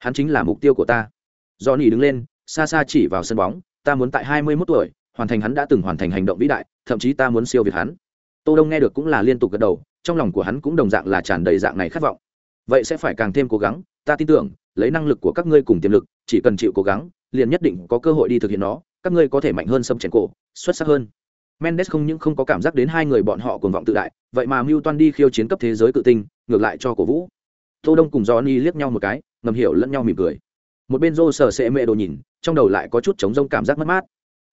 hắn chính là mục tiêu của ta. Do nỉ đứng lên, xa xa chỉ vào sân bóng, ta muốn tại hai mươi 21 tuổi, hoàn thành hắn đã từng hoàn thành hành động vĩ đại, thậm chí ta muốn siêu việt hắn. Tô đông nghe được cũng là liên tục gật đầu, trong lòng của hắn cũng đồng dạng là tràn đầy dạng này khát vọng. Vậy sẽ phải càng thêm cố gắng, ta tin tưởng, lấy năng lực của các ngươi cùng tiềm lực, chỉ cần chịu cố gắng, liền nhất định có cơ hội đi thực hiện nó, các ngươi có thể mạnh hơn sâm chèn cổ, xuất sắc hơn. Mendes không những không có cảm giác đến hai người bọn họ cuồng vọng tự đại, vậy mà mưu toan đi khiêu chiến cấp thế giới cự tinh, ngược lại cho cổ vũ. Tô đông cùng johnny liếc nhau một cái ngầm hiểu lẫn nhau mỉm cười. Một bên rô sờ sẽ mẹ đồ nhìn, trong đầu lại có chút chống rông cảm giác mất mát.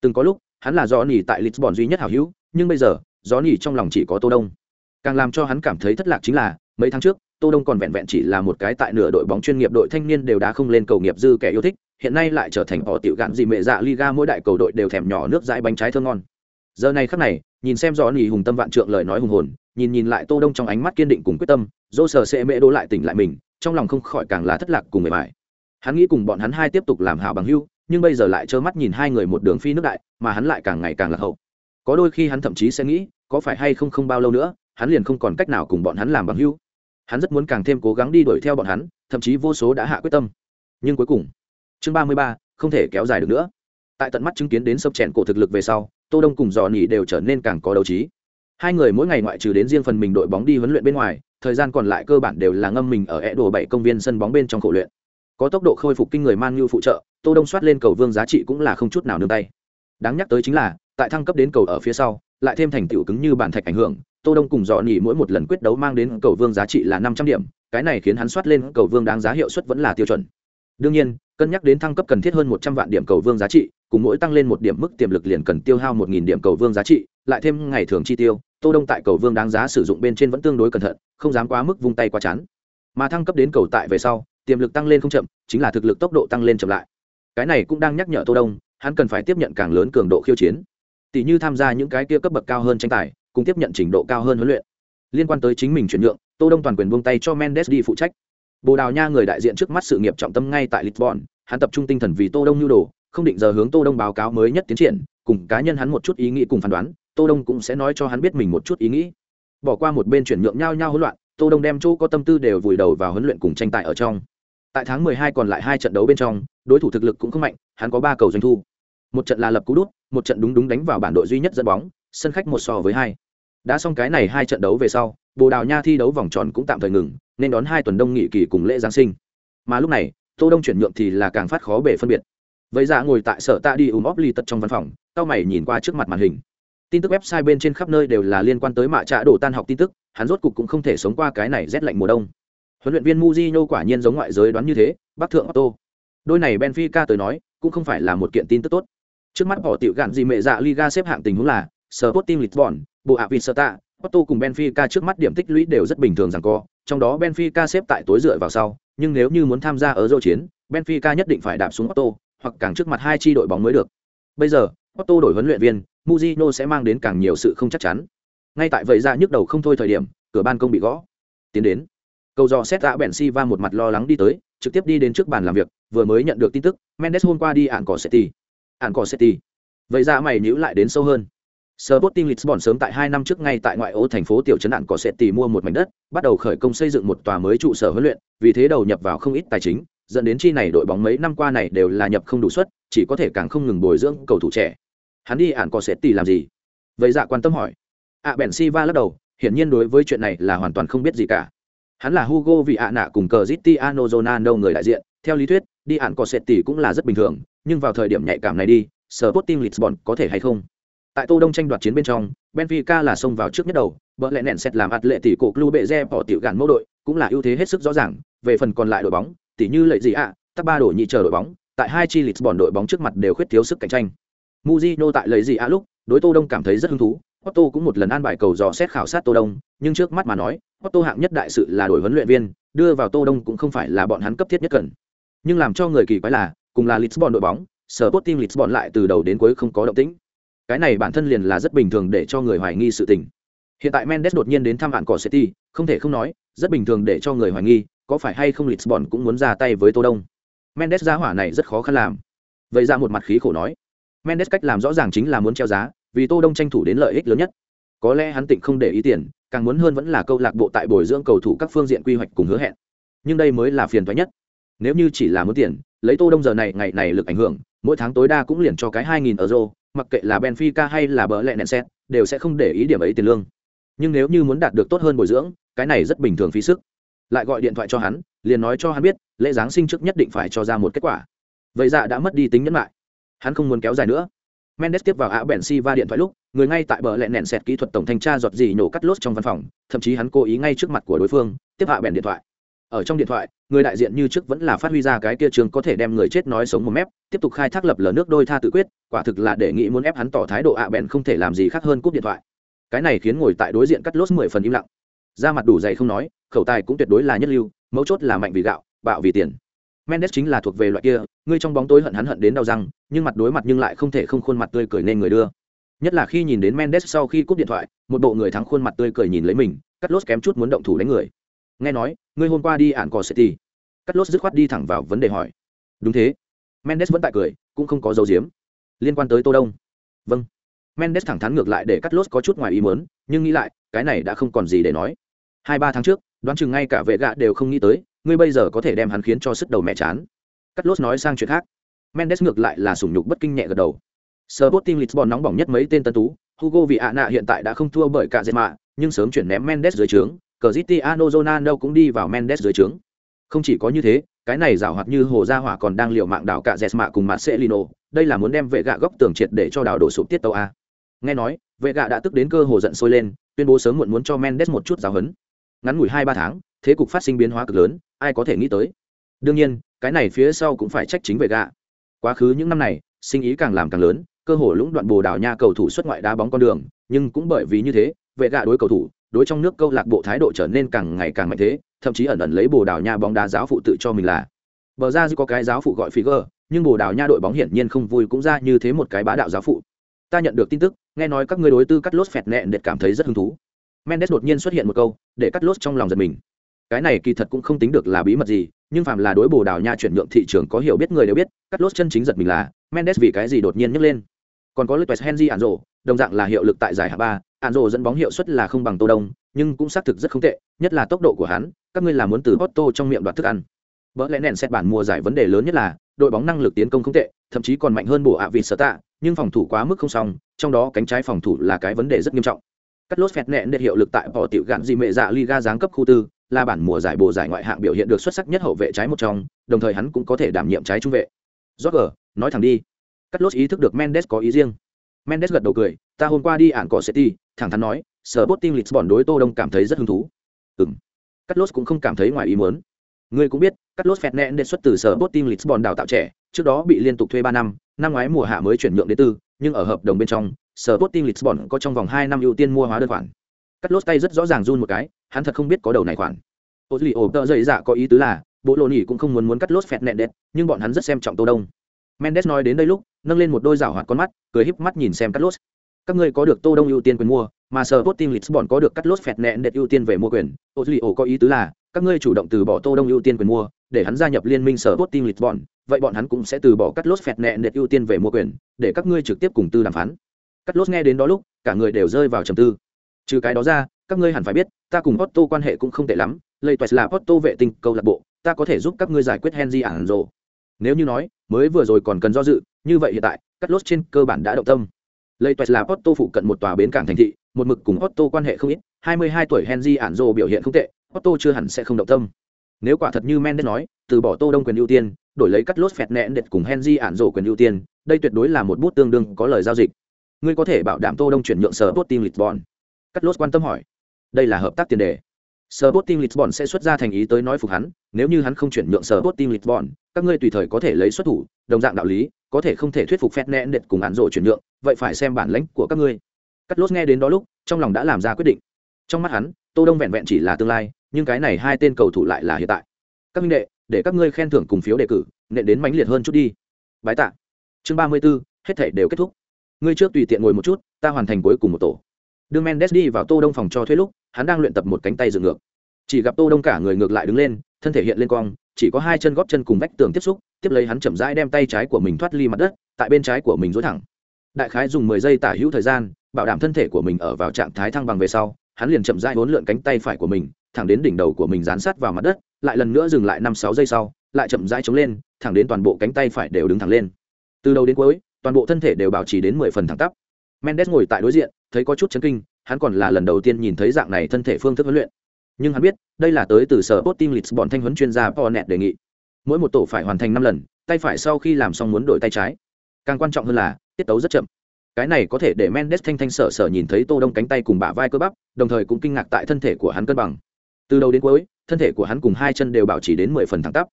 Từng có lúc, hắn là do nỉ tại lisbon duy nhất hảo hữu, nhưng bây giờ, johnny trong lòng chỉ có tô đông. Càng làm cho hắn cảm thấy thất lạc chính là, mấy tháng trước, tô đông còn vẹn vẹn chỉ là một cái tại nửa đội bóng chuyên nghiệp đội thanh niên đều đã không lên cầu nghiệp dư kẻ yêu thích, hiện nay lại trở thành họ tiểu gạn gì mẹ dạ liga mỗi đại cầu đội đều thèm nhỏ nước dãi bánh trái thơm ngon. Giờ này khắc này, nhìn xem gió nỉ hùng tâm vạn trượng lời nói hùng hồn nhìn nhìn lại tô đông trong ánh mắt kiên định cùng quyết tâm dô sờ sẽ mẹ đỗ lại tỉnh lại mình, trong lòng không khỏi càng là thất lạc cùng người bài hắn nghĩ cùng bọn hắn hai tiếp tục làm hảo bằng hưu nhưng bây giờ lại trơ mắt nhìn hai người một đường phi nước đại, mà hắn lại càng ngày càng lạc hậu. Có đôi khi hắn thậm chí sẽ nghĩ, có phải hay không không bao lâu nữa, hắn liền không còn cách nào cùng bọn hắn làm bằng hưu hắn rất muốn càng thêm cố gắng đi đuổi theo bọn hắn, thậm chí vô số đã hạ quyết tâm. Nhưng cuối cùng, chương ba mươi ba, không thể kéo dài được nữa. Tại tận mắt chứng kiến đến sập chèn cổ thực lực về sau, tô đông cùng dò nỉ đều trở nên càng có đấu trí hai người mỗi ngày ngoại trừ đến riêng phần mình đội bóng đi huấn luyện bên ngoài, thời gian còn lại cơ bản đều là ngâm mình ở ẹ đồ bảy công viên sân bóng bên trong khổ luyện. Có tốc độ khôi phục kinh người man như phụ trợ, tô đông soát lên cầu vương giá trị cũng là không chút nào nương tay. Đáng nhắc tới chính là, tại thăng cấp đến cầu ở phía sau, lại thêm thành tựu cứng như bản thạch ảnh hưởng, tô đông cùng dọn nỉ mỗi một lần quyết đấu mang đến cầu vương giá trị là năm trăm điểm, cái này khiến hắn soát lên cầu vương đáng giá hiệu suất vẫn là tiêu chuẩn. Đương nhiên, cân nhắc đến thăng cấp cần thiết hơn một trăm vạn điểm cầu vương giá trị, cùng mỗi tăng lên một điểm mức tiềm lực liền cần tiêu hao một nghìn điểm cầu vương giá trị lại thêm ngày thường chi tiêu, tô đông tại cầu vương đáng giá sử dụng bên trên vẫn tương đối cẩn thận, không dám quá mức vung tay quá chán. Mà thăng cấp đến cầu tại về sau, tiềm lực tăng lên không chậm, chính là thực lực tốc độ tăng lên chậm lại. Cái này cũng đang nhắc nhở tô đông, hắn cần phải tiếp nhận càng lớn cường độ khiêu chiến. Tỷ như tham gia những cái kia cấp bậc cao hơn tranh tài, cùng tiếp nhận trình độ cao hơn huấn luyện. Liên quan tới chính mình chuyển nhượng, tô đông toàn quyền buông tay cho mendes đi phụ trách. Bồ đào nha người đại diện trước mắt sự nghiệp trọng tâm ngay tại lisbon, hắn tập trung tinh thần vì tô đông nhu đồ, không định giờ hướng tô đông báo cáo mới nhất tiến triển, cùng cá nhân hắn một chút ý nghĩ cùng phán đoán tô đông cũng sẽ nói cho hắn biết mình một chút ý nghĩ. Bỏ qua một bên chuyển nhượng nhau nhau hỗn loạn, tô đông đem chỗ có tâm tư đều vùi đầu vào huấn luyện cùng tranh tài ở trong. Tại tháng 12 còn lại hai trận đấu bên trong, đối thủ thực lực cũng không mạnh, hắn có ba cầu doanh thu. Một trận là lập cú đút, một trận đúng đúng đánh vào bản đội duy nhất dẫn bóng, sân khách một so với hai. Đã xong cái này hai trận đấu về sau, bồ đào nha thi đấu vòng tròn cũng tạm thời ngừng, nên đón hai tuần đông nghị kỳ cùng lễ giáng sinh. Mà lúc này, tô đông chuyển nhượng thì là càng phát khó bể phân biệt. Vậy ra ngồi tại sở ta đi ùm óp ly tật trong văn phòng tao mày nhìn qua trước mặt màn hình tin tức website bên trên khắp nơi đều là liên quan tới mạ trạ đổ tan học tin tức hắn rốt cục cũng không thể sống qua cái này rét lạnh mùa đông. Huấn luyện viên Mujino quả nhiên giống ngoại giới đoán như thế bắc thượng Otto. Đôi này Benfica tới nói cũng không phải là một kiện tin tức tốt. Trước mắt họ tiểu gạn gì mẹ dạ Liga xếp hạng tình huống là Sporting Lisbon, bộ hạ Vinsata, Otto cùng Benfica trước mắt điểm tích lũy đều rất bình thường rằng co, trong đó Benfica xếp tại tối dựa vào sau, nhưng nếu như muốn tham gia ở dâu chiến, Benfica nhất định phải đạp xuống Otto, hoặc càng trước mặt hai chi đội bóng mới được. Bây giờ, Otto đổi huấn luyện viên, Mujino sẽ mang đến càng nhiều sự không chắc chắn. Ngay tại vậy ra nhức đầu không thôi thời điểm, cửa ban công bị gõ. Tiến đến. Cầu dò xét đã bèn si va một mặt lo lắng đi tới, trực tiếp đi đến trước bàn làm việc, vừa mới nhận được tin tức, Mendes hôm qua đi ạn cỏ City. Ạn cỏ City. Vậy ra mày nhíu lại đến sâu hơn. Sporting Lisbon sớm tại 2 năm trước ngay tại ngoại ô thành phố tiểu trấn ạn cỏ City mua một mảnh đất, bắt đầu khởi công xây dựng một tòa mới trụ sở huấn luyện, vì thế đầu nhập vào không ít tài chính, dẫn đến chi này đội bóng mấy năm qua này đều là nhập không đủ suất, chỉ có thể càng không ngừng bồi dưỡng cầu thủ trẻ. Hắn đi ạn sẽ tỷ làm gì? Vậy dạ quan tâm hỏi. À si va lắc đầu, hiển nhiên đối với chuyện này là hoàn toàn không biết gì cả. Hắn là Hugo vì ạ nạ cùng Cristiano Ronaldo người đại diện, theo lý thuyết, đi ạn sẽ tỷ cũng là rất bình thường, nhưng vào thời điểm nhạy cảm này đi, Sporting Lisbon có thể hay không? Tại Tô Đông tranh đoạt chiến bên trong, Benfica là xông vào trước nhất đầu, bỡ lẽ nẹn xét làm ạt lệ tỷ cổ club bệ re bỏ tiểu gạn mẫu đội, cũng là ưu thế hết sức rõ ràng, về phần còn lại đội bóng, tỷ như lệ gì ạ, à, tắc ba đội nhị chờ đội bóng, tại hai chi Lisbon đội bóng trước mặt đều khuyết thiếu sức cạnh tranh. Mujino tại lấy gì ạ lúc, đối Tô Đông cảm thấy rất hứng thú, Otto cũng một lần an bài cầu dò xét khảo sát Tô Đông, nhưng trước mắt mà nói, Otto hạng nhất đại sự là đổi huấn luyện viên, đưa vào Tô Đông cũng không phải là bọn hắn cấp thiết nhất cần. Nhưng làm cho người kỳ quái là, cùng là Lisbon đội bóng, Sporting Lisbon lại từ đầu đến cuối không có động tĩnh. Cái này bản thân liền là rất bình thường để cho người hoài nghi sự tình. Hiện tại mendes đột nhiên đến thăm bạn cỏ city không thể không nói rất bình thường để cho người hoài nghi có phải hay không lisbon cũng muốn ra tay với tô đông. Mendes giá hỏa này rất khó khăn làm. Vậy ra một mặt khí khổ nói mendes cách làm rõ ràng chính là muốn treo giá, vì tô đông tranh thủ đến lợi ích lớn nhất. Có lẽ hắn tịnh không để ý tiền, càng muốn hơn vẫn là câu lạc bộ tại bồi dưỡng cầu thủ các phương diện quy hoạch cùng hứa hẹn. Nhưng đây mới là phiền toái nhất. Nếu như chỉ là muốn tiền, lấy tô đông giờ này, ngày này lực ảnh hưởng, mỗi tháng tối đa cũng liền cho cái hai nghìn euro, mặc kệ là benfica hay là bờ lẹ nẹn xét đều sẽ không để ý điểm ấy tiền lương. Nhưng nếu như muốn đạt được tốt hơn bồi dưỡng, cái này rất bình thường phí sức. Lại gọi điện thoại cho hắn, liền nói cho hắn biết, lễ giáng sinh trước nhất định phải cho ra một kết quả. Vậy dạ đã mất đi tính nhẫn lại hắn không muốn kéo dài nữa. Mendes tiếp vào ạ bèn si va điện thoại lúc, người ngay tại bờ lẹn nẹn xẹt kỹ thuật tổng thanh tra giọt gì nhổ cắt lốt trong văn phòng, thậm chí hắn cố ý ngay trước mặt của đối phương, tiếp hạ bèn điện thoại. Ở trong điện thoại, người đại diện như trước vẫn là phát huy ra cái kia trường có thể đem người chết nói sống một mép, tiếp tục khai thác lập lờ nước đôi tha tự quyết, quả thực là để nghĩ muốn ép hắn tỏ thái độ ạ bèn không thể làm gì khác hơn cúp điện thoại. Cái này khiến ngồi tại đối diện cắt lốt mười phần im lặng. Da mặt đủ dày không nói, khẩu tài cũng tuyệt đối là nhất lưu, mấu chốt là mạnh vì gạo, bạo vì tiền mendes chính là thuộc về loại kia, ngươi trong bóng tối hận hắn hận đến đau răng, nhưng mặt đối mặt nhưng lại không thể không khuôn mặt tươi cười nên người đưa. Nhất là khi nhìn đến mendes sau khi cúp điện thoại, một bộ người thắng khuôn mặt tươi cười nhìn lấy mình cắt lốt kém chút muốn động thủ đánh người. Nghe nói, ngươi hôm qua đi ạn cò city. Cắt lốt dứt khoát đi thẳng vào vấn đề hỏi. Đúng thế. Mendes vẫn tại cười, cũng không có dấu diếm liên quan tới tô đông. Vâng. Mendes thẳng thắn ngược lại để cắt lốt có chút ngoài ý muốn, nhưng nghĩ lại, cái này đã không còn gì để nói. Hai ba tháng trước, đoán chừng ngay cả vệ gạ đều không nghĩ tới ngươi bây giờ có thể đem hắn khiến cho sức đầu mẹ chán cắt lốt nói sang chuyện khác mendes ngược lại là sủng nhục bất kinh nhẹ gật đầu Sporting Lisbon nóng bỏng nhất mấy tên tân tú, Hugo Viana hiện tại đã không thua bởi cả mạ, nhưng sớm chuyển ném Mendes dưới trướng, Cristiano Ronaldo cũng đi vào Mendes dưới trướng. Không chỉ có như thế, cái này giảo hoạt như hồ gia hỏa còn đang liều mạng đảo cả mạ cùng Marcelino, đây là muốn đem vệ gạ góc tường triệt để cho đảo đổ sụp tiết tàu a. Nghe nói, vệ gạ đã tức đến cơ hồ giận sôi lên, tuyên bố sớm muộn muốn cho Mendes một chút giáo huấn. Ngắn ngủi hai ba tháng, thế cục phát sinh biến hóa cực lớn, ai có thể nghĩ tới. Đương nhiên, cái này phía sau cũng phải trách chính về gạ. Quá khứ những năm này, sinh ý càng làm càng lớn, cơ hội lũng đoạn bồ đào nha cầu thủ xuất ngoại đá bóng con đường nhưng cũng bởi vì như thế vệ gạ đối cầu thủ đối trong nước câu lạc bộ thái độ trở nên càng ngày càng mạnh thế thậm chí ẩn ẩn lấy bồ đào nha bóng đá giáo phụ tự cho mình là bờ ra có cái giáo phụ gọi figure, nhưng bồ đào nha đội bóng hiển nhiên không vui cũng ra như thế một cái bá đạo giáo phụ ta nhận được tin tức nghe nói các ngươi đối tư cắt lốt phẹt nẹn để cảm thấy rất hứng thú mendes đột nhiên xuất hiện một câu để cắt lốt trong lòng giật mình cái này kỳ thật cũng không tính được là bí mật gì nhưng phàm là đối bồ đào nha chuyển nhượng thị trường có hiểu biết người đều biết cắt lốt chân chính giật mình là mendes vì cái gì đột nhiên nhấc lên còn có Lewis Henry ản rộ đồng dạng là hiệu lực tại giải hạ ba, ản rộ dẫn bóng hiệu suất là không bằng Tô Đông, nhưng cũng xác thực rất không tệ, nhất là tốc độ của hắn, các ngươi là muốn từ Otto trong miệng đoạt thức ăn. vỡ lẽ nền xét bản mùa giải vấn đề lớn nhất là đội bóng năng lực tiến công không tệ, thậm chí còn mạnh hơn bổ ạ vịt sở tạ, nhưng phòng thủ quá mức không xong, trong đó cánh trái phòng thủ là cái vấn đề rất nghiêm trọng. Cắt lốt phẹt nện để hiệu lực tại bỏ tiểu gạn gì mẹ dạ Liga giáng cấp khu tư, là bản mùa giải bộ giải ngoại hạng biểu hiện được xuất sắc nhất hậu vệ trái một trong, đồng thời hắn cũng có thể đảm nhiệm trái trung vệ. Roger, nói thẳng đi. Carlos lốt ý thức được Mendes có ý riêng. Mendes gật đầu cười ta hôm qua đi Ảnh cỏ city thẳng thắn nói sở lisbon đối tô đông cảm thấy rất hứng thú. Ừm. Carlos cũng không cảm thấy ngoài ý muốn. Ngươi cũng biết Carlos lốt nẹn đề xuất từ sở lisbon đào tạo trẻ trước đó bị liên tục thuê ba năm năm ngoái mùa hạ mới chuyển nhượng đến tư nhưng ở hợp đồng bên trong sở lisbon có trong vòng hai năm ưu tiên mua hóa đơn khoản cắt tay rất rõ ràng run một cái, hắn thật không biết có đầu này khoản. Ô duy ổ tợ dậy dạ có ý tứ là, bộ lô nỉ cũng không muốn muốn cắt lốt phẹt nẹn đệt nhưng bọn hắn rất xem trọng tô đông. Mendes nói đến đây lúc, nâng lên một đôi rảo hoạt con mắt, cười híp mắt nhìn xem cắt lốt. Các ngươi có được tô đông ưu tiên quyền mua, mà sở tốt team lisbon có được cắt lốt phẹt nẹn đệt ưu tiên về mua quyền. Ô duy ổ có ý tứ là, các ngươi chủ động từ bỏ tô đông ưu tiên quyền mua, để hắn gia nhập liên minh sở tốt team lisbon, vậy bọn hắn cũng sẽ từ bỏ cắt lốt phẹt nẹn đệt ưu tiên về mua quyền, để các ngươi trực tiếp cùng tư đàm phán. Cắt lốt nghe đến đó lúc, cả người đều rơi vào trầm tư trừ cái đó ra, các ngươi hẳn phải biết, ta cùng Otto quan hệ cũng không tệ lắm lây toẹt là Otto vệ tinh câu lạc bộ, ta có thể giúp các ngươi giải quyết Henry ản rồ. Nếu như nói, mới vừa rồi còn cần do dự, như vậy hiện tại cắt lốt trên cơ bản đã động tâm. Lây toẹt là Otto phụ cận một tòa bến cảng thành thị, một mực cùng Otto quan hệ không ít 22 tuổi Henry ản rồ biểu hiện không tệ, Otto chưa hẳn sẽ không động tâm. Nếu quả thật như Mendes nói, từ bỏ tô đông quyền ưu tiên, đổi lấy cắt lốt phẹt nẹn đệt cùng Henry ản rồ quyền ưu tiên, đây tuyệt đối là một bút tương đương có lời giao dịch. Ngươi có thể bảo đảm tô đông chuyển nhượng sở tốt team lisbon cắt lốt quan tâm hỏi đây là hợp tác tiền đề Sporting Lisbon sẽ xuất ra thành ý tới nói phục hắn, nếu như hắn không chuyển nhượng Sporting Lisbon, các ngươi tùy thời có thể lấy xuất thủ, đồng dạng đạo lý, có thể không thể thuyết phục Fernandes cùng án rộ chuyển nhượng, vậy phải xem bản lãnh của các ngươi. Cắt lốt nghe đến đó lúc, trong lòng đã làm ra quyết định. Trong mắt hắn, Tô Đông vẹn vẹn chỉ là tương lai, nhưng cái này hai tên cầu thủ lại là hiện tại. Các minh đệ, để các ngươi khen thưởng cùng phiếu đề cử, nện đến mãnh liệt hơn chút đi. Bái tạ. Chương 34, hết thảy đều kết thúc. Ngươi trước tùy tiện ngồi một chút, ta hoàn thành cuối cùng một tổ. Đưa Mendes đi vào Tô Đông phòng cho thuê lúc, hắn đang luyện tập một cánh tay dựng ngược. Chỉ gặp tô đông cả người ngược lại đứng lên thân thể hiện lên cong chỉ có hai chân góp chân cùng vách tường tiếp xúc tiếp lấy hắn chậm rãi đem tay trái của mình thoát ly mặt đất tại bên trái của mình dối thẳng. Đại khái dùng mười giây tả hữu thời gian bảo đảm thân thể của mình ở vào trạng thái thăng bằng về sau hắn liền chậm rãi uốn lượn cánh tay phải của mình thẳng đến đỉnh đầu của mình dán sát vào mặt đất lại lần nữa dừng lại năm sáu giây sau lại chậm rãi chống lên thẳng đến toàn bộ cánh tay phải đều đứng thẳng lên. Từ đầu đến cuối toàn bộ thân thể đều bảo trì đến mười phần thẳng tắp. Mendes ngồi tại đối diện thấy có chút chấn kinh, hắn còn là lần đầu tiên nhìn thấy dạng này thân thể phương thức huấn luyện. Nhưng hắn biết, đây là tới từ sở Sporting Lisbon thanh huấn chuyên gia Ponet đề nghị. Mỗi một tổ phải hoàn thành năm lần, tay phải sau khi làm xong muốn đổi tay trái. Càng quan trọng hơn là, tiết tấu rất chậm. Cái này có thể để mendes thanh thanh sở sở nhìn thấy tô đông cánh tay cùng bả vai cơ bắp, đồng thời cũng kinh ngạc tại thân thể của hắn cân bằng. Từ đầu đến cuối, thân thể của hắn cùng hai chân đều bảo trì đến mười phần thẳng tắp.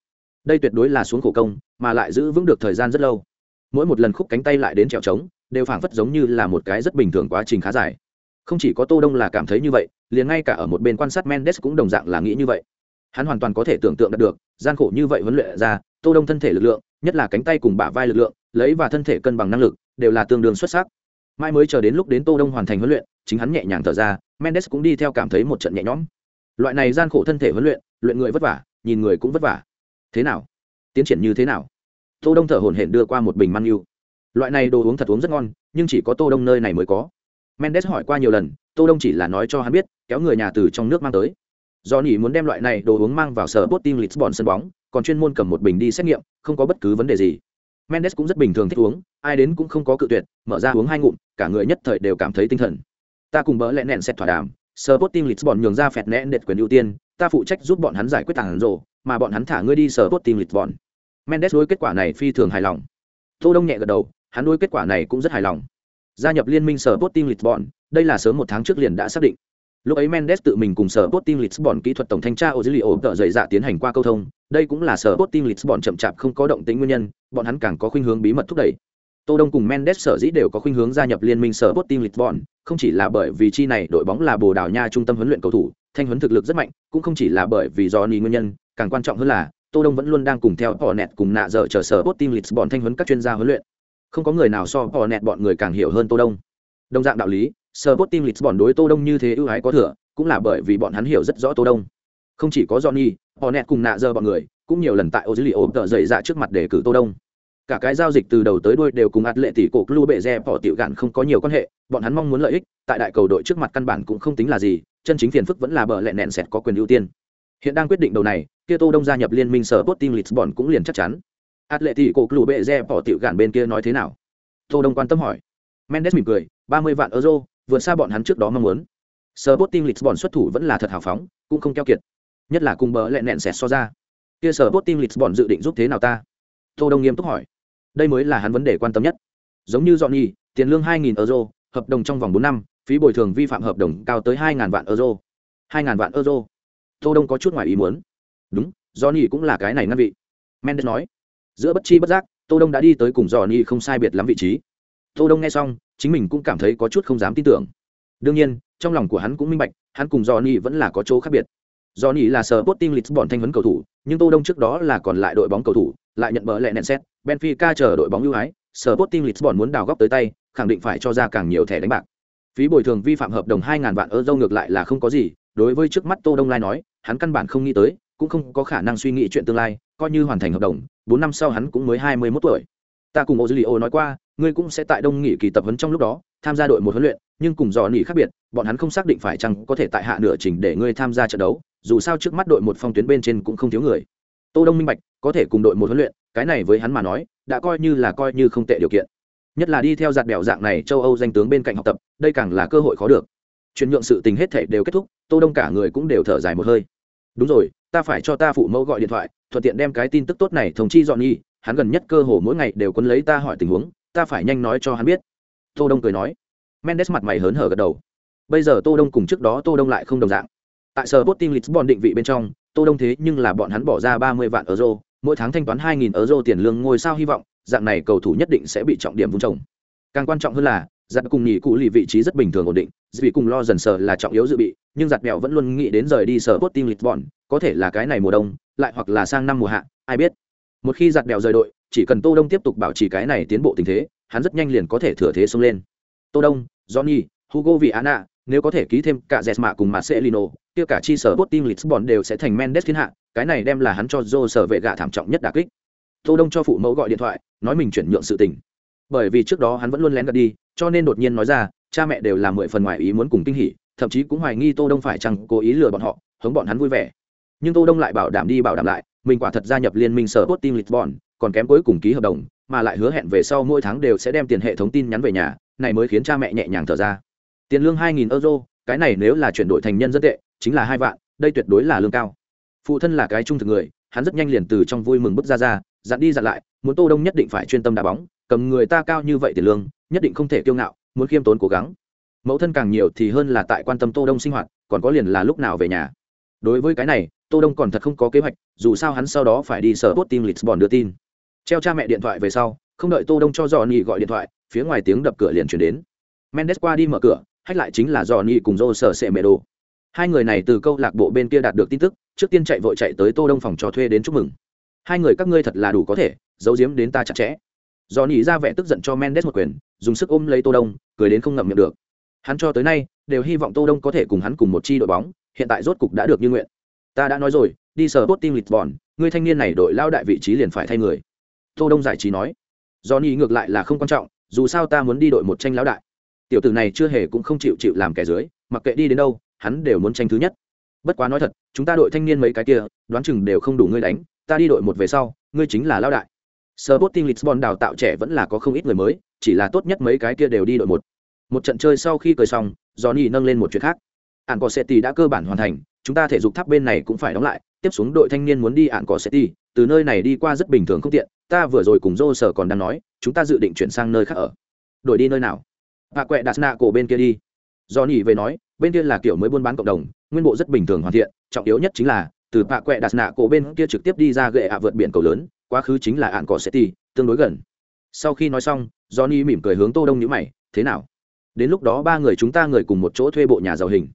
Đây tuyệt đối là xuống khổ công, mà lại giữ vững được thời gian rất lâu. Mỗi một lần khúc cánh tay lại đến trèo trống đều phảng phất giống như là một cái rất bình thường quá trình khá dài. Không chỉ có tô đông là cảm thấy như vậy, liền ngay cả ở một bên quan sát mendes cũng đồng dạng là nghĩ như vậy. Hắn hoàn toàn có thể tưởng tượng được, gian khổ như vậy huấn luyện ra, tô đông thân thể lực lượng, nhất là cánh tay cùng bả vai lực lượng, lấy và thân thể cân bằng năng lực, đều là tương đương xuất sắc. Mai mới chờ đến lúc đến tô đông hoàn thành huấn luyện, chính hắn nhẹ nhàng thở ra, mendes cũng đi theo cảm thấy một trận nhẹ nhõm. Loại này gian khổ thân thể huấn luyện luyện người vất vả, nhìn người cũng vất vả. Thế nào? Tiến triển như thế nào? Tô đông thở hổn hển đưa qua một bình man yêu loại này đồ uống thật uống rất ngon, nhưng chỉ có tô đông nơi này mới có. Mendes hỏi qua nhiều lần, tô đông chỉ là nói cho hắn biết, kéo người nhà từ trong nước mang tới. Do nhỉ muốn đem loại này đồ uống mang vào sở Sporting Lisbon sân bóng, còn chuyên môn cầm một bình đi xét nghiệm, không có bất cứ vấn đề gì. Mendes cũng rất bình thường thích uống, ai đến cũng không có cự tuyệt, mở ra uống hai ngụm, cả người nhất thời đều cảm thấy tinh thần. Ta cùng bỡ lẽ nẹn xét thỏa đàm, sở Botin Lisbon nhường ra phẹt nẹn đệt quyền ưu tiên, ta phụ trách giúp bọn hắn giải quyết tảng rồ mà bọn hắn thả ngươi đi sở Botin Lisbon. Mendes đối kết quả này phi thường hài lòng. Tô đông nhẹ gật đầu hắn đối kết quả này cũng rất hài lòng. Gia nhập liên minh sở Sporting Lisbon đây là sớm một tháng trước liền đã xác định. Lúc ấy mendes tự mình cùng sở Sporting Lisbon kỹ thuật tổng thanh tra Ozilio tờ dậy dạ tiến hành qua câu thông đây cũng là sở Sporting Lisbon chậm chạp không có động tĩnh nguyên nhân bọn hắn càng có khuynh hướng bí mật thúc đẩy. Tô Đông cùng Mendes sở dĩ đều có khuynh hướng gia nhập liên minh sở Sporting Lisbon, không chỉ là bởi vì chi này đội bóng là Bồ Đào Nha trung tâm huấn luyện cầu thủ, thanh huấn thực lực rất mạnh, cũng không chỉ là bởi vì do ni nguyên nhân, càng quan trọng hơn là Tô Đông vẫn luôn đang cùng theo Hornet cùng nạ giờ chờ sở Sporting Lisbon thanh huấn các chuyên gia huấn luyện. Không có người nào so Hornet bọn người càng hiểu hơn Tô Đông. Đồng dạng đạo lý, Sporting Lisbon đối Tô Đông như thế ưu ái có thừa, cũng là bởi vì bọn hắn hiểu rất rõ Tô Đông. Không chỉ có Johnny, Hornet cùng nạ dơ bọn người, cũng nhiều lần tại Ozilio tợ dậy dạ trước mặt để cử Tô Đông. Cả cái giao dịch từ đầu tới đuôi đều cùng ạt lệ tỷ cổ Club bệ re bỏ tiểu gạn không có nhiều quan hệ, bọn hắn mong muốn lợi ích, tại đại cầu đội trước mặt căn bản cũng không tính là gì, chân chính phiền phức vẫn là bờ lẹ nẹn sẹt có quyền ưu tiên. Hiện đang quyết định đầu này, kia Tô Đông gia nhập liên minh sở Sporting Lisbon cũng liền chắc chắn. Atletico Club bệ rè bỏ tiểu gạn bên kia nói thế nào? Tô Đông quan tâm hỏi. Mendes mỉm cười, 30 vạn euro, vượt xa bọn hắn trước đó mong muốn. Sporting Lisbon xuất thủ vẫn là thật hào phóng, cũng không keo kiệt. Nhất là cùng bờ lẹ nẹn xẹt so ra. Kia Sporting Lisbon dự định giúp thế nào ta? Tô Đông nghiêm túc hỏi. Đây mới là hắn vấn đề quan tâm nhất. Giống như Johnny, tiền lương 2000 euro, hợp đồng trong vòng 4 năm, phí bồi thường vi phạm hợp đồng cao tới 2000 vạn euro. 2000 vạn euro. Tô Đông có chút ngoài ý muốn. Đúng, Johnny cũng là cái này ngăn vị. Mendes nói. Giữa bất chi bất giác, Tô Đông đã đi tới cùng dò ni không sai biệt lắm vị trí. Tô Đông nghe xong, chính mình cũng cảm thấy có chút không dám tin tưởng. Đương nhiên, trong lòng của hắn cũng minh bạch, hắn cùng dò ni vẫn là có chỗ khác biệt. dò ni là sở Sporting Lisbon thanh huấn cầu thủ, nhưng Tô Đông trước đó là còn lại đội bóng cầu thủ, lại nhận bỡ lẹ nẹn xét, Benfica chờ đội bóng ưu ái, sở Sporting Lisbon muốn đào góc tới tay, khẳng định phải cho ra càng nhiều thẻ đánh bạc. Phí bồi thường vi phạm hợp đồng 2000 vạn euro ngược lại là không có gì, đối với trước mắt Tô Đông Lai nói, hắn căn bản không nghĩ tới, cũng không có khả năng suy nghĩ chuyện tương lai, coi như hoàn thành hợp đồng, 4 năm sau hắn cũng mới 21 tuổi. Ta cùng Ozilio nói qua, ngươi cũng sẽ tại Đông Nghị kỳ tập huấn trong lúc đó, tham gia đội một huấn luyện, nhưng cùng dò nghỉ khác biệt, bọn hắn không xác định phải chăng có thể tại hạ nửa trình để ngươi tham gia trận đấu, dù sao trước mắt đội một phong tuyến bên trên cũng không thiếu người. Tô Đông minh bạch, có thể cùng đội một huấn luyện, cái này với hắn mà nói, đã coi như là coi như không tệ điều kiện. Nhất là đi theo giạt bèo dạng này châu Âu danh tướng bên cạnh học tập, đây càng là cơ hội khó được. Chuyển nhượng sự tình hết thảy đều kết thúc, Tô Đông cả người cũng đều thở dài một hơi. Đúng rồi, ta phải cho ta phụ mẫu gọi điện thoại, thuận tiện đem cái tin tức tốt này thông chi dọn nhi, hắn gần nhất cơ hồ mỗi ngày đều quấn lấy ta hỏi tình huống, ta phải nhanh nói cho hắn biết. Tô Đông cười nói. Mendes mặt mày hớn hở gật đầu. Bây giờ Tô Đông cùng trước đó Tô Đông lại không đồng dạng. Tại sở Sporting Lisbon định vị bên trong, Tô Đông thế nhưng là bọn hắn bỏ ra 30 vạn euro, mỗi tháng thanh toán 2000 euro tiền lương ngôi sao hy vọng, dạng này cầu thủ nhất định sẽ bị trọng điểm vung trồng. Càng quan trọng hơn là, giặt cùng nhị cụ lì vị trí rất bình thường ổn định, vì cùng lo dần sờ là trọng yếu dự bị, nhưng giặt mẹo vẫn luôn nghĩ đến rời đi sở Sporting Lisbon, có thể là cái này mùa đông, lại hoặc là sang năm mùa hạ, ai biết. Một khi giặt mẹo rời đội, chỉ cần Tô Đông tiếp tục bảo trì cái này tiến bộ tình thế, hắn rất nhanh liền có thể thừa thế xông lên. Tô Đông, Johnny, Hugo Viana, nếu có thể ký thêm cả Jesma cùng Marcelino, kia cả chi sở Sporting Lisbon đều sẽ thành Mendes thiên hạ, cái này đem là hắn cho Joe sở vệ gạ thảm trọng nhất đả kích. Tô Đông cho phụ mẫu gọi điện thoại, nói mình chuyển nhượng sự tình. Bởi vì trước đó hắn vẫn luôn lén gạt đi, cho nên đột nhiên nói ra, cha mẹ đều là mười phần ngoài ý muốn cùng kinh hỉ, thậm chí cũng hoài nghi Tô Đông phải chăng cố ý lừa bọn họ, hống bọn hắn vui vẻ. Nhưng Tô Đông lại bảo đảm đi bảo đảm lại, mình quả thật gia nhập liên minh sở Sporting Lisbon, còn kém cuối cùng ký hợp đồng, mà lại hứa hẹn về sau mỗi tháng đều sẽ đem tiền hệ thống tin nhắn về nhà, này mới khiến cha mẹ nhẹ nhàng thở ra. Tiền lương 2000 euro, cái này nếu là chuyển đổi thành nhân dân tệ, chính là hai vạn, đây tuyệt đối là lương cao. Phụ thân là cái trung thực người, hắn rất nhanh liền từ trong vui mừng bước ra ra, dặn đi dặn lại, muốn Tô Đông nhất định phải chuyên tâm đá bóng, cầm người ta cao như vậy tiền lương, nhất định không thể kiêu ngạo, muốn khiêm tốn cố gắng. Mẫu thân càng nhiều thì hơn là tại quan tâm Tô Đông sinh hoạt, còn có liền là lúc nào về nhà. Đối với cái này, Tô Đông còn thật không có kế hoạch, dù sao hắn sau đó phải đi sở Sporting Lisbon đưa tin. Treo cha mẹ điện thoại về sau, không đợi Tô Đông cho dò nhị gọi điện thoại, phía ngoài tiếng đập cửa liền chuyển đến. Mendes qua đi mở cửa, hách lại chính là dò nhị cùng dô sở sệ mẹ đồ. Hai người này từ câu lạc bộ bên kia đạt được tin tức, trước tiên chạy vội chạy tới Tô Đông phòng cho thuê đến chúc mừng. Hai người các ngươi thật là đủ có thể, giấu giếm đến ta chặt chẽ. Dò nhị ra vẻ tức giận cho Mendes một quyền, dùng sức ôm lấy Tô Đông, cười đến không ngậm miệng được. Hắn cho tới nay đều hy vọng Tô Đông có thể cùng hắn cùng một chi đội bóng, hiện tại rốt cục đã được như nguyện. Ta đã nói rồi, đi sở Sporting Lisbon, ngươi thanh niên này đội lao đại vị trí liền phải thay người. Tô Đông giải trí nói. do ni ngược lại là không quan trọng, dù sao ta muốn đi đội một tranh lão đại. Tiểu tử này chưa hề cũng không chịu chịu làm kẻ dưới, mặc kệ đi đến đâu, hắn đều muốn tranh thứ nhất. Bất quá nói thật, chúng ta đội thanh niên mấy cái kia, đoán chừng đều không đủ ngươi đánh, ta đi đội một về sau, ngươi chính là lao đại. Sporting Lisbon đào tạo trẻ vẫn là có không ít người mới, chỉ là tốt nhất mấy cái kia đều đi đội một. Một trận chơi sau khi cười xong, Johnny nâng lên một chuyện khác. Ản Cỏ City đã cơ bản hoàn thành, chúng ta thể dục tháp bên này cũng phải đóng lại, tiếp xuống đội thanh niên muốn đi Ản Cỏ City, từ nơi này đi qua rất bình thường không tiện, ta vừa rồi cùng Dô Sở còn đang nói, chúng ta dự định chuyển sang nơi khác ở. Đổi đi nơi nào? Bà quẹ đặt nạ cổ bên kia đi. Johnny về nói, bên kia là kiểu mới buôn bán cộng đồng, nguyên bộ rất bình thường hoàn thiện, trọng yếu nhất chính là từ bạ quẹ đặt nạ cổ bên kia trực tiếp đi ra gệ ạ vượt biển cầu lớn, quá khứ chính là Ản Cỏ City, tương đối gần. Sau khi nói xong, Johnny mỉm cười hướng Tô Đông nhíu mày, thế nào? đến lúc đó ba người chúng ta người cùng một chỗ thuê bộ nhà giàu hình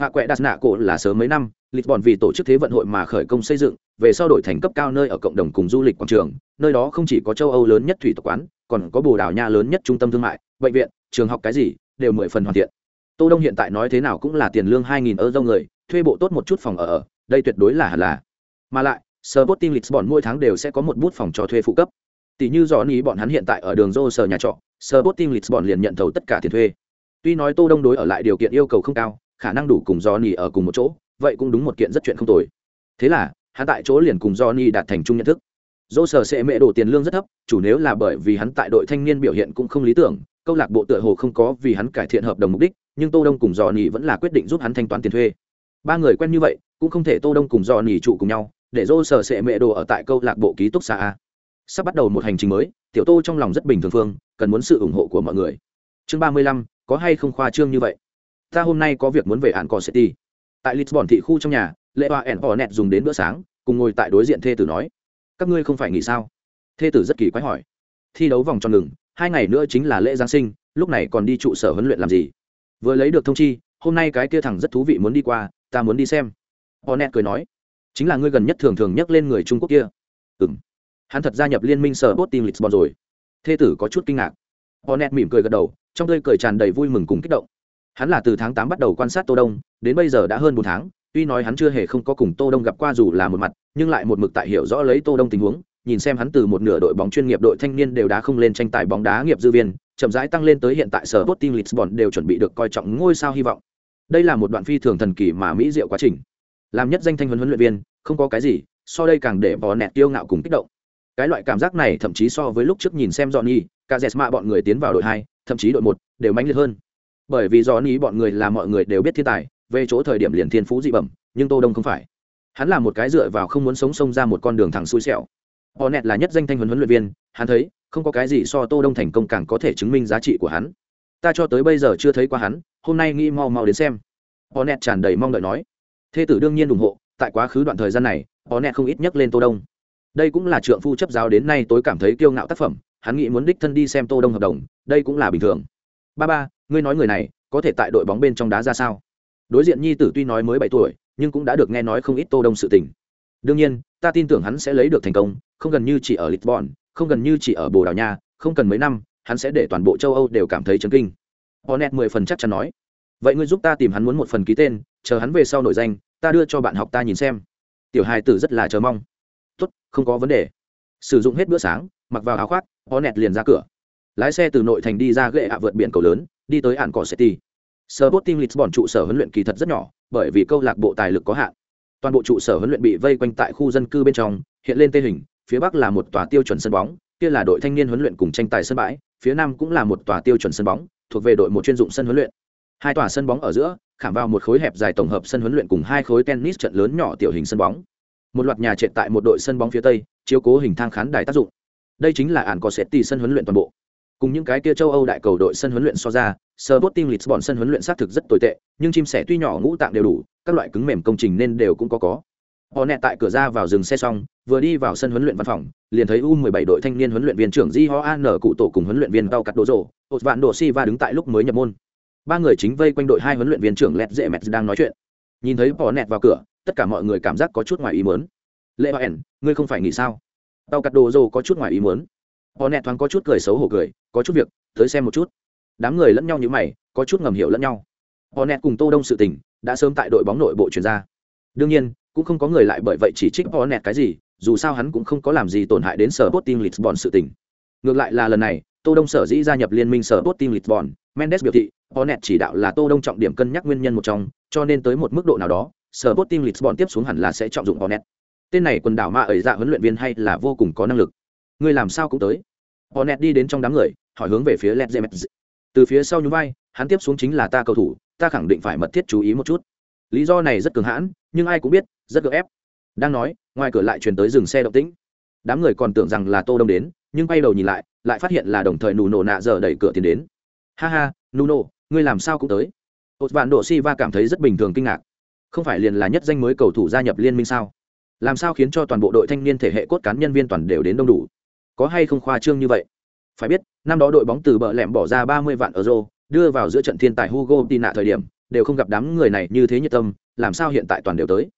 hạ quẹ đặt nạ cổ là sớm mấy năm lisbon vì tổ chức thế vận hội mà khởi công xây dựng về sau đổi thành cấp cao nơi ở cộng đồng cùng du lịch quảng trường nơi đó không chỉ có châu âu lớn nhất thủy tộc quán còn có bồ đào nha lớn nhất trung tâm thương mại bệnh viện trường học cái gì đều mười phần hoàn thiện tô đông hiện tại nói thế nào cũng là tiền lương hai nghìn euro người thuê bộ tốt một chút phòng ở đây tuyệt đối là hẳn là mà lại Sporting Lisbon mỗi tháng đều sẽ có một bút phòng cho thuê phụ cấp. Tỷ như rõ ý bọn hắn hiện tại ở đường Rô sở nhà trọ, Sporting Lisbon liền nhận thầu tất cả tiền thuê. Tuy nói Tô Đông đối ở lại điều kiện yêu cầu không cao, khả năng đủ cùng Johnny ở cùng một chỗ, vậy cũng đúng một kiện rất chuyện không tồi. Thế là, hắn tại chỗ liền cùng Johnny đạt thành chung nhận thức. Dỗ sở sẽ mẹ đổ tiền lương rất thấp, chủ nếu là bởi vì hắn tại đội thanh niên biểu hiện cũng không lý tưởng, câu lạc bộ tựa hồ không có vì hắn cải thiện hợp đồng mục đích, nhưng Tô Đông cùng Johnny vẫn là quyết định giúp hắn thanh toán tiền thuê. Ba người quen như vậy, cũng không thể Tô Đông cùng Johnny trụ cùng nhau, để Dỗ sở sẽ mẹ đổ ở tại câu lạc bộ ký túc xá. Sắp bắt đầu một hành trình mới, tiểu Tô trong lòng rất bình thường phương, cần muốn sự ủng hộ của mọi người. Chương 35, có hay không khoa trương như vậy? Ta hôm nay có việc muốn về ạn cò city. Tại lisbon thị khu trong nhà lệ hoa ẻn bỏ nẹt dùng đến bữa sáng cùng ngồi tại đối diện thê tử nói các ngươi không phải nghỉ sao? Thê tử rất kỳ quái hỏi. Thi đấu vòng tròn ngừng hai ngày nữa chính là lễ giáng sinh lúc này còn đi trụ sở huấn luyện làm gì? Vừa lấy được thông chi hôm nay cái kia thẳng rất thú vị muốn đi qua ta muốn đi xem. Hornet cười nói chính là ngươi gần nhất thường thường nhắc lên người trung quốc kia. Ừ hắn thật gia nhập liên minh sở bot team lisbon rồi. Thê tử có chút kinh ngạc. Hornet mỉm cười gật đầu, trong tươi cười tràn đầy vui mừng cùng kích động. Hắn là từ tháng tám bắt đầu quan sát tô đông, đến bây giờ đã hơn bốn tháng, tuy nói hắn chưa hề không có cùng tô đông gặp qua dù là một mặt, nhưng lại một mực tại hiểu rõ lấy tô đông tình huống, nhìn xem hắn từ một nửa đội bóng chuyên nghiệp đội thanh niên đều đã không lên tranh tài bóng đá nghiệp dư viên, chậm rãi tăng lên tới hiện tại sở Sporting Lisbon đều chuẩn bị được coi trọng ngôi sao hy vọng. Đây là một đoạn phi thường thần kỳ mà mỹ diệu quá trình. Làm nhất danh thanh huấn huấn luyện viên, không có cái gì, so đây càng để bỏ nẹt tiêu ngạo cùng kích động cái loại cảm giác này thậm chí so với lúc trước nhìn xem Johnny, Cazeema bọn người tiến vào đội hai thậm chí đội một đều mãnh liệt hơn. Bởi vì do bọn người là mọi người đều biết thiên tài về chỗ thời điểm liền thiên phú dị bẩm nhưng tô đông không phải. Hắn là một cái dựa vào không muốn sống sông ra một con đường thẳng xui xẻo. Họ nẹt là nhất danh thanh huấn huấn luyện viên hắn thấy không có cái gì so tô đông thành công càng có thể chứng minh giá trị của hắn. Ta cho tới bây giờ chưa thấy qua hắn hôm nay nghĩ mau mau đến xem. Họ nẹt tràn đầy mong đợi nói. Thê tử đương nhiên ủng hộ tại quá khứ đoạn thời gian này họ nẹt không ít nhắc lên tô đông đây cũng là trượng phu chấp giáo đến nay tối cảm thấy kiêu ngạo tác phẩm, hắn nghĩ muốn đích thân đi xem tô đông hợp đồng, đây cũng là bình thường. Ba ba, ngươi nói người này, có thể tại đội bóng bên trong đá ra sao? Đối diện nhi tử tuy nói mới bảy tuổi, nhưng cũng đã được nghe nói không ít tô đông sự tình. Đương nhiên, ta tin tưởng hắn sẽ lấy được thành công, không gần như chỉ ở lisbon, không gần như chỉ ở bồ đào nha, không cần mấy năm, hắn sẽ để toàn bộ châu âu đều cảm thấy chấn kinh. Hornet mười phần chắc chắn nói. Vậy ngươi giúp ta tìm hắn muốn một phần ký tên, chờ hắn về sau nổi danh, ta đưa cho bạn học ta nhìn xem. Tiểu hài tử rất là chờ mong không có vấn đề. Sử dụng hết bữa sáng, mặc vào áo khoác, hornet liền ra cửa. Lái xe từ nội thành đi ra ghệ ạ vượt biển cầu lớn, đi tới ạn cỏ city. Sporting Lisbon trụ sở huấn luyện kỳ thật rất nhỏ, bởi vì câu lạc bộ tài lực có hạn. Toàn bộ trụ sở huấn luyện bị vây quanh tại khu dân cư bên trong, hiện lên tê hình, phía bắc là một tòa tiêu chuẩn sân bóng, kia là đội thanh niên huấn luyện cùng tranh tài sân bãi, phía nam cũng là một tòa tiêu chuẩn sân bóng, thuộc về đội một chuyên dụng sân huấn luyện. Hai tòa sân bóng ở giữa, khảm vào một khối hẹp dài tổng hợp sân huấn luyện cùng hai khối tennis trận lớn nhỏ tiểu hình sân bóng một loạt nhà trệt tại một đội sân bóng phía tây chiếu cố hình thang khán đài tác dụng đây chính là ản có sẽ tì sân huấn luyện toàn bộ cùng những cái kia châu âu đại cầu đội sân huấn luyện so ra sơ bốt tim lịch bọn sân huấn luyện xác thực rất tồi tệ, nhưng chim sẻ tuy nhỏ ngũ tạng đều đủ, các loại cứng mềm công trình nên đều cũng có có. Họ nẹt tại cửa ra vào dừng xe xong, vừa đi vào sân huấn luyện văn phòng, liền thấy U17 đội thanh niên huấn luyện viên trưởng Di Ho An cụ tổ cùng huấn luyện viên bao Cắt đồ Rồ, hột vạn đồ si và đứng tại lúc mới nhập môn. Ba người chính vây quanh đội hai huấn luyện viên trưởng Lẹt dễ Mẹt đang nói chuyện. Nhìn thấy Họ nẹt vào cửa, tất cả mọi người cảm giác có chút ngoài ý muốn. Lệ Hoen, ngươi không phải nghỉ sao? tàu Cắt đồ Rồ có chút ngoài ý muốn. Họ nẹ thoáng có chút cười xấu hổ cười, có chút việc, tới xem một chút. Đám người lẫn nhau như mày, có chút ngầm hiểu lẫn nhau. Họ nẹ cùng Tô Đông sự tình, đã sớm tại đội bóng nội bộ chuyển ra. Đương nhiên, cũng không có người lại bởi vậy chỉ trích họ nẹ cái gì, dù sao hắn cũng không có làm gì tổn hại đến sở Sporting Lisbon sự tình. Ngược lại là lần này, Tô Đông sở dĩ gia nhập liên minh sở Sporting Lisbon, Mendes biểu thị, Hornet chỉ đạo là Tô Đông trọng điểm cân nhắc nguyên nhân một trong, cho nên tới một mức độ nào đó, Sporting Lisbon tiếp xuống hẳn là sẽ trọng dụng Bonnet. Tên này quần đảo ma ở dạ huấn luyện viên hay là vô cùng có năng lực. Người làm sao cũng tới. Bonnet đi đến trong đám người, hỏi hướng về phía Led Zemet. Từ phía sau nhún vai, hắn tiếp xuống chính là ta cầu thủ, ta khẳng định phải mật thiết chú ý một chút. Lý do này rất cường hãn, nhưng ai cũng biết, rất gượng ép. Đang nói, ngoài cửa lại truyền tới dừng xe động tĩnh. Đám người còn tưởng rằng là Tô Đông đến, nhưng quay đầu nhìn lại, lại phát hiện là đồng thời Nuno nạ giờ đẩy cửa tiến đến. Ha ha, Nuno, ngươi làm sao cũng tới? Một vạn độ si va cảm thấy rất bình thường kinh ngạc. Không phải liền là nhất danh mới cầu thủ gia nhập liên minh sao? Làm sao khiến cho toàn bộ đội thanh niên thể hệ cốt cán nhân viên toàn đều đến đông đủ? Có hay không khoa trương như vậy? Phải biết, năm đó đội bóng từ bờ lẻm bỏ ra 30 vạn euro, đưa vào giữa trận thiên tài Hugo Tina thời điểm, đều không gặp đám người này như thế nhiệt tâm, làm sao hiện tại toàn đều tới?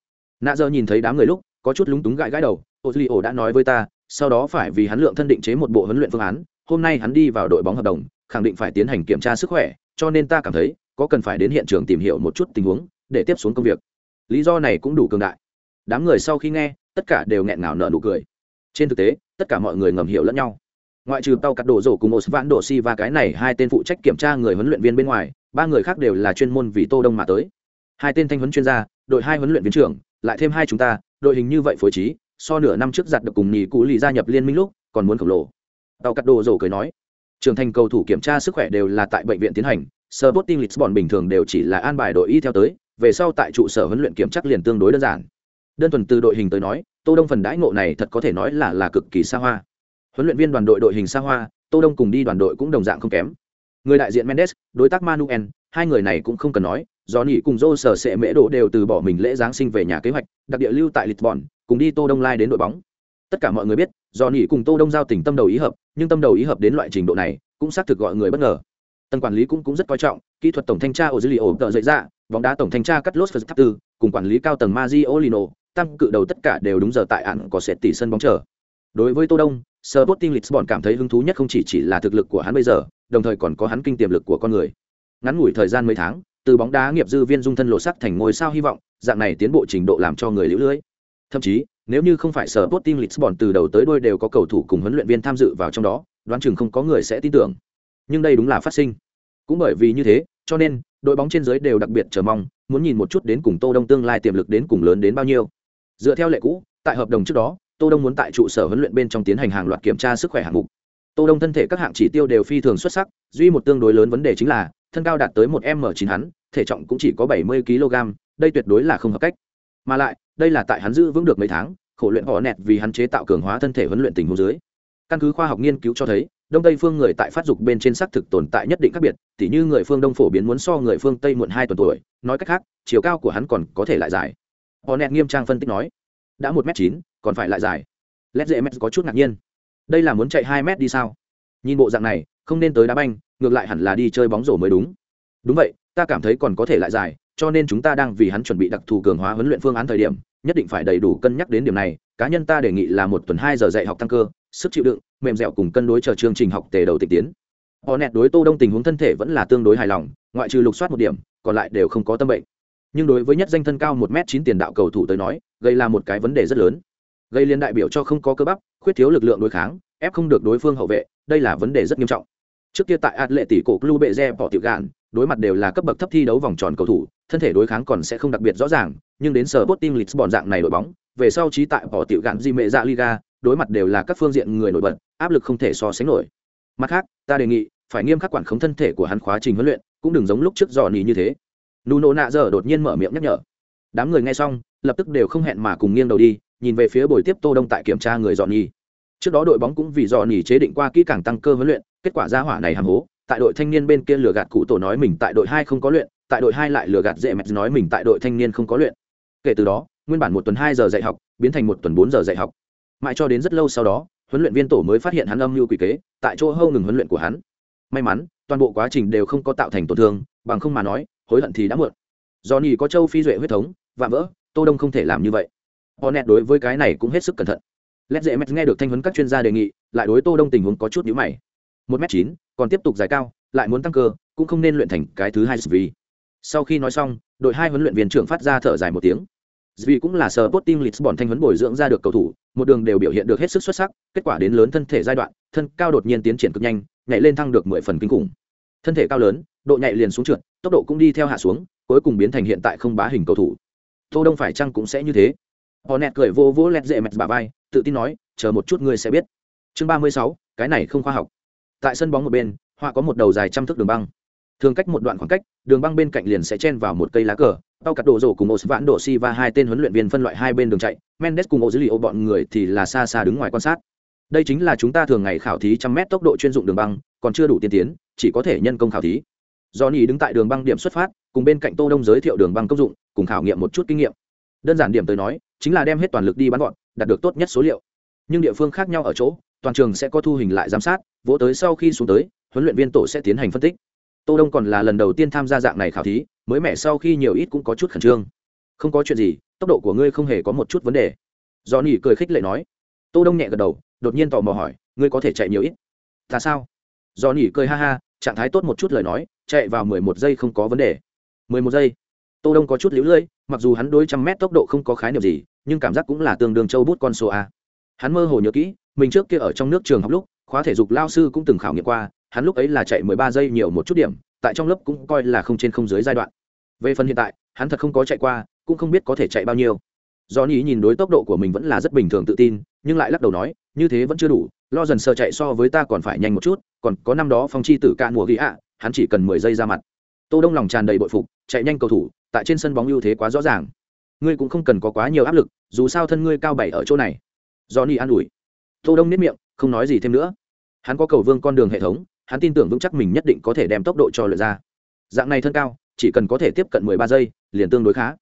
Nạ giờ nhìn thấy đám người lúc, có chút lúng túng gãi gãi đầu, Ozilio đã nói với ta, sau đó phải vì hắn lượng thân định chế một bộ huấn luyện phương án, hôm nay hắn đi vào đội bóng hợp đồng, khẳng định phải tiến hành kiểm tra sức khỏe, cho nên ta cảm thấy có cần phải đến hiện trường tìm hiểu một chút tình huống để tiếp xuống công việc. Lý do này cũng đủ cường đại. Đám người sau khi nghe, tất cả đều nghẹn ngào nở nụ cười. Trên thực tế, tất cả mọi người ngầm hiểu lẫn nhau. Ngoại trừ tàu cắt đổ rổ cùng Osvan đồ Si và cái này hai tên phụ trách kiểm tra người huấn luyện viên bên ngoài, ba người khác đều là chuyên môn vì Tô Đông mà tới. Hai tên thanh huấn chuyên gia, đội hai huấn luyện viên trưởng, lại thêm hai chúng ta, đội hình như vậy phối trí, so nửa năm trước giặt được cùng nhì cũ lì gia nhập liên minh lúc còn muốn khổng lồ tàu cắt đồ rổ cười nói trưởng thành cầu thủ kiểm tra sức khỏe đều là tại bệnh viện tiến hành Sporting Lisbon bình thường đều chỉ là an bài đội y theo tới về sau tại trụ sở huấn luyện kiểm tra liền tương đối đơn giản. Đơn thuần từ đội hình tới nói, tô đông phần đãi ngộ này thật có thể nói là là cực kỳ xa hoa. Huấn luyện viên đoàn đội đội hình xa hoa, tô đông cùng đi đoàn đội cũng đồng dạng không kém. Người đại diện mendes, đối tác manuel, hai người này cũng không cần nói do nhị cùng dô sở sệ mễ độ đều từ bỏ mình lễ giáng sinh về nhà kế hoạch, đặc địa lưu tại lisbon, cùng đi tô đông lai đến đội bóng. Tất cả mọi người biết do nhị cùng tô đông giao tình tâm đầu ý hợp, nhưng tâm đầu ý hợp đến loại trình độ này, cũng xác thực gọi người bất ngờ. Tầng quản lý cũng cũng rất coi trọng, kỹ thuật tổng thanh tra ở dữ liệu tờ dậy ra bóng đá tổng thanh tra cắt lốt tháp tư cùng quản lý cao tầng Mario Lino, tăng cự đầu tất cả đều đúng giờ tại ạn có sẽ tỷ sân bóng chờ. Đối với Tô Đông, Sporting Lisbon cảm thấy hứng thú nhất không chỉ chỉ là thực lực của hắn bây giờ, đồng thời còn có hắn kinh tiềm lực của con người. Ngắn ngủi thời gian mấy tháng, từ bóng đá nghiệp dư viên dung thân lộ sắc thành ngôi sao hy vọng, dạng này tiến bộ trình độ làm cho người liễu lưới. Thậm chí, nếu như không phải sở Sporting Lisbon từ đầu tới đuôi đều có cầu thủ cùng huấn luyện viên tham dự vào trong đó, đoán chừng không có người sẽ tin tưởng. Nhưng đây đúng là phát sinh. Cũng bởi vì như thế, cho nên đội bóng trên dưới đều đặc biệt chờ mong, muốn nhìn một chút đến cùng Tô Đông tương lai tiềm lực đến cùng lớn đến bao nhiêu. Dựa theo lệ cũ, tại hợp đồng trước đó, Tô Đông muốn tại trụ sở huấn luyện bên trong tiến hành hàng loạt kiểm tra sức khỏe hạng mục. Tô Đông thân thể các hạng chỉ tiêu đều phi thường xuất sắc, duy một tương đối lớn vấn đề chính là thân cao đạt tới một m chín hắn, thể trọng cũng chỉ có 70 kg, đây tuyệt đối là không hợp cách. Mà lại, đây là tại hắn giữ vững được mấy tháng, khổ luyện họ nẹt vì hắn chế tạo cường hóa thân thể huấn luyện tình huống dưới. Căn cứ khoa học nghiên cứu cho thấy, đông tây phương người tại phát dục bên trên xác thực tồn tại nhất định khác biệt, tỉ như người phương đông phổ biến muốn so người phương tây muộn hai tuần tuổi, nói cách khác, chiều cao của hắn còn có thể lại dài. Họ nẹt nghiêm trang phân tích nói, đã một m chín, còn phải lại dài. Lét dễ mét có chút ngạc nhiên, đây là muốn chạy hai mét đi sao? Nhìn bộ dạng này, không nên tới đá banh, ngược lại hẳn là đi chơi bóng rổ mới đúng. Đúng vậy, ta cảm thấy còn có thể lại dài, cho nên chúng ta đang vì hắn chuẩn bị đặc thù cường hóa huấn luyện phương án thời điểm nhất định phải đầy đủ cân nhắc đến điểm này cá nhân ta đề nghị là một tuần hai giờ dạy học tăng cơ sức chịu đựng mềm dẻo cùng cân đối chờ chương trình học tề đầu tịch tiến. Họ nẹt đối tô đông tình huống thân thể vẫn là tương đối hài lòng ngoại trừ lục soát một điểm còn lại đều không có tâm bệnh. Nhưng đối với nhất danh thân cao một m chín tiền đạo cầu thủ tới nói gây là một cái vấn đề rất lớn. Gây liên đại biểu cho không có cơ bắp khuyết thiếu lực lượng đối kháng ép không được đối phương hậu vệ đây là vấn đề rất nghiêm trọng. Trước kia tại ạt lệ tỷ cổ club bệ re bỏ tiểu gạn đối mặt đều là cấp bậc thấp thi đấu vòng tròn cầu thủ thân thể đối kháng còn sẽ không đặc biệt rõ ràng nhưng đến sở Sporting Lisbon dạng này đội bóng, về sau trí tại bỏ tiểu gạn di mệ dạ Liga, đối mặt đều là các phương diện người nổi bật, áp lực không thể so sánh nổi. Mặt khác, ta đề nghị phải nghiêm khắc quản khống thân thể của hắn khóa trình huấn luyện, cũng đừng giống lúc trước dò nỉ như thế. Nuno nạ giờ đột nhiên mở miệng nhắc nhở. Đám người nghe xong, lập tức đều không hẹn mà cùng nghiêng đầu đi, nhìn về phía buổi tiếp Tô Đông tại kiểm tra người dọn nhì. Trước đó đội bóng cũng vì dọn nhì chế định qua kỹ càng tăng cơ huấn luyện, kết quả ra hỏa này hàm hố, tại đội thanh niên bên kia lừa gạt cụ tổ nói mình tại đội hai không có luyện, tại đội hai lại lừa gạt dễ mệt nói mình tại đội thanh niên không có luyện. Kể từ đó, nguyên bản một tuần hai giờ dạy học, biến thành một tuần bốn giờ dạy học. Mãi cho đến rất lâu sau đó, huấn luyện viên tổ mới phát hiện hắn âm mưu quỷ kế, tại chỗ hâu ngừng huấn luyện của hắn. May mắn, toàn bộ quá trình đều không có tạo thành tổn thương, bằng không mà nói, hối hận thì đã muộn. nhì có châu phi duệ huyết thống, và vỡ, Tô Đông không thể làm như vậy. Hornet đối với cái này cũng hết sức cẩn thận. Led Dệ nghe được thanh huấn các chuyên gia đề nghị, lại đối Tô Đông tình huống có chút nhíu mày. Một m chín, còn tiếp tục dài cao, lại muốn tăng cơ, cũng không nên luyện thành cái thứ hai vì. Sau khi nói xong, đội hai huấn luyện viên trưởng phát ra thở dài một tiếng. Vì cũng là sở Sporting Lisbon thanh huấn bồi dưỡng ra được cầu thủ, một đường đều biểu hiện được hết sức xuất sắc, kết quả đến lớn thân thể giai đoạn, thân cao đột nhiên tiến triển cực nhanh, nhảy lên thăng được mười phần kinh khủng. Thân thể cao lớn, độ nhạy liền xuống trượt, tốc độ cũng đi theo hạ xuống, cuối cùng biến thành hiện tại không bá hình cầu thủ. Tô Đông phải chăng cũng sẽ như thế? Họ nẹt cười vô vô lẹt dệ mệt bà vai, tự tin nói, chờ một chút ngươi sẽ biết. Chương ba mươi sáu, cái này không khoa học. Tại sân bóng một bên, họa có một đầu dài trăm thước đường băng. Thường cách một đoạn khoảng cách, đường băng bên cạnh liền sẽ chen vào một cây lá cờ. Tao cắt đồ rổ cùng một vãn đồ si và hai tên huấn luyện viên phân loại hai bên đường chạy, Mendes cùng ô dữ liệu bọn người thì là xa xa đứng ngoài quan sát. Đây chính là chúng ta thường ngày khảo thí trăm mét tốc độ chuyên dụng đường băng, còn chưa đủ tiên tiến, chỉ có thể nhân công khảo thí. Johnny đứng tại đường băng điểm xuất phát, cùng bên cạnh Tô Đông giới thiệu đường băng công dụng, cùng khảo nghiệm một chút kinh nghiệm. Đơn giản điểm tới nói, chính là đem hết toàn lực đi bắn gọn, đạt được tốt nhất số liệu. Nhưng địa phương khác nhau ở chỗ, toàn trường sẽ có thu hình lại giám sát, vỗ tới sau khi xuống tới, huấn luyện viên tổ sẽ tiến hành phân tích. Tô Đông còn là lần đầu tiên tham gia dạng này khảo thí, mới mẻ sau khi nhiều ít cũng có chút khẩn trương. Không có chuyện gì, tốc độ của ngươi không hề có một chút vấn đề. do nỉ cười khích lệ nói. Tô Đông nhẹ gật đầu, đột nhiên tò mò hỏi, ngươi có thể chạy nhiều ít? Ta sao? do nỉ cười ha ha, trạng thái tốt một chút lời nói, chạy vào 11 giây không có vấn đề. 11 giây. Tô Đông có chút liễu lưỡi, mặc dù hắn đối trăm mét tốc độ không có khái niệm gì, nhưng cảm giác cũng là tương đương châu bút con số a. Hắn mơ hồ nhớ kỹ, mình trước kia ở trong nước trường học lúc, khóa thể dục lao sư cũng từng khảo nghiệm qua, hắn lúc ấy là chạy 13 giây nhiều một chút điểm, tại trong lớp cũng coi là không trên không dưới giai đoạn. Về phần hiện tại, hắn thật không có chạy qua, cũng không biết có thể chạy bao nhiêu. Johnny nhìn đối tốc độ của mình vẫn là rất bình thường tự tin, nhưng lại lắc đầu nói, như thế vẫn chưa đủ, lo dần sơ chạy so với ta còn phải nhanh một chút, còn có năm đó phong chi tử ca mùa ghi ạ, hắn chỉ cần 10 giây ra mặt. Tô Đông lòng tràn đầy bội phục, chạy nhanh cầu thủ, tại trên sân bóng ưu thế quá rõ ràng. Ngươi cũng không cần có quá nhiều áp lực, dù sao thân ngươi cao bảy ở chỗ này. Johnny an ủi. Tô Đông niết miệng, không nói gì thêm nữa. Hắn có cầu vương con đường hệ thống, hắn tin tưởng vững chắc mình nhất định có thể đem tốc độ cho luyện ra. Dạng này thân cao, chỉ cần có thể tiếp cận 13 giây, liền tương đối khá.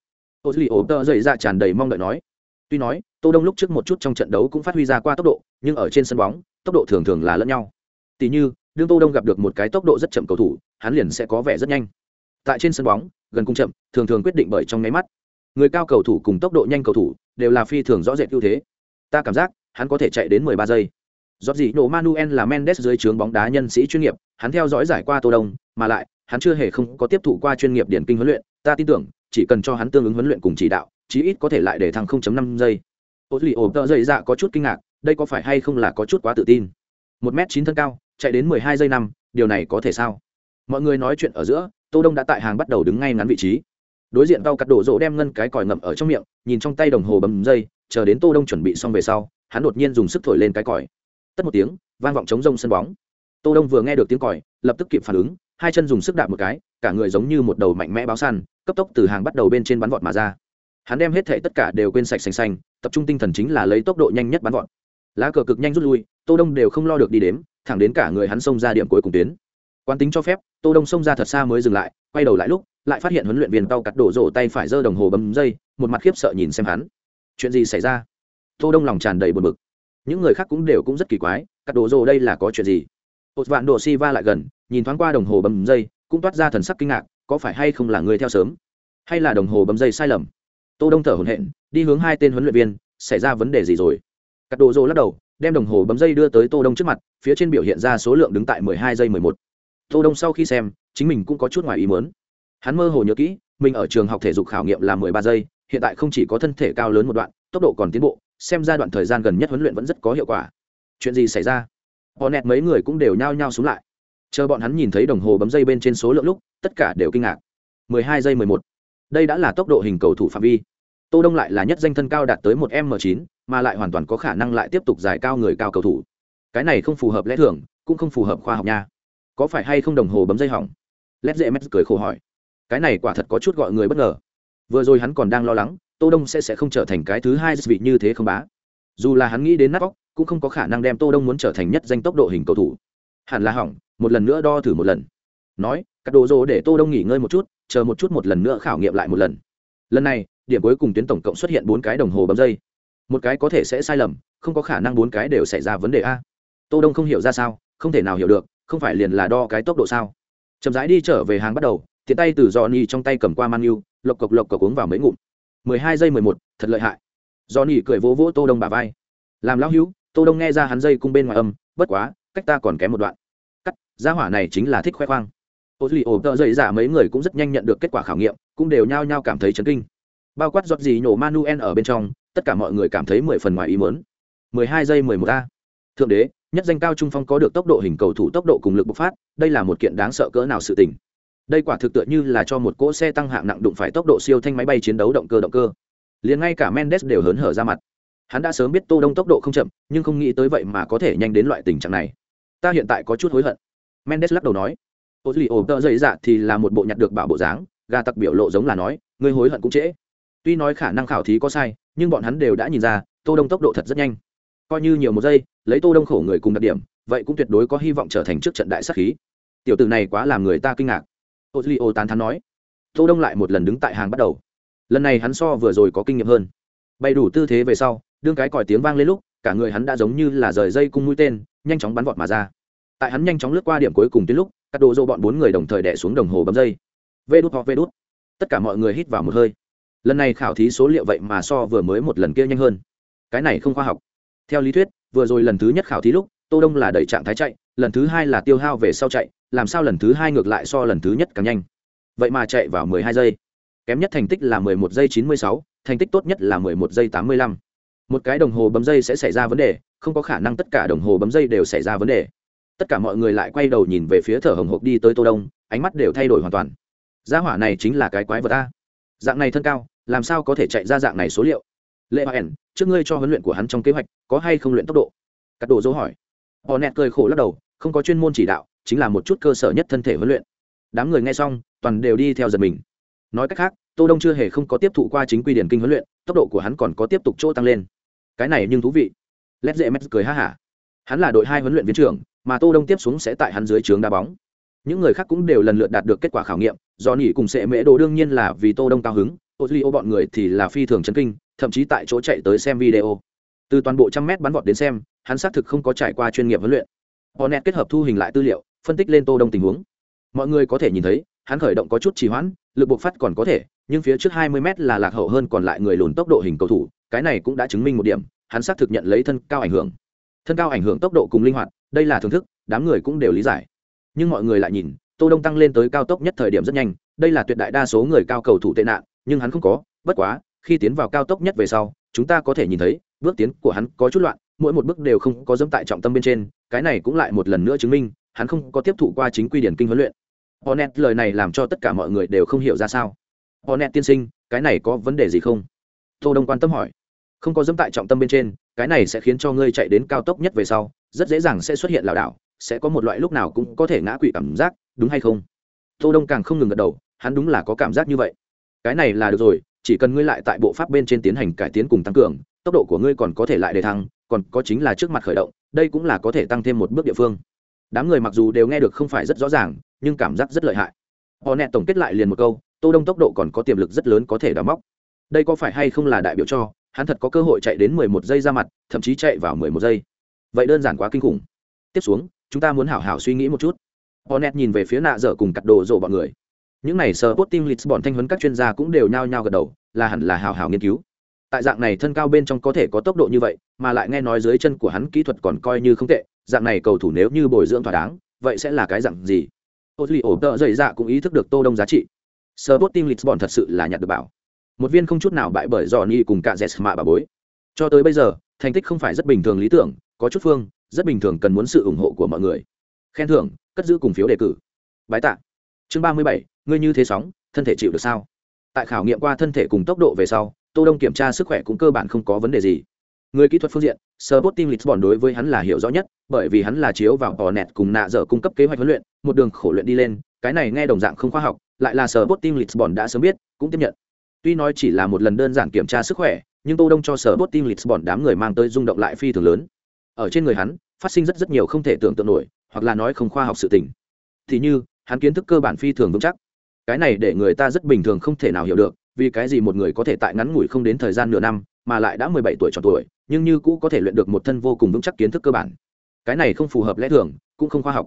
Ozili tơ dậy ra tràn đầy mong đợi nói. Tuy nói, Tô Đông lúc trước một chút trong trận đấu cũng phát huy ra qua tốc độ, nhưng ở trên sân bóng, tốc độ thường thường là lẫn nhau. tỉ như, đương Tô Đông gặp được một cái tốc độ rất chậm cầu thủ, hắn liền sẽ có vẻ rất nhanh. Tại trên sân bóng, gần cung chậm, thường thường quyết định bởi trong nháy mắt. Người cao cầu thủ cùng tốc độ nhanh cầu thủ đều là phi thường rõ rệt ưu thế. Ta cảm giác, hắn có thể chạy đến 13 giây. Giọt gì nổ Manuel là Mendes dưới trướng bóng đá nhân sĩ chuyên nghiệp, hắn theo dõi giải qua Tô Đông, mà lại, hắn chưa hề không có tiếp thụ qua chuyên nghiệp điển kinh huấn luyện, ta tin tưởng, chỉ cần cho hắn tương ứng huấn luyện cùng chỉ đạo, chí ít có thể lại để thăng 0.5 giây. Ozli tợ dậy dạ có chút kinh ngạc, đây có phải hay không là có chút quá tự tin. 1m9 thân cao, chạy đến 12 giây năm, điều này có thể sao? Mọi người nói chuyện ở giữa, Tô Đông đã tại hàng bắt đầu đứng ngay ngắn vị trí. Đối diện tao cắt đổ rỗ đem ngân cái còi ngậm ở trong miệng, nhìn trong tay đồng hồ bấm giây, chờ đến Tô Đông chuẩn bị xong về sau, hắn đột nhiên dùng sức thổi lên cái còi. Tất một tiếng, vang vọng chống rông sân bóng. Tô Đông vừa nghe được tiếng còi, lập tức kịp phản ứng, hai chân dùng sức đạp một cái, cả người giống như một đầu mạnh mẽ báo săn, cấp tốc từ hàng bắt đầu bên trên bắn vọt mà ra. Hắn đem hết thệ tất cả đều quên sạch sành xanh, tập trung tinh thần chính là lấy tốc độ nhanh nhất bắn vọt. Lá cờ cực nhanh rút lui, Tô Đông đều không lo được đi đếm, thẳng đến cả người hắn xông ra điểm cuối cùng tuyến. Quan tính cho phép, Tô Đông xông ra thật xa mới dừng lại, quay đầu lại lúc, lại phát hiện huấn luyện viên tao cắt đổ rổ tay phải giơ đồng hồ bấm giây, một mặt khiếp sợ nhìn xem hắn. Chuyện gì xảy ra? Tô Đông lòng tràn đầy buồn bực. Những người khác cũng đều cũng rất kỳ quái, cắt đồ rồ đây là có chuyện gì? hột vạn đồ si va lại gần, nhìn thoáng qua đồng hồ bấm dây, cũng toát ra thần sắc kinh ngạc, có phải hay không là người theo sớm, hay là đồng hồ bấm dây sai lầm? Tô Đông thở hổn hển, đi hướng hai tên huấn luyện viên, xảy ra vấn đề gì rồi? Cắt đồ rồ lắc đầu, đem đồng hồ bấm dây đưa tới Tô Đông trước mặt, phía trên biểu hiện ra số lượng đứng tại 12 giây 11. Tô Đông sau khi xem, chính mình cũng có chút ngoài ý muốn. Hắn mơ hồ nhớ kỹ, mình ở trường học thể dục khảo nghiệm là 13 giây, hiện tại không chỉ có thân thể cao lớn một đoạn, tốc độ còn tiến bộ, xem ra đoạn thời gian gần nhất huấn luyện vẫn rất có hiệu quả. Chuyện gì xảy ra? Họ nẹt mấy người cũng đều nhao nhao xuống lại. Chờ bọn hắn nhìn thấy đồng hồ bấm dây bên trên số lượng lúc, tất cả đều kinh ngạc. 12 giây 11. Đây đã là tốc độ hình cầu thủ phạm vi. tô đông lại là nhất danh thân cao đạt tới một m 9 mà lại hoàn toàn có khả năng lại tiếp tục giải cao người cao cầu thủ cái này không phù hợp lẽ thường cũng không phù hợp khoa học nha có phải hay không đồng hồ bấm dây hỏng lét dễ mét cười khổ hỏi cái này quả thật có chút gọi người bất ngờ vừa rồi hắn còn đang lo lắng tô đông sẽ sẽ không trở thành cái thứ hai vị như thế không bá. Dù là hắn nghĩ đến nát bóc cũng không có khả năng đem tô đông muốn trở thành nhất danh tốc độ hình cầu thủ. Hẳn là hỏng, một lần nữa đo thử một lần. Nói, cắt đồ rồ để tô đông nghỉ ngơi một chút, chờ một chút một lần nữa khảo nghiệm lại một lần. Lần này, điểm cuối cùng tuyến tổng cộng xuất hiện bốn cái đồng hồ bấm dây. Một cái có thể sẽ sai lầm, không có khả năng bốn cái đều xảy ra vấn đề a. Tô đông không hiểu ra sao, không thể nào hiểu được, không phải liền là đo cái tốc độ sao. Chậm rãi đi trở về hàng bắt đầu, tiện tay từ dò ni trong tay cầm qua manu lộc cộc lộc cộc uống vào mấy ngụm mười hai giây mười một, thật lợi hại. Johnny cười vỗ vỗ tô đông bả vai. Làm lão hữu, tô đông nghe ra hắn dây cung bên ngoài âm, bất quá, cách ta còn kém một đoạn. Cắt, gia hỏa này chính là thích khoe khoang. Ô duy ổ tợ dậy giả mấy người cũng rất nhanh nhận được kết quả khảo nghiệm, cũng đều nhao nhao cảm thấy chấn kinh. Bao quát giọt gì nhổ manuel ở bên trong, tất cả mọi người cảm thấy mười phần ngoài ý muốn. mười hai giây mười một a. Thượng đế, nhất danh cao trung phong có được tốc độ hình cầu thủ tốc độ cùng lực bộc phát, đây là một kiện đáng sợ cỡ nào sự tình đây quả thực tựa như là cho một cỗ xe tăng hạng nặng đụng phải tốc độ siêu thanh máy bay chiến đấu động cơ động cơ. Liền ngay cả mendes đều hớn hở ra mặt. Hắn đã sớm biết tô đông tốc độ không chậm, nhưng không nghĩ tới vậy mà có thể nhanh đến loại tình trạng này. Ta hiện tại có chút hối hận. Mendes lắc đầu nói. Ô duy ổ tợ dậy dạ thì là một bộ nhặt được bảo bộ dáng, gà tặc biểu lộ giống là nói, ngươi hối hận cũng trễ. Tuy nói khả năng khảo thí có sai, nhưng bọn hắn đều đã nhìn ra, tô đông tốc độ thật rất nhanh. Coi như nhiều một giây, lấy tô đông khổ người cùng đặc điểm, vậy cũng tuyệt đối có hy vọng trở thành trước trận đại sát khí. Tiểu tử này quá làm người ta kinh ngạc ô duy ô tán thán nói. Tô đông lại một lần đứng tại hàng bắt đầu. Lần này hắn so vừa rồi có kinh nghiệm hơn. Bay đủ tư thế về sau, đương cái còi tiếng vang lên lúc, cả người hắn đã giống như là rời dây cung mũi tên, nhanh chóng bắn vọt mà ra. Tại hắn nhanh chóng lướt qua điểm cuối cùng đến lúc, các đồ dô bọn bốn người đồng thời đẻ xuống đồng hồ bấm dây. Vê đút hoặc vê đút. Tất cả mọi người hít vào một hơi. Lần này khảo thí số liệu vậy mà so vừa mới một lần kia nhanh hơn. Cái này không khoa học. Theo lý thuyết, vừa rồi lần thứ nhất khảo thí lúc, tô đông là đẩy trạng thái chạy lần thứ hai là tiêu hao về sau chạy làm sao lần thứ hai ngược lại so lần thứ nhất càng nhanh? Vậy mà chạy vào 12 giây. Kém nhất thành tích là 11 giây 96, thành tích tốt nhất là 11 giây 85. một cái đồng hồ bấm dây sẽ xảy ra vấn đề không có khả năng tất cả đồng hồ bấm dây đều xảy ra vấn đề. Tất cả mọi người lại quay đầu nhìn về phía thở hồng hộc đi tới tô đông ánh mắt đều thay đổi hoàn toàn. Gia hỏa này chính là cái quái vật a. Dạng này thân cao làm sao có thể chạy ra dạng này số liệu? Lệ hoa ẻn trước ngươi cho huấn luyện của hắn trong kế hoạch có hay không luyện tốc độ? Cắt đồ dấu hỏi. Họ nẹt cười khổ lắc đầu không có chuyên môn chỉ đạo, chính là một chút cơ sở nhất thân thể huấn luyện. Đám người nghe xong, toàn đều đi theo giật mình. Nói cách khác, tô đông chưa hề không có tiếp thụ qua chính quy điển kinh huấn luyện, tốc độ của hắn còn có tiếp tục chỗ tăng lên. Cái này nhưng thú vị. Lét dễ mét cười ha hả. Hắn là đội hai huấn luyện viên trưởng, mà tô đông tiếp xuống sẽ tại hắn dưới trướng đá bóng. Những người khác cũng đều lần lượt đạt được kết quả khảo nghiệm do nghỉ cùng sẽ mễ đồ đương nhiên là vì tô đông cao hứng ô duy ô bọn người thì là phi thường chấn kinh, thậm chí tại chỗ chạy tới xem video. Từ toàn bộ trăm mét bắn vọt đến xem, hắn xác thực không có trải qua chuyên nghiệp huấn luyện họ kết hợp thu hình lại tư liệu, phân tích lên tô đông tình huống. Mọi người có thể nhìn thấy, hắn khởi động có chút trì hoãn, lực buộc phát còn có thể, nhưng phía trước 20 mét là lạc hậu hơn còn lại người lùn tốc độ hình cầu thủ, cái này cũng đã chứng minh một điểm, hắn xác thực nhận lấy thân cao ảnh hưởng. Thân cao ảnh hưởng tốc độ cùng linh hoạt, đây là thưởng thức, đám người cũng đều lý giải. Nhưng mọi người lại nhìn, tô đông tăng lên tới cao tốc nhất thời điểm rất nhanh, đây là tuyệt đại đa số người cao cầu thủ tệ nạn, nhưng hắn không có, bất quá, khi tiến vào cao tốc nhất về sau, chúng ta có thể nhìn thấy, bước tiến của hắn có chút loạn mỗi một bước đều không có dẫm tại trọng tâm bên trên, cái này cũng lại một lần nữa chứng minh, hắn không có tiếp thụ qua chính quy điển kinh huấn luyện. Hornet, lời này làm cho tất cả mọi người đều không hiểu ra sao. Hornet tiên sinh, cái này có vấn đề gì không? Tô đông quan tâm hỏi. Không có dẫm tại trọng tâm bên trên, cái này sẽ khiến cho ngươi chạy đến cao tốc nhất về sau, rất dễ dàng sẽ xuất hiện lảo đảo, sẽ có một loại lúc nào cũng có thể ngã quỵ cảm giác, đúng hay không? Tô đông càng không ngừng gật đầu, hắn đúng là có cảm giác như vậy. Cái này là được rồi, chỉ cần ngươi lại tại bộ pháp bên trên tiến hành cải tiến cùng tăng cường, tốc độ của ngươi còn có thể lại đề thăng còn có chính là trước mặt khởi động, đây cũng là có thể tăng thêm một bước địa phương. Đám người mặc dù đều nghe được không phải rất rõ ràng, nhưng cảm giác rất lợi hại. Họ nẹ tổng kết lại liền một câu, tô đông tốc độ còn có tiềm lực rất lớn có thể đào móc. Đây có phải hay không là đại biểu cho, hắn thật có cơ hội chạy đến mười một giây ra mặt, thậm chí chạy vào mười một giây. Vậy đơn giản quá kinh khủng. Tiếp xuống, chúng ta muốn hảo hảo suy nghĩ một chút. Hornet nhìn về phía nạ dở cùng cặt đồ rộ bọn người. Những này sờ lịch bọn thanh huấn các chuyên gia cũng đều nhao nhao gật đầu, là hẳn là hảo hảo nghiên cứu tại dạng này thân cao bên trong có thể có tốc độ như vậy, mà lại nghe nói dưới chân của hắn kỹ thuật còn coi như không tệ, dạng này cầu thủ nếu như bồi dưỡng thỏa đáng, vậy sẽ là cái dạng gì? Ô duy ổ tợ dậy dạ cũng ý thức được tô đông giá trị. Sơ bốt tim Lisbon thật sự là nhặt được bảo. Một viên không chút nào bại bởi dò ni cùng cả jes mạ bà bối. Cho tới bây giờ, thành tích không phải rất bình thường lý tưởng, có chút phương, rất bình thường cần muốn sự ủng hộ của mọi người. Khen thưởng, cất giữ cùng phiếu đề cử. Bái tạ. Chương ba mươi bảy, ngươi như thế sóng, thân thể chịu được sao? Tại khảo nghiệm qua thân thể cùng tốc độ về sau tô đông kiểm tra sức khỏe cũng cơ bản không có vấn đề gì. Người kỹ thuật phương diện Sporting Lisbon đối với hắn là hiểu rõ nhất, bởi vì hắn là chiếu vào tò nẹt cùng nạ dở cung cấp kế hoạch huấn luyện, một đường khổ luyện đi lên, cái này nghe đồng dạng không khoa học, lại là Sporting Lisbon đã sớm biết, cũng tiếp nhận. Tuy nói chỉ là một lần đơn giản kiểm tra sức khỏe, nhưng tô đông cho Sporting Lisbon đám người mang tới rung động lại phi thường lớn. Ở trên người hắn, phát sinh rất rất nhiều không thể tưởng tượng nổi, hoặc là nói không khoa học sự tình. Thì như, hắn kiến thức cơ bản phi thường vững chắc. Cái này để người ta rất bình thường không thể nào hiểu được vì cái gì một người có thể tại ngắn ngủi không đến thời gian nửa năm, mà lại đã mười bảy tuổi tròn tuổi, nhưng như cũ có thể luyện được một thân vô cùng vững chắc kiến thức cơ bản. Cái này không phù hợp lẽ thường, cũng không khoa học.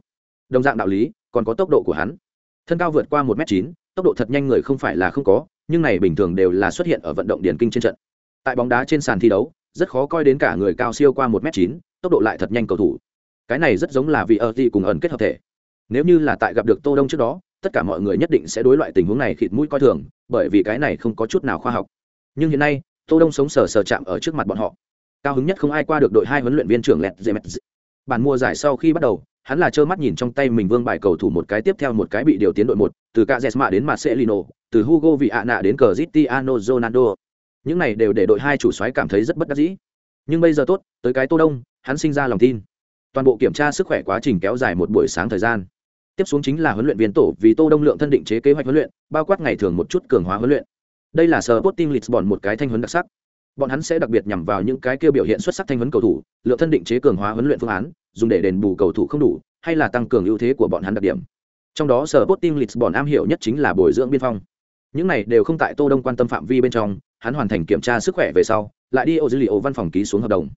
Đồng dạng đạo lý, còn có tốc độ của hắn. Thân cao vượt qua một m chín, tốc độ thật nhanh người không phải là không có, nhưng này bình thường đều là xuất hiện ở vận động điển kinh trên trận. Tại bóng đá trên sàn thi đấu, rất khó coi đến cả người cao siêu qua một m chín, tốc độ lại thật nhanh cầu thủ. Cái này rất giống là vì ở thì cùng ẩn kết hợp thể. Nếu như là tại gặp được tô đông trước đó tất cả mọi người nhất định sẽ đối loại tình huống này khịt mũi coi thường, bởi vì cái này không có chút nào khoa học. Nhưng hiện nay, tô đông sống sờ sờ chạm ở trước mặt bọn họ. Cao hứng nhất không ai qua được đội hai huấn luyện viên trưởng lẹt dễ mẹt bản mua giải sau khi bắt đầu, hắn là trơ mắt nhìn trong tay mình vương bài cầu thủ một cái tiếp theo một cái bị điều tiến đội một, từ Cazeema đến Marcelino, từ Hugo vị ạ nạ đến Cristiano Ronaldo. Những này đều để đội hai chủ soái cảm thấy rất bất đắc dĩ. Nhưng bây giờ tốt, tới cái tô đông, hắn sinh ra lòng tin. Toàn bộ kiểm tra sức khỏe quá trình kéo dài một buổi sáng thời gian tiếp xuống chính là huấn luyện viên tổ vì tô đông lượng thân định chế kế hoạch huấn luyện, bao quát ngày thường một chút cường hóa huấn luyện. Đây là sở Sporting Lisbon một cái thanh huấn đặc sắc. Bọn hắn sẽ đặc biệt nhằm vào những cái kêu biểu hiện xuất sắc thanh huấn cầu thủ, lượng thân định chế cường hóa huấn luyện phương án, dùng để đền bù cầu thủ không đủ, hay là tăng cường ưu thế của bọn hắn đặc điểm. Trong đó sở Sporting Lisbon am hiểu nhất chính là bồi dưỡng biên phong. Những này đều không tại tô đông quan tâm phạm vi bên trong, hắn hoàn thành kiểm tra sức khỏe về sau, lại đi ô dữ liệu văn phòng ký xuống hợp đồng.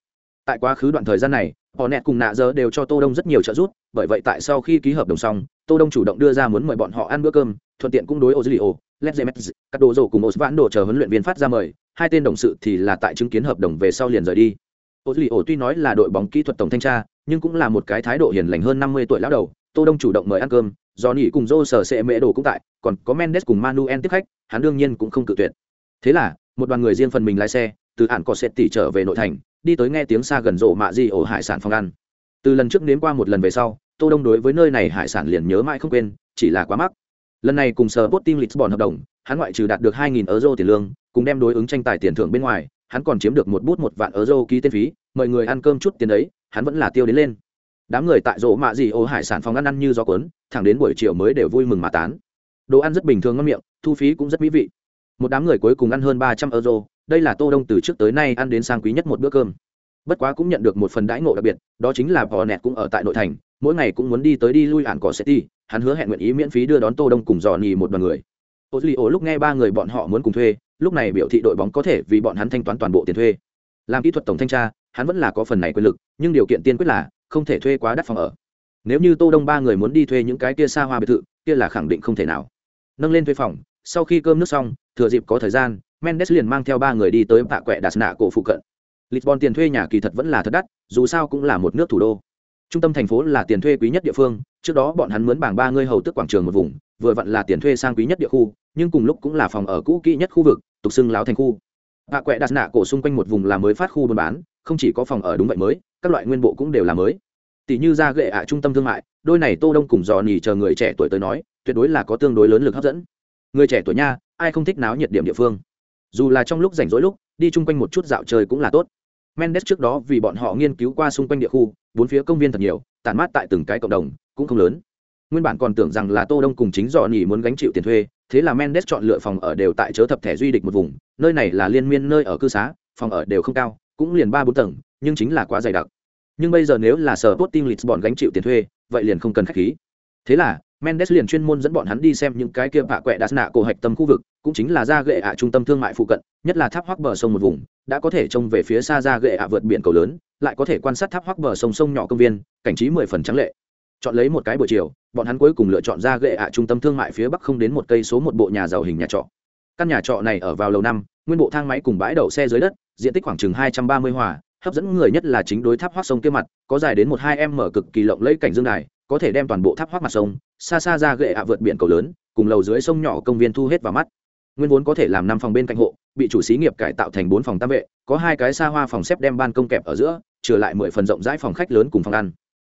Tại quá khứ đoạn thời gian này họ nẹt cùng nạ giờ đều cho tô đông rất nhiều trợ giúp, bởi vậy tại sau khi ký hợp đồng xong, tô đông chủ động đưa ra muốn mời bọn họ ăn bữa cơm, thuận tiện cũng đối ô dữ led zemet các đồ rổ cùng osvan đồ chờ huấn luyện viên phát ra mời, hai tên đồng sự thì là tại chứng kiến hợp đồng về sau liền rời đi. Ô tuy nói là đội bóng kỹ thuật tổng thanh tra, nhưng cũng là một cái thái độ hiền lành hơn năm mươi tuổi lão đầu, tô đông chủ động mời ăn cơm do nỉ cùng dô sở sẽ mễ đồ cũng tại, còn có mendes cùng manuel tiếp khách, hắn đương nhiên cũng không cự tuyệt. Thế là, một đoàn người riêng phần mình lái xe, từ ạn cỏ sệt tỉ trở về nội thành đi tới nghe tiếng xa gần rộ mạ di ổ hải sản phòng ăn. Từ lần trước nếm qua một lần về sau, tô đông đối với nơi này hải sản liền nhớ mãi không quên, chỉ là quá mắc. Lần này cùng sở bot team lisbon hợp đồng, hắn ngoại trừ đạt được 2.000 euro tiền lương, cùng đem đối ứng tranh tài tiền thưởng bên ngoài, hắn còn chiếm được một bút một vạn euro ký tên phí, mời người ăn cơm chút tiền đấy, hắn vẫn là tiêu đến lên. Đám người tại rộ mạ gì ổ hải sản phòng ăn ăn như gió cuốn, thẳng đến buổi chiều mới đều vui mừng mà tán. Đồ ăn rất bình thường ngon miệng, thu phí cũng rất mỹ vị. Một đám người cuối cùng ăn hơn ba trăm euro đây là tô đông từ trước tới nay ăn đến sang quý nhất một bữa cơm. Bất quá cũng nhận được một phần đãi ngộ đặc biệt, đó chính là bò nẹt cũng ở tại nội thành, mỗi ngày cũng muốn đi tới đi lui ản cỏ city hắn hứa hẹn nguyện ý miễn phí đưa đón tô đông cùng dò nhì một đoàn người. Ô duy ô lúc nghe ba người bọn họ muốn cùng thuê, lúc này biểu thị đội bóng có thể vì bọn hắn thanh toán toàn bộ tiền thuê. Làm kỹ thuật tổng thanh tra, hắn vẫn là có phần này quyền lực, nhưng điều kiện tiên quyết là không thể thuê quá đắt phòng ở. Nếu như tô đông ba người muốn đi thuê những cái kia xa hoa biệt thự, kia là khẳng định không thể nào. Nâng lên thuê phòng, sau khi cơm nước xong, thừa dịp có thời gian mendes liền mang theo ba người đi tới vạ quẹ đạt nạ cổ phụ cận. Lisbon tiền thuê nhà kỳ thật vẫn là thật đắt, dù sao cũng là một nước thủ đô. Trung tâm thành phố là tiền thuê quý nhất địa phương, trước đó bọn hắn mướn bảng ba người hầu tức quảng trường một vùng, vừa vặn là tiền thuê sang quý nhất địa khu, nhưng cùng lúc cũng là phòng ở cũ kỹ nhất khu vực, tục xưng láo thành khu. Vạ quẹ đạt nạ cổ xung quanh một vùng là mới phát khu buôn bán, không chỉ có phòng ở đúng vậy mới, các loại nguyên bộ cũng đều là mới. Tỷ như ra gệ ạ trung tâm thương mại, đôi này tô đông cùng dò nỉ chờ người trẻ tuổi tới nói, tuyệt đối là có tương đối lớn lực hấp dẫn. Người trẻ tuổi nha, ai không thích náo nhiệt điểm địa phương? Dù là trong lúc rảnh rỗi lúc, đi chung quanh một chút dạo chơi cũng là tốt. Mendes trước đó vì bọn họ nghiên cứu qua xung quanh địa khu, bốn phía công viên thật nhiều, tản mát tại từng cái cộng đồng, cũng không lớn. Nguyên bản còn tưởng rằng là tô đông cùng chính dò nỉ muốn gánh chịu tiền thuê, thế là mendes chọn lựa phòng ở đều tại chớ thập thẻ duy địch một vùng, nơi này là liên miên nơi ở cư xá, phòng ở đều không cao, cũng liền ba bốn tầng, nhưng chính là quá dày đặc. Nhưng bây giờ nếu là sở tốt team lisbon gánh chịu tiền thuê, vậy liền không cần khách khí. Thế là mendes liền chuyên môn dẫn bọn hắn đi xem những cái kia bạ quẹ đá nạ cổ hạch tâm khu vực, cũng chính là ra gệ ạ trung tâm thương mại phụ cận, nhất là tháp hoắc bờ sông một vùng, đã có thể trông về phía xa ra gệ ạ vượt biển cầu lớn, lại có thể quan sát tháp hoắc bờ sông sông nhỏ công viên, cảnh trí mười phần trắng lệ. Chọn lấy một cái buổi chiều, bọn hắn cuối cùng lựa chọn ra gệ ạ trung tâm thương mại phía bắc không đến một cây số một bộ nhà giàu hình nhà trọ. Căn nhà trọ này ở vào lầu năm, nguyên bộ thang máy cùng bãi đậu xe dưới đất, diện tích khoảng chừng hai trăm ba mươi hòa, hấp dẫn người nhất là chính đối tháp hoác sông kia mặt, có dài đến một hai m mở cực kỳ lộng lẫy cảnh dương đài, có thể đem toàn bộ tháp hoác mặt sông xa xa ra gệ ạ vượt biển cầu lớn, cùng lầu dưới sông nhỏ công viên thu hết vào mắt. Nguyên vốn có thể làm năm phòng bên cạnh hộ, bị chủ xí nghiệp cải tạo thành bốn phòng tam vệ, có hai cái xa hoa phòng xếp đem ban công kẹp ở giữa, trừ lại mười phần rộng rãi phòng khách lớn cùng phòng ăn.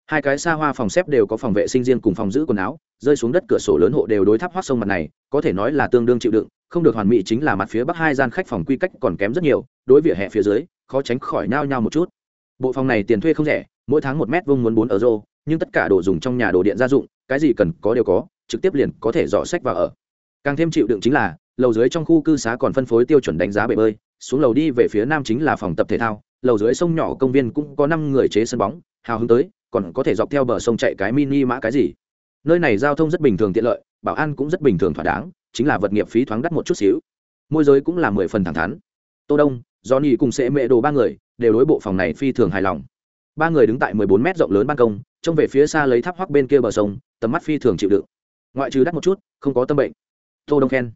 Hai cái xa hoa phòng xếp đều có phòng vệ sinh riêng cùng phòng giữ quần áo, rơi xuống đất cửa sổ lớn hộ đều đối tháp hoác sông mặt này, có thể nói là tương đương chịu đựng, không được hoàn mỹ chính là mặt phía bắc hai gian khách phòng quy cách còn kém rất nhiều, đối vỉa hè phía dưới, khó tránh khỏi nao nhau một chút. Bộ phòng này tiền thuê không rẻ, mỗi tháng một mét vuông muốn bốn euro, nhưng tất cả đồ dùng trong nhà đồ điện gia dụng cái gì cần có đều có, trực tiếp liền có thể dò sách vào ở. Càng thêm chịu đựng chính là, lầu dưới trong khu cư xá còn phân phối tiêu chuẩn đánh giá bể bơi, xuống lầu đi về phía nam chính là phòng tập thể thao, lầu dưới sông nhỏ công viên cũng có năm người chế sân bóng, hào hứng tới, còn có thể dọc theo bờ sông chạy cái mini mã cái gì. Nơi này giao thông rất bình thường tiện lợi, bảo an cũng rất bình thường thỏa đáng, chính là vật nghiệp phí thoáng đắt một chút xíu. Môi giới cũng là mười phần thẳng thắn. Tô đông do nhì cùng sẽ mẹ đồ ba người, đều đối bộ phòng này phi thường hài lòng. Ba người đứng tại mười bốn mét rộng lớn ban công, trông về phía xa lấy tháp hoắc bên kia bờ sông tầm mắt phi thường chịu đựng. Ngoại trừ đắt một chút, không có tâm bệnh. Tô đông khen.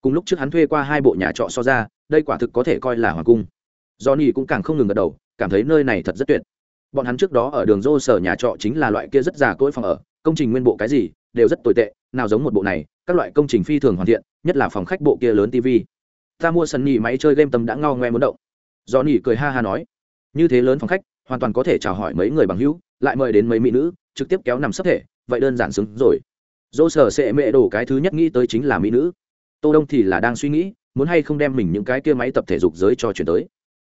Cùng lúc trước hắn thuê qua hai bộ nhà trọ so ra, đây quả thực có thể coi là hoàng cung. Johnny cũng càng không ngừng gật đầu, cảm thấy nơi này thật rất tuyệt. Bọn hắn trước đó ở đường dô sở nhà trọ chính là loại kia rất già cỗi phòng ở, công trình nguyên bộ cái gì, đều rất tồi tệ, nào giống một bộ này, các loại công trình phi thường hoàn thiện, nhất là phòng khách bộ kia lớn tv ta mua sân nhì máy chơi game tâm đã ngao ngoe muốn động. Do johnny cười ha ha nói. Như thế lớn phòng khách, hoàn toàn có thể chào hỏi mấy người bằng hữu, lại mời đến mấy mỹ nữ, trực tiếp kéo nằm sấp thể vậy đơn giản xứng rồi. Dỗ sở sẽ mệ đổ cái thứ nhất nghĩ tới chính là mỹ nữ. Tô đông thì là đang suy nghĩ, muốn hay không đem mình những cái kia máy tập thể dục giới cho chuyển tới.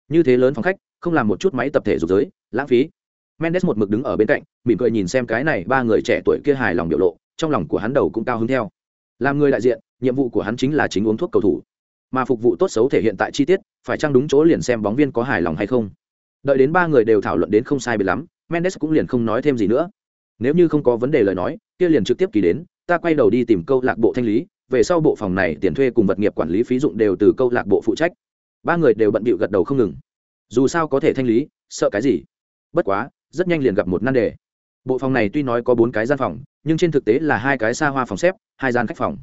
Như thế lớn phòng khách, không làm một chút máy tập thể dục giới, lãng phí. Mendes một mực đứng ở bên cạnh, mỉm cười nhìn xem cái này ba người trẻ tuổi kia hài lòng biểu lộ, trong lòng của hắn đầu cũng cao hứng theo. Làm người đại diện, nhiệm vụ của hắn chính là chính uống thuốc cầu thủ. Mà phục vụ tốt xấu thể hiện tại chi tiết, phải chăng đúng chỗ liền xem bóng viên có hài lòng hay không? Đợi đến ba người đều thảo luận đến không sai biệt lắm, mendes cũng liền không nói thêm gì nữa nếu như không có vấn đề lời nói, kia liền trực tiếp ký đến, ta quay đầu đi tìm câu lạc bộ thanh lý, về sau bộ phòng này tiền thuê cùng vật nghiệp quản lý phí dụng đều từ câu lạc bộ phụ trách. Ba người đều bận bịu gật đầu không ngừng. Dù sao có thể thanh lý, sợ cái gì? Bất quá, rất nhanh liền gặp một nan đề. Bộ phòng này tuy nói có bốn cái gian phòng, nhưng trên thực tế là hai cái xa hoa phòng xếp, hai gian khách phòng.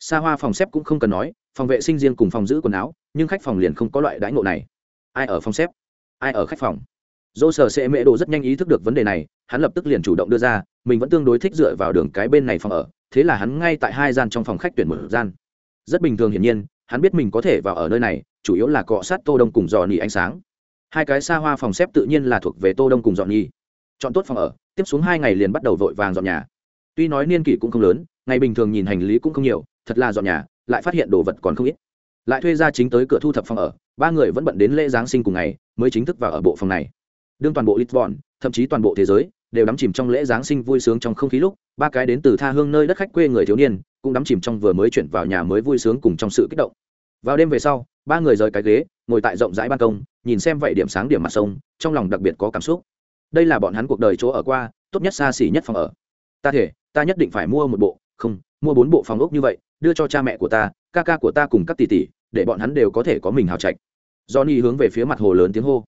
Xa hoa phòng xếp cũng không cần nói, phòng vệ sinh riêng cùng phòng giữ quần áo, nhưng khách phòng liền không có loại đãi ngộ này. Ai ở phòng xếp? Ai ở khách phòng? Dô sở sẽ mễ đồ rất nhanh ý thức được vấn đề này hắn lập tức liền chủ động đưa ra, mình vẫn tương đối thích dựa vào đường cái bên này phòng ở, thế là hắn ngay tại hai gian trong phòng khách tuyển một gian. Rất bình thường hiển nhiên, hắn biết mình có thể vào ở nơi này, chủ yếu là cọ sát tô đông cùng dò nỉ ánh sáng. Hai cái xa hoa phòng xếp tự nhiên là thuộc về tô đông cùng dọn nhi. Chọn tốt phòng ở, tiếp xuống hai ngày liền bắt đầu vội vàng dọn nhà. Tuy nói niên kỷ cũng không lớn, ngày bình thường nhìn hành lý cũng không nhiều, thật là dọn nhà, lại phát hiện đồ vật còn không ít. Lại thuê ra chính tới cửa thu thập phòng ở, ba người vẫn bận đến lễ giáng sinh cùng ngày, mới chính thức vào ở bộ phòng này. Đương toàn bộ lisbon, thậm chí toàn bộ thế giới đều đắm chìm trong lễ giáng sinh vui sướng trong không khí lúc, ba cái đến từ tha hương nơi đất khách quê người thiếu niên cũng đắm chìm trong vừa mới chuyển vào nhà mới vui sướng cùng trong sự kích động. Vào đêm về sau, ba người rời cái ghế, ngồi tại rộng rãi ban công, nhìn xem vậy điểm sáng điểm mặt sông, trong lòng đặc biệt có cảm xúc. Đây là bọn hắn cuộc đời chỗ ở qua, tốt nhất xa xỉ nhất phòng ở. Ta thể, ta nhất định phải mua một bộ, không, mua bốn bộ phòng ốc như vậy, đưa cho cha mẹ của ta, ca ca của ta cùng các tỷ tỷ, để bọn hắn đều có thể có mình hào trạch. Johnny hướng về phía mặt hồ lớn tiếng hô.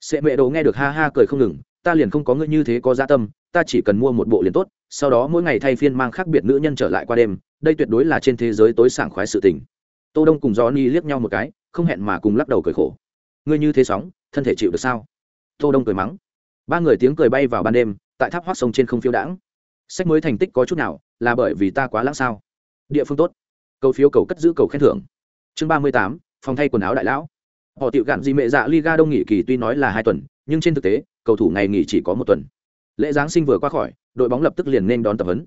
Sệ mẹ đồ nghe được ha ha cười không ngừng ta liền không có ngươi như thế có gia tâm, ta chỉ cần mua một bộ liền tốt, sau đó mỗi ngày thay phiên mang khác biệt nữ nhân trở lại qua đêm, đây tuyệt đối là trên thế giới tối sảng khoái sự tình. Tô đông cùng johnny liếc nhau một cái, không hẹn mà cùng lắc đầu cười khổ. Ngươi như thế sóng, thân thể chịu được sao? Tô đông cười mắng. Ba người tiếng cười bay vào ban đêm, tại tháp hoác sông trên không phiếu đãng. Sách mới thành tích có chút nào, là bởi vì ta quá lãng sao? Địa phương tốt. Cầu phiếu cầu cất giữ cầu khen thưởng. Chương ba mươi tám, phòng thay quần áo đại lão. Họ tiệu gạn gì mẹ dạ liga đông nghỉ kỳ tuy nói là hai tuần, nhưng trên thực tế cầu thủ ngày nghỉ chỉ có một tuần. Lễ giáng sinh vừa qua khỏi, đội bóng lập tức liền nên đón tập huấn.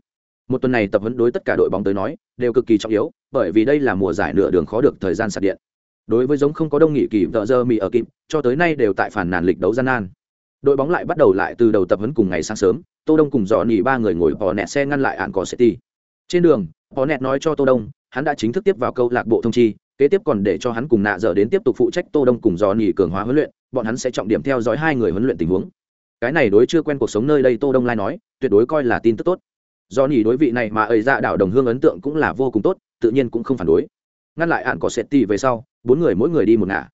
Một tuần này tập huấn đối tất cả đội bóng tới nói, đều cực kỳ trọng yếu, bởi vì đây là mùa giải nửa đường khó được thời gian sạc điện. Đối với giống không có đông nghị kỳ tợ dơ mì ở kịp cho tới nay đều tại phản nàn lịch đấu gian nan. Đội bóng lại bắt đầu lại từ đầu tập huấn cùng ngày sáng sớm, tô đông cùng dò nỉ ba người ngồi bỏ nẹt xe ngăn lại ạn có city trên đường, bỏ nẹt nói cho tô đông, hắn đã chính thức tiếp vào câu lạc bộ thông chi, kế tiếp còn để cho hắn cùng nạ dở đến tiếp tục phụ trách tô đông cùng dò nỉ cường hóa huấn luyện bọn hắn sẽ trọng điểm theo dõi hai người huấn luyện tình huống. Cái này đối chưa quen cuộc sống nơi đây tô đông lai nói, tuyệt đối coi là tin tức tốt. Do nhỉ đối vị này mà ơi ra đảo đồng hương ấn tượng cũng là vô cùng tốt, tự nhiên cũng không phản đối. Ngăn lại ạn cỏ sệt tì về sau, bốn người mỗi người đi một ngả.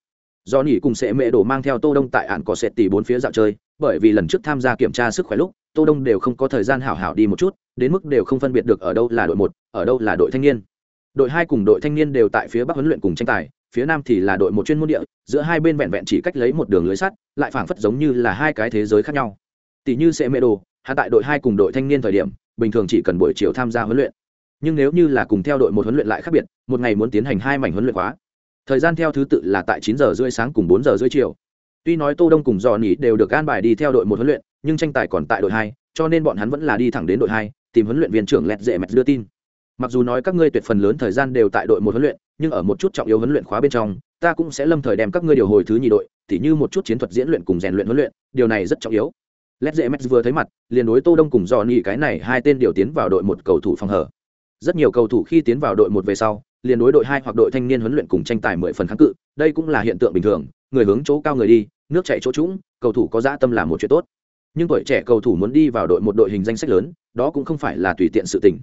Do nhỉ cùng sẽ mẹ đổ mang theo tô đông tại ạn cỏ sệt tì bốn phía dạo chơi, bởi vì lần trước tham gia kiểm tra sức khỏe lúc, tô đông đều không có thời gian hảo hảo đi một chút, đến mức đều không phân biệt được ở đâu là đội một, ở đâu là đội thanh niên. Đội hai cùng đội thanh niên đều tại phía bắc huấn luyện cùng tranh tài phía nam thì là đội một chuyên môn địa, giữa hai bên vẹn vẹn chỉ cách lấy một đường lưới sắt, lại phảng phất giống như là hai cái thế giới khác nhau. Tỷ như sẽ mẹ đồ hạ tại đội hai cùng đội thanh niên thời điểm, bình thường chỉ cần buổi chiều tham gia huấn luyện. Nhưng nếu như là cùng theo đội một huấn luyện lại khác biệt, một ngày muốn tiến hành hai mảnh huấn luyện khóa. Thời gian theo thứ tự là tại chín giờ rưỡi sáng cùng bốn giờ rưỡi chiều. Tuy nói tô đông cùng dò nỉ đều được an bài đi theo đội một huấn luyện, nhưng tranh tài còn tại đội hai, cho nên bọn hắn vẫn là đi thẳng đến đội hai, tìm huấn luyện viên trưởng lẹt dễ mẹt đưa tin. Mặc dù nói các ngươi tuyệt phần lớn thời gian đều tại đội một huấn luyện nhưng ở một chút trọng yếu huấn luyện khóa bên trong, ta cũng sẽ lâm thời đem các ngươi điều hồi thứ nhì đội, tỉ như một chút chiến thuật diễn luyện cùng rèn luyện huấn luyện, điều này rất trọng yếu. Led dễ mets vừa thấy mặt, liền đối tô đông cùng dò nghị cái này hai tên điều tiến vào đội một cầu thủ phòng hở. Rất nhiều cầu thủ khi tiến vào đội một về sau, liền đối đội hai hoặc đội thanh niên huấn luyện cùng tranh tài mười phần kháng cự, đây cũng là hiện tượng bình thường, người hướng chỗ cao người đi, nước chạy chỗ trũng, cầu thủ có dã tâm là một chuyện tốt. Nhưng tuổi trẻ cầu thủ muốn đi vào đội một đội hình danh sách lớn, đó cũng không phải là tùy tiện sự tình.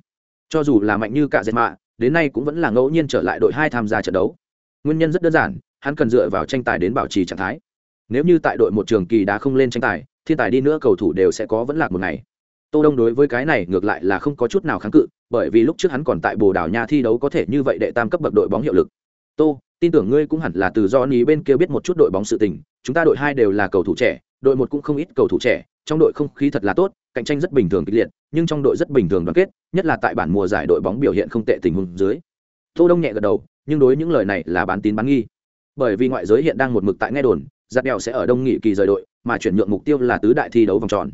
Cho dù là mạnh như cả dệt mạ đến nay cũng vẫn là ngẫu nhiên trở lại đội hai tham gia trận đấu. Nguyên nhân rất đơn giản, hắn cần dựa vào tranh tài đến bảo trì trạng thái. Nếu như tại đội một trường kỳ đã không lên tranh tài, thiên tài đi nữa cầu thủ đều sẽ có vẫn lạc một ngày. Tô đông đối với cái này ngược lại là không có chút nào kháng cự, bởi vì lúc trước hắn còn tại bồ đào nha thi đấu có thể như vậy đệ tam cấp bậc đội bóng hiệu lực. Tô, tin tưởng ngươi cũng hẳn là từ do ní bên kia biết một chút đội bóng sự tình, chúng ta đội hai đều là cầu thủ trẻ, đội một cũng không ít cầu thủ trẻ, trong đội không khí thật là tốt cạnh tranh rất bình thường kịch liệt, nhưng trong đội rất bình thường đoàn kết, nhất là tại bản mùa giải đội bóng biểu hiện không tệ tình huống dưới. Tô đông nhẹ gật đầu, nhưng đối những lời này là bán tín bán nghi. Bởi vì ngoại giới hiện đang một mực tại nghe đồn, giặt đèo sẽ ở đông nghị kỳ rời đội, mà chuyển nhượng mục tiêu là tứ đại thi đấu vòng tròn.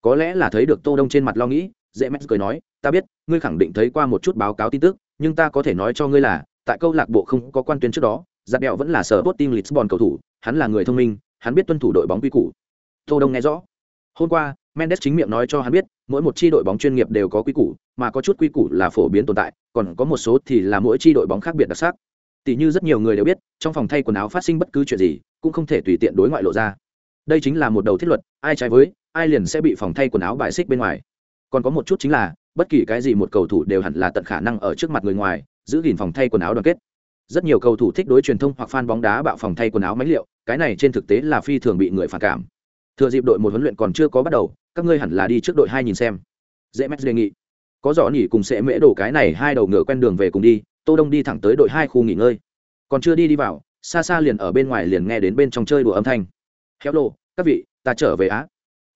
Có lẽ là thấy được tô đông trên mặt lo nghĩ, dễ mét cười nói, ta biết, ngươi khẳng định thấy qua một chút báo cáo tin tức, nhưng ta có thể nói cho ngươi là, tại câu lạc bộ không có quan tuyến trước đó, giặt đèo vẫn là sở tốt team lisbon cầu thủ, hắn là người thông minh, hắn biết tuân thủ đội bóng quy củ. Tô đông nghe rõ. Hôm qua mendes chính miệng nói cho hắn biết, mỗi một chi đội bóng chuyên nghiệp đều có quy củ, mà có chút quy củ là phổ biến tồn tại, còn có một số thì là mỗi chi đội bóng khác biệt đặc sắc. Tỷ như rất nhiều người đều biết, trong phòng thay quần áo phát sinh bất cứ chuyện gì, cũng không thể tùy tiện đối ngoại lộ ra. Đây chính là một đầu thiết luật, ai trái với, ai liền sẽ bị phòng thay quần áo bài xích bên ngoài. Còn có một chút chính là, bất kỳ cái gì một cầu thủ đều hẳn là tận khả năng ở trước mặt người ngoài, giữ gìn phòng thay quần áo đoàn kết. Rất nhiều cầu thủ thích đối truyền thông hoặc fan bóng đá bạo phòng thay quần áo máy liệu, cái này trên thực tế là phi thường bị người phản cảm. Thừa dịp đội một huấn luyện còn chưa có bắt đầu các ngươi hẳn là đi trước đội hai nhìn xem. Dễ mét đề nghị. Có rõ nhỉ cùng sẽ mễ đổ cái này hai đầu ngựa quen đường về cùng đi, tô đông đi thẳng tới đội hai khu nghỉ ngơi. Còn chưa đi đi vào, xa xa liền ở bên ngoài liền nghe đến bên trong chơi đùa âm thanh. Héo lộ các vị, ta trở về á.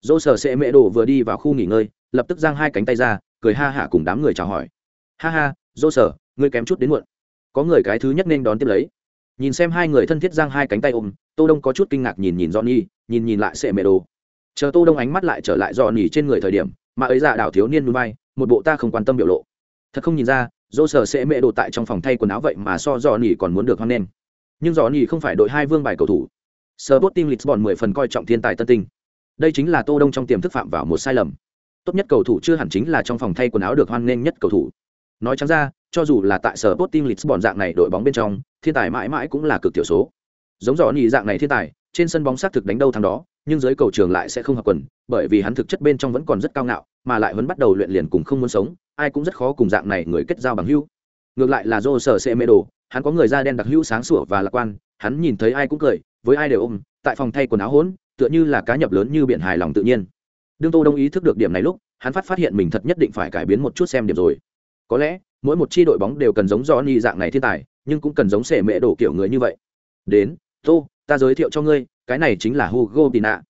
Dỗ sở sẽ mễ đổ vừa đi vào khu nghỉ ngơi, lập tức giang hai cánh tay ra, cười ha hả cùng đám người chào hỏi. Ha ha, dỗ sở, ngươi kém chút đến muộn. Có người cái thứ nhất nên đón tiếp lấy. Nhìn xem hai người thân thiết giang hai cánh tay ôm, tô đông có chút kinh ngạc nhìn nhìn johnny, nhìn nhìn lại sẽ mễ đồ chờ tô đông ánh mắt lại trở lại johnny trên người thời điểm mà ấy dạ đảo thiếu niên núi bay một bộ ta không quan tâm biểu lộ thật không nhìn ra dỗ sở sẽ mệ đồ tại trong phòng thay quần áo vậy mà so johnny còn muốn được hoan nghênh nhưng johnny không phải đội hai vương bài cầu thủ Sporting Lisbon 10 phần coi trọng thiên tài tân tinh. Đây chính là Tô Đông trong tiềm thức phạm vào một sai lầm. Tốt nhất cầu thủ chưa hẳn chính là trong phòng thay quần áo được hoan nghênh nhất cầu thủ. Nói trắng ra, cho dù là tại sở botin Lisbon dạng này đội bóng bên trong, thiên tài mãi mãi cũng là cực tiểu số. Giống dò nhị dạng này thiên tài, trên sân bóng xác thực đánh đâu thắng đó, nhưng dưới cầu trường lại sẽ không hợp quần, bởi vì hắn thực chất bên trong vẫn còn rất cao ngạo, mà lại vẫn bắt đầu luyện liền cùng không muốn sống, ai cũng rất khó cùng dạng này người kết giao bằng hữu. Ngược lại là Jose Semedo, hắn có người da đen đặc hữu sáng sủa và lạc quan, hắn nhìn thấy ai cũng cười, với ai đều ôm tại phòng thay quần áo hỗn tựa như là cá nhập lớn như biển hài lòng tự nhiên. Đương tô đông ý thức được điểm này lúc hắn phát phát hiện mình thật nhất định phải cải biến một chút xem điểm rồi. Có lẽ mỗi một chi đội bóng đều cần giống do ni dạng này thiên tài nhưng cũng cần giống sẻ mẹ đổ kiểu người như vậy. Đến tô ta giới thiệu cho ngươi cái này chính là hugo tina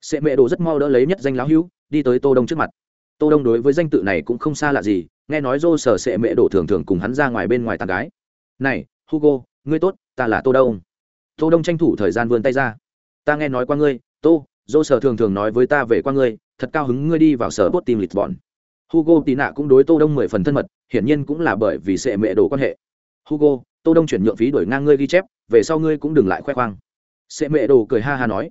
Sệ mẹ đồ rất mau đỡ lấy nhất danh lão hữu, đi tới tô đông trước mặt. Tô đông đối với danh tự này cũng không xa lạ gì, nghe nói dô sở sệ mẹ đồ thường thường cùng hắn ra ngoài bên ngoài tàn gái. Này, hugo, ngươi tốt, ta là tô đông. Tô đông tranh thủ thời gian vươn tay ra. Ta nghe nói qua ngươi, tô dô sở thường thường nói với ta về qua ngươi, thật cao hứng ngươi đi vào sở bốt tìm lịch bọn hugo tì nạ cũng đối tô đông mười phần thân mật, hiển nhiên cũng là bởi vì sệ mẹ đồ quan hệ. Hugo, tô đông chuyển nhượng phí đổi ngang ngươi ghi chép, về sau ngươi cũng đừng lại khoe khoang sẽ mẹ đồ cười ha ha nói.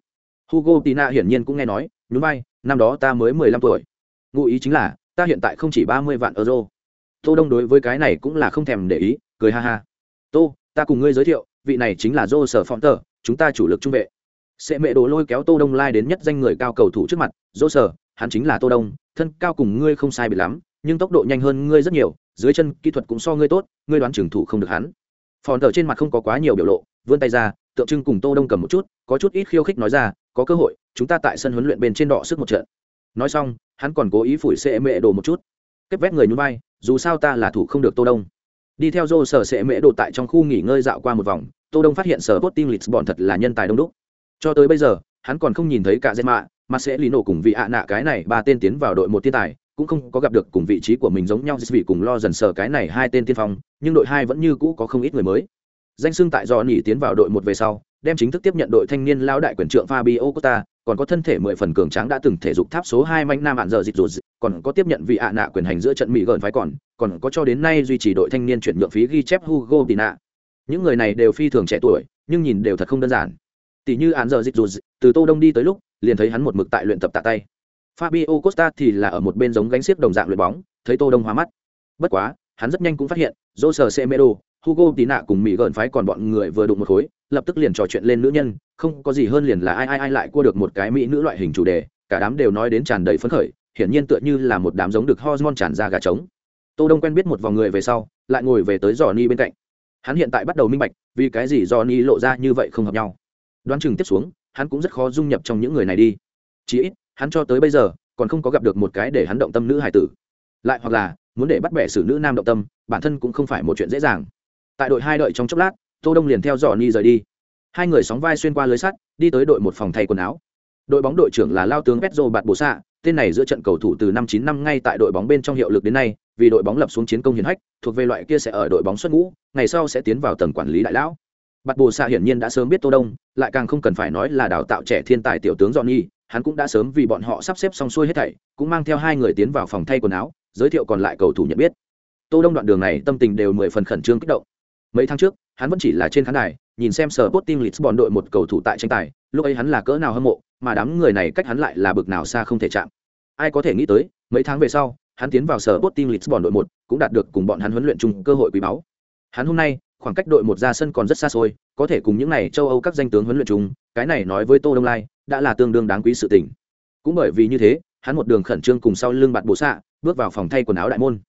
Hugo Tina hiển nhiên cũng nghe nói, nhún vai, năm đó ta mới mười lăm tuổi. Ngụ ý chính là, ta hiện tại không chỉ ba mươi vạn euro. Tô đông đối với cái này cũng là không thèm để ý, cười ha ha. Tô, ta cùng ngươi giới thiệu, vị này chính là dô sở phong tờ chúng ta chủ lực trung vệ. Sẽ mẹ đồ lôi kéo tô đông lai đến nhất danh người cao cầu thủ trước mặt dô hắn chính là tô đông, thân cao cùng ngươi không sai biệt lắm, nhưng tốc độ nhanh hơn ngươi rất nhiều, dưới chân kỹ thuật cũng so ngươi tốt, ngươi đoán trưởng thủ không được hắn. Phòn tờ trên mặt không có quá nhiều biểu lộ, vươn tay ra tượng trưng cùng tô đông cầm một chút, có chút ít khiêu khích nói ra, có cơ hội, chúng ta tại sân huấn luyện bên trên đọ sức một trận. Nói xong, hắn còn cố ý phủi xe mẹ đồ một chút. Kết vét người nhún vai, dù sao ta là thủ không được tô đông. Đi theo dô sở sẽ mễ đồ tại trong khu nghỉ ngơi dạo qua một vòng, tô đông phát hiện sở bot lịch lisbon thật là nhân tài đông đúc. Cho tới bây giờ, hắn còn không nhìn thấy cả dây mạ mà sẽ lì nổ cùng vị ạ nạ cái này ba tên tiến vào đội một thiên tài, cũng không có gặp được cùng vị trí của mình giống nhau, vì cùng lo dần sở cái này hai tên tiên phong, nhưng đội hai vẫn như cũ có không ít người mới danh xưng tại do nỉ tiến vào đội một về sau đem chính thức tiếp nhận đội thanh niên lao đại quyền trượng Fabio Costa, còn có thân thể mười phần cường tráng đã từng thể dục tháp số hai manh nam hạn giờ dịch rồi còn có tiếp nhận vị ạ nạ quyền hành giữa trận mỹ gần phái còn còn có cho đến nay duy trì đội thanh niên chuyển nhượng phí ghi chép Hugo Tina. Những người này đều phi thường trẻ tuổi, nhưng nhìn đều thật không đơn giản. Tỷ như hạn giờ dịch rồi, từ Tô Đông đi tới lúc, liền thấy hắn một mực tại luyện tập tạ tay. Fabio Costa thì là ở một bên giống gánh xiếc đồng dạng luyện bóng, thấy Tô Đông hóa mắt. Bất quá, hắn rất nhanh cũng phát hiện, Jose Semedo, Hugo Tina cùng Mỹ gần phái còn bọn người vừa đụng một khối, lập tức liền trò chuyện lên nữ nhân, không có gì hơn liền là ai ai ai lại cua được một cái mỹ nữ loại hình chủ đề, cả đám đều nói đến tràn đầy phấn khởi, hiển nhiên tựa như là một đám giống được hormone tràn ra gà trống. Tô đông quen biết một vòng người về sau lại ngồi về tới johnny bên cạnh. Hắn hiện tại bắt đầu minh bạch vì cái gì johnny lộ ra như vậy không hợp nhau. Đoán chừng tiếp xuống hắn cũng rất khó dung nhập trong những người này đi. Chỉ ít hắn cho tới bây giờ còn không có gặp được một cái để hắn động tâm nữ hải tử. Lại hoặc là muốn để bắt bẻ xử nữ nam động tâm bản thân cũng không phải một chuyện dễ dàng tại đội hai đợi trong chốc lát, tô đông liền theo dò ni rời đi. Hai người sóng vai xuyên qua lưới sắt, đi tới đội một phòng thay quần áo. Đội bóng đội trưởng là lao tướng petro bạt bồ xạ tên này giữa trận cầu thủ từ năm chín năm ngay tại đội bóng bên trong hiệu lực đến nay, vì đội bóng lập xuống chiến công hiển hách, thuộc về loại kia sẽ ở đội bóng xuất ngũ, ngày sau sẽ tiến vào tầng quản lý đại lão. Bạt bồ xạ hiển nhiên đã sớm biết tô đông, lại càng không cần phải nói là đào tạo trẻ thiên tài tiểu tướng johnny hắn cũng đã sớm vì bọn họ sắp xếp xong xuôi hết thảy, cũng mang theo hai người tiến vào phòng thay quần áo, giới thiệu còn lại cầu thủ nhận biết. Tô đông đoạn đường này tâm tình đều mười phần khẩn trương kích động mấy tháng trước, hắn vẫn chỉ là trên khán đài, nhìn xem sở Sporting Lisbon đội một cầu thủ tại tranh tài, lúc ấy hắn là cỡ nào hâm mộ, mà đám người này cách hắn lại là bực nào xa không thể chạm. Ai có thể nghĩ tới, mấy tháng về sau, hắn tiến vào sở Sporting Lisbon đội một, cũng đạt được cùng bọn hắn huấn luyện chung cơ hội quý báu. Hắn hôm nay, khoảng cách đội một ra sân còn rất xa xôi, có thể cùng những này châu âu các danh tướng huấn luyện chung, cái này nói với tô đông lai, đã là tương đương đáng quý sự tình. Cũng bởi vì như thế, hắn một đường khẩn trương cùng sau lưng bạn bổ xạ, bước vào phòng thay quần áo đại môn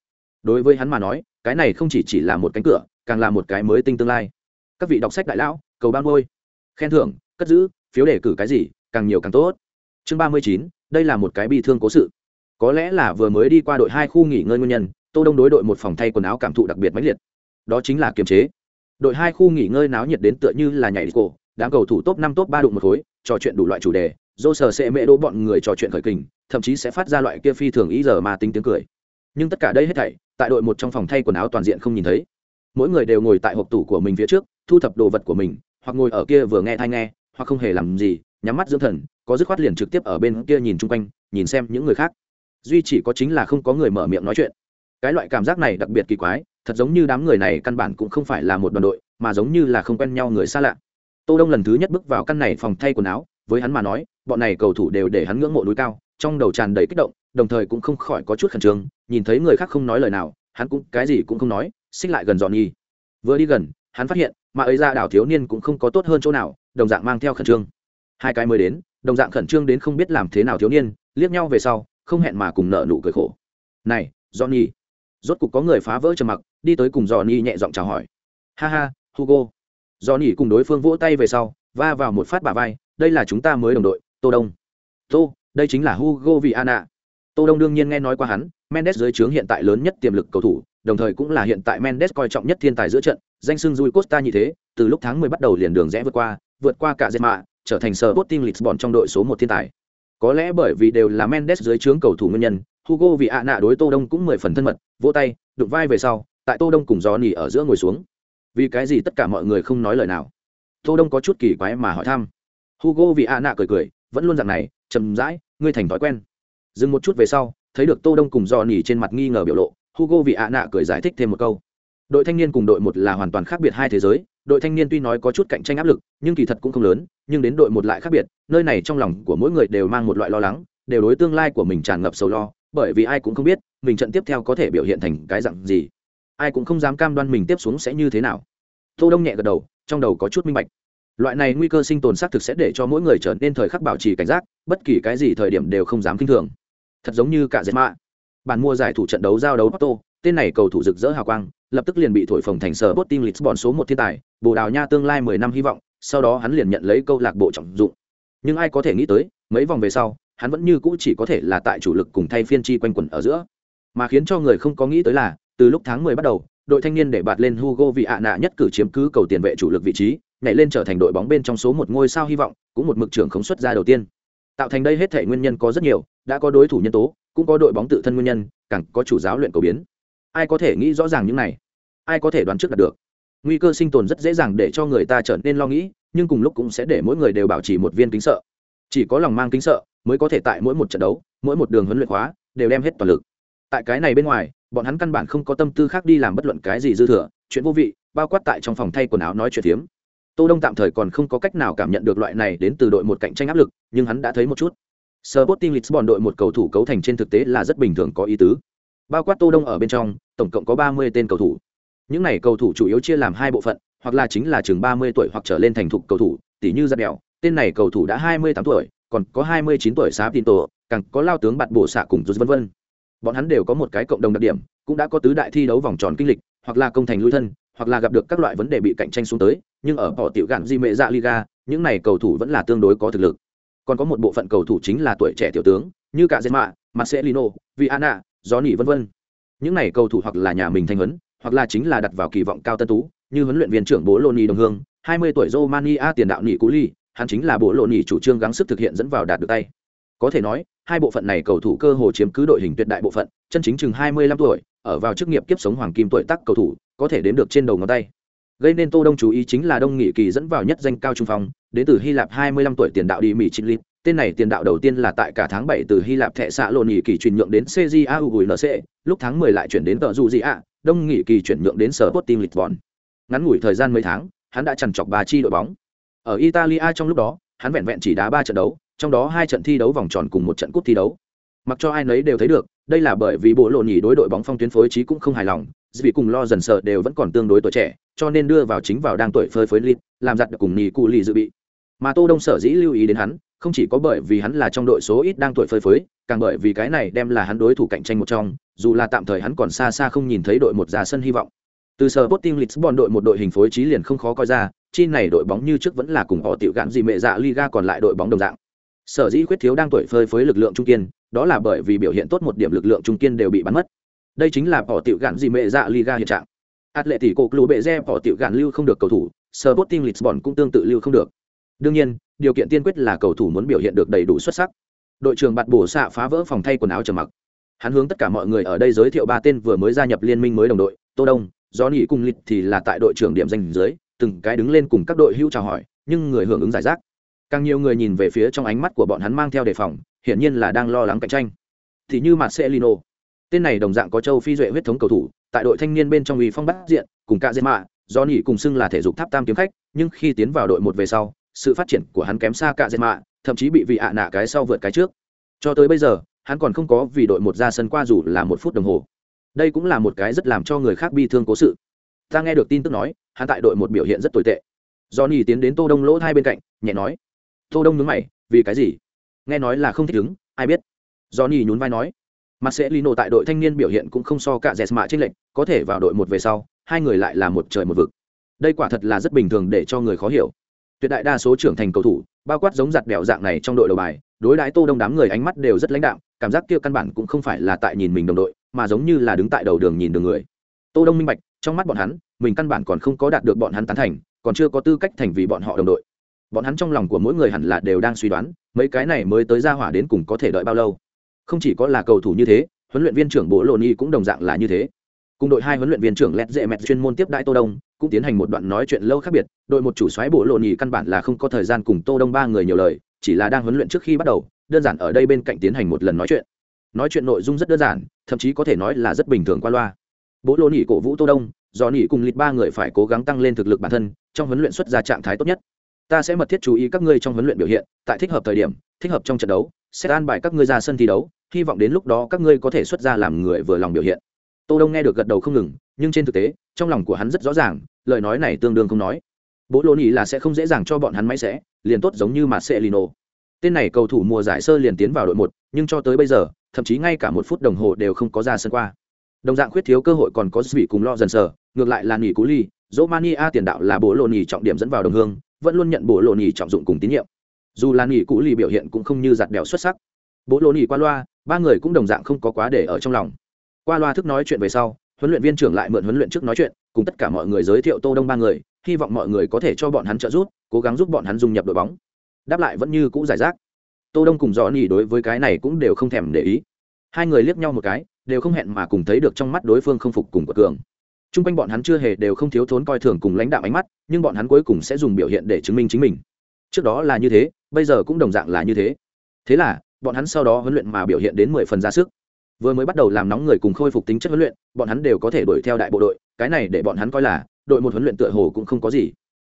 đối với hắn mà nói, cái này không chỉ chỉ là một cánh cửa, càng là một cái mới tinh tương lai. Các vị đọc sách đại lão, cầu ban ngôi. Khen thưởng, cất giữ, phiếu đề cử cái gì, càng nhiều càng tốt. Chương ba mươi chín, đây là một cái bi thương cố sự. Có lẽ là vừa mới đi qua đội hai khu nghỉ ngơi nguyên nhân, tô đông đối đội một phòng thay quần áo cảm thụ đặc biệt mãnh liệt. Đó chính là kiềm chế. Đội hai khu nghỉ ngơi náo nhiệt đến tựa như là nhảy cổ, đám cầu thủ top năm, top ba đụng một khối, trò chuyện đủ loại chủ đề dô sờ sẽ mễ đỗ bọn người trò chuyện khởi kình, thậm chí sẽ phát ra loại kia phi thường ý giờ mà tính tiếng cười nhưng tất cả đây hết thảy, tại đội một trong phòng thay quần áo toàn diện không nhìn thấy. Mỗi người đều ngồi tại hộp tủ của mình phía trước, thu thập đồ vật của mình, hoặc ngồi ở kia vừa nghe thai nghe, hoặc không hề làm gì, nhắm mắt dưỡng thần, có dứt khoát liền trực tiếp ở bên kia nhìn chung quanh, nhìn xem những người khác. Duy chỉ có chính là không có người mở miệng nói chuyện. Cái loại cảm giác này đặc biệt kỳ quái, thật giống như đám người này căn bản cũng không phải là một đoàn đội, mà giống như là không quen nhau người xa lạ. Tô đông lần thứ nhất bước vào căn này phòng thay quần áo, với hắn mà nói, bọn này cầu thủ đều để hắn ngưỡng mộ núi cao trong đầu tràn đầy kích động, đồng thời cũng không khỏi có chút khẩn trương, nhìn thấy người khác không nói lời nào, hắn cũng cái gì cũng không nói, xích lại gần dọn nhi vừa đi gần, hắn phát hiện, mà ấy ra đảo thiếu niên cũng không có tốt hơn chỗ nào, đồng dạng mang theo khẩn trương. Hai cái mới đến, đồng dạng khẩn trương đến không biết làm thế nào thiếu niên, liếc nhau về sau, không hẹn mà cùng nợ nụ cười khổ. Này johnny rốt cục có người phá vỡ trầm mặc, đi tới cùng johnny nhẹ giọng chào hỏi. Ha ha, hugo. Johnny cùng đối phương vỗ tay về sau, va vào một phát bả vai, đây là chúng ta mới đồng đội, tô đông. Tô đây chính là hugo viana tô đông đương nhiên nghe nói qua hắn mendes dưới trướng hiện tại lớn nhất tiềm lực cầu thủ đồng thời cũng là hiện tại mendes coi trọng nhất thiên tài giữa trận danh xưng Rui Costa như thế, từ lúc tháng 10 bắt đầu liền đường rẽ vượt qua, vượt qua cả Zema, trở thành sở Sporting Lisbon trong đội số 1 thiên tài. Có lẽ bởi vì đều là Mendes dưới trướng cầu thủ nguyên nhân, Hugo Viana đối Tô Đông cũng 10 phần thân mật, vỗ tay, đụng vai về sau, tại Tô Đông cùng Johnny ở giữa ngồi xuống. Vì cái gì tất cả mọi người không nói lời nào? Tô Đông có chút kỳ quái mà hỏi thăm. Hugo vì nạ cười cười, vẫn luôn dạng này, trầm rãi, ngươi thành thói quen. Dừng một chút về sau, thấy được Tô Đông cùng do nỉ trên mặt nghi ngờ biểu lộ, Hugo vì ạ nạ cười giải thích thêm một câu. Đội thanh niên cùng đội một là hoàn toàn khác biệt hai thế giới đội thanh niên tuy nói có chút cạnh tranh áp lực nhưng kỳ thật cũng không lớn nhưng đến đội một lại khác biệt nơi này trong lòng của mỗi người đều mang một loại lo lắng đều đối tương lai của mình tràn ngập sầu lo bởi vì ai cũng không biết mình trận tiếp theo có thể biểu hiện thành cái dặn gì. Ai cũng không dám cam đoan mình tiếp xuống sẽ như thế nào. Tô đông nhẹ gật đầu trong đầu có chút minh bạch loại này nguy cơ sinh tồn xác thực sẽ để cho mỗi người trở nên thời khắc bảo trì cảnh giác bất kỳ cái gì thời điểm đều không dám kinh thường. Thật giống như cả dệt mạ bàn mua giải thủ trận đấu giao đấu Porto, tên này cầu thủ rực rỡ hào quang lập tức liền bị thổi phồng thành sở bot team lisbon số một thiên tài bồ đào nha tương lai mười năm hy vọng sau đó hắn liền nhận lấy câu lạc bộ trọng dụng. Nhưng ai có thể nghĩ tới mấy vòng về sau hắn vẫn như cũ chỉ có thể là tại chủ lực cùng thay phiên chi quanh quẩn ở giữa. Mà khiến cho người không có nghĩ tới là từ lúc tháng mười bắt đầu đội thanh niên để bạt lên Hugo vì hạ nạ nhất cử chiếm cứ cầu tiền vệ chủ lực vị trí nhảy lên trở thành đội bóng bên trong số một ngôi sao hy vọng, cũng một mực trưởng khống xuất ra đầu tiên. Tạo thành đây hết thể nguyên nhân có rất nhiều, đã có đối thủ nhân tố, cũng có đội bóng tự thân nguyên nhân, càng có chủ giáo luyện cầu biến. Ai có thể nghĩ rõ ràng những này? Ai có thể đoán trước được? Nguy cơ sinh tồn rất dễ dàng để cho người ta trở nên lo nghĩ, nhưng cùng lúc cũng sẽ để mỗi người đều bảo trì một viên kính sợ. Chỉ có lòng mang kính sợ mới có thể tại mỗi một trận đấu, mỗi một đường huấn luyện khóa đều đem hết toàn lực. Tại cái này bên ngoài, bọn hắn căn bản không có tâm tư khác đi làm bất luận cái gì dư thừa, chuyện vô vị, bao quát tại trong phòng thay quần áo nói chuyện phiếm tô đông tạm thời còn không có cách nào cảm nhận được loại này đến từ đội một cạnh tranh áp lực, nhưng hắn đã thấy một chút. Sporting Lisbon đội một cầu thủ cấu thành trên thực tế là rất bình thường có ý tứ. Bao quát tô đông ở bên trong, tổng cộng có ba mươi tên cầu thủ. Những này cầu thủ chủ yếu chia làm hai bộ phận, hoặc là chính là chừng ba mươi tuổi hoặc trở lên thành thục cầu thủ tỷ như giật đèo tên này cầu thủ đã hai mươi tám tuổi, còn có hai mươi chín tuổi sáp tin tổ càng có lao tướng bạt bổ xạ cùng rút vân vân. Bọn hắn đều có một cái cộng đồng đặc điểm, cũng đã có tứ đại thi đấu vòng tròn kinh lịch, hoặc là công thành lui thân, hoặc là gặp được các loại vấn đề bị cạnh tranh xuống tới nhưng ở bỏ tiểu gạn di mệ dạ liga những này cầu thủ vẫn là tương đối có thực lực còn có một bộ phận cầu thủ chính là tuổi trẻ tiểu tướng như cả Zema, Marcelino, Viana, Johnny vân vân. Những này cầu thủ hoặc là nhà mình thanh huấn, hoặc là chính là đặt vào kỳ vọng cao tân tú, như huấn luyện viên trưởng Bố Loni đồng hương, 20 tuổi Romania tiền đạo Nị Cú Ly, hắn chính là Bố Loni chủ trương gắng sức thực hiện dẫn vào đạt được tay. Có thể nói, hai bộ phận này cầu thủ cơ hồ chiếm cứ đội hình tuyệt đại bộ phận, chân chính chừng 25 tuổi, ở vào chức nghiệp kiếp sống hoàng kim tuổi tác cầu thủ, có thể đến được trên đầu ngón tay. Gây nên Tô Đông chú ý chính là Đông Nghị Kỳ dẫn vào nhất danh cao trung phong, đến từ Hy Lạp 25 tuổi tiền đạo đi Mỹ Chilip, tên này tiền đạo đầu tiên là tại cả tháng 7 từ Hy Lạp thẻ xạ lộn nghị kỳ chuyển nhượng đến CJA gùi NC, lúc tháng 10 lại chuyển đến tờ dù gì ạ, đông Nghị kỳ chuyển nhượng đến sở Sporting Lisbon. Ngắn ngủi thời gian mấy tháng, hắn đã chằn chọc ba chi đội bóng. Ở Italia trong lúc đó, hắn vẹn vẹn chỉ đá ba trận đấu, trong đó hai trận thi đấu vòng tròn cùng một trận cúp thi đấu. Mặc cho ai nấy đều thấy được, đây là bởi vì bộ lộ nhỉ đối đội bóng phong tuyến phối trí cũng không hài lòng, vì cùng lo dần sợ đều vẫn còn tương đối tuổi trẻ, cho nên đưa vào chính vào đang tuổi phơi phới lít, làm giặt được cùng nhì cụ lì dự bị. Mà Tô Đông sở dĩ lưu ý đến hắn, không chỉ có bởi vì hắn là trong đội số ít đang tuổi phơi phới, càng bởi vì cái này đem là hắn đối thủ cạnh tranh một trong, dù là tạm thời hắn còn xa xa không nhìn thấy đội một ra sân hy vọng. Từ sở Sporting Lisbon đội một đội hình phối trí liền không khó coi ra, chi này đội bóng như trước vẫn là cùng họ tiểu gạn gì mẹ dạ Liga còn lại đội bóng đồng dạng. Sở dĩ khuyết thiếu đang tuổi phơi phới lực lượng trung kiên, đó là bởi vì biểu hiện tốt một điểm lực lượng trung kiên đều bị bắn mất. Đây chính là họ tiểu gạn gì mẹ dạ Liga hiện trạng. Atletico Club bệ re bỏ tiểu gạn lưu không được cầu thủ, Sporting Lisbon cũng tương tự lưu không được. Đương nhiên, điều kiện tiên quyết là cầu thủ muốn biểu hiện được đầy đủ xuất sắc. Đội trưởng bạt bổ xạ phá vỡ phòng thay quần áo trầm mặc. Hắn hướng tất cả mọi người ở đây giới thiệu ba tên vừa mới gia nhập liên minh mới đồng đội tô đông do nhị cùng lịch thì là tại đội trưởng điểm danh dưới từng cái đứng lên cùng các đội hưu chào hỏi nhưng người hưởng ứng giải rác. Càng nhiều người nhìn về phía trong ánh mắt của bọn hắn mang theo đề phòng hiển nhiên là đang lo lắng cạnh tranh. Thì như marcelino tên này đồng dạng có châu phi duệ huyết thống cầu thủ tại đội thanh niên bên trong uy phong bắt diện, cùng cả dệt mạ do nhị cùng xưng là thể dục tháp tam kiếm khách, nhưng khi tiến vào đội một về sau, sự phát triển của hắn kém xa cả dệt mạ, thậm chí bị vị ạ nạ cái sau vượt cái trước. Cho tới bây giờ, hắn còn không có vì đội một ra sân qua dù là một phút đồng hồ. Đây cũng là một cái rất làm cho người khác bi thương cố sự. Ta nghe được tin tức nói, hắn tại đội một biểu hiện rất tồi tệ. Do nỉ tiến đến tô đông lỗ hai bên cạnh, nhẹ nói, tô đông nhướng mày, vì cái gì? Nghe nói là không thích ứng, ai biết? Do nỉ nhún vai nói mặt sẽ lino tại đội thanh niên biểu hiện cũng không so cả dẹt mạ trên lệnh có thể vào đội một về sau, hai người lại là một trời một vực. Đây quả thật là rất bình thường để cho người khó hiểu. Tuyệt đại đa số trưởng thành cầu thủ, bao quát giống giặt bèo dạng này trong đội đầu bài, đối đãi tô đông đám người ánh mắt đều rất lãnh đạm, cảm giác kia căn bản cũng không phải là tại nhìn mình đồng đội, mà giống như là đứng tại đầu đường nhìn đường người. Tô đông minh bạch, trong mắt bọn hắn, mình căn bản còn không có đạt được bọn hắn tán thành, còn chưa có tư cách thành vì bọn họ đồng đội. Bọn hắn trong lòng của mỗi người hẳn là đều đang suy đoán, mấy cái này mới tới ra hỏa đến cùng có thể đợi bao lâu không chỉ có là cầu thủ như thế, huấn luyện viên trưởng bố Lộ ni cũng đồng dạng là như thế. Cùng đội hai huấn luyện viên trưởng lẹt dễ mẹt chuyên môn tiếp Đại tô đông, cũng tiến hành một đoạn nói chuyện lâu khác biệt. Đội một chủ xoáy bộ lộ nhì căn bản là không có thời gian cùng tô đông ba người nhiều lời, chỉ là đang huấn luyện trước khi bắt đầu, đơn giản ở đây bên cạnh tiến hành một lần nói chuyện. Nói chuyện nội dung rất đơn giản, thậm chí có thể nói là rất bình thường qua loa. Bố Lộ nhì cổ vũ tô đông, do nhì cùng lịch ba người phải cố gắng tăng lên thực lực bản thân, trong huấn luyện xuất ra trạng thái tốt nhất. Ta sẽ mật thiết chú ý các ngươi trong huấn luyện biểu hiện, tại thích hợp thời điểm, thích hợp trong trận đấu, sẽ an bài các ngươi ra sân thi đấu hy vọng đến lúc đó các ngươi có thể xuất ra làm người vừa lòng biểu hiện. Tô đông nghe được gật đầu không ngừng, nhưng trên thực tế, trong lòng của hắn rất rõ ràng, lời nói này tương đương không nói. Bố lô nỉ là sẽ không dễ dàng cho bọn hắn máy sẽ, liền tốt giống như mà sẽ lino tên này cầu thủ mùa giải sơ liền tiến vào đội một, nhưng cho tới bây giờ, thậm chí ngay cả một phút đồng hồ đều không có ra sân qua. Đồng dạng khuyết thiếu cơ hội còn có vị cùng lo dần sờ, ngược lại là nghỉ cú ly dỗ tiền đạo là bố lô nỉ trọng điểm dẫn vào đồng hương, vẫn luôn nhận bố lô nỉ trọng dụng cùng tín nhiệm. Dù là nghỉ cú ly biểu hiện cũng không như giặt đèo xuất sắc. Bố lô nỉ qua loa ba người cũng đồng dạng không có quá để ở trong lòng. Qua loa thức nói chuyện về sau, huấn luyện viên trưởng lại mượn huấn luyện trước nói chuyện, cùng tất cả mọi người giới thiệu tô đông ba người, hy vọng mọi người có thể cho bọn hắn trợ giúp, cố gắng giúp bọn hắn dung nhập đội bóng. Đáp lại vẫn như cũ giải rác. Tô đông cùng dò nỉ đối với cái này cũng đều không thèm để ý. Hai người liếc nhau một cái, đều không hẹn mà cùng thấy được trong mắt đối phương không phục cùng của cường. Trung quanh bọn hắn chưa hề đều không thiếu thốn coi thường cùng lãnh đạo ánh mắt, nhưng bọn hắn cuối cùng sẽ dùng biểu hiện để chứng minh chính mình. Trước đó là như thế, bây giờ cũng đồng dạng là như thế. Thế là bọn hắn sau đó huấn luyện mà biểu hiện đến mười phần ra sức. Vừa mới bắt đầu làm nóng người cùng khôi phục tính chất huấn luyện, bọn hắn đều có thể đuổi theo đại bộ đội, cái này để bọn hắn coi là, đội một huấn luyện tựa hồ cũng không có gì.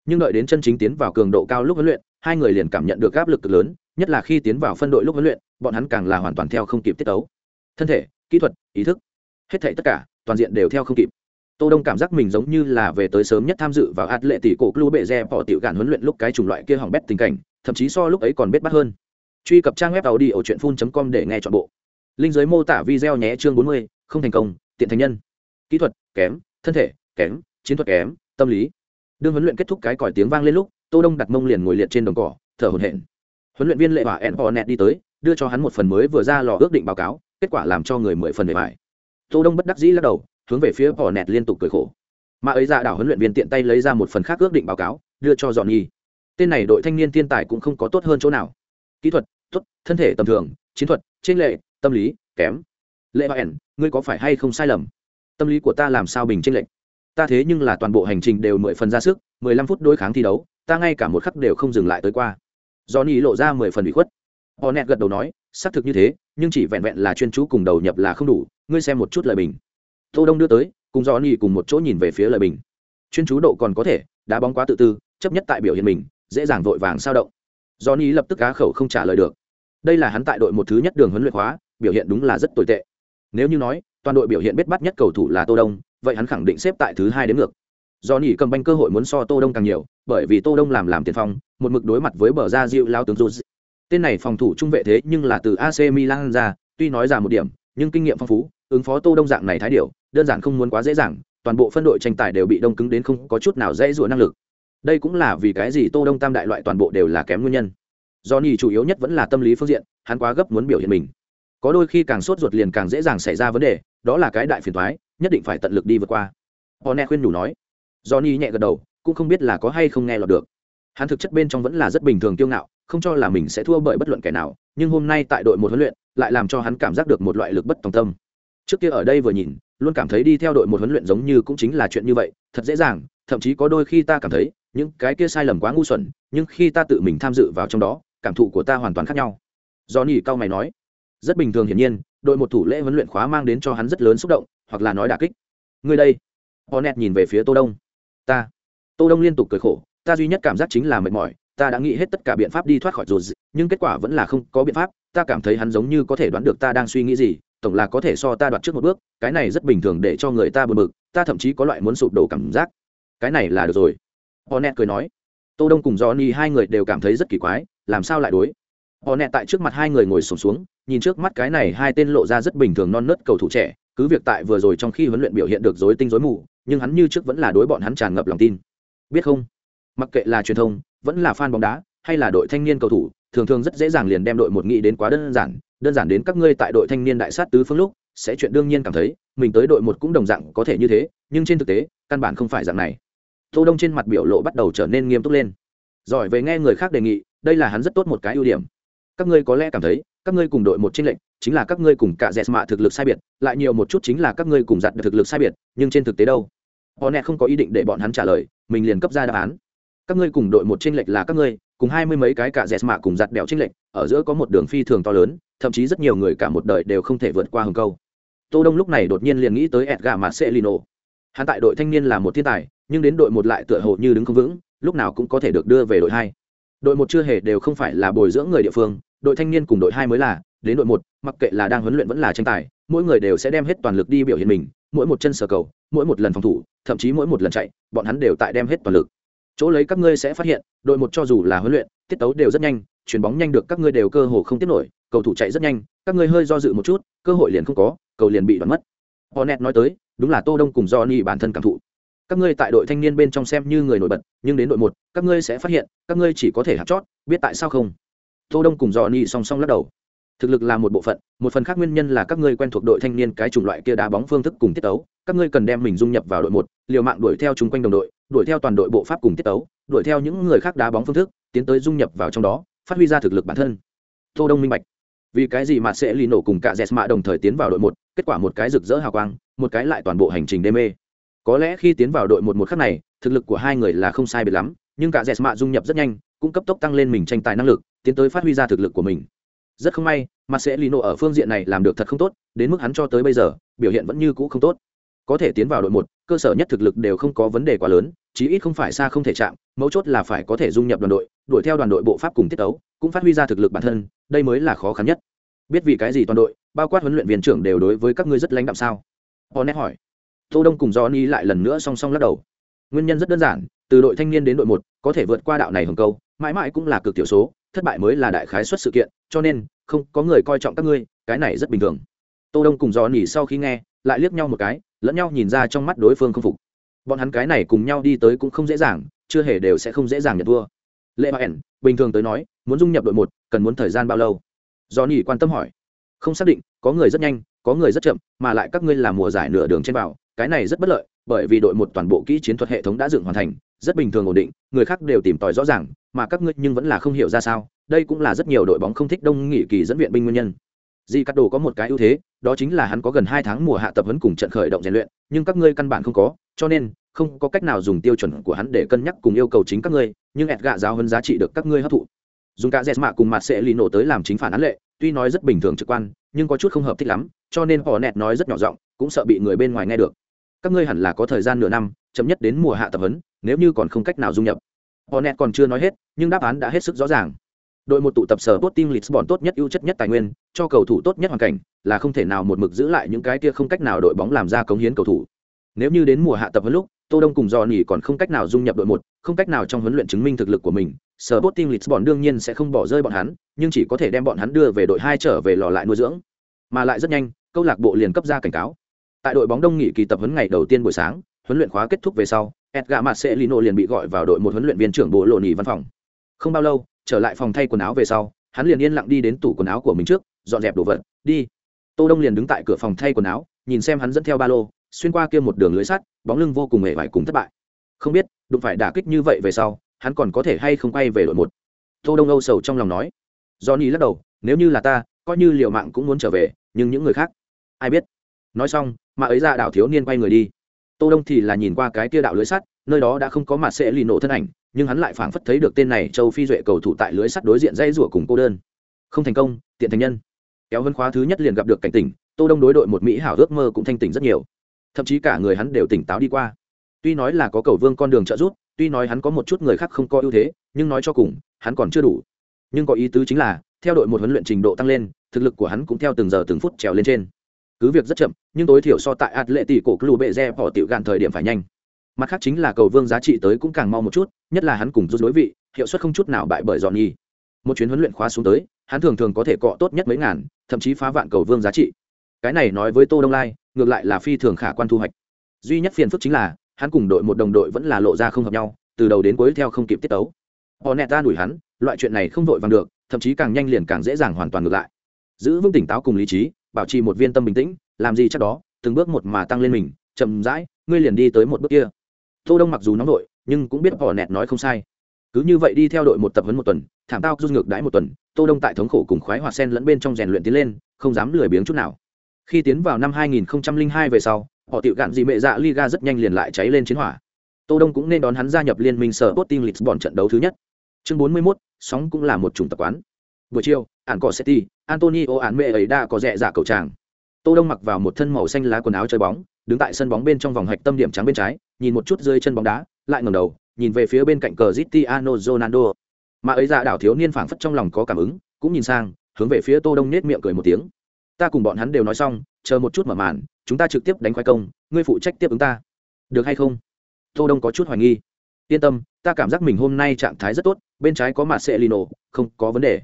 Nhưng đợi đến chân chính tiến vào cường độ cao lúc huấn luyện, hai người liền cảm nhận được áp lực cực lớn, nhất là khi tiến vào phân đội lúc huấn luyện, bọn hắn càng là hoàn toàn theo không kịp tiết tấu. Thân thể, kỹ thuật, ý thức, hết thảy tất cả, toàn diện đều theo không kịp. Tô đông cảm giác mình giống như là về tới sớm nhất tham dự vào ạt lệ tỷ cổ club bệ re bỏ tiểu gạn huấn luyện lúc cái chủng loại kia hỏng bét tình cảnh, thậm chí so lúc ấy còn bết bát hơn truy cập trang web tàu đi ở truyện com để nghe chọn bộ. Linh giới mô tả video nhé chương 40, không thành công tiện thành nhân. Kỹ thuật kém thân thể kém chiến thuật kém tâm lý. Đương huấn luyện kết thúc cái còi tiếng vang lên lúc tô đông đặt mông liền ngồi liệt trên đồng cỏ thở hổn hển. Huấn luyện viên lệ và ẹn họ nẹt đi tới đưa cho hắn một phần mới vừa ra lò ước định báo cáo kết quả làm cho người mười phần bề bài tô đông bất đắc dĩ lắc đầu hướng về phía họ nẹt liên tục cười khổ. Mà ấy ra đảo huấn luyện viên tiện tay lấy ra một phần khác ước định báo cáo đưa cho dọn nhi tên này đội thanh niên thiên tài cũng không có tốt hơn chỗ nào kỹ thuật tốt thân thể tầm thường chiến thuật trên lệ tâm lý kém. Lệ hỏa ẻn, ngươi có phải hay không sai lầm? Tâm lý của ta làm sao bình trên lệnh ta thế nhưng là toàn bộ hành trình đều mười phần ra sức mười lăm phút đối kháng thi đấu ta ngay cả một khắc đều không dừng lại tới qua. Do ni lộ ra mười phần bị khuất. Họ nẹt gật đầu nói xác thực như thế nhưng chỉ vẹn vẹn là chuyên chú cùng đầu nhập là không đủ ngươi xem một chút lời bình. Tô đông đưa tới cùng do ni cùng một chỗ nhìn về phía lời bình. Chuyên chú độ còn có thể đá bóng quá tự tư chấp nhất tại biểu hiện mình dễ dàng vội vàng sao động do lập tức cá khẩu không trả lời được. Đây là hắn tại đội một thứ nhất đường huấn luyện hóa biểu hiện đúng là rất tồi tệ. Nếu như nói toàn đội biểu hiện biết bắt nhất cầu thủ là tô đông vậy hắn khẳng định xếp tại thứ hai đến ngược. Do cầm banh cơ hội muốn so tô đông càng nhiều bởi vì tô đông làm làm tiền phong một mực đối mặt với bờ ra diệu lao tướng rút tên này phòng thủ trung vệ thế nhưng là từ ac milan ra tuy nói già một điểm nhưng kinh nghiệm phong phú ứng phó tô đông dạng này thái điểu, đơn giản không muốn quá dễ dàng toàn bộ phân đội tranh tài đều bị đông cứng đến không có chút nào dễ dụ năng lực đây cũng là vì cái gì tô đông tam đại loại toàn bộ đều là kém nguyên nhân do nhi chủ yếu nhất vẫn là tâm lý phương diện hắn quá gấp muốn biểu hiện mình có đôi khi càng sốt ruột liền càng dễ dàng xảy ra vấn đề đó là cái đại phiền toái nhất định phải tận lực đi vượt qua họ nẹ khuyên nhủ nói. Do nhi nhẹ gật đầu, cũng không biết là có hay không nghe lọt được. Hắn thực chất bên trong vẫn là rất bình thường tiêu ngạo, không cho là mình sẽ thua bởi bất luận kẻ nào, nhưng hôm nay tại đội một huấn luyện, lại làm cho hắn cảm giác được một loại lực bất tòng tâm. Trước kia ở đây vừa nhìn, luôn cảm thấy đi theo đội một huấn luyện giống như cũng chính là chuyện như vậy, thật dễ dàng, thậm chí có đôi khi ta cảm thấy những cái kia sai lầm quá ngu xuẩn nhưng khi ta tự mình tham dự vào trong đó cảm thụ của ta hoàn toàn khác nhau do nỉ cao mày nói rất bình thường hiển nhiên đội một thủ lễ huấn luyện khóa mang đến cho hắn rất lớn xúc động hoặc là nói đà kích người đây Hornet nhìn về phía Tô Đông. Ta. Tô Đông liên tục cười khổ, ta duy nhất cảm giác chính là mệt mỏi, ta đã nghĩ hết tất cả biện pháp đi thoát khỏi rồi, nhưng kết quả vẫn là không có biện pháp, ta cảm thấy hắn giống như có thể đoán được ta đang suy nghĩ gì, tổng là có thể so ta đoạt trước một bước, cái này rất bình thường để cho người ta buồn bực, ta thậm chí có loại muốn sụp đổ cảm giác. Cái này là được rồi. Hornet cười nói. Tô Đông cùng Johnny hai người đều cảm thấy rất kỳ quái, làm sao lại đối? Hornet tại trước mặt hai người ngồi sổm xuống, xuống, nhìn trước mắt cái này hai tên lộ ra rất bình thường non nớt cầu thủ trẻ, cứ việc tại vừa rồi trong khi huấn luyện biểu hiện được rối tinh rối mù nhưng hắn như trước vẫn là đối bọn hắn tràn ngập lòng tin biết không mặc kệ là truyền thông vẫn là fan bóng đá hay là đội thanh niên cầu thủ thường thường rất dễ dàng liền đem đội một nghị đến quá đơn giản đơn giản đến các ngươi tại đội thanh niên đại sát tứ phương lúc sẽ chuyện đương nhiên cảm thấy mình tới đội một cũng đồng dạng có thể như thế nhưng trên thực tế căn bản không phải dạng này tô đông trên mặt biểu lộ bắt đầu trở nên nghiêm túc lên. Giỏi về nghe người khác đề nghị, đây là hắn rất tốt một cái ưu điểm. Các ngươi có lẽ cảm thấy, các ngươi cùng đội một trên lệnh chính là các ngươi cùng cả dẹt mạ thực lực sai biệt, lại nhiều một chút chính là các ngươi cùng giặt thực lực sai biệt, nhưng trên thực tế đâu? Họ nẹ không có ý định để bọn hắn trả lời, mình liền cấp ra đáp án. Các ngươi cùng đội một trên lệnh là các ngươi, cùng hai mươi mấy cái cả dẹt mạ cùng giặt đèo trên lệnh. ở giữa có một đường phi thường to lớn, thậm chí rất nhiều người cả một đời đều không thể vượt qua hừng câu. Tô đông lúc này đột nhiên liền nghĩ tới edgar marcelino hắn tại đội thanh niên là một thiên tài, nhưng đến đội một lại tựa hồ như đứng không vững, lúc nào cũng có thể được đưa về đội hai. Đội một chưa hề đều không phải là bồi dưỡng người địa phương, đội thanh niên cùng đội hai mới là, đến đội một, mặc kệ là đang huấn luyện vẫn là tranh tài, mỗi người đều sẽ đem hết toàn lực đi biểu hiện mình, mỗi một chân sở cầu, mỗi một lần phòng thủ, thậm chí mỗi một lần chạy, bọn hắn đều tại đem hết toàn lực. Chỗ lấy các ngươi sẽ phát hiện, đội một cho dù là huấn luyện, tiết tấu đều rất nhanh, chuyền bóng nhanh được các ngươi đều cơ hồ không tiết nổi, cầu thủ chạy rất nhanh, các ngươi hơi do dự một chút, cơ hội liền không có, cầu liền bị đoán mất. Hornet nói tới đúng là tô đông cùng johnny bản thân cảm thụ. các ngươi tại đội thanh niên bên trong xem như người nổi bật, nhưng đến đội một, các ngươi sẽ phát hiện, các ngươi chỉ có thể hạt chót, biết tại sao không? tô đông cùng johnny song song lắc đầu. thực lực là một bộ phận, một phần khác nguyên nhân là các ngươi quen thuộc đội thanh niên cái chủng loại kia đá bóng phương thức cùng tiết tấu, các ngươi cần đem mình dung nhập vào đội một, liều mạng đuổi theo chung quanh đồng đội, đuổi theo toàn đội bộ pháp cùng tiết tấu, đuổi theo những người khác đá bóng phương thức, tiến tới dung nhập vào trong đó, phát huy ra thực lực bản thân. tô đông minh bạch. vì cái gì mà sẽ lì nổ cùng cả dẹt mạ đồng thời tiến vào đội một, kết quả một cái rực rỡ hào quang một cái lại toàn bộ hành trình đê mê. Có lẽ khi tiến vào đội một một khắc này, thực lực của hai người là không sai biệt lắm, nhưng cả dẹt mạ dung nhập rất nhanh, cũng cấp tốc tăng lên mình tranh tài năng lực, tiến tới phát huy ra thực lực của mình. Rất không may mà sẽ lino ở phương diện này làm được thật không tốt, đến mức hắn cho tới bây giờ, biểu hiện vẫn như cũ không tốt. Có thể tiến vào đội một, cơ sở nhất thực lực đều không có vấn đề quá lớn, chí ít không phải xa không thể chạm, mấu chốt là phải có thể dung nhập đoàn đội, đuổi theo đoàn đội bộ pháp cùng tiết tấu, cũng phát huy ra thực lực bản thân, đây mới là khó khăn nhất. Biết vì cái gì toàn đội, bao quát huấn luyện viên trưởng đều đối với các ngươi rất lãnh đạm sao? Hornet hỏi. Tô đông cùng johnny lại lần nữa song song lắc đầu. Nguyên nhân rất đơn giản, từ đội thanh niên đến đội một, có thể vượt qua đạo này hưởng câu, mãi mãi cũng là cực tiểu số, thất bại mới là đại khái suất sự kiện, cho nên, không có người coi trọng các ngươi, cái này rất bình thường. Tô đông cùng johnny sau khi nghe, lại liếc nhau một cái, lẫn nhau nhìn ra trong mắt đối phương không phục. Bọn hắn cái này cùng nhau đi tới cũng không dễ dàng, chưa hề đều sẽ không dễ dàng nhận thua. Lệ bà bình thường tới nói, muốn dung nhập đội một, cần muốn thời gian bao lâu? Do quan tâm hỏi. Không xác định, có người rất nhanh có người rất chậm, mà lại các ngươi làm mùa giải nửa đường trên vào, cái này rất bất lợi, bởi vì đội một toàn bộ kỹ chiến thuật hệ thống đã dựng hoàn thành, rất bình thường ổn định, người khác đều tìm tòi rõ ràng, mà các ngươi nhưng vẫn là không hiểu ra sao, đây cũng là rất nhiều đội bóng không thích đông nghị kỳ dẫn viện binh nguyên nhân. Di cắt đồ có một cái ưu thế, đó chính là hắn có gần hai tháng mùa hạ tập huấn cùng trận khởi động rèn luyện, nhưng các ngươi căn bản không có, cho nên, không có cách nào dùng tiêu chuẩn của hắn để cân nhắc cùng yêu cầu chính các ngươi, nhưng ẹt gạ giáo hơn giá trị được các ngươi hấp thụ. Dùng cả dẹt mạ cùng mặt sẽ lì nổ tới làm chính phản án lệ, tuy nói rất bình thường trực quan, nhưng có chút không hợp thích lắm cho nên họ nẹt nói rất nhỏ giọng cũng sợ bị người bên ngoài nghe được các ngươi hẳn là có thời gian nửa năm chậm nhất đến mùa hạ tập huấn nếu như còn không cách nào dung nhập họ nẹt còn chưa nói hết nhưng đáp án đã hết sức rõ ràng đội một tụ tập sở tốt team Lisbon tốt nhất ưu chất nhất tài nguyên, cho cầu thủ tốt nhất hoàn cảnh, là không thể nào một mực giữ lại những cái kia không cách nào đội bóng làm ra cống hiến cầu thủ. Nếu như đến mùa hạ tập huấn lúc, Tô Đông cùng Johnny còn không cách nào dung nhập đội một, không cách nào trong huấn luyện chứng minh thực lực của mình, sở Sporting Lisbon đương nhiên sẽ không bỏ rơi bọn hắn, nhưng chỉ có thể đem bọn hắn đưa về đội hai trở về lò lại nuôi dưỡng. Mà lại rất nhanh, câu lạc bộ liền cấp ra cảnh cáo. Tại đội bóng đông nghỉ kỳ tập huấn ngày đầu tiên buổi sáng, huấn luyện khóa kết thúc về sau, Edgar Marcelino liền bị gọi vào đội một huấn luyện viên trưởng bộ lộ nhị văn phòng. Không bao lâu, trở lại phòng thay quần áo về sau hắn liền yên lặng đi đến tủ quần áo của mình trước dọn dẹp đồ vật đi tô đông liền đứng tại cửa phòng thay quần áo nhìn xem hắn dẫn theo ba lô xuyên qua kia một đường lưới sắt bóng lưng vô cùng hề vải cùng thất bại không biết đụng phải đả kích như vậy về sau hắn còn có thể hay không quay về đội một tô đông âu sầu trong lòng nói johnny lắc đầu nếu như là ta coi như liều mạng cũng muốn trở về nhưng những người khác ai biết? Nói xong, mà ấy ra đảo thiếu niên quay người đi. Tô đông thì là nhìn qua cái kia đạo lưới sắt, nơi đó đã không có mặt sẽ lì nổ thân ảnh, nhưng hắn lại phảng phất thấy được tên này châu phi duệ cầu thủ tại lưới sắt đối diện dây rủa cùng cô đơn. Không thành công, tiện thành nhân. Kéo hơn khóa thứ nhất liền gặp được cảnh tỉnh, tô đông đối đội một mỹ hảo ước mơ cũng thanh tỉnh rất nhiều. Thậm chí cả người hắn đều tỉnh táo đi qua. Tuy nói là có cầu vương con đường trợ giúp, tuy nói hắn có một chút người khác không có ưu thế, nhưng nói cho cùng, hắn còn chưa đủ. Nhưng có ý tứ chính là, theo đội một huấn luyện trình độ tăng lên, thực lực của hắn cũng theo từng giờ từng phút trèo lên trên cứ việc rất chậm, nhưng tối thiểu so tại ạt lệ tỷ cổ club bệ re bỏ tiểu gạn thời điểm phải nhanh. Mặt khác chính là cầu vương giá trị tới cũng càng mau một chút, nhất là hắn cùng rút đối vị, hiệu suất không chút nào bại bởi dọn nhi một chuyến huấn luyện khóa xuống tới, hắn thường thường có thể cọ tốt nhất mấy ngàn, thậm chí phá vạn cầu vương giá trị. Cái này nói với tô đông lai, ngược lại là phi thường khả quan thu hoạch. Duy nhất phiền phức chính là, hắn cùng đội một đồng đội vẫn là lộ ra không hợp nhau, từ đầu đến cuối theo không kịp tiết tấu. Họ nẹt ta đuổi hắn, loại chuyện này không vội vàng được, thậm chí càng nhanh liền càng dễ dàng hoàn toàn ngược lại. Giữ vững tỉnh táo cùng lý trí bảo trì một viên tâm bình tĩnh làm gì chắc đó từng bước một mà tăng lên mình chậm rãi ngươi liền đi tới một bước kia. Tô đông mặc dù nóng đội nhưng cũng biết họ nẹt nói không sai. Cứ như vậy đi theo đội một tập huấn một tuần thảm tao rút ngược đãi một tuần tô đông tại thống khổ cùng khoái hòa sen lẫn bên trong rèn luyện tiến lên không dám lười biếng chút nào. Khi tiến vào năm 2002 về sau họ tiểu gạn gì mẹ dạ liga rất nhanh liền lại cháy lên chiến hỏa. Tô đông cũng nên đón hắn gia nhập liên minh sở Sporting Lisbon trận đấu thứ nhất. Chương 41, sóng cũng là một chủng tập quán. Buổi chiều ạn cỏ city, antonio ản mẹ ấy đã có rẻ dạ cầu tràng. Tô đông mặc vào một thân màu xanh lá quần áo chơi bóng, đứng tại sân bóng bên trong vòng hạch tâm điểm trắng bên trái, nhìn một chút rơi chân bóng đá, lại ngẩng đầu, nhìn về phía bên cạnh cờ Cristiano Ronaldo. Mà ấy ra đảo thiếu niên phảng phất trong lòng có cảm ứng, cũng nhìn sang, hướng về phía tô đông nết miệng cười một tiếng. Ta cùng bọn hắn đều nói xong, chờ một chút mở màn, chúng ta trực tiếp đánh khoai công, ngươi phụ trách tiếp ứng ta. Được hay không? Tô đông có chút hoài nghi. Yên tâm, ta cảm giác mình hôm nay trạng thái rất tốt, bên trái có mặt sẽ lino không có vấn đề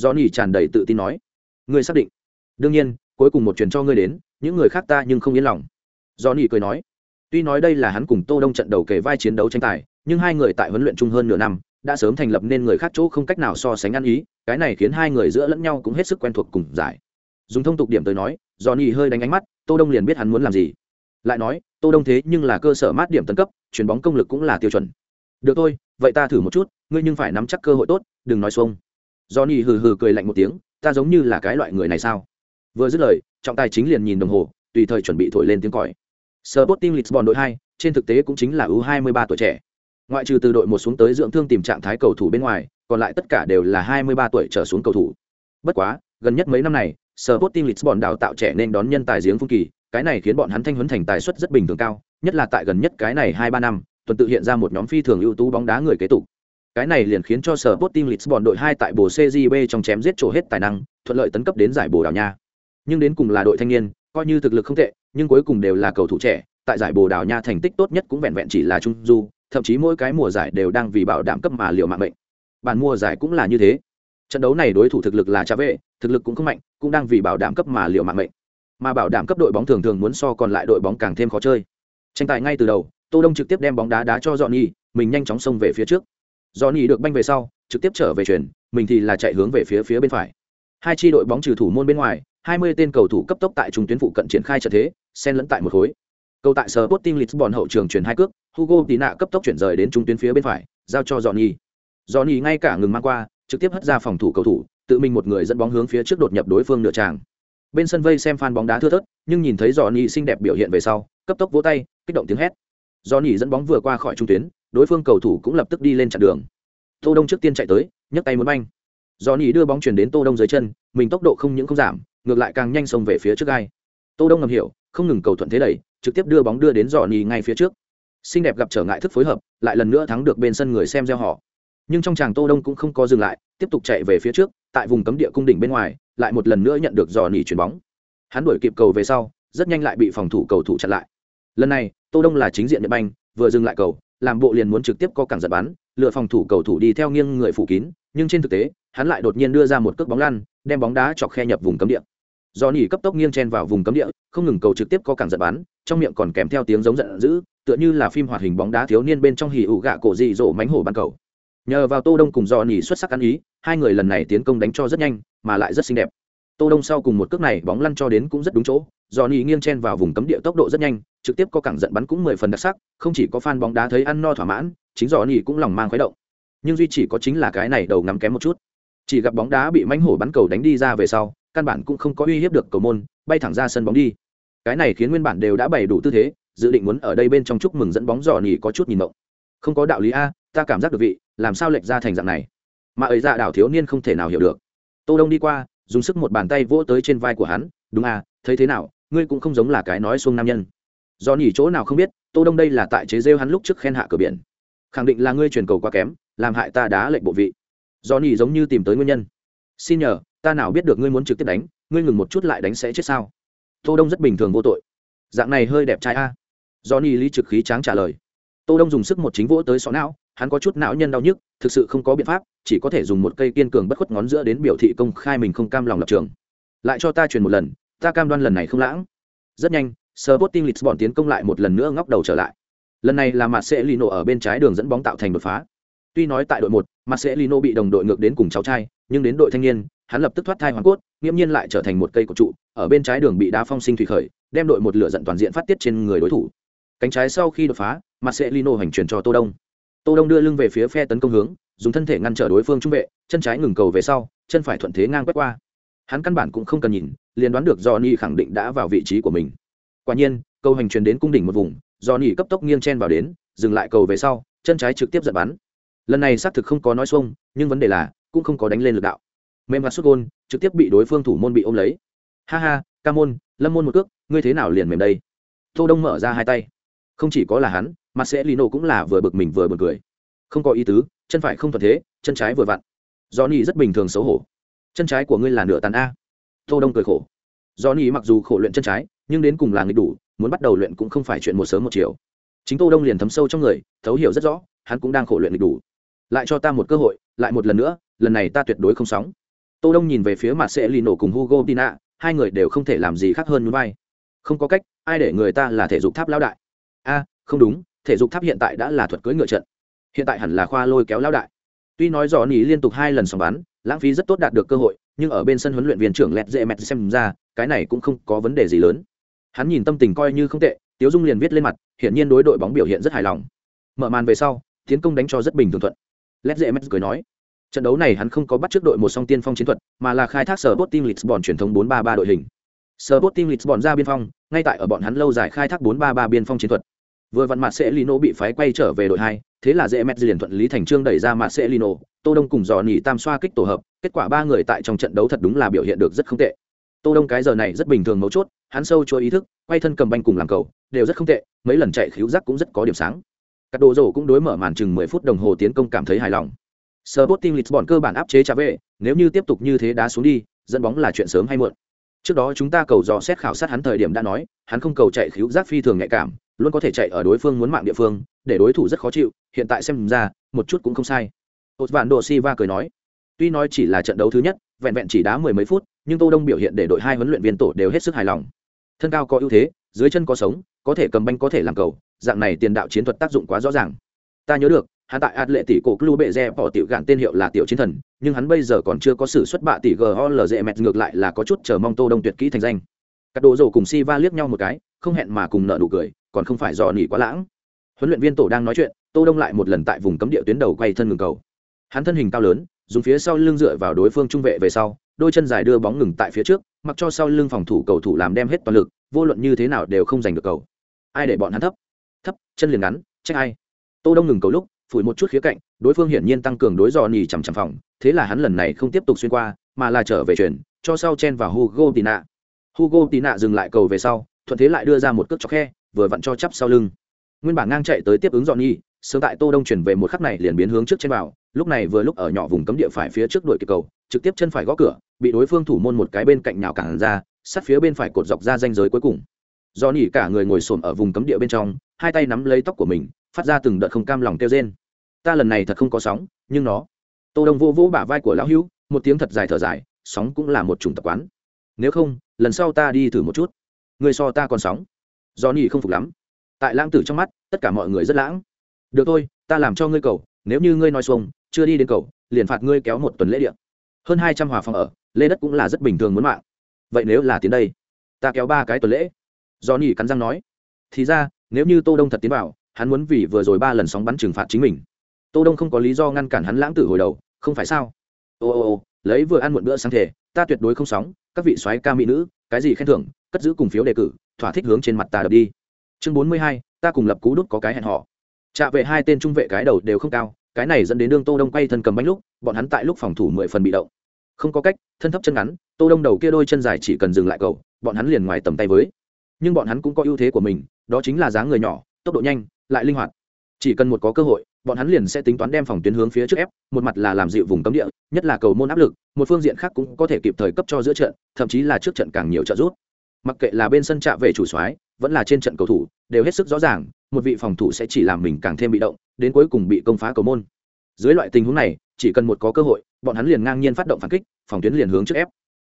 johnny tràn đầy tự tin nói, ngươi xác định? Đương nhiên, cuối cùng một truyền cho ngươi đến, những người khác ta nhưng không yên lòng. Johnny cười nói, tuy nói đây là hắn cùng tô đông trận đầu kề vai chiến đấu tranh tài, nhưng hai người tại huấn luyện chung hơn nửa năm, đã sớm thành lập nên người khác chỗ không cách nào so sánh ăn ý, cái này khiến hai người giữa lẫn nhau cũng hết sức quen thuộc cùng giải. Dùng thông tục điểm tới nói johnny hơi đánh ánh mắt, tô đông liền biết hắn muốn làm gì. Lại nói, tô đông thế nhưng là cơ sở mát điểm tấn cấp, chuyền bóng công lực cũng là tiêu chuẩn. Được thôi, vậy ta thử một chút, ngươi nhưng phải nắm chắc cơ hội tốt, đừng nói xuông johnny hừ hừ cười lạnh một tiếng ta giống như là cái loại người này sao vừa dứt lời trọng tài chính liền nhìn đồng hồ tùy thời chuẩn bị thổi lên tiếng còi Sporting Lisbon đội 2, trên thực tế cũng chính là U23 tuổi trẻ. Ngoại trừ từ đội một xuống tới dưỡng thương tìm trạng thái cầu thủ bên ngoài, còn lại tất cả đều là 23 tuổi trở xuống cầu thủ. Bất quá, gần nhất mấy năm này, Sporting Lisbon đào tạo trẻ nên đón nhân tài giếng phong kỳ, cái này khiến bọn hắn thanh huấn thành tài suất rất bình thường cao, nhất là tại gần nhất cái này 2 3 năm, tuần tự hiện ra một nhóm phi thường ưu tú bóng đá người kế tục. Cái này liền khiến cho sở Sporting Lisbon đội 2 tại bồ CJB trong chém giết trổ hết tài năng, thuận lợi tấn cấp đến giải Bồ Đào Nha. Nhưng đến cùng là đội thanh niên, coi như thực lực không tệ, nhưng cuối cùng đều là cầu thủ trẻ, tại giải Bồ Đào Nha thành tích tốt nhất cũng vẹn vẹn chỉ là trung du, thậm chí mỗi cái mùa giải đều đang vì bảo đảm cấp mà liều mạng mệnh. Bản mùa giải cũng là như thế. Trận đấu này đối thủ thực lực là Cha Vệ, thực lực cũng không mạnh, cũng đang vì bảo đảm cấp mà liều mạng mệnh. Mà bảo đảm cấp đội bóng thường thường muốn so còn lại đội bóng càng thêm khó chơi. Tranh tài ngay từ đầu, Tô Đông trực tiếp đem bóng đá đá cho Johnny, mình nhanh chóng xông về phía trước. Johnny được banh về sau, trực tiếp trở về chuyển, mình thì là chạy hướng về phía phía bên phải. Hai chi đội bóng trừ thủ môn bên ngoài, 20 tên cầu thủ cấp tốc tại trung tuyến phụ cận triển khai trận thế, xen lẫn tại một khối. Cầu tại Sporting Lisbon hậu trường chuyển hai cước, Hugo Tí nạ cấp tốc chuyển rời đến trung tuyến phía bên phải, giao cho Johnny. Johnny ngay cả ngừng mang qua, trực tiếp hất ra phòng thủ cầu thủ, tự mình một người dẫn bóng hướng phía trước đột nhập đối phương nửa tràng. Bên sân vây xem fan bóng đá thưa thớt, nhưng nhìn thấy Johnny xinh đẹp biểu hiện về sau, cấp tốc vỗ tay, kích động tiếng hét. Johnny dẫn bóng vừa qua khỏi trung tuyến, đối phương cầu thủ cũng lập tức đi lên chặn đường. Tô Đông trước tiên chạy tới, nhấc tay muốn banh. Johnny đưa bóng chuyển đến Tô Đông dưới chân, mình tốc độ không những không giảm, ngược lại càng nhanh xông về phía trước gai. Tô Đông ngầm hiểu, không ngừng cầu thuận thế đẩy, trực tiếp đưa bóng đưa đến Johnny ngay phía trước. Xinh đẹp gặp trở ngại thức phối hợp, lại lần nữa thắng được bên sân người xem gieo họ. Nhưng trong chàng Tô Đông cũng không có dừng lại, tiếp tục chạy về phía trước, tại vùng cấm địa cung đỉnh bên ngoài, lại một lần nữa nhận được Johnny chuyển bóng. Hắn đuổi kịp cầu về sau, rất nhanh lại bị phòng thủ cầu thủ chặn lại. Lần này, Tô Đông là chính diện nhận banh, vừa dừng lại cầu, làm bộ liền muốn trực tiếp có cẳng giật bắn, lựa phòng thủ cầu thủ đi theo nghiêng người phủ kín, nhưng trên thực tế, hắn lại đột nhiên đưa ra một cước bóng lăn, đem bóng đá chọc khe nhập vùng cấm địa. Do nỉ cấp tốc nghiêng chen vào vùng cấm địa không ngừng cầu trực tiếp có cảng giật bắn trong miệng còn kèm theo tiếng giống giận dữ tựa như là phim hoạt hình bóng đá thiếu niên bên trong hì ủ gạ cổ dị dỗ mánh hổ ban cầu. Nhờ vào tô đông cùng do nỉ xuất sắc ăn ý hai người lần này tiến công đánh cho rất nhanh mà lại rất xinh đẹp. Tô đông sau cùng một cước này bóng lăn cho đến cũng rất đúng chỗ do nỉ nghiêng chen vào vùng cấm địa tốc độ rất nhanh trực tiếp có cảng giận bắn cũng mười phần đặc sắc, không chỉ có fan bóng đá thấy ăn no thỏa mãn, chính do nỉ cũng lòng mang khoái động. Nhưng duy chỉ có chính là cái này đầu ngắm kém một chút. Chỉ gặp bóng đá bị mánh hổ bắn cầu đánh đi ra về sau, căn bản cũng không có uy hiếp được cầu môn, bay thẳng ra sân bóng đi. Cái này khiến nguyên bản đều đã bày đủ tư thế, dự định muốn ở đây bên trong chúc mừng dẫn bóng dò nhỉ có chút nhìn động không có đạo lý a, ta cảm giác được vị, làm sao lệch ra thành dạng này? Mà ấy dạ đảo thiếu niên không thể nào hiểu được. Tô đông đi qua, dùng sức một bàn tay vỗ tới trên vai của hắn, đúng a thấy thế nào, ngươi cũng không giống là cái nói xuông nam nhân do nhỉ chỗ nào không biết, tô đông đây là tại chế rêu hắn lúc trước khen hạ cửa biển. Khẳng định là ngươi truyền cầu quá kém, làm hại ta đá lệnh bộ vị. Do nhỉ giống như tìm tới nguyên nhân. Xin nhờ, ta nào biết được ngươi muốn trực tiếp đánh, ngươi ngừng một chút lại đánh sẽ chết sao? Tô đông rất bình thường vô tội. Dạng này hơi đẹp trai a. Do nhỉ lý trực khí tráng trả lời. Tô đông dùng sức một chính vỗ tới sọ não, hắn có chút não nhân đau nhức, thực sự không có biện pháp, chỉ có thể dùng một cây kiên cường bất khuất ngón giữa đến biểu thị công khai mình không cam lòng lập trường. Lại cho ta truyền một lần, ta cam đoan lần này không lãng. Rất nhanh Sporting Lisbon tiến công lại một lần nữa ngóc đầu trở lại. Lần này là Marcelino lino ở bên trái đường dẫn bóng tạo thành đột phá. Tuy nói tại đội một, Marcelino lino bị đồng đội ngược đến cùng cháu trai, nhưng đến đội thanh niên, hắn lập tức thoát thai hoàn cốt nghiêm nhiên lại trở thành một cây cột trụ, ở bên trái đường bị đá phong sinh thủy khởi, đem đội một lửa giận toàn diện phát tiết trên người đối thủ. Cánh trái sau khi đột phá, marcelino hành chuyển cho tô đông. Tô đông đưa lưng về phía phe tấn công hướng, dùng thân thể ngăn trở đối phương trung vệ, chân trái ngừng cầu về sau, chân phải thuận thế ngang quét qua. Hắn căn bản cũng không cần nhìn, liền đoán được johnny khẳng định đã vào vị trí của mình quả nhiên cầu hành truyền đến cung đỉnh một vùng, do nỉ cấp tốc nghiêng chen vào đến, dừng lại cầu về sau, chân trái trực tiếp giật bắn. Lần này xác thực không có nói xuông, nhưng vấn đề là, cũng không có đánh lên lực đạo. Mềm mặt xuất gôn, trực tiếp bị đối phương thủ môn bị ôm lấy. Ha ha, ca môn, lâm môn một cước, ngươi thế nào liền mềm đây? Tô đông mở ra hai tay. Không chỉ có là hắn, mà sẽ lino cũng là vừa bực mình vừa bực cười. Không có ý tứ, chân phải không thuận thế, chân trái vừa vặn. Do nỉ rất bình thường xấu hổ. Chân trái của ngươi là nửa tàn a. Tô đông cười khổ. Do nỉ mặc dù khổ luyện chân trái nhưng đến cùng là nghịch đủ, muốn bắt đầu luyện cũng không phải chuyện một sớm một chiều. Chính tô đông liền thấm sâu trong người, thấu hiểu rất rõ, hắn cũng đang khổ luyện nghịch đủ. Lại cho ta một cơ hội, lại một lần nữa, lần này ta tuyệt đối không sóng. Tô đông nhìn về phía mặt sẽ lì nổ cùng hugo tina hai người đều không thể làm gì khác hơn núi bay không có cách, ai để người ta là thể dục tháp lão đại? A, không đúng, thể dục tháp hiện tại đã là thuật cưỡi ngựa trận. Hiện tại hẳn là khoa lôi kéo lão đại. Tuy nói rõ nỉ liên tục hai lần sòng bắn, lãng phí rất tốt đạt được cơ hội, nhưng ở bên sân huấn luyện viên trưởng lẹt dễ mẹt xem ra, cái này cũng không có vấn đề gì lớn hắn nhìn tâm tình coi như không tệ tiếu dung liền viết lên mặt hiển nhiên đối đội bóng biểu hiện rất hài lòng mở màn về sau tiến công đánh cho rất bình thường thuận led dễ mất cười nói Trận đấu này hắn không có bắt trước đội một song tiên phong chiến thuật, mà là khai thác sở team Lisbon truyền thống 4-3-3 đội hình. Sở team Lisbon ra biên phong, ngay tại ở bọn hắn lâu dài khai thác 4-3-3 biên phong chiến thuật. Vừa vặn mặt sẽ Lino bị phái quay trở về đội hai, thế là dễ mẹt liền thuận lý thành trương đẩy ra mạn sẽ lino, Tô Đông cùng dò nỉ tam xoa kích tổ hợp, kết quả ba người tại trong trận đấu thật đúng là biểu hiện được rất không tệ. Tô Đông cái giờ này rất bình thường mấu chốt, hắn sâu cho ý thức, quay thân cầm banh cùng làm cầu, đều rất không tệ, mấy lần chạy khiếu giác cũng rất có điểm sáng. Các đồ rổ cũng đối mở màn chừng 10 phút đồng hồ tiến công cảm thấy hài lòng. Sporting Lisbon cơ bản áp chế trả về, nếu như tiếp tục như thế đá xuống đi, dẫn bóng là chuyện sớm hay muộn. Trước đó chúng ta cầu dò xét khảo sát hắn thời điểm đã nói, hắn không cầu chạy khiếu giác phi thường nhạy cảm, luôn có thể chạy ở đối phương muốn mạng địa phương, để đối thủ rất khó chịu, hiện tại xem ra, một chút cũng không sai. Vạn Osvaldo Silva cười nói, tuy nói chỉ là trận đấu thứ nhất, vẹn vẹn chỉ đá mười mấy phút, nhưng Tô Đông biểu hiện để đội hai huấn luyện viên tổ đều hết sức hài lòng. Thân cao có ưu thế, dưới chân có sống, có thể cầm banh có thể làm cầu, dạng này tiền đạo chiến thuật tác dụng quá rõ ràng. Ta nhớ được, hắn tại lệ tỷ cổ Club Bệ Re bỏ tiểu gạn tên hiệu là tiểu chiến thần, nhưng hắn bây giờ còn chưa có sự xuất bạ tỷ GOLZ mệt ngược lại là có chút chờ mong Tô Đông tuyệt kỹ thành danh. Các đồ rồ cùng Siva liếc nhau một cái, không hẹn mà cùng nợ nụ cười, còn không phải dò nỉ quá lãng. Huấn luyện viên tổ đang nói chuyện, Tô Đông lại một lần tại vùng cấm địa tuyến đầu quay thân ngừng cầu. Hắn thân hình cao lớn, dùng phía sau lưng dựa vào đối phương trung vệ về sau, đôi chân dài đưa bóng ngừng tại phía trước, mặc cho sau lưng phòng thủ cầu thủ làm đem hết toàn lực, vô luận như thế nào đều không giành được cầu. Ai để bọn hắn thấp? Thấp, chân liền ngắn, trách ai? Tô Đông ngừng cầu lúc, phủi một chút khía cạnh đối phương hiển nhiên tăng cường đối dò nhì chằm chằm phòng thế là hắn lần này không tiếp tục xuyên qua mà là trở về chuyển cho sau chen vào hugo tì nạ hugo tì nạ dừng lại cầu về sau thuận thế lại đưa ra một cước chọc khe vừa vặn cho chắp sau lưng nguyên bản ngang chạy tới tiếp ứng dọn nhi sớm tại tô đông chuyển về một khắc này liền biến hướng trước trên vào, lúc này vừa lúc ở nhỏ vùng cấm địa phải phía trước đuổi kịp cầu, trực tiếp chân phải gõ cửa, bị đối phương thủ môn một cái bên cạnh nhào cản ra, sát phía bên phải cột dọc ra danh giới cuối cùng. Do nỉ cả người ngồi xổm ở vùng cấm địa bên trong, hai tay nắm lấy tóc của mình, phát ra từng đợt không cam lòng kêu rên. Ta lần này thật không có sóng, nhưng nó. Tô đông vô vỗ bả vai của lão hữu, một tiếng thật dài thở dài, sóng cũng là một chủng tập quán. Nếu không, lần sau ta đi thử một chút. Người so ta còn sóng. Do nhỉ không phục lắm. Tại lãng tử trong mắt, tất cả mọi người rất lãng được thôi ta làm cho ngươi cầu nếu như ngươi nói xuông chưa đi đến cầu liền phạt ngươi kéo một tuần lễ điện hơn hai trăm hòa phòng ở lê đất cũng là rất bình thường muốn mạng. Vậy nếu là tiến đây? Ta kéo ba cái tuần lễ. Do nhỉ cắn răng nói. Thì ra nếu như tô đông thật tiến vào hắn muốn vì vừa rồi ba lần sóng bắn trừng phạt chính mình. Tô đông không có lý do ngăn cản hắn lãng tử hồi đầu không phải sao? Ô ô ô lấy vừa ăn muộn bữa sáng thể ta tuyệt đối không sóng các vị soái ca mỹ nữ cái gì khen thưởng cất giữ cùng phiếu đề cử thỏa thích hướng trên mặt ta đập đi. Chương bốn mươi hai, ta cùng lập cú đốt có cái hẹn họ trạ vệ hai tên trung vệ cái đầu đều không cao, cái này dẫn đến đương tô đông quay thân cầm bánh lúc, bọn hắn tại lúc phòng thủ mười phần bị động. Không có cách, thân thấp chân ngắn, tô đông đầu kia đôi chân dài chỉ cần dừng lại cầu, bọn hắn liền ngoài tầm tay với. Nhưng bọn hắn cũng có ưu thế của mình, đó chính là dáng người nhỏ, tốc độ nhanh, lại linh hoạt. Chỉ cần một có cơ hội, bọn hắn liền sẽ tính toán đem phòng tuyến hướng phía trước ép, một mặt là làm dịu vùng cấm địa, nhất là cầu môn áp lực, một phương diện khác cũng có thể kịp thời cấp cho giữa trận, thậm chí là trước trận càng nhiều trợ giúp. Mặc kệ là bên sân trạ về chủ soái, vẫn là trên trận cầu thủ đều hết sức rõ ràng, một vị phòng thủ sẽ chỉ làm mình càng thêm bị động, đến cuối cùng bị công phá cầu môn. Dưới loại tình huống này, chỉ cần một có cơ hội, bọn hắn liền ngang nhiên phát động phản kích, phòng tuyến liền hướng trước ép.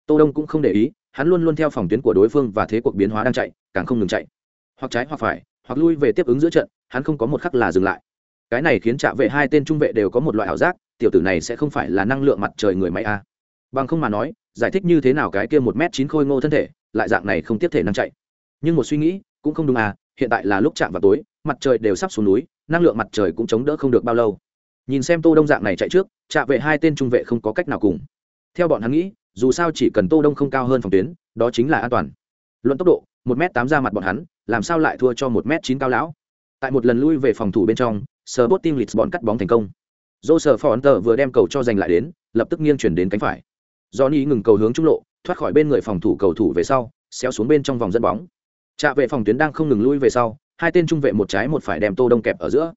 Tô đông cũng không để ý, hắn luôn luôn theo phòng tuyến của đối phương và thế cuộc biến hóa đang chạy, càng không ngừng chạy. Hoặc trái hoặc phải, hoặc lui về tiếp ứng giữa trận, hắn không có một khắc là dừng lại. Cái này khiến trạ vệ hai tên trung vệ đều có một loại ảo giác, tiểu tử này sẽ không phải là năng lượng mặt trời người máy a. Bằng không mà nói, giải thích như thế nào cái kia một m chín khôi ngô thân thể, lại dạng này không tiếp thể năng chạy. Nhưng một suy nghĩ cũng không đúng à hiện tại là lúc chạm vào tối, mặt trời đều sắp xuống núi, năng lượng mặt trời cũng chống đỡ không được bao lâu. Nhìn xem tô đông dạng này chạy trước trạ vệ hai tên trung vệ không có cách nào cùng. Theo bọn hắn nghĩ, dù sao chỉ cần tô đông không cao hơn phòng tuyến, đó chính là an toàn. Luận tốc độ, một m tám ra mặt bọn hắn, làm sao lại thua cho một m chín cao lão? Tại một lần lui về phòng thủ bên trong sờ bốt tim lisbon cắt bóng thành công. Dô sờ phòn tờ vừa đem cầu cho giành lại đến, lập tức nghiêng chuyển đến cánh phải. Johnny ngừng cầu hướng trung lộ, thoát khỏi bên người phòng thủ cầu thủ về sau, xéo xuống bên trong vòng dẫn bóng trạ vệ phòng tuyến đang không ngừng lui về sau, hai tên trung vệ một trái một phải đem tô đông kẹp ở giữa.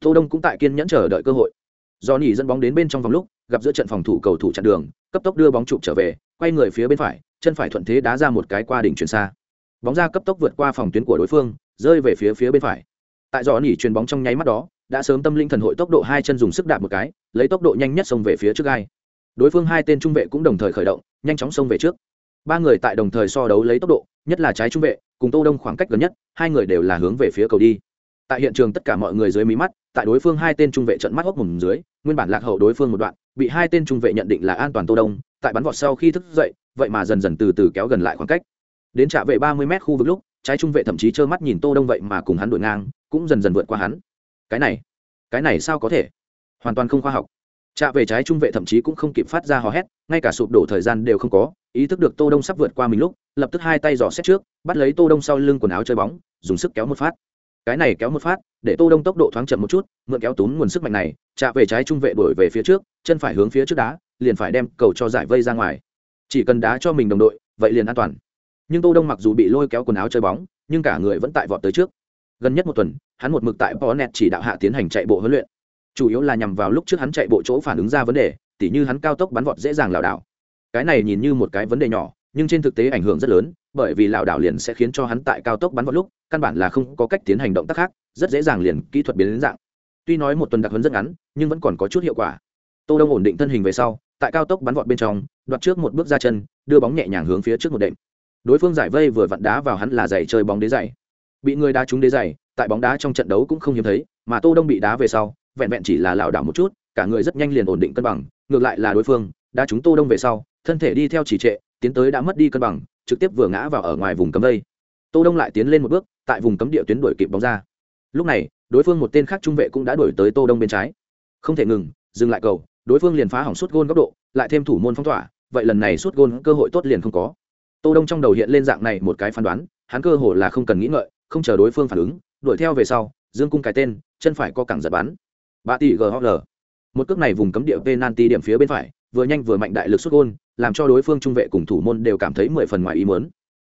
Tô đông cũng tại kiên nhẫn chờ đợi cơ hội. Do nỉ dẫn bóng đến bên trong vòng lúc, gặp giữa trận phòng thủ cầu thủ chặn đường, cấp tốc đưa bóng trụ trở về, quay người phía bên phải, chân phải thuận thế đá ra một cái qua đỉnh chuyển xa. Bóng ra cấp tốc vượt qua phòng tuyến của đối phương, rơi về phía phía bên phải. Tại do nỉ chuyền bóng trong nháy mắt đó, đã sớm tâm linh thần hội tốc độ hai chân dùng sức đạp một cái, lấy tốc độ nhanh nhất xông về phía trước gai đối phương hai tên trung vệ cũng đồng thời khởi động, nhanh chóng xông về trước. Ba người tại đồng thời so đấu lấy tốc độ, nhất là trái trung vệ cùng tô đông khoảng cách gần nhất, hai người đều là hướng về phía cầu đi. Tại hiện trường tất cả mọi người dưới mí mắt, tại đối phương hai tên trung vệ trận mắt hốc mồm dưới, nguyên bản lạc hậu đối phương một đoạn, bị hai tên trung vệ nhận định là an toàn tô đông, tại bắn vọt sau khi thức dậy, vậy mà dần dần từ từ kéo gần lại khoảng cách. Đến trả vệ ba mươi m khu vực lúc, trái trung vệ thậm chí trơ mắt nhìn tô đông vậy mà cùng hắn đuổi ngang, cũng dần dần vượt qua hắn. Cái này cái này sao có thể? Hoàn toàn không khoa học. Trả về trái trung vệ thậm chí cũng không kịp phát ra hò hét, ngay cả sụp đổ thời gian đều không có, ý thức được tô đông sắp vượt qua mình lúc lập tức hai tay dò xét trước, bắt lấy tô đông sau lưng quần áo chơi bóng, dùng sức kéo một phát. Cái này kéo một phát, để tô đông tốc độ thoáng chậm một chút, mượn kéo túm nguồn sức mạnh này chạ về trái trung vệ đổi về phía trước, chân phải hướng phía trước đá, liền phải đem cầu cho giải vây ra ngoài. Chỉ cần đá cho mình đồng đội, vậy liền an toàn. Nhưng tô đông mặc dù bị lôi kéo quần áo chơi bóng, nhưng cả người vẫn tại vọt tới trước. Gần nhất một tuần, hắn một mực tại Net chỉ đạo hạ tiến hành chạy bộ huấn luyện. Chủ yếu là nhằm vào lúc trước hắn chạy bộ chỗ phản ứng ra vấn đề, tỉ như hắn cao tốc bắn vọt dễ dàng lảo đảo. Cái này nhìn như một cái vấn đề nhỏ nhưng trên thực tế ảnh hưởng rất lớn, bởi vì lảo đảo liền sẽ khiến cho hắn tại cao tốc bắn vọt lúc, căn bản là không có cách tiến hành động tác khác, rất dễ dàng liền kỹ thuật biến đến dạng. Tuy nói một tuần đặc huấn rất ngắn, nhưng vẫn còn có chút hiệu quả. Tô đông ổn định thân hình về sau, tại cao tốc bắn vọt bên trong, đoạt trước một bước ra chân, đưa bóng nhẹ nhàng hướng phía trước một đệm. Đối phương giải vây vừa vặn đá vào hắn là giày chơi bóng đế giày. Bị người đá trúng đế giày, tại bóng đá trong trận đấu cũng không hiếm thấy, mà tô đông bị đá về sau, vẹn vẹn chỉ là lảo đảo một chút, cả người rất nhanh liền ổn định cân bằng, ngược lại là đối phương, đá trúng tô đông về sau, thân thể đi theo chỉ trệ tiến tới đã mất đi cân bằng, trực tiếp vừa ngã vào ở ngoài vùng cấm đây. Tô đông lại tiến lên một bước, tại vùng cấm địa tuyến đuổi kịp bóng ra. Lúc này, đối phương một tên khác trung vệ cũng đã đuổi tới tô đông bên trái. Không thể ngừng, dừng lại cầu, đối phương liền phá hỏng suốt gôn góc độ, lại thêm thủ môn phong tỏa, vậy lần này suốt gôn cơ hội tốt liền không có. Tô đông trong đầu hiện lên dạng này một cái phán đoán, hắn cơ hồ là không cần nghĩ ngợi, không chờ đối phương phản ứng, đuổi theo về sau, dương cung cái tên, chân phải co cẳng giật bắn. Ba tỷ ghl một cước này vùng cấm địa penalty điểm phía bên phải, vừa nhanh vừa mạnh đại lực xuất gôn làm cho đối phương trung vệ cùng thủ môn đều cảm thấy mười phần ngoài ý muốn.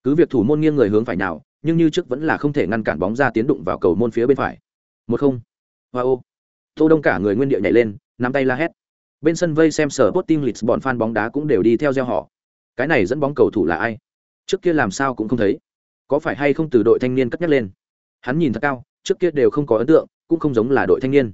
Cứ việc thủ môn nghiêng người hướng phải nào, nhưng như trước vẫn là không thể ngăn cản bóng ra tiến đụng vào cầu môn phía bên phải. Một không. Wow. ô. Tô đông cả người nguyên địa nhảy lên, nắm tay la hét. Bên sân vây xem sở bot team lisbon fan bóng đá cũng đều đi theo gieo họ. Cái này dẫn bóng cầu thủ là ai? Trước kia làm sao cũng không thấy. Có phải hay không từ đội thanh niên cất nhắc lên? Hắn nhìn thật cao, trước kia đều không có ấn tượng, cũng không giống là đội thanh niên.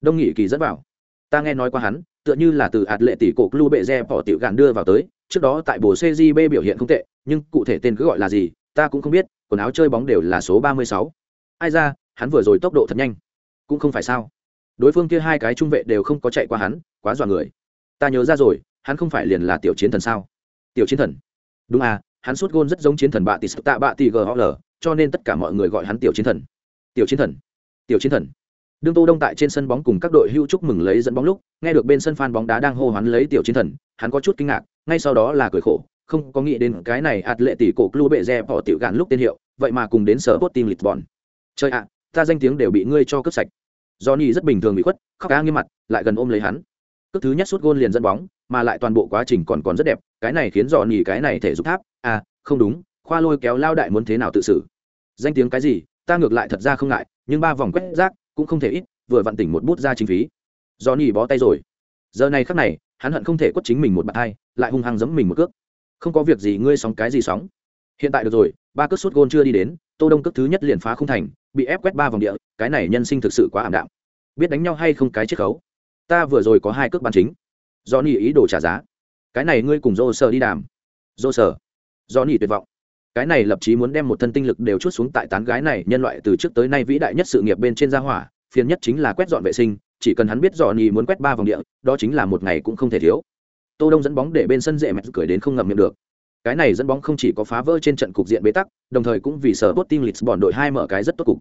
Đông nghị kỳ dẫn vào. Ta nghe nói qua hắn tựa như là từ ạt lệ tỷ cổ club bệ re bỏ tiểu gạn đưa vào tới, trước đó tại bồ cgb biểu hiện không tệ, nhưng cụ thể tên cứ gọi là gì, ta cũng không biết, quần áo chơi bóng đều là số ba mươi sáu. Ai ra, hắn vừa rồi tốc độ thật nhanh. Cũng không phải sao. Đối phương kia hai cái trung vệ đều không có chạy qua hắn, quá dọa người. Ta nhớ ra rồi, hắn không phải liền là tiểu chiến thần sao? Tiểu chiến thần? Đúng à hắn suốt gôn rất giống chiến thần bạ tỷ tạ bạ tỷ ghl cho nên tất cả mọi người gọi hắn tiểu chiến thần. Tiểu chiến thần? Tiểu chiến thần? Đương tô đông tại trên sân bóng cùng các đội hưu chúc mừng lấy dẫn bóng lúc, nghe được bên sân phan bóng đá đang hô hoán lấy tiểu chiến thần, hắn có chút kinh ngạc, ngay sau đó là cười khổ, không có nghĩ đến cái này ạt lệ tỷ cổ club bệ rẽ bỏ tiểu gạn lúc tên hiệu, vậy mà cùng đến sở bot team lisbon. Chơi ạ, ta danh tiếng đều bị ngươi cho cướp sạch. Johnny rất bình thường bị khuất, khóc cá nghiêm mặt, lại gần ôm lấy hắn. Cước thứ nhất suốt gôn liền dẫn bóng, mà lại toàn bộ quá trình còn còn rất đẹp, cái này khiến johnny cái này thể dục tháp à không đúng, khoa lôi kéo lao đại muốn thế nào tự xử. Danh tiếng cái gì, ta ngược lại thật ra không ngại, nhưng ba vòng quét rác cũng không thể ít, vừa vặn tỉnh một bút ra chính phí. Do nỉ bó tay rồi. Giờ này khắc này, hắn hận không thể quất chính mình một bàn hai, lại hung hăng giẫm mình một cước. Không có việc gì, ngươi sóng cái gì sóng? Hiện tại được rồi, ba cước sút gôn chưa đi đến, tô đông cước thứ nhất liền phá không thành, bị ép quét ba vòng địa, cái này nhân sinh thực sự quá ảm đạm. Biết đánh nhau hay không cái chiết khấu? Ta vừa rồi có hai cước bàn chính. Do nỉ ý đồ trả giá. Cái này ngươi cùng dô sờ đi đàm. Dô sờ. Do nỉ tuyệt vọng cái này lập chí muốn đem một thân tinh lực đều chút xuống tại tán gái này nhân loại từ trước tới nay vĩ đại nhất sự nghiệp bên trên gia hỏa, phiền nhất chính là quét dọn vệ sinh, chỉ cần hắn biết dò nhì muốn quét ba vòng địa, đó chính là một ngày cũng không thể thiếu. Tô đông dẫn bóng để bên sân dễ mệt cười đến không ngậm miệng được. Cái này dẫn bóng không chỉ có phá vỡ trên trận cục diện bế tắc, đồng thời cũng vì sở tốt team lisbon đội hai mở cái rất tốt cục.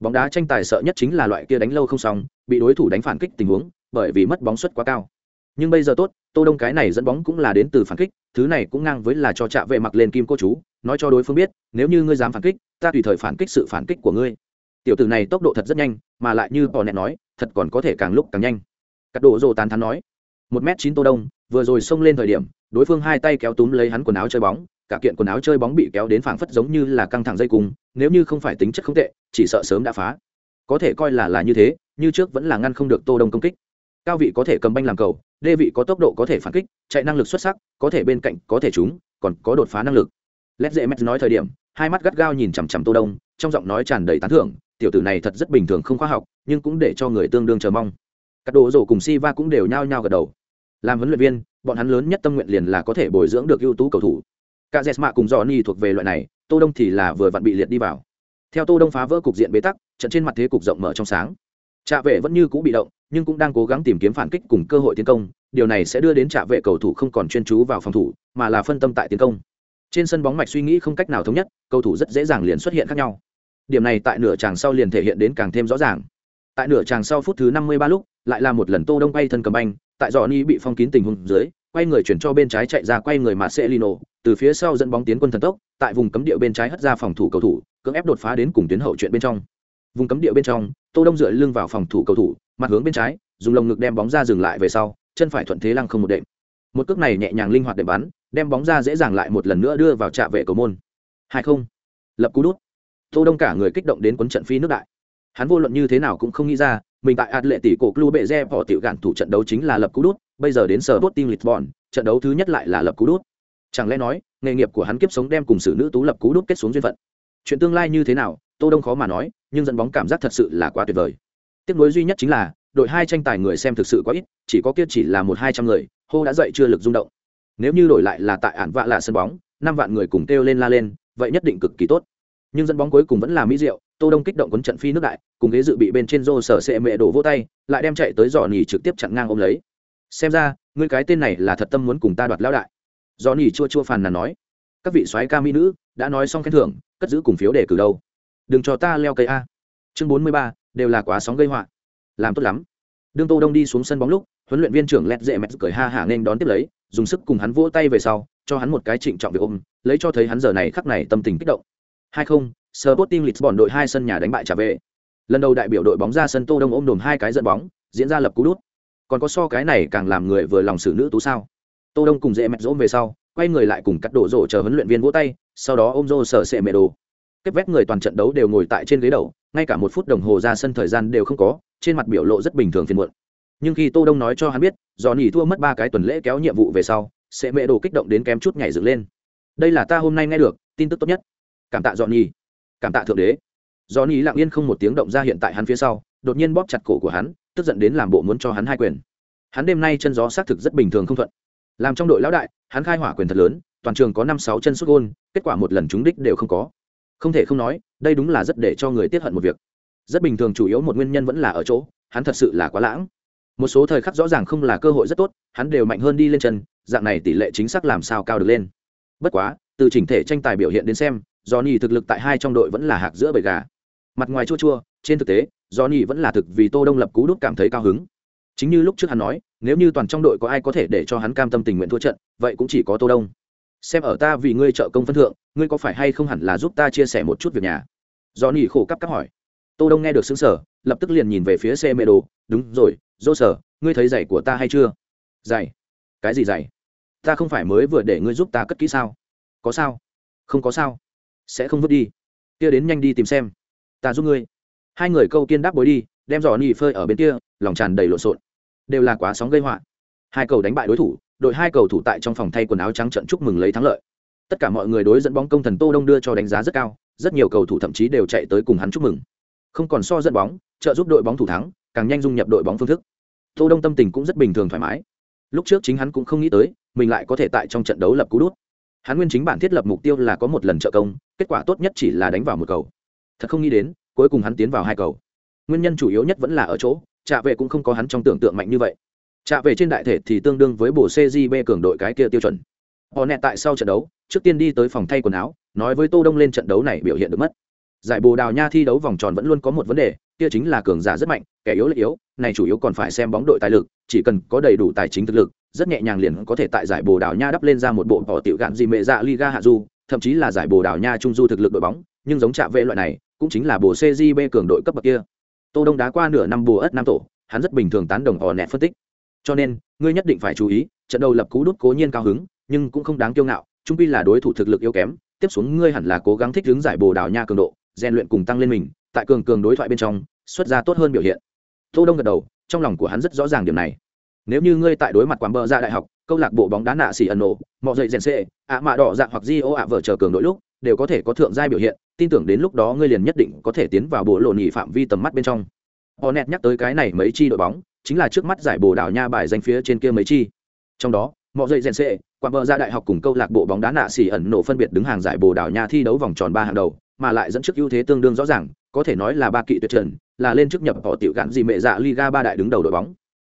Bóng đá tranh tài sợ nhất chính là loại kia đánh lâu không xong, bị đối thủ đánh phản kích tình huống, bởi vì mất bóng suất quá cao. Nhưng bây giờ tốt, tô đông cái này dẫn bóng cũng là đến từ phản kích, thứ này cũng ngang với là cho trạ vệ mặc lên kim cô chú nói cho đối phương biết, nếu như ngươi dám phản kích, ta tùy thời phản kích sự phản kích của ngươi. Tiểu tử này tốc độ thật rất nhanh, mà lại như bò nẹ nói, thật còn có thể càng lúc càng nhanh. Cắt độ rồ tán thắn nói, một m chín tô đông, vừa rồi xông lên thời điểm, đối phương hai tay kéo túm lấy hắn quần áo chơi bóng, cả kiện quần áo chơi bóng bị kéo đến phảng phất giống như là căng thẳng dây cung, nếu như không phải tính chất không tệ, chỉ sợ sớm đã phá. Có thể coi là là như thế, như trước vẫn là ngăn không được tô đông công kích. Cao vị có thể cầm banh làm cầu, đê vị có tốc độ có thể phản kích, chạy năng lực xuất sắc, có thể bên cạnh có thể trúng, còn có đột phá năng lực lét dễ mét nói thời điểm, hai mắt gắt gao nhìn chằm chằm tô đông, trong giọng nói tràn đầy tán thưởng, tiểu tử này thật rất bình thường không khoa học, nhưng cũng để cho người tương đương chờ mong. Các đồ rổ cùng si va cũng đều nhao nhao gật đầu. Làm huấn luyện viên, bọn hắn lớn nhất tâm nguyện liền là có thể bồi dưỡng được ưu tú cầu thủ. Cả jesma cùng johnny thuộc về loại này, tô đông thì là vừa vặn bị liệt đi vào. Theo tô đông phá vỡ cục diện bế tắc, trận trên mặt thế cục rộng mở trong sáng. Trạ vệ vẫn như cũ bị động, nhưng cũng đang cố gắng tìm kiếm phản kích cùng cơ hội tiến công, điều này sẽ đưa đến trạ vệ cầu thủ không còn chuyên chú vào phòng thủ, mà là phân tâm tại tiến công trên sân bóng mạch suy nghĩ không cách nào thống nhất, cầu thủ rất dễ dàng liền xuất hiện khác nhau. Điểm này tại nửa tràng sau liền thể hiện đến càng thêm rõ ràng. Tại nửa tràng sau phút thứ năm mươi ba lúc, lại là một lần tô đông bay thân cầm banh, tại dò ni bị phong kín tình huống dưới, quay người chuyển cho bên trái chạy ra quay người mà sẽ lino từ phía sau dẫn bóng tiến quân thần tốc, tại vùng cấm địa bên trái hất ra phòng thủ cầu thủ, cưỡng ép đột phá đến cùng tuyến hậu chuyện bên trong. Vùng cấm địa bên trong, tô đông dựa lưng vào phòng thủ cầu thủ, mặt hướng bên trái, dùng lồng ngực đem bóng ra dừng lại về sau, chân phải thuận thế lăng không một đệm. Một cước này nhẹ nhàng linh hoạt đệm bắn đem bóng ra dễ dàng lại một lần nữa đưa vào trạ vệ cầu môn. Hai không. Lập cú đút. Tô đông cả người kích động đến quấn trận phi nước đại. Hắn vô luận như thế nào cũng không nghĩ ra, mình tại ạt lệ tỷ cổ club bệ re bỏ tiểu gạn thủ trận đấu chính là lập cú đút, bây giờ đến sở team lisbon, trận đấu thứ nhất lại là lập cú đút. Chẳng lẽ nói, nghề nghiệp của hắn kiếp sống đem cùng sự nữ tú lập cú đút kết xuống duyên phận? Chuyện tương lai như thế nào, tô đông khó mà nói, nhưng dẫn bóng cảm giác thật sự là quá tuyệt vời. Tiếc nối duy nhất chính là, đội hai tranh tài người xem thực sự quá ít, chỉ có kia chỉ là một hai trăm người, hô đã dậy chưa lực rung động nếu như đổi lại là tại ản vạ là sân bóng, năm vạn người cùng kêu lên la lên, vậy nhất định cực kỳ tốt. Nhưng dẫn bóng cuối cùng vẫn là mỹ diệu, tô đông kích động quấn trận phi nước đại, cùng ghế dự bị bên trên rô sở sệ mẹ đổ vô tay, lại đem chạy tới dò nỉ trực tiếp chặn ngang ôm lấy. Xem ra, ngươi cái tên này là thật tâm muốn cùng ta đoạt lão đại. Dò nỉ chua chua phàn nàn nói. Các vị soái ca mỹ nữ, đã nói xong khen thưởng, cất giữ cùng phiếu để cử đâu? Đừng cho ta leo cây a. Chương bốn mươi ba, đều là quá sóng gây họa. Làm tốt lắm. Đương tô đông đi xuống sân bóng lúc, huấn luyện viên trưởng lẹt dễ mẹt cười ha hả nên đón tiếp lấy dùng sức cùng hắn vỗ tay về sau, cho hắn một cái trịnh trọng việc ôm, lấy cho thấy hắn giờ này khắc này tâm tình kích động. Hai không, Sporting Lisbon đội hai sân nhà đánh bại trả về lần đầu đại biểu đội bóng ra sân tô đông ôm đồm hai cái dẫn bóng, diễn ra lập cú đút. Còn có so cái này càng làm người vừa lòng xử nữ tú sao? Tô đông cùng dễ mẹt ôm về sau, quay người lại cùng cắt đổ rổ chờ huấn luyện viên vỗ tay, sau đó ôm rô sở sệ mẹ đồ. Kết vét người toàn trận đấu đều ngồi tại trên ghế đầu, ngay cả một phút đồng hồ ra sân thời gian đều không có, trên mặt biểu lộ rất bình thường phiền muộn nhưng khi tô đông nói cho hắn biết do nhỉ thua mất ba cái tuần lễ kéo nhiệm vụ về sau, sẽ mẹ đồ kích động đến kém chút nhảy dựng lên. Đây là ta hôm nay nghe được, tin tức tốt nhất. Cảm tạ dọn nhỉ cảm tạ thượng đế. Do nhỉ lặng yên không một tiếng động ra hiện tại hắn phía sau, đột nhiên bóp chặt cổ của hắn, tức giận đến làm bộ muốn cho hắn hai quyền. Hắn đêm nay chân gió xác thực rất bình thường không thuận. Làm trong đội lão đại, hắn khai hỏa quyền thật lớn, toàn trường có năm sáu chân xuất gôn, kết quả một lần trúng đích đều không có. Không thể không nói, đây đúng là rất để cho người tiết hận một việc. Rất bình thường chủ yếu một nguyên nhân vẫn là ở chỗ, hắn thật sự là quá lãng một số thời khắc rõ ràng không là cơ hội rất tốt, hắn đều mạnh hơn đi lên chân, dạng này tỷ lệ chính xác làm sao cao được lên. Bất quá, từ chỉnh thể tranh tài biểu hiện đến xem do thực lực tại hai trong đội vẫn là hạc giữa bầy gà. Mặt ngoài chua chua, trên thực tế do vẫn là thực vì tô đông lập cú đúc cảm thấy cao hứng. Chính như lúc trước hắn nói, nếu như toàn trong đội có ai có thể để cho hắn cam tâm tình nguyện thua trận, vậy cũng chỉ có tô đông. Xem ở ta vì ngươi trợ công phân thượng, ngươi có phải hay không hẳn là giúp ta chia sẻ một chút việc nhà? Do nhì khổ cấp cấp hỏi. Tô đông nghe được xứng sở lập tức liền nhìn về phía xe mê đồ, đúng rồi dô sở ngươi thấy giày của ta hay chưa? Giày? Cái gì giày? Ta không phải mới vừa để ngươi giúp ta cất kỹ sao? Có sao. Không có sao. Sẽ không vứt đi. Kia đến nhanh đi tìm xem. Ta giúp ngươi. Hai người câu kiên đáp bối đi, đem giò nỉ phơi ở bên kia, lòng tràn đầy lộn xộn. Đều là quá sóng gây họa. Hai cầu đánh bại đối thủ, đội hai cầu thủ tại trong phòng thay quần áo trắng trận chúc mừng lấy thắng lợi. Tất cả mọi người đối dẫn bóng công thần tô đông đưa cho đánh giá rất cao, rất nhiều cầu thủ thậm chí đều chạy tới cùng hắn chúc mừng không còn so dẫn bóng, trợ giúp đội bóng thủ thắng, càng nhanh dung nhập đội bóng phương thức. Tô đông tâm tình cũng rất bình thường thoải mái. Lúc trước chính hắn cũng không nghĩ tới, mình lại có thể tại trong trận đấu lập cú đút hắn nguyên chính bản thiết lập mục tiêu là có một lần trợ công, kết quả tốt nhất chỉ là đánh vào một cầu. Thật không nghĩ đến, cuối cùng hắn tiến vào hai cầu. Nguyên nhân chủ yếu nhất vẫn là ở chỗ, trạ vệ cũng không có hắn trong tưởng tượng mạnh như vậy. Trạ vệ trên đại thể thì tương đương với bộ cgb cường đội cái kia tiêu chuẩn. Họ nẹt tại sau trận đấu, trước tiên đi tới phòng thay quần áo, nói với tô đông lên trận đấu này biểu hiện được mất giải bồ đào nha thi đấu vòng tròn vẫn luôn có một vấn đề, kia chính là cường giả rất mạnh, kẻ yếu là yếu, này chủ yếu còn phải xem bóng đội tài lực, chỉ cần có đầy đủ tài chính thực lực, rất nhẹ nhàng liền có thể tại giải bồ đào nha đắp lên ra một bộ bỏ tiểu gạn gì mệ dạ liga hạ du, thậm chí là giải bồ đào nha trung du thực lực đội bóng, nhưng giống trạm vệ loại này, cũng chính là bồ cgb cường đội cấp bậc kia. Tô đông đá qua nửa năm bồ ất nam tổ, hắn rất bình thường tán đồng họ nẹt phân tích. Cho nên, ngươi nhất định phải chú ý, trận đầu lập cú đút cố nhiên cao hứng, nhưng cũng không đáng kiêu ngạo, trung pi là đối thủ thực lực yếu kém, tiếp xuống ngươi hẳn là cố gắng thích ứng giải bồ đào nha cường độ rèn luyện cùng tăng lên mình, tại cường cường đối thoại bên trong, xuất ra tốt hơn biểu hiện. Tô đông gật đầu, trong lòng của hắn rất rõ ràng điểm này. Nếu như ngươi tại đối mặt quán bờ ra đại học, câu lạc bộ bóng đá nạ xỉ ẩn nổ, mọ dậy rèn xệ ạ mạ đỏ dạng hoặc di ô ạ vợ chờ cường đội lúc, đều có thể có thượng giai biểu hiện, tin tưởng đến lúc đó ngươi liền nhất định có thể tiến vào bộ lộ nhị phạm vi tầm mắt bên trong. Họ nẹt nhắc tới cái này mấy chi đội bóng, chính là trước mắt giải bồ đảo nha bài danh phía trên kia mấy chi. Trong đó, mọ dậy rèn xệ quán bờ ra đại học cùng câu lạc bộ bóng đá nạ xỉ ẩn nổ phân biệt đứng hàng giải bồ đảo nha thi đấu vòng tròn ba hàng đầu mà lại dẫn trước ưu thế tương đương rõ ràng, có thể nói là ba kỵ tuyệt trần, là lên trước nhập họ tiểu gạn gì mẹ dạ liga ba đại đứng đầu đội bóng.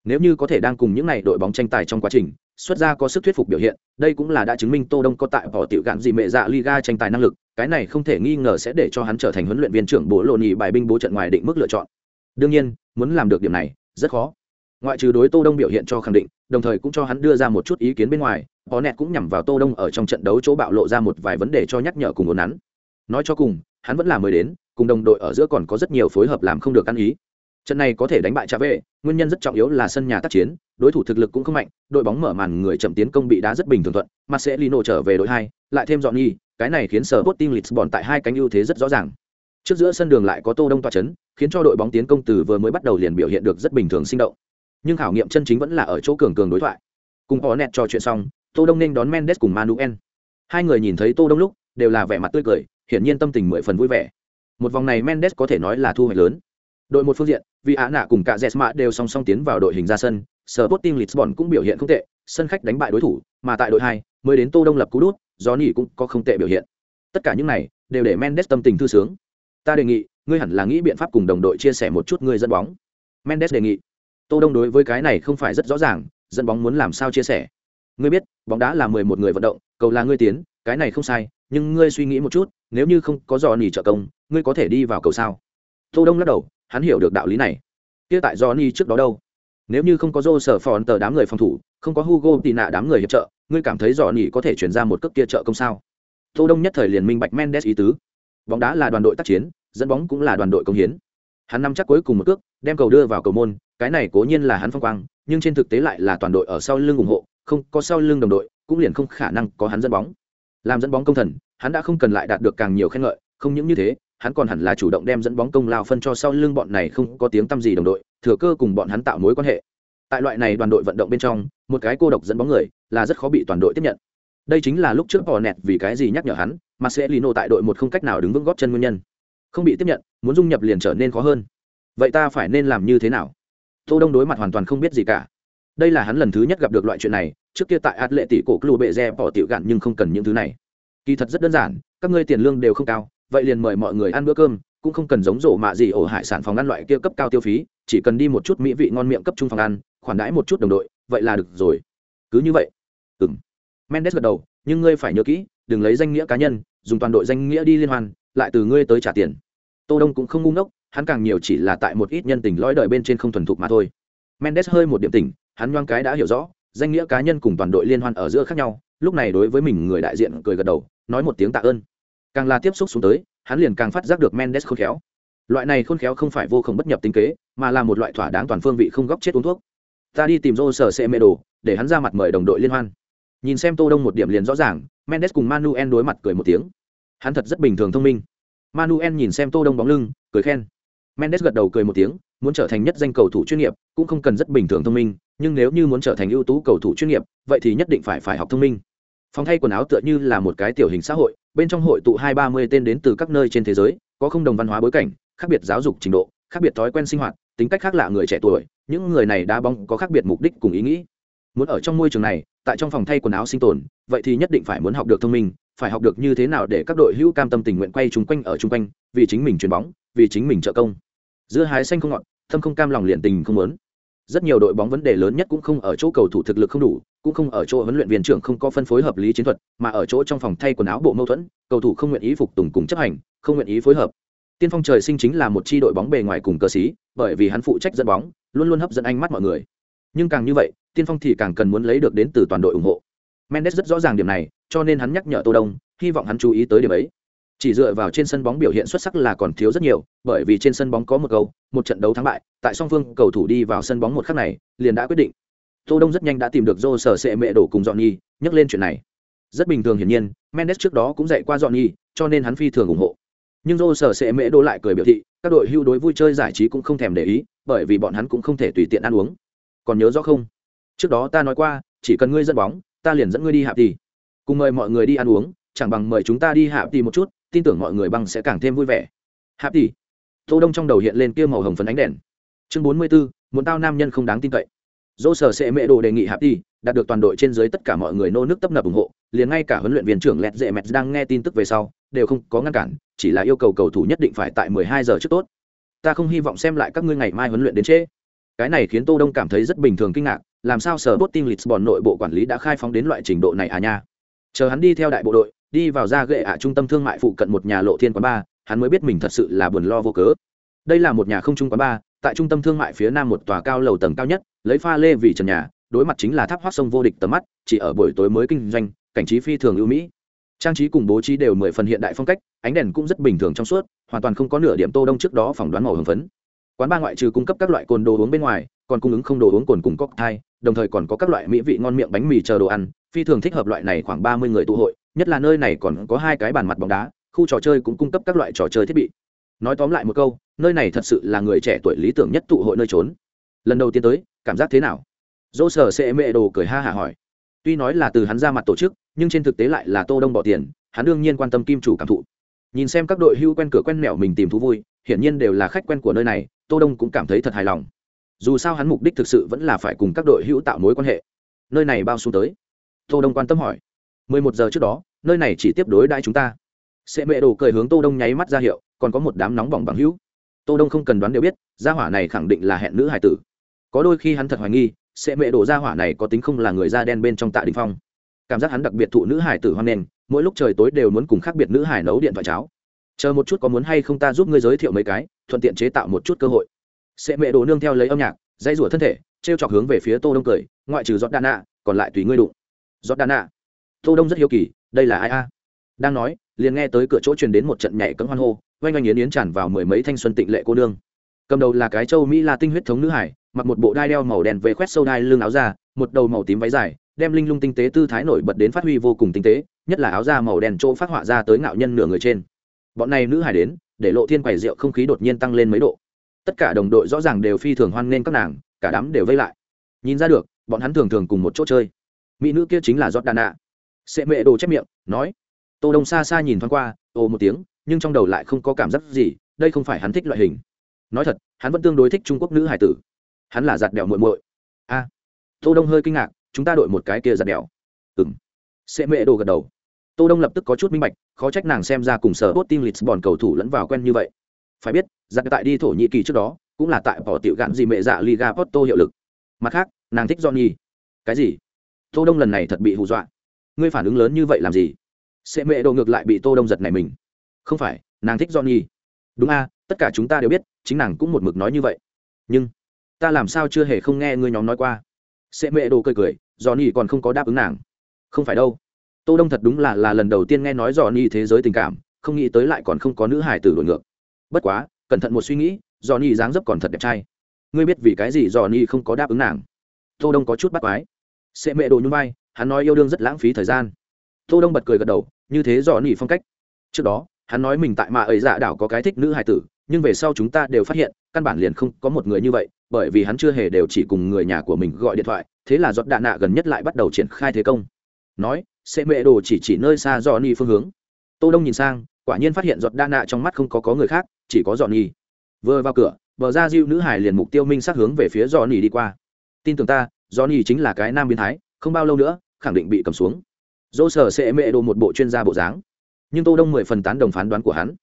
Nếu như có thể đang cùng những này đội bóng tranh tài trong quá trình, xuất ra có sức thuyết phục biểu hiện, đây cũng là đã chứng minh tô đông có tại họ tiểu gạn gì mẹ dạ liga tranh tài năng lực, cái này không thể nghi ngờ sẽ để cho hắn trở thành huấn luyện viên trưởng bổ lộ nhị bài binh bố trận ngoài định mức lựa chọn. Đương nhiên, muốn làm được điểm này, rất khó. Ngoại trừ đối tô đông biểu hiện cho khẳng định, đồng thời cũng cho hắn đưa ra một chút ý kiến bên ngoài họ cũng nhằm vào tô đông ở trong trận đấu chỗ bạo lộ ra một vài vấn đề cho nhắc nhở cùng ổn nắn nói cho cùng, hắn vẫn là mới đến, cùng đồng đội ở giữa còn có rất nhiều phối hợp làm không được ăn ý. Trận này có thể đánh bại trả về nguyên nhân rất trọng yếu là sân nhà tác chiến, đối thủ thực lực cũng không mạnh, đội bóng mở màn người chậm tiến công bị đá rất bình thường thuận, marcelino trở về đội hai, lại thêm dọn nghi cái này khiến sở Sporting Lisbon tại hai cánh ưu thế rất rõ ràng. Trước giữa sân đường lại có tô đông toa chấn, khiến cho đội bóng tiến công từ vừa mới bắt đầu liền biểu hiện được rất bình thường sinh động. Nhưng khảo nghiệm chân chính vẫn là ở chỗ cường cường đối thoại. Cùng họ nẹt trò chuyện xong, tô đông nên đón mendes cùng manuel hai người nhìn thấy tô đông lúc, đều là vẻ mặt tươi cười hiển nhiên tâm tình mười phần vui vẻ. Một vòng này mendes có thể nói là thu hoạch lớn. Đội một phương diện, vì á nạ cùng cả jesma đều song song tiến vào đội hình ra sân sở Sporting Lisbon cũng biểu hiện không tệ, sân khách đánh bại đối thủ, mà tại đội hai, mới đến tô đông lập cú đút, Johnny cũng có không tệ biểu hiện. Tất cả những này đều để mendes tâm tình thư sướng. Ta đề nghị, ngươi hẳn là nghĩ biện pháp cùng đồng đội chia sẻ một chút ngươi dẫn bóng. Mendes đề nghị. Tô đông đối với cái này không phải rất rõ ràng, dẫn bóng muốn làm sao chia sẻ. Ngươi biết, bóng đá là mười một người vận động, cầu là ngươi tiến, cái này không sai, nhưng ngươi suy nghĩ một chút nếu như không có dò nỉ trợ công, ngươi có thể đi vào cầu sao? Tô đông lắc đầu, hắn hiểu được đạo lý này. Kia tại dò nỉ trước đó đâu? Nếu như không có dô sở phòn tờ đám người phòng thủ, không có hugo tị nạ đám người hiệp trợ, ngươi cảm thấy dò nỉ có thể chuyển ra một cước kia trợ công sao? Tô đông nhất thời liền minh bạch mendes ý tứ. Bóng đá là đoàn đội tác chiến, dẫn bóng cũng là đoàn đội công hiến. Hắn nắm chắc cuối cùng một cước, đem cầu đưa vào cầu môn, cái này cố nhiên là hắn phong quang, nhưng trên thực tế lại là toàn đội ở sau lưng ủng hộ, không có sau lưng đồng đội, cũng liền không khả năng có hắn dẫn bóng. Làm dẫn bóng công thần hắn đã không cần lại đạt được càng nhiều khen ngợi, không những như thế, hắn còn hẳn là chủ động đem dẫn bóng công lao phân cho sau lưng bọn này không có tiếng tăm gì đồng đội, thừa cơ cùng bọn hắn tạo mối quan hệ. Tại loại này đoàn đội vận động bên trong, một cái cô độc dẫn bóng người là rất khó bị toàn đội tiếp nhận. Đây chính là lúc trước bỏ nẹt vì cái gì nhắc nhở hắn, mà sẽ lino tại đội một không cách nào đứng vững góp chân nguyên nhân. Không bị tiếp nhận, muốn dung nhập liền trở nên khó hơn. Vậy ta phải nên làm như thế nào? Tô đông đối mặt hoàn toàn không biết gì cả. Đây là hắn lần thứ nhất gặp được loại chuyện này, trước kia tại ạt lệ tỷ cổ club bệ re bỏ tiểu gạn nhưng không cần những thứ này kỳ thật rất đơn giản, các ngươi tiền lương đều không cao, vậy liền mời mọi người ăn bữa cơm, cũng không cần giống rổ mạ gì ổ hải sản phòng ăn loại kia cấp cao tiêu phí, chỉ cần đi một chút mỹ vị ngon miệng cấp trung phòng ăn, khoản đãi một chút đồng đội, vậy là được rồi. Cứ như vậy. Ừm. Mendes gật đầu, nhưng ngươi phải nhớ kỹ, đừng lấy danh nghĩa cá nhân, dùng toàn đội danh nghĩa đi liên hoan, lại từ ngươi tới trả tiền. Tô đông cũng không ngu ngốc, hắn càng nhiều chỉ là tại một ít nhân tình lõi đời bên trên không thuần thục mà thôi. Mendes hơi một điểm tỉnh, hắn nhoang cái đã hiểu rõ danh nghĩa cá nhân cùng toàn đội liên hoan ở giữa khác nhau, lúc này đối với mình người đại diện cười gật đầu, nói một tiếng tạ ơn. Càng là tiếp xúc xuống tới, hắn liền càng phát giác được mendes khôn khéo. Loại này khôn khéo không phải vô không bất nhập tính kế, mà là một loại thỏa đáng toàn phương vị không góc chết uống thuốc. Ta đi tìm rô sở xe mê đồ, để hắn ra mặt mời đồng đội liên hoan. Nhìn xem tô đông một điểm liền rõ ràng, mendes cùng manuel đối mặt cười một tiếng. Hắn thật rất bình thường thông minh. Manuel nhìn xem tô đông bóng lưng, cười khen. Mendes gật đầu cười một tiếng, muốn trở thành nhất danh cầu thủ chuyên nghiệp, cũng không cần rất bình thường thông minh nhưng nếu như muốn trở thành ưu tú cầu thủ chuyên nghiệp, vậy thì nhất định phải phải học thông minh. Phòng thay quần áo tựa như là một cái tiểu hình xã hội, bên trong hội tụ hai ba mươi tên đến từ các nơi trên thế giới, có không đồng văn hóa bối cảnh, khác biệt giáo dục trình độ, khác biệt thói quen sinh hoạt, tính cách khác lạ người trẻ tuổi, những người này đá bóng có khác biệt mục đích cùng ý nghĩ. Muốn ở trong môi trường này, tại trong phòng thay quần áo sinh tồn, vậy thì nhất định phải muốn học được thông minh, phải học được như thế nào để các đội hữu cam tâm tình nguyện quay chung quanh ở chung quanh, vì chính mình chuyền bóng, vì chính mình trợ công. Giữa hái xanh không ngọt thâm không cam lòng liền tình không muốn rất nhiều đội bóng vấn đề lớn nhất cũng không ở chỗ cầu thủ thực lực không đủ, cũng không ở chỗ huấn luyện viên trưởng không có phân phối hợp lý chiến thuật, mà ở chỗ trong phòng thay quần áo bộ mâu thuẫn, cầu thủ không nguyện ý phục tùng cùng chấp hành, không nguyện ý phối hợp. Tiên phong trời sinh chính là một chi đội bóng bề ngoài cùng cờ xí bởi vì hắn phụ trách dẫn bóng, luôn luôn hấp dẫn ánh mắt mọi người. Nhưng càng như vậy, tiên phong thì càng cần muốn lấy được đến từ toàn đội ủng hộ. Mendes rất rõ ràng điểm này, cho nên hắn nhắc nhở tô đông, hy vọng hắn chú ý tới điểm ấy chỉ dựa vào trên sân bóng biểu hiện xuất sắc là còn thiếu rất nhiều bởi vì trên sân bóng có một cầu, một trận đấu thắng bại tại song phương cầu thủ đi vào sân bóng một khắc này liền đã quyết định. Tô đông rất nhanh đã tìm được dô sở sệ mẹ đổ cùng dọn nhi nhắc lên chuyện này. Rất bình thường hiển nhiên mendes trước đó cũng dạy qua dọn nhi cho nên hắn phi thường ủng hộ. Nhưng dô sở sệ mẹ đổ lại cười biểu thị các đội hưu đối vui chơi giải trí cũng không thèm để ý bởi vì bọn hắn cũng không thể tùy tiện ăn uống. Còn nhớ rõ không? Trước đó ta nói qua chỉ cần ngươi dẫn bóng ta liền dẫn ngươi đi hạ thì cùng mời mọi người đi ăn uống chẳng bằng mời chúng ta đi hạ thì một chút tin tưởng mọi người băng sẽ càng thêm vui vẻ. Hạ tỷ. Tô đông trong đầu hiện lên kia màu hồng phấn ánh đèn. Chương bốn mươi 44, muốn tao nam nhân không đáng tin cậy. Dỗ sở sẽ mẹ đồ đề nghị hạ tỷ đạt được toàn đội trên dưới tất cả mọi người nô nước tấp nập ủng hộ liền ngay cả huấn luyện viên trưởng lẹt dệ mẹt đang nghe tin tức về sau đều không có ngăn cản chỉ là yêu cầu cầu thủ nhất định phải tại 12 giờ trước tốt. Ta không hy vọng xem lại các ngươi ngày mai huấn luyện đến trễ. Cái này khiến tô đông cảm thấy rất bình thường kinh ngạc làm sao sở bot team lisbon nội bộ quản lý đã khai phóng đến loại trình độ này à nha. Chờ hắn đi theo đại bộ đội đi vào ra gệ ạ trung tâm thương mại phụ cận một nhà lộ thiên quán ba, hắn mới biết mình thật sự là buồn lo vô cớ. Đây là một nhà không trung quán ba, tại trung tâm thương mại phía nam một tòa cao lầu tầng cao nhất, lấy pha lê vì trần nhà, đối mặt chính là tháp hoác sông vô địch tầm mắt, chỉ ở buổi tối mới kinh doanh, cảnh trí phi thường ưu mỹ. Trang trí cùng bố trí đều mười phần hiện đại phong cách, ánh đèn cũng rất bình thường trong suốt, hoàn toàn không có nửa điểm tô đông trước đó phỏng đoán màu hồng phấn. Quán ba ngoại trừ cung cấp các loại cồn đồ uống bên ngoài, còn cung ứng không đồ uống cồn cùng cocktail đồng thời còn có các loại mỹ vị ngon miệng bánh mì chờ đồ ăn, phi thường thích hợp loại này khoảng ba mươi người tụ hội, nhất là nơi này còn có hai cái bàn mặt bóng đá, khu trò chơi cũng cung cấp các loại trò chơi thiết bị. Nói tóm lại một câu, nơi này thật sự là người trẻ tuổi lý tưởng nhất tụ hội nơi trốn. Lần đầu tiên tới, cảm giác thế nào? Dỗ sở sẽ mẹ đồ cười ha hả hỏi. Tuy nói là từ hắn ra mặt tổ chức, nhưng trên thực tế lại là tô đông bỏ tiền, hắn đương nhiên quan tâm kim chủ cảm thụ. Nhìn xem các đội hưu quen cửa quen mẹo mình tìm thú vui, hiển nhiên đều là khách quen của nơi này, tô đông cũng cảm thấy thật hài lòng dù sao hắn mục đích thực sự vẫn là phải cùng các đội hữu tạo mối quan hệ. Nơi này bao xuống tới. Tô đông quan tâm hỏi. 11 giờ trước đó, nơi này chỉ tiếp đối đãi chúng ta. Sẽ mẹ đồ cười hướng tô đông nháy mắt ra hiệu, còn có một đám nóng bỏng bằng hữu. Tô đông không cần đoán đều biết, gia hỏa này khẳng định là hẹn nữ hải tử. Có đôi khi hắn thật hoài nghi, sẽ mẹ đồ gia hỏa này có tính không là người da đen bên trong tạ đình phong. Cảm giác hắn đặc biệt thụ nữ hải tử hoan nghênh, mỗi lúc trời tối đều muốn cùng khác biệt nữ hải nấu điện thoại cháo. Chờ một chút có muốn hay không ta giúp ngươi giới thiệu mấy cái, thuận tiện chế tạo một chút cơ hội sẽ mẹ đồ nương theo lấy âm nhạc dây rủa thân thể, trêu chọc hướng về phía tô đông cười, ngoại trừ giọt đà nạ, còn lại tùy ngươi đụng. Giọt đà nạ. Tô đông rất hiếu kỳ, đây là ai a? Đang nói, liền nghe tới cửa chỗ truyền đến một trận nhảy cẫng hoan hô, oanh oanh yến yến tràn vào mười mấy thanh xuân tịnh lệ cô nương. Cầm đầu là cái châu mỹ la tinh huyết thống nữ hải, mặc một bộ đai đeo màu đen về khoét sâu đai lưng áo da, một đầu màu tím váy dài, đem linh lung tinh tế tư thái nổi bật đến phát huy vô cùng tinh tế, nhất là áo da màu đen chỗ phát họa ra tới ngạo nhân nửa người trên. Bọn này nữ hải đến, để lộ thiên quầy rượu không khí đột nhiên tăng lên mấy độ tất cả đồng đội rõ ràng đều phi thường hoan nghênh các nàng, cả đám đều vây lại. Nhìn ra được, bọn hắn thường thường cùng một chỗ chơi. Mỹ nữ kia chính là giọt đà nạ sệ mệ đồ chép miệng, nói, tô đông xa xa nhìn thoáng qua, ồ một tiếng, nhưng trong đầu lại không có cảm giác gì, đây không phải hắn thích loại hình. Nói thật, hắn vẫn tương đối thích trung quốc nữ hải tử. Hắn là giặt đèo muội muội. A. Tô đông hơi kinh ngạc, chúng ta đội một cái kia giặt đèo ừm. Sẽ mệ đồ gật đầu. Tô đông lập tức có chút minh bạch, khó trách nàng xem ra cùng sở tốt tim lisbon cầu thủ lẫn vào quen như vậy phải biết, giặc tại đi thổ nhĩ kỳ trước đó, cũng là tại bỏ tiểu gạn gì mẹ dạ liga porto hiệu lực. Mặt khác, nàng thích johnny. Cái gì? Tô đông lần này thật bị hù dọa. Ngươi phản ứng lớn như vậy làm gì? Sẽ mẹ đồ ngược lại bị tô đông giật này mình. Không phải, nàng thích johnny. Đúng a, tất cả chúng ta đều biết, chính nàng cũng một mực nói như vậy. Nhưng, ta làm sao chưa hề không nghe ngươi nhóm nói qua? Sẽ mẹ đồ cười cười, johnny còn không có đáp ứng nàng. Không phải đâu. Tô đông thật đúng là là lần đầu tiên nghe nói johnny thế giới tình cảm, không nghĩ tới lại còn không có nữ hải tử đổi ngược bất quá, cẩn thận một suy nghĩ, johnny dáng dấp còn thật đẹp trai. Ngươi biết vì cái gì johnny không có đáp ứng nàng? Tô đông có chút bắt quái. Sẽ mẹ đồ nhung vai, hắn nói yêu đương rất lãng phí thời gian. Tô đông bật cười gật đầu, như thế dò nỉ phong cách. Trước đó, hắn nói mình tại mạ ấy dạ đảo có cái thích nữ hài tử, nhưng về sau chúng ta đều phát hiện, căn bản liền không có một người như vậy, bởi vì hắn chưa hề đều chỉ cùng người nhà của mình gọi điện thoại, thế là giọt đạn nạ gần nhất lại bắt đầu triển khai thế công. Nói, sẽ mẹ đồ chỉ chỉ nơi xa dò ni phương hướng. Tô đông nhìn sang quả nhiên phát hiện giọt đa nạ trong mắt không có có người khác, chỉ có dọn nhi vừa vào cửa, bờ ra diêu nữ hải liền mục tiêu minh sát hướng về phía dọn nhi đi qua. Tin tưởng ta dọn nhi chính là cái nam biến thái, không bao lâu nữa, khẳng định bị cầm xuống. Dỗ sở sẽ mẹ đồ một bộ chuyên gia bộ dáng. Nhưng tô đông mười phần tán đồng phán đoán của hắn.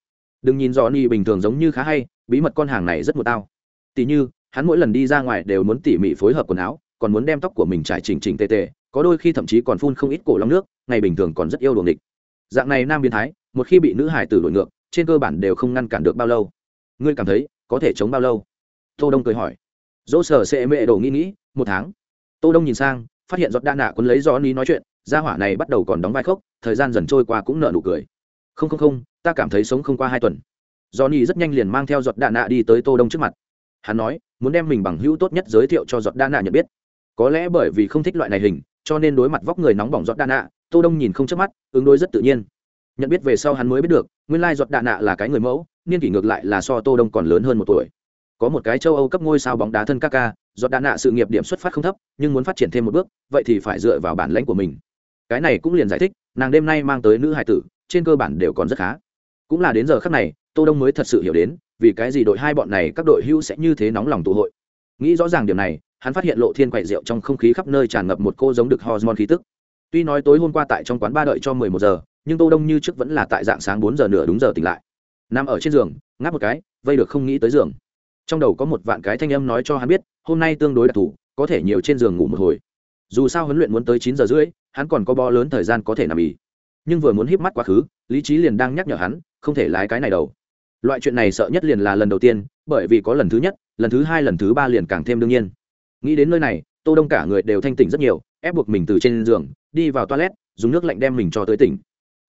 Đừng nhìn dọn nhi bình thường giống như khá hay, bí mật con hàng này rất một tao. Tỷ như, hắn mỗi lần đi ra ngoài đều muốn tỉ mỉ phối hợp quần áo, còn muốn đem tóc của mình trải chỉnh chỉnh tề tề, có đôi khi thậm chí còn phun không ít cổ long nước, ngày bình thường còn rất yêu đuồng địch dạng này nam biến thái một khi bị nữ hải tử đổi ngược, trên cơ bản đều không ngăn cản được bao lâu. Ngươi cảm thấy, có thể chống bao lâu? Tô đông cười hỏi. Dỗ sở sẽ mẹ đồ nghĩ nghĩ, một tháng. Tô đông nhìn sang, phát hiện giọt đa nạ quấn lấy gió ní nói chuyện, gia hỏa này bắt đầu còn đóng vai khốc thời gian dần trôi qua cũng nợ nụ cười. Không không không, ta cảm thấy sống không qua hai tuần. Do ni rất nhanh liền mang theo giọt đa nạ đi tới tô đông trước mặt. Hắn nói, muốn đem mình bằng hữu tốt nhất giới thiệu cho giọt đa nạ nhận biết. Có lẽ bởi vì không thích loại này hình, cho nên đối mặt vóc người nóng bỏng giọt đa nạ, tô đông nhìn không chớp mắt, ứng đối rất tự nhiên nhận biết về sau hắn mới biết được, nguyên lai giọt đạ nạ là cái người mẫu, niên kỷ ngược lại là so tô đông còn lớn hơn một tuổi. Có một cái châu âu cấp ngôi sao bóng đá thân ca ca, giọt đạ nạ sự nghiệp điểm xuất phát không thấp, nhưng muốn phát triển thêm một bước, vậy thì phải dựa vào bản lãnh của mình. Cái này cũng liền giải thích, nàng đêm nay mang tới nữ hải tử, trên cơ bản đều còn rất khá. Cũng là đến giờ khắc này, tô đông mới thật sự hiểu đến, vì cái gì đội hai bọn này các đội hữu sẽ như thế nóng lòng tụ hội. Nghĩ rõ ràng điều này, hắn phát hiện lộ thiên quậy rượu trong không khí khắp nơi tràn ngập một cô giống được hormone khí tức. Tuy nói tối hôm qua tại trong quán ba đợi cho mười một giờ nhưng tô đông như trước vẫn là tại dạng sáng bốn giờ nửa đúng giờ tỉnh lại. Nằm ở trên giường, ngáp một cái, vây được không nghĩ tới giường. Trong đầu có một vạn cái thanh âm nói cho hắn biết, hôm nay tương đối đặc thù, có thể nhiều trên giường ngủ một hồi. Dù sao huấn luyện muốn tới chín giờ rưỡi, hắn còn có bo lớn thời gian có thể nằm ì. Nhưng vừa muốn híp mắt quá khứ, lý trí liền đang nhắc nhở hắn, không thể lái cái này đầu loại chuyện này sợ nhất liền là lần đầu tiên, bởi vì có lần thứ nhất, lần thứ hai, lần thứ ba liền càng thêm đương nhiên. Nghĩ đến nơi này, tô đông cả người đều thanh tỉnh rất nhiều, ép buộc mình từ trên giường, đi vào toilet, dùng nước lạnh đem mình cho tới tỉnh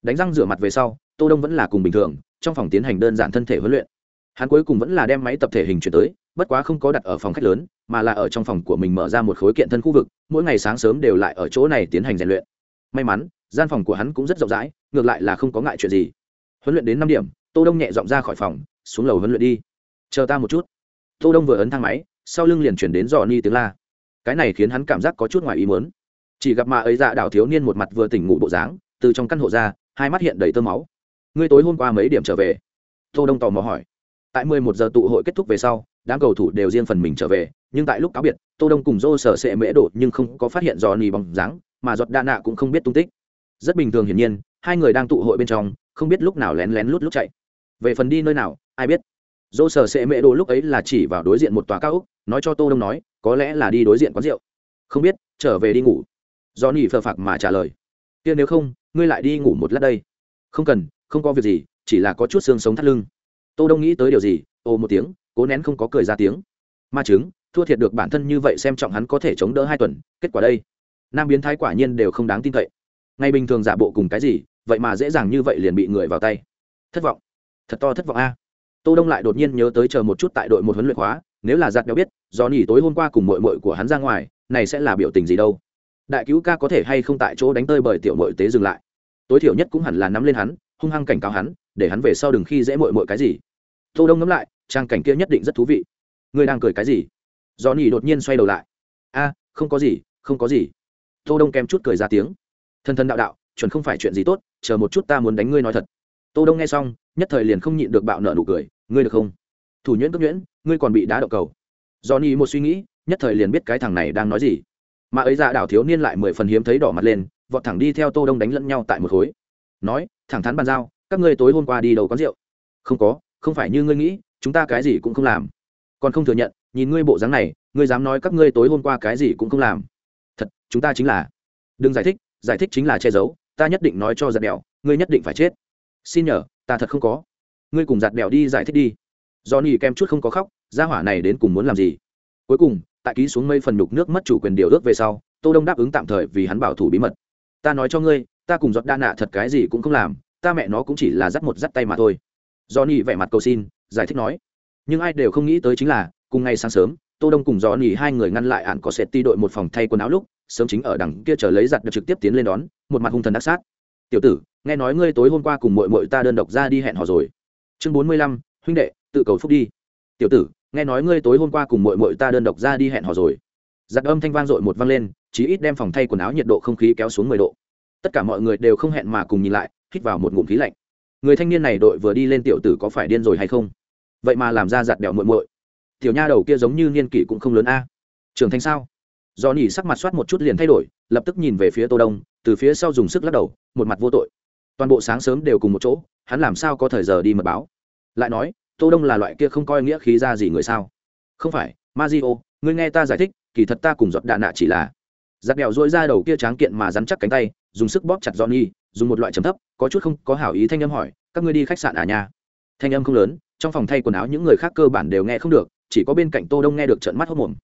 đánh răng rửa mặt về sau, tô đông vẫn là cùng bình thường, trong phòng tiến hành đơn giản thân thể huấn luyện. Hắn cuối cùng vẫn là đem máy tập thể hình chuyển tới, bất quá không có đặt ở phòng khách lớn, mà là ở trong phòng của mình mở ra một khối kiện thân khu vực, mỗi ngày sáng sớm đều lại ở chỗ này tiến hành rèn luyện. May mắn, gian phòng của hắn cũng rất rộng rãi, ngược lại là không có ngại chuyện gì. Huấn luyện đến năm điểm, tô đông nhẹ dọn ra khỏi phòng, xuống lầu huấn luyện đi. Chờ ta một chút. Tô đông vừa ấn thang máy, sau lưng liền chuyển đến dò ni tiếng la. Cái này khiến hắn cảm giác có chút ngoài ý muốn. Chỉ gặp mà ấy dạ đảo thiếu niên một mặt vừa tỉnh ngủ bộ dáng, từ trong căn hộ ra hai mắt hiện đầy tơ máu. Ngươi tối hôm qua mấy điểm trở về? Tô đông tò mò hỏi. Tại 11 giờ tụ hội kết thúc về sau, đám cầu thủ đều riêng phần mình trở về, nhưng tại lúc cáo biệt, tô đông cùng dô sở sệ mễ đổ nhưng không có phát hiện dò nì bóng dáng, mà giọt đa nạ cũng không biết tung tích. Rất bình thường hiển nhiên, hai người đang tụ hội bên trong, không biết lúc nào lén lén lút lút chạy. Về phần đi nơi nào, ai biết? Dô sở sệ mễ đổ lúc ấy là chỉ vào đối diện một tòa cao ốc, nói cho tô đông nói, có lẽ là đi đối diện quán rượu. Không biết, trở về đi ngủ. Do nỉ phờ phạc mà trả lời. Kia nếu không ngươi lại đi ngủ một lát đây. Không cần, không có việc gì, chỉ là có chút xương sống thắt lưng. Tô đông nghĩ tới điều gì, ồ một tiếng, cố nén không có cười ra tiếng. Ma chứng, thua thiệt được bản thân như vậy xem trọng hắn có thể chống đỡ hai tuần, kết quả đây. Nam biến thái quả nhiên đều không đáng tin cậy. Ngày bình thường giả bộ cùng cái gì, vậy mà dễ dàng như vậy liền bị người vào tay. Thất vọng. Thật to thất vọng a. Tô đông lại đột nhiên nhớ tới chờ một chút tại đội một huấn luyện khóa, nếu là giặt béo biết, do nhỉ tối hôm qua cùng mội mội của hắn ra ngoài, này sẽ là biểu tình gì đâu. Đại cứu ca có thể hay không tại chỗ đánh tơi bởi tiểu mội tế dừng lại tối thiểu nhất cũng hẳn là nắm lên hắn, hung hăng cảnh cáo hắn, để hắn về sau đừng khi dễ mội mội cái gì. Tô đông ngẫm lại, trang cảnh kia nhất định rất thú vị. Ngươi đang cười cái gì? Do nỉ đột nhiên xoay đầu lại. A, không có gì, không có gì. Tô đông kèm chút cười ra tiếng. Thân thân đạo đạo, chuẩn không phải chuyện gì tốt, chờ một chút ta muốn đánh ngươi nói thật. Tô đông nghe xong, nhất thời liền không nhịn được bạo nợ nụ cười. Ngươi được không? Thủ nhuyễn cấp nhuyễn, ngươi còn bị đá đậu cầu. Do nỉ một suy nghĩ, nhất thời liền biết cái thằng này đang nói gì. Mà ấy dạ đảo thiếu niên lại mười phần hiếm thấy đỏ mặt lên vọt thẳng đi theo tô đông đánh lẫn nhau tại một khối. Nói, thẳng thắn bàn giao, các ngươi tối hôm qua đi đầu quán rượu? Không có, không phải như ngươi nghĩ, chúng ta cái gì cũng không làm. Còn không thừa nhận, nhìn ngươi bộ dáng này, ngươi dám nói các ngươi tối hôm qua cái gì cũng không làm. Thật, chúng ta chính là đừng giải thích giải thích chính là che giấu, ta nhất định nói cho giặt đèo ngươi nhất định phải chết. Xin nhờ, ta thật không có. Ngươi cùng giặt đèo đi giải thích đi. Do nỉ kem chút không có khóc, gia hỏa này đến cùng muốn làm gì? Cuối cùng, tại ký xuống mây phần nhục nước mất chủ quyền điều ước về sau, tô đông đáp ứng tạm thời vì hắn bảo thủ bí mật ta nói cho ngươi, ta cùng giọt đa nạ thật cái gì cũng không làm, ta mẹ nó cũng chỉ là dắt một dắt tay mà thôi. Do nỉ vẻ mặt cầu xin, giải thích nói. Nhưng ai đều không nghĩ tới chính là, cùng ngày sáng sớm, tô đông cùng do nỉ hai người ngăn lại ạn có sệt ti đội một phòng thay quần áo lúc, sớm chính ở đằng kia chờ lấy giặt được trực tiếp tiến lên đón, một mặt hung thần đắc sát. Tiểu tử, nghe nói ngươi tối hôm qua cùng muội muội ta đơn độc ra đi hẹn hò rồi. Chương bốn mươi lăm, huynh đệ, tự cầu phúc đi. Tiểu tử, nghe nói ngươi tối hôm qua cùng muội muội ta đơn độc ra đi hẹn hò rồi. Giặt âm thanh vang dội một vang lên chí ít đem phòng thay quần áo nhiệt độ không khí kéo xuống mười độ. Tất cả mọi người đều không hẹn mà cùng nhìn lại hít vào một ngụm khí lạnh. Người thanh niên này đội vừa đi lên tiểu tử có phải điên rồi hay không? Vậy mà làm ra giặt đèo muội muội. Tiểu nha đầu kia giống như niên kỷ cũng không lớn a. Trưởng thành sao? Do nhỉ sắc mặt soát một chút liền thay đổi lập tức nhìn về phía tô đông từ phía sau dùng sức lắc đầu một mặt vô tội. Toàn bộ sáng sớm đều cùng một chỗ hắn làm sao có thời giờ đi mật báo? Lại nói tô đông là loại kia không coi nghĩa khí ra gì người sao? Không phải Mazio, ngươi nghe ta giải thích kỳ thật ta cùng giọt đạn nạ chỉ là giặt đèo dỗi ra đầu kia tráng kiện mà rắn chắc cánh tay dùng sức bóp chặt johnny dùng một loại trầm thấp có chút không có hảo ý thanh âm hỏi các ngươi đi khách sạn à nhà thanh âm không lớn trong phòng thay quần áo những người khác cơ bản đều nghe không được chỉ có bên cạnh tô đông nghe được trợn mắt hốt mồm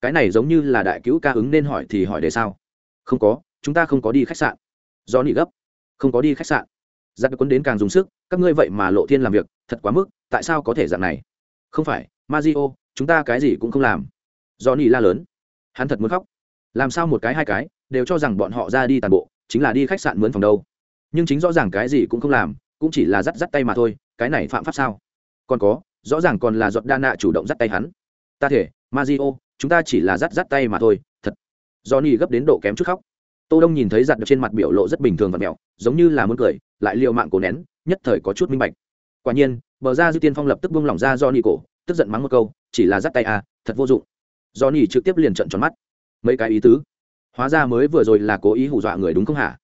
cái này giống như là đại cứu ca ứng nên hỏi thì hỏi để sao? Không có chúng ta không có đi khách sạn. Do gấp. Không có đi khách sạn. Giặt cuốn đến càng dùng sức các ngươi vậy mà lộ thiên làm việc thật quá mức tại sao có thể dạng này? Không phải Mazio, chúng ta cái gì cũng không làm. Do la lớn. Hắn thật muốn khóc làm sao một cái hai cái đều cho rằng bọn họ ra đi toàn bộ chính là đi khách sạn mướn phòng đâu. Nhưng chính rõ ràng cái gì cũng không làm cũng chỉ là dắt dắt tay mà thôi cái này phạm pháp sao? Còn có rõ ràng còn là giọt đa nạ chủ động dắt tay hắn. Ta thể Mazio, chúng ta chỉ là dắt dắt tay mà thôi thật. Do ni gấp đến độ kém chút khóc. Tô đông nhìn thấy giặt được trên mặt biểu lộ rất bình thường và mèo giống như là muốn cười lại liều mạng cổ nén nhất thời có chút minh bạch. Quả nhiên bờ ra dư tiên phong lập tức buông lỏng ra do ni cổ tức giận mắng một câu chỉ là dắt tay à thật vô dụng. Do ni trực tiếp liền trận tròn mắt mấy cái ý tứ. Hóa ra mới vừa rồi là cố ý hù dọa người đúng không hả?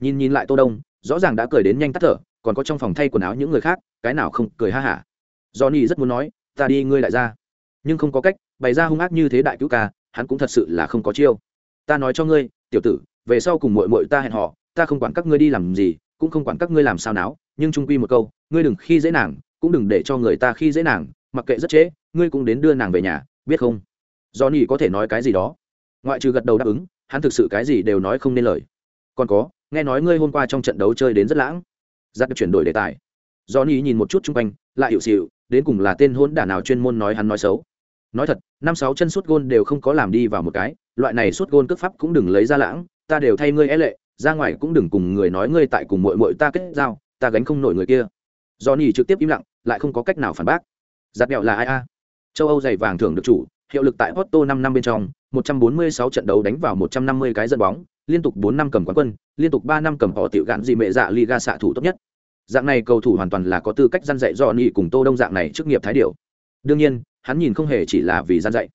Nhìn nhìn lại tô đông, rõ ràng đã cười đến nhanh tắt thở, còn có trong phòng thay quần áo những người khác, cái nào không cười ha hả? Do rất muốn nói, ta đi, ngươi lại ra. Nhưng không có cách, bày ra hung ác như thế đại cứu ca, hắn cũng thật sự là không có chiêu. Ta nói cho ngươi, tiểu tử, về sau cùng muội muội ta hẹn họ ta không quản các ngươi đi làm gì, cũng không quản các ngươi làm sao náo, nhưng trung quy một câu, ngươi đừng khi dễ nàng, cũng đừng để cho người ta khi dễ nàng, mặc kệ rất trễ, ngươi cũng đến đưa nàng về nhà, biết không? Do nỉ có thể nói cái gì đó ngoại trừ gật đầu đáp ứng, hắn thực sự cái gì đều nói không nên lời. Còn có, nghe nói ngươi hôm qua trong trận đấu chơi đến rất lãng. Giặt được chuyển đổi đề tài. Johnny nhìn một chút chung quanh, lại hiệu xịu đến cùng là tên hôn đả nào chuyên môn nói hắn nói xấu. Nói thật, năm sáu chân suốt gôn đều không có làm đi vào một cái, loại này suốt gôn cước pháp cũng đừng lấy ra lãng, ta đều thay ngươi é lệ, ra ngoài cũng đừng cùng người nói ngươi tại cùng mội mội ta kết giao, ta gánh không nổi người kia. Do ni trực tiếp im lặng, lại không có cách nào phản bác. Giặt mẹo là ai a? Châu âu giày vàng thường được chủ hiệu lực tại Porto 5 năm bên trong 146 trận đấu đánh vào 150 cái dẫn bóng liên tục 4 năm cầm quán quân liên tục 3 năm cầm họ tiểu gạn gì mẹ dạ liga xạ thủ tốt nhất. Dạng này cầu thủ hoàn toàn là có tư cách gian dạy Johnny cùng tô đông dạng này trước nghiệp thái điệu. Đương nhiên hắn nhìn không hề chỉ là vì gian dạy.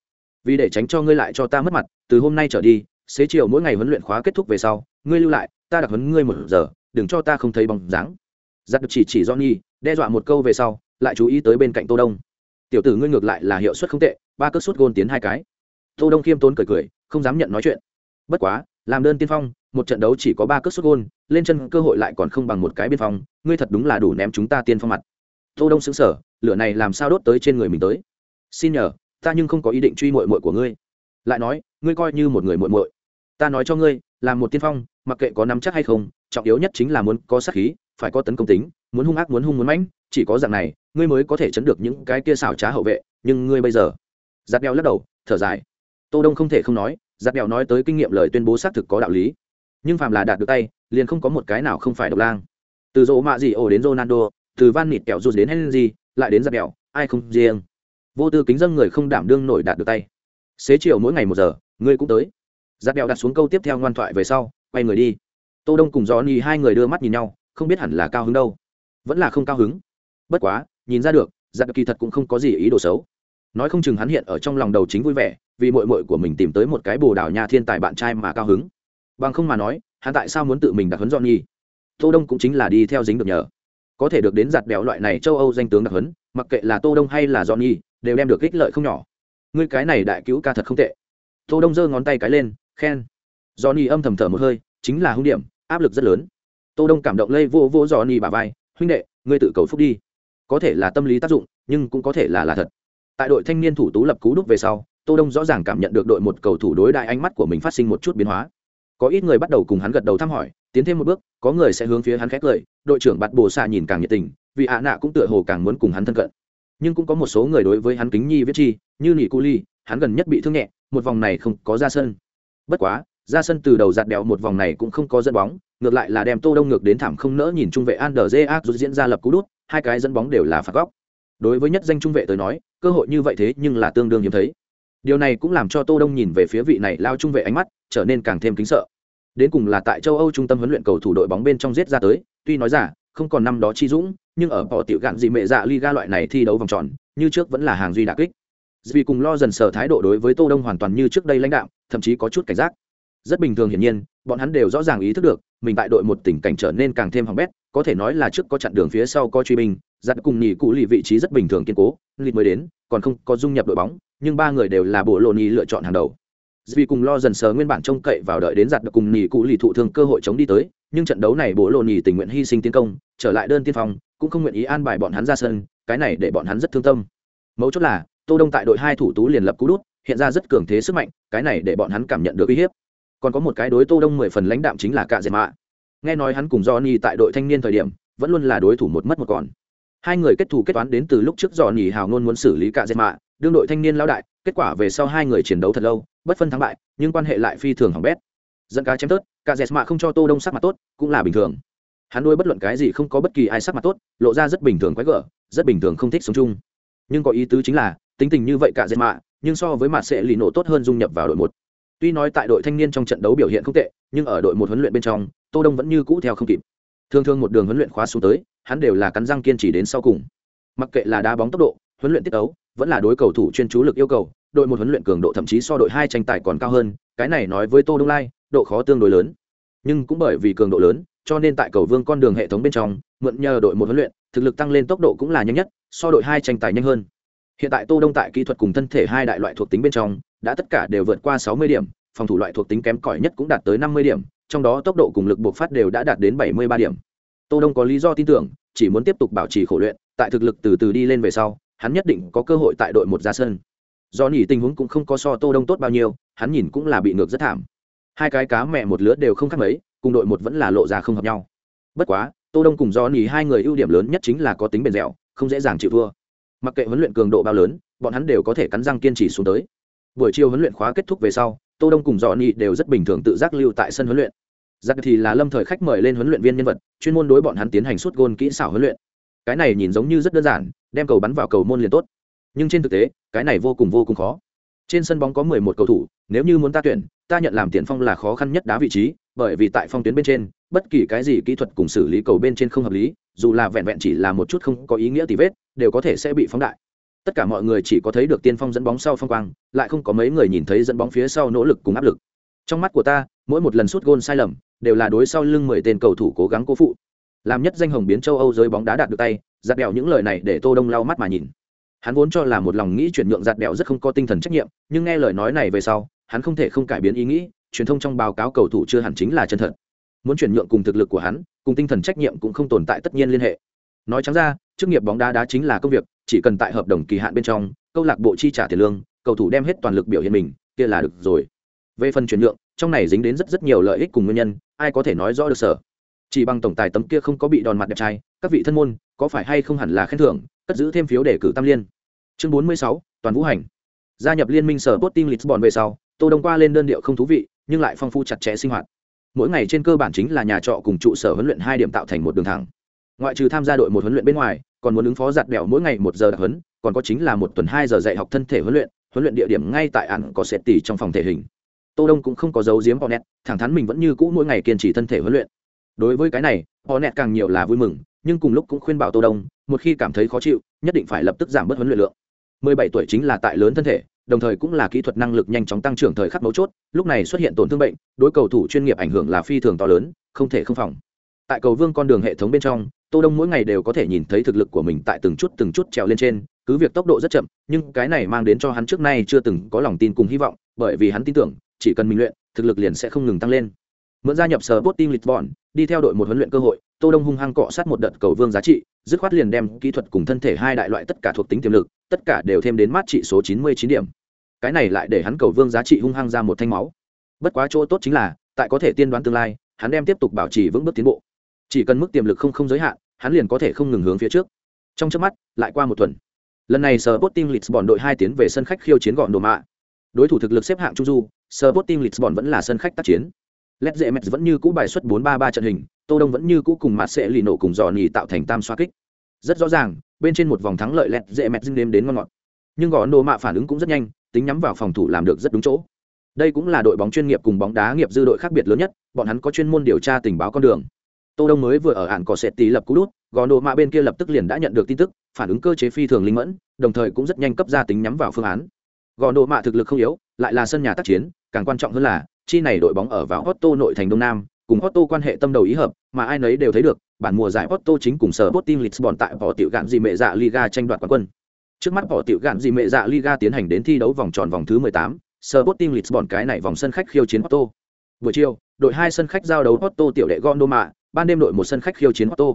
Vì để tránh cho ngươi lại cho ta mất mặt từ hôm nay trở đi xế chiều mỗi ngày huấn luyện khóa kết thúc về sau ngươi lưu lại ta đặc huấn ngươi một giờ đừng cho ta không thấy bóng dáng. Giặt được chỉ chỉ Johnny, đe dọa một câu về sau lại chú ý tới bên cạnh tô đông. Tiểu tử ngươi ngược lại là hiệu suất không tệ ba cước suốt gôn tiến hai cái. Tô đông khiêm tốn cười cười không dám nhận nói chuyện. Bất quá làm đơn tiên phong một trận đấu chỉ có ba cước suốt gôn lên chân cơ hội lại còn không bằng một cái biên phong ngươi thật đúng là đủ ném chúng ta tiên phong mặt. Tô đông sững sờ, lửa này làm sao đốt tới trên người mình tới? Xin nhờ ta nhưng không có ý định truy muội muội của ngươi. Lại nói ngươi coi như một người muội muội. Ta nói cho ngươi làm một tiên phong mặc kệ có nắm chắc hay không trọng yếu nhất chính là muốn có sát khí phải có tấn công tính muốn hung ác muốn hung muốn mãnh chỉ có dạng này ngươi mới có thể chấn được những cái kia xảo trá hậu vệ nhưng ngươi bây giờ giặt đeo lắc đầu, thở dài. Tô đông không thể không nói, giặt đeo nói tới kinh nghiệm lời tuyên bố xác thực có đạo lý. Nhưng phàm là đạt được tay, liền không có một cái nào không phải độc lang. Từ rỗ mạ gì ổ đến ronaldo, từ van nịt kẹo rụt đến henry, lại đến giặt đeo ai không riêng. Vô tư kính dân người không đảm đương nổi đạt được tay. Xế chiều mỗi ngày một giờ, ngươi cũng tới. Giặt đeo đặt xuống câu tiếp theo ngoan thoại về sau, quay người đi. Tô đông cùng johnny hai người đưa mắt nhìn nhau, không biết hẳn là cao hứng đâu. Vẫn là không cao hứng. Bất quá, nhìn ra được giặc kỳ thật cũng không có gì ý đồ xấu nói không chừng hắn hiện ở trong lòng đầu chính vui vẻ, vì mội mội của mình tìm tới một cái bồ đào nha thiên tài bạn trai mà cao hứng. Bằng không mà nói, hắn tại sao muốn tự mình đặc hấn dọn nhi tô đông cũng chính là đi theo dính được nhờ. Có thể được đến giặt béo loại này châu âu danh tướng đặc hấn mặc kệ là tô đông hay là dọn nhi đều đem được ích lợi không nhỏ. Ngươi cái này đại cứu ca thật không tệ. Tô đông giơ ngón tay cái lên, khen. Dọn âm thầm thở một hơi, chính là hung điểm, áp lực rất lớn. Tô đông cảm động lây vô vô dọn bà vai, huynh đệ, ngươi tự cầu phúc đi. Có thể là tâm lý tác dụng, nhưng cũng có thể là là thật tại đội thanh niên thủ tú lập cú đúc về sau, tô đông rõ ràng cảm nhận được đội một cầu thủ đối đại ánh mắt của mình phát sinh một chút biến hóa. Có ít người bắt đầu cùng hắn gật đầu thăm hỏi, tiến thêm một bước, có người sẽ hướng phía hắn khét lời. đội trưởng bạt bồ xạ nhìn càng nhiệt tình, vì ạ nạ cũng tựa hồ càng muốn cùng hắn thân cận. Nhưng cũng có một số người đối với hắn kính nhi viết chi, như nỉ cu ly hắn gần nhất bị thương nhẹ, một vòng này không có ra sân. Bất quá, ra sân từ đầu giạt đèo một vòng này cũng không có dẫn bóng, ngược lại là đem tô đông ngược đến thảm không nỡ nhìn trung vệ Ander Zak diễn ra lập cú đút, hai cái dẫn bóng đều là phạt góc đối với nhất danh trung vệ tới nói, cơ hội như vậy thế nhưng là tương đương hiếm thấy. Điều này cũng làm cho tô đông nhìn về phía vị này lao trung vệ ánh mắt trở nên càng thêm kính sợ. Đến cùng là tại châu âu trung tâm huấn luyện cầu thủ đội bóng bên trong giết ra tới, tuy nói giả không còn năm đó chi dũng, nhưng ở bỏ tiểu gạn gì mẹ dạ liga loại này thi đấu vòng tròn, như trước vẫn là hàng duy đặc kích. Vì cùng lo dần sở thái độ đối với tô đông hoàn toàn như trước đây lãnh đạo, thậm chí có chút cảnh giác. Rất bình thường hiển nhiên, bọn hắn đều rõ ràng ý thức được mình tại đội một tình cảnh trở nên càng thêm hỏng bét, có thể nói là trước có chặn đường phía sau có truy binh giặt cùng nhì cụ lì vị trí rất bình thường kiên cố lịt mới đến, còn không có dung nhập đội bóng, nhưng ba người đều là bộ lộ nhì lựa chọn hàng đầu. Vì cùng lo dần sờ nguyên bản trông cậy vào đợi đến giặt cùng nhì cụ lì thụ thương cơ hội chống đi tới, nhưng trận đấu này bộ lộ nhì tình nguyện hy sinh tiến công, trở lại đơn tiên phong, cũng không nguyện ý an bài bọn hắn ra sân, cái này để bọn hắn rất thương tâm. Mấu chốt là, tô đông tại đội hai thủ tú liền lập cú đút, hiện ra rất cường thế sức mạnh, cái này để bọn hắn cảm nhận được uy hiếp còn có một cái đối tô đông mười phần lãnh đạm chính là cạ dệt mạ. Nghe nói hắn cùng johnny tại đội thanh niên thời điểm, vẫn luôn là đối thủ một mất một còn. Hai người kết thù kết toán đến từ lúc trước johnny hào ngôn muốn xử lý cạ dệt mạ, đương đội thanh niên lao đại, kết quả về sau hai người chiến đấu thật lâu, bất phân thắng bại, nhưng quan hệ lại phi thường hỏng bét. Dẫn cá chém tớt, cạ dệt mạ không cho tô đông sắc mặt tốt, cũng là bình thường. Hắn nuôi bất luận cái gì không có bất kỳ ai sắc mặt tốt, lộ ra rất bình thường quái gở, rất bình thường không thích sống chung. Nhưng có ý tứ chính là, tính tình như vậy cạ dệt mạ, nhưng so với mặt sẽ lì nổ tốt hơn dung nhập vào đội một. Tuy nói tại đội thanh niên trong trận đấu biểu hiện không tệ, nhưng ở đội một huấn luyện bên trong, Tô Đông vẫn như cũ theo không kịp. Thường thường một đường huấn luyện khóa xuống tới, hắn đều là cắn răng kiên trì đến sau cùng. Mặc kệ là đá bóng tốc độ, huấn luyện tiết tấu, vẫn là đối cầu thủ chuyên chú lực yêu cầu, đội một huấn luyện cường độ thậm chí so đội hai tranh tài còn cao hơn, cái này nói với Tô Đông Lai, độ khó tương đối lớn. Nhưng cũng bởi vì cường độ lớn, cho nên tại cầu vương con đường hệ thống bên trong, mượn nhờ đội một huấn luyện, thực lực tăng lên tốc độ cũng là nhanh nhất, so đội hai tranh tài nhanh hơn. Hiện tại Tô Đông tại kỹ thuật cùng thân thể hai đại loại thuộc tính bên trong, đã tất cả đều vượt qua 60 điểm, phòng thủ loại thuộc tính kém cỏi nhất cũng đạt tới năm mươi điểm trong đó tốc độ cùng lực bộc phát đều đã đạt đến bảy mươi ba điểm. Tô đông có lý do tin tưởng chỉ muốn tiếp tục bảo trì khổ luyện tại thực lực từ từ đi lên về sau hắn nhất định có cơ hội tại đội một ra sân. Do nhỉ tình huống cũng không có so tô đông tốt bao nhiêu hắn nhìn cũng là bị ngược rất thảm. Hai cái cá mẹ một lứa đều không khác mấy cùng đội một vẫn là lộ ra không hợp nhau. Bất quá tô đông cùng do nhỉ hai người ưu điểm lớn nhất chính là có tính bền dẻo không dễ dàng chịu thua. Mặc kệ huấn luyện cường độ bao lớn bọn hắn đều có thể cắn răng kiên trì xuống tới buổi chiều huấn luyện khóa kết thúc về sau, tô đông cùng dò nhị đều rất bình thường tự giác lưu tại sân huấn luyện. Giặc thì là lâm thời khách mời lên huấn luyện viên nhân vật, chuyên môn đối bọn hắn tiến hành suốt gôn kỹ xảo huấn luyện. Cái này nhìn giống như rất đơn giản, đem cầu bắn vào cầu môn liền tốt. Nhưng trên thực tế, cái này vô cùng vô cùng khó. Trên sân bóng có mười một cầu thủ, nếu như muốn ta tuyển, ta nhận làm tiền phong là khó khăn nhất đá vị trí, bởi vì tại phong tuyến bên trên, bất kỳ cái gì kỹ thuật cùng xử lý cầu bên trên không hợp lý, dù là vẹn vẹn chỉ là một chút không có ý nghĩa tì vết, đều có thể sẽ bị phóng đại tất cả mọi người chỉ có thấy được tiên phong dẫn bóng sau phong quang, lại không có mấy người nhìn thấy dẫn bóng phía sau nỗ lực cùng áp lực. Trong mắt của ta, mỗi một lần sút gôn sai lầm, đều là đối sau lưng mười tên cầu thủ cố gắng cố phụ. Làm nhất danh hồng biến châu âu giới bóng đá đạt được tay, giặt đèo những lời này để tô đông lau mắt mà nhìn. Hắn vốn cho là một lòng nghĩ chuyển nhượng giặt đèo rất không có tinh thần trách nhiệm, nhưng nghe lời nói này về sau, hắn không thể không cải biến ý nghĩ, truyền thông trong báo cáo cầu thủ chưa hẳn chính là chân thật. Muốn chuyển nhượng cùng thực lực của hắn, cùng tinh thần trách nhiệm cũng không tồn tại tất nhiên liên hệ. Nói trắng ra, chức nghiệp bóng đá đá chính là công việc chỉ cần tại hợp đồng kỳ hạn bên trong, câu lạc bộ chi trả tiền lương, cầu thủ đem hết toàn lực biểu hiện mình, kia là được rồi. Về phần chuyển nhượng, trong này dính đến rất rất nhiều lợi ích cùng nguyên nhân, ai có thể nói rõ được sở. Chỉ bằng tổng tài tấm kia không có bị đòn mặt đẹp trai, các vị thân môn, có phải hay không hẳn là khen thưởng, cất giữ thêm phiếu để cử tam liên. Chương bốn mươi sáu, toàn vũ hành. Gia nhập liên minh sở Sporting Lisbon về sau, tô đông qua lên đơn điệu không thú vị, nhưng lại phong phú chặt chẽ sinh hoạt. Mỗi ngày trên cơ bản chính là nhà trọ cùng trụ sở huấn luyện hai điểm tạo thành một đường thẳng. Ngoại trừ tham gia đội một huấn luyện bên ngoài còn muốn ứng phó giặt đèo mỗi ngày một giờ đặc huấn còn có chính là một tuần hai giờ dạy học thân thể huấn luyện huấn luyện địa điểm ngay tại ản có sệt tỷ trong phòng thể hình. Tô đông cũng không có dấu giếm họ nẹt, thẳng thắn mình vẫn như cũ mỗi ngày kiên trì thân thể huấn luyện. Đối với cái này họ nẹt càng nhiều là vui mừng nhưng cùng lúc cũng khuyên bảo tô đông một khi cảm thấy khó chịu nhất định phải lập tức giảm bớt huấn luyện lượng. 17 tuổi chính là tại lớn thân thể đồng thời cũng là kỹ thuật năng lực nhanh chóng tăng trưởng thời khắc mấu chốt lúc này xuất hiện tổn thương bệnh đối cầu thủ chuyên nghiệp ảnh hưởng là phi thường to lớn không thể không phòng. Tại cầu vương con đường hệ thống bên trong tô đông mỗi ngày đều có thể nhìn thấy thực lực của mình tại từng chút từng chút trèo lên trên, cứ việc tốc độ rất chậm, nhưng cái này mang đến cho hắn trước nay chưa từng có lòng tin cùng hy vọng, bởi vì hắn tin tưởng, chỉ cần mình luyện, thực lực liền sẽ không ngừng tăng lên. Mượn gia nhập sở Sporting Lisbon, đi theo đội một huấn luyện cơ hội, tô đông hung hăng cọ sát một đợt cầu vương giá trị, dứt khoát liền đem kỹ thuật cùng thân thể hai đại loại tất cả thuộc tính tiềm lực, tất cả đều thêm đến mát trị số 99 điểm. Cái này lại để hắn cầu vương giá trị hung hăng ra một thanh máu. Bất quá chỗ tốt chính là, tại có thể tiên đoán tương lai, hắn đem tiếp tục bảo trì vững bước tiến bộ chỉ cần mức tiềm lực không không giới hạn hắn liền có thể không ngừng hướng phía trước trong trước mắt lại qua một tuần lần này sở Sporting Lisbon đội hai tiến về sân khách khiêu chiến gọn đồ mạ đối thủ thực lực xếp hạng trung du Sporting Lisbon vẫn là sân khách tác chiến Led Zemet vẫn như cũ bài xuất 4-3-3 trận hình, Tô Đông vẫn như cũ cùng mặt sẽ lì nổ cùng dò nhì tạo thành tam xoa kích. Rất rõ ràng, bên trên một vòng thắng lợi Led mẹt dinh đêm đến ngon ngọt. Nhưng gõ nổ mạ phản ứng cũng rất nhanh, tính nhắm vào phòng thủ làm được rất đúng chỗ. Đây cũng là đội bóng chuyên nghiệp cùng bóng đá nghiệp dư đội khác biệt lớn nhất, bọn hắn có chuyên môn điều tra tình báo con đường. Tô Đông mới vừa ở ản cỏ sệt tí lập cú đút, Gò nổ mạ bên kia lập tức liền đã nhận được tin tức, phản ứng cơ chế phi thường linh mẫn, đồng thời cũng rất nhanh cấp ra tính nhắm vào phương án. Gò nổ mạ thực lực không yếu, lại là sân nhà tác chiến, càng quan trọng hơn là chi này đội bóng ở vào Otto nội thành Đông Nam, cùng Otto quan hệ tâm đầu ý hợp, mà ai nấy đều thấy được, bản mùa giải Otto chính cùng sở Sporting Lisbon tại bỏ tiểu gạn gì mẹ dạ Liga tranh đoạt quán quân. Trước mắt bỏ tiểu gạn gì mẹ dạ Liga tiến hành đến thi đấu vòng tròn vòng thứ 18, Sporting Lisbon cái này vòng sân khách khiêu chiến Otto. Buổi chiều, đội hai sân khách giao đấu Otto tiểu đệ Gondoma, ban đêm đội một sân khách khiêu chiến Otto.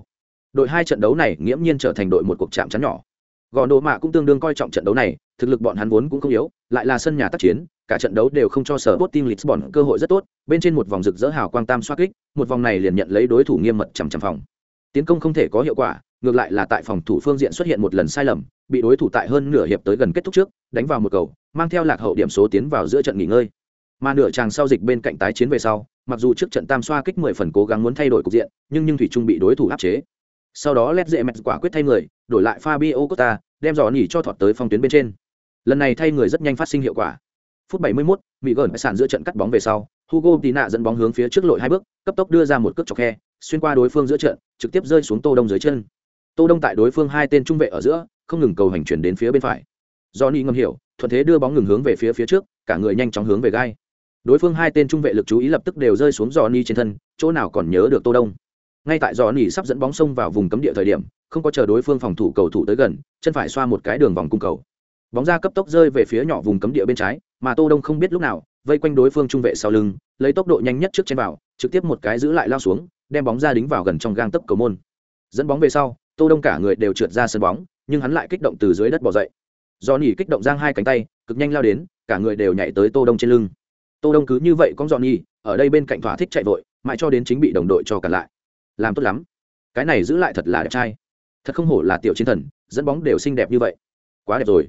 Đội hai trận đấu này nghiễm nhiên trở thành đội một cuộc chạm chắn nhỏ. Gondoma cũng tương đương coi trọng trận đấu này, thực lực bọn hắn vốn cũng không yếu, lại là sân nhà tác chiến, cả trận đấu đều không cho sở Sporting Lisbon cơ hội rất tốt, bên trên một vòng rực rỡ hào quang tam xoá kích, một vòng này liền nhận lấy đối thủ nghiêm mật chằm chằm phòng. Tiến công không thể có hiệu quả, ngược lại là tại phòng thủ phương diện xuất hiện một lần sai lầm, bị đối thủ tại hơn nửa hiệp tới gần kết thúc trước, đánh vào một cầu, mang theo lạc hậu điểm số tiến vào giữa trận nghỉ ngơi. Mà nửa chàng sau dịch bên cạnh tái chiến về sau, mặc dù trước trận tam xoa kích 10 phần cố gắng muốn thay đổi cục diện, nhưng nhưng thủy trung bị đối thủ áp chế. Sau đó Led Dệ mệt quả quyết thay người, đổi lại Fabio Costa, đem giò nhỉ cho thọt tới phong tuyến bên trên. Lần này thay người rất nhanh phát sinh hiệu quả phút 71, Mỹ gởn sản giữa trận cắt bóng về sau, Hugo Tina dẫn bóng hướng phía trước lội hai bước, cấp tốc đưa ra một cước chọc khe, xuyên qua đối phương giữa trận, trực tiếp rơi xuống Tô Đông dưới chân. Tô Đông tại đối phương hai tên trung vệ ở giữa, không ngừng cầu hành chuyển đến phía bên phải. Johnny ngầm hiểu, thuận thế đưa bóng ngừng hướng về phía phía trước, cả người nhanh chóng hướng về gai. Đối phương hai tên trung vệ lực chú ý lập tức đều rơi xuống Johnny trên thân, chỗ nào còn nhớ được Tô Đông. Ngay tại Johnny sắp dẫn bóng xông vào vùng cấm địa thời điểm, không có chờ đối phương phòng thủ cầu thủ tới gần, chân phải xoa một cái đường vòng cung cầu. Bóng ra cấp tốc rơi về phía nhỏ vùng cấm địa bên trái mà tô đông không biết lúc nào vây quanh đối phương trung vệ sau lưng lấy tốc độ nhanh nhất trước trên vào trực tiếp một cái giữ lại lao xuống đem bóng ra đính vào gần trong gang tấc cầu môn. Dẫn bóng về sau tô đông cả người đều trượt ra sân bóng nhưng hắn lại kích động từ dưới đất bỏ dậy. Do nỉ kích động giang hai cánh tay cực nhanh lao đến cả người đều nhảy tới tô đông trên lưng tô đông cứ như vậy con dọn nhỉ ở đây bên cạnh thỏa thích chạy vội, mãi cho đến chính bị đồng đội cho cả lại. Làm tốt lắm. Cái này giữ lại thật là đẹp trai. Thật không hổ là tiểu chiến thần, dẫn bóng đều xinh đẹp như vậy. Quá đẹp rồi.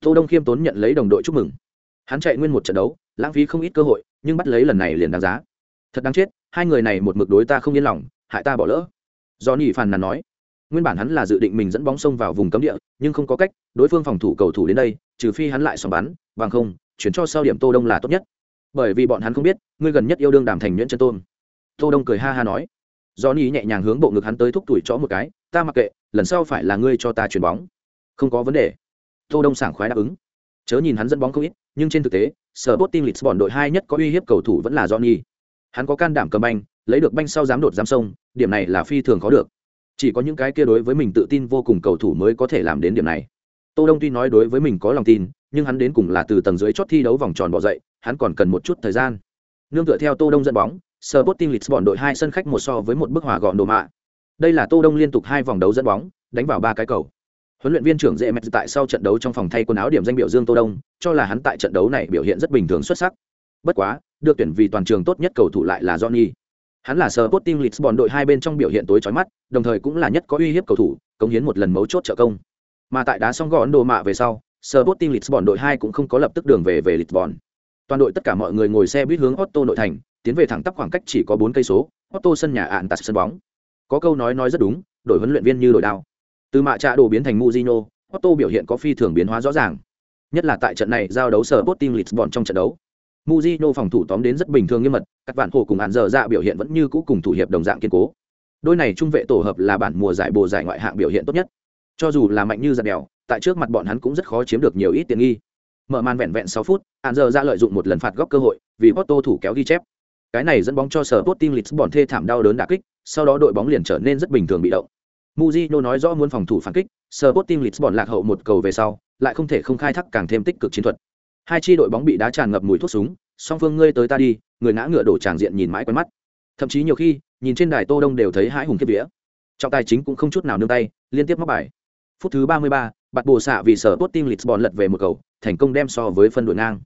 Tô đông khiêm tốn nhận lấy đồng đội chúc mừng. Hắn chạy nguyên một trận đấu, lãng phí không ít cơ hội, nhưng bắt lấy lần này liền đáng giá. Thật đáng chết, hai người này một mực đối ta không yên lòng, hại ta bỏ lỡ. Do nhị phàn nàn nói. Nguyên bản hắn là dự định mình dẫn bóng sông vào vùng cấm địa, nhưng không có cách, đối phương phòng thủ cầu thủ đến đây, trừ phi hắn lại sòng bắn, bằng không, chuyển cho sau điểm tô đông là tốt nhất bởi vì bọn hắn không biết, ngươi gần nhất yêu đương đàm thành nhuyễn chân tôn. Tô đông cười ha ha nói. Do ni nhẹ nhàng hướng bộ ngực hắn tới thúc tuổi chó một cái, ta mặc kệ, lần sau phải là ngươi cho ta chuyền bóng. Không có vấn đề. Tô đông sảng khoái đáp ứng. Chớ nhìn hắn dẫn bóng không ít, nhưng trên thực tế sở bot team lisbon đội hai nhất có uy hiếp cầu thủ vẫn là johnny. Hắn có can đảm cầm banh, lấy được banh sau dám đột dám sông điểm này là phi thường khó được. Chỉ có những cái kia đối với mình tự tin vô cùng cầu thủ mới có thể làm đến điểm này tô đông tuy nói đối với mình có lòng tin, nhưng hắn đến cùng là từ tầng dưới chót thi đấu vòng tròn bỏ dậy, hắn còn cần một chút thời gian. Nương tựa theo tô đông dẫn bóng, Sporting Lisbon đội hai sân khách một so với một bức hòa gọn đồ mạ. Đây là tô đông liên tục hai vòng đấu dẫn bóng, đánh vào ba cái cầu. Huấn luyện viên trưởng dễ mệt tại sau trận đấu trong phòng thay quần áo điểm danh biểu dương tô đông, cho là hắn tại trận đấu này biểu hiện rất bình thường xuất sắc. Bất quá, được tuyển vì toàn trường tốt nhất cầu thủ lại là johnny. Hắn là Sporting Lisbon đội hai bên trong biểu hiện tối chói mắt, đồng thời cũng là nhất có uy hiếp cầu thủ, cống hiến một lần mấu chốt trợ công mà tại đá xong gọn đồ mạ về sau Sporting Lisbon đội hai cũng không có lập tức đường về về Lisbon. Toàn đội tất cả mọi người ngồi xe buýt hướng Otto nội thành tiến về thẳng tắp khoảng cách chỉ có bốn cây số Otto sân nhà ạn tạt sân bóng. Có câu nói nói rất đúng đổi huấn luyện viên như đổi đao. Từ mạ trạ đồ biến thành Mujino, Otto biểu hiện có phi thường biến hóa rõ ràng. Nhất là tại trận này giao đấu Sporting Lisbon trong trận đấu. Mujino phòng thủ tóm đến rất bình thường nghiêm mật các bạn hồ cùng hạn giờ dạ biểu hiện vẫn như cũ cùng thủ hiệp đồng dạng kiên cố. Đôi này trung vệ tổ hợp là bản mùa giải bồ giải ngoại hạng biểu hiện tốt nhất cho dù là mạnh như giật đèo tại trước mặt bọn hắn cũng rất khó chiếm được nhiều ít tiền nghi mở màn vẹn vẹn sáu phút hạn giờ ra lợi dụng một lần phạt góc cơ hội vì Porto thủ kéo ghi chép cái này dẫn bóng cho sở Sporting Lisbon thê thảm đau đớn đả kích sau đó đội bóng liền trở nên rất bình thường bị động Mujino nói rõ muốn phòng thủ phản kích, Sporting Lisbon lạc hậu một cầu về sau, lại không thể không khai thác càng thêm tích cực chiến thuật. Hai chi đội bóng bị đá tràn ngập mùi thuốc súng, song phương ngươi tới ta đi, người ngã ngựa đổ tràng diện nhìn mãi quen mắt. Thậm chí nhiều khi, nhìn trên đài Tô Đông đều thấy hãi hùng kiếp vía. Trọng tài chính cũng không chút nào nương tay, liên tiếp mắc bài. Phút thứ 33, bạt bổ xạ vì sở Sporting Lisbon lật về một cầu, thành công đem so với phân đội ngang.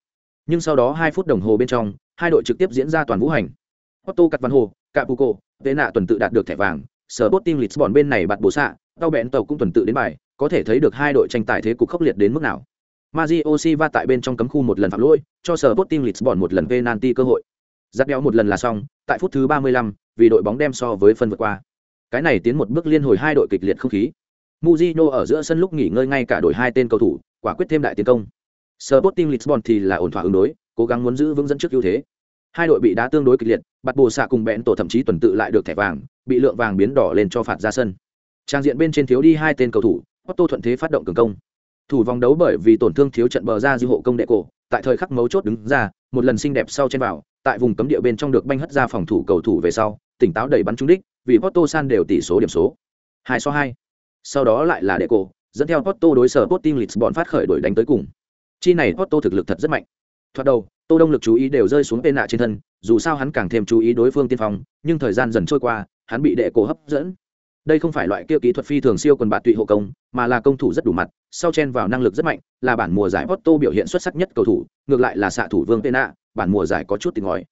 Nhưng sau đó 2 phút đồng hồ bên trong, hai đội trực tiếp diễn ra toàn vũ hành. Otto Cắt Văn Hồ, Capuco, Tế nạ tuần tự đạt được thẻ vàng, sở tốt team lisbon bên này bạt bổ xạ tàu bẹn tàu cũng tuần tự đến bài có thể thấy được hai đội tranh tài thế cục khốc liệt đến mức nào Mario Silva tại bên trong cấm khu một lần phạm lỗi, cho sở Sporting Lisbon một lần penalty cơ hội. Giắt béo một lần là xong, tại phút thứ 35, vì đội bóng đem so với phân vượt qua. Cái này tiến một bước liên hồi hai đội kịch liệt không khí. Mujino ở giữa sân lúc nghỉ ngơi ngay cả đổi hai tên cầu thủ, quả quyết thêm đại tiến công. Sporting Lisbon thì là ổn thỏa ứng đối, cố gắng muốn giữ vững dẫn trước ưu thế. Hai đội bị đá tương đối kịch liệt, bạt bồ xạ cùng bẹn tổ thậm chí tuần tự lại được thẻ vàng, bị lượng vàng biến đỏ lên cho phạt ra sân trang diện bên trên thiếu đi hai tên cầu thủ otto thuận thế phát động cường công thủ vòng đấu bởi vì tổn thương thiếu trận bờ ra dư hộ công đệ cổ tại thời khắc mấu chốt đứng ra một lần xinh đẹp sau trên vào tại vùng cấm địa bên trong được banh hất ra phòng thủ cầu thủ về sau tỉnh táo đẩy bắn trúng đích vì Porto san đều tỷ số điểm số hai so hai sau đó lại là đệ cổ, dẫn theo Porto đối sở Sporting Lisbon phát khởi đuổi đánh tới cùng. Chi này Porto thực lực thật rất mạnh. Thoạt đầu, tô đông lực chú ý đều rơi xuống tên nạ trên thân, dù sao hắn càng thêm chú ý đối phương tiên phong, nhưng thời gian dần trôi qua, hắn bị đệ cổ hấp dẫn. Đây không phải loại kia kỹ thuật phi thường siêu quần bạt tụy hộ công, mà là công thủ rất đủ mặt, sau chen vào năng lực rất mạnh, là bản mùa giải Otto biểu hiện xuất sắc nhất cầu thủ, ngược lại là xạ thủ vương pena bản mùa giải có chút tiếng ngói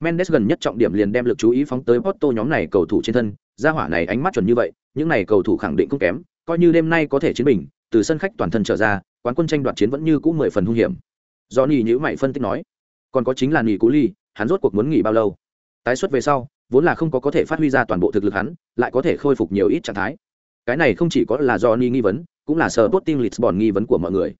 mendes gần nhất trọng điểm liền đem lực chú ý phóng tới Otto nhóm này cầu thủ trên thân gia hỏa này ánh mắt chuẩn như vậy, những này cầu thủ khẳng định không kém, coi như đêm nay có thể chiến bình, từ sân khách toàn thân trở ra, quán quân tranh đoạt chiến vẫn như cũ mười phần hung hiểm. Do nhì nhữ mày phân tích nói, còn có chính là nhì cú ly hắn rốt cuộc muốn nghỉ bao lâu? Tái xuất về sau, vốn là không có có thể phát huy ra toàn bộ thực lực hắn, lại có thể khôi phục nhiều ít trạng thái. Cái này không chỉ có là do ni nghi vấn, cũng là sở tốt tim lisbon nghi vấn của mọi người.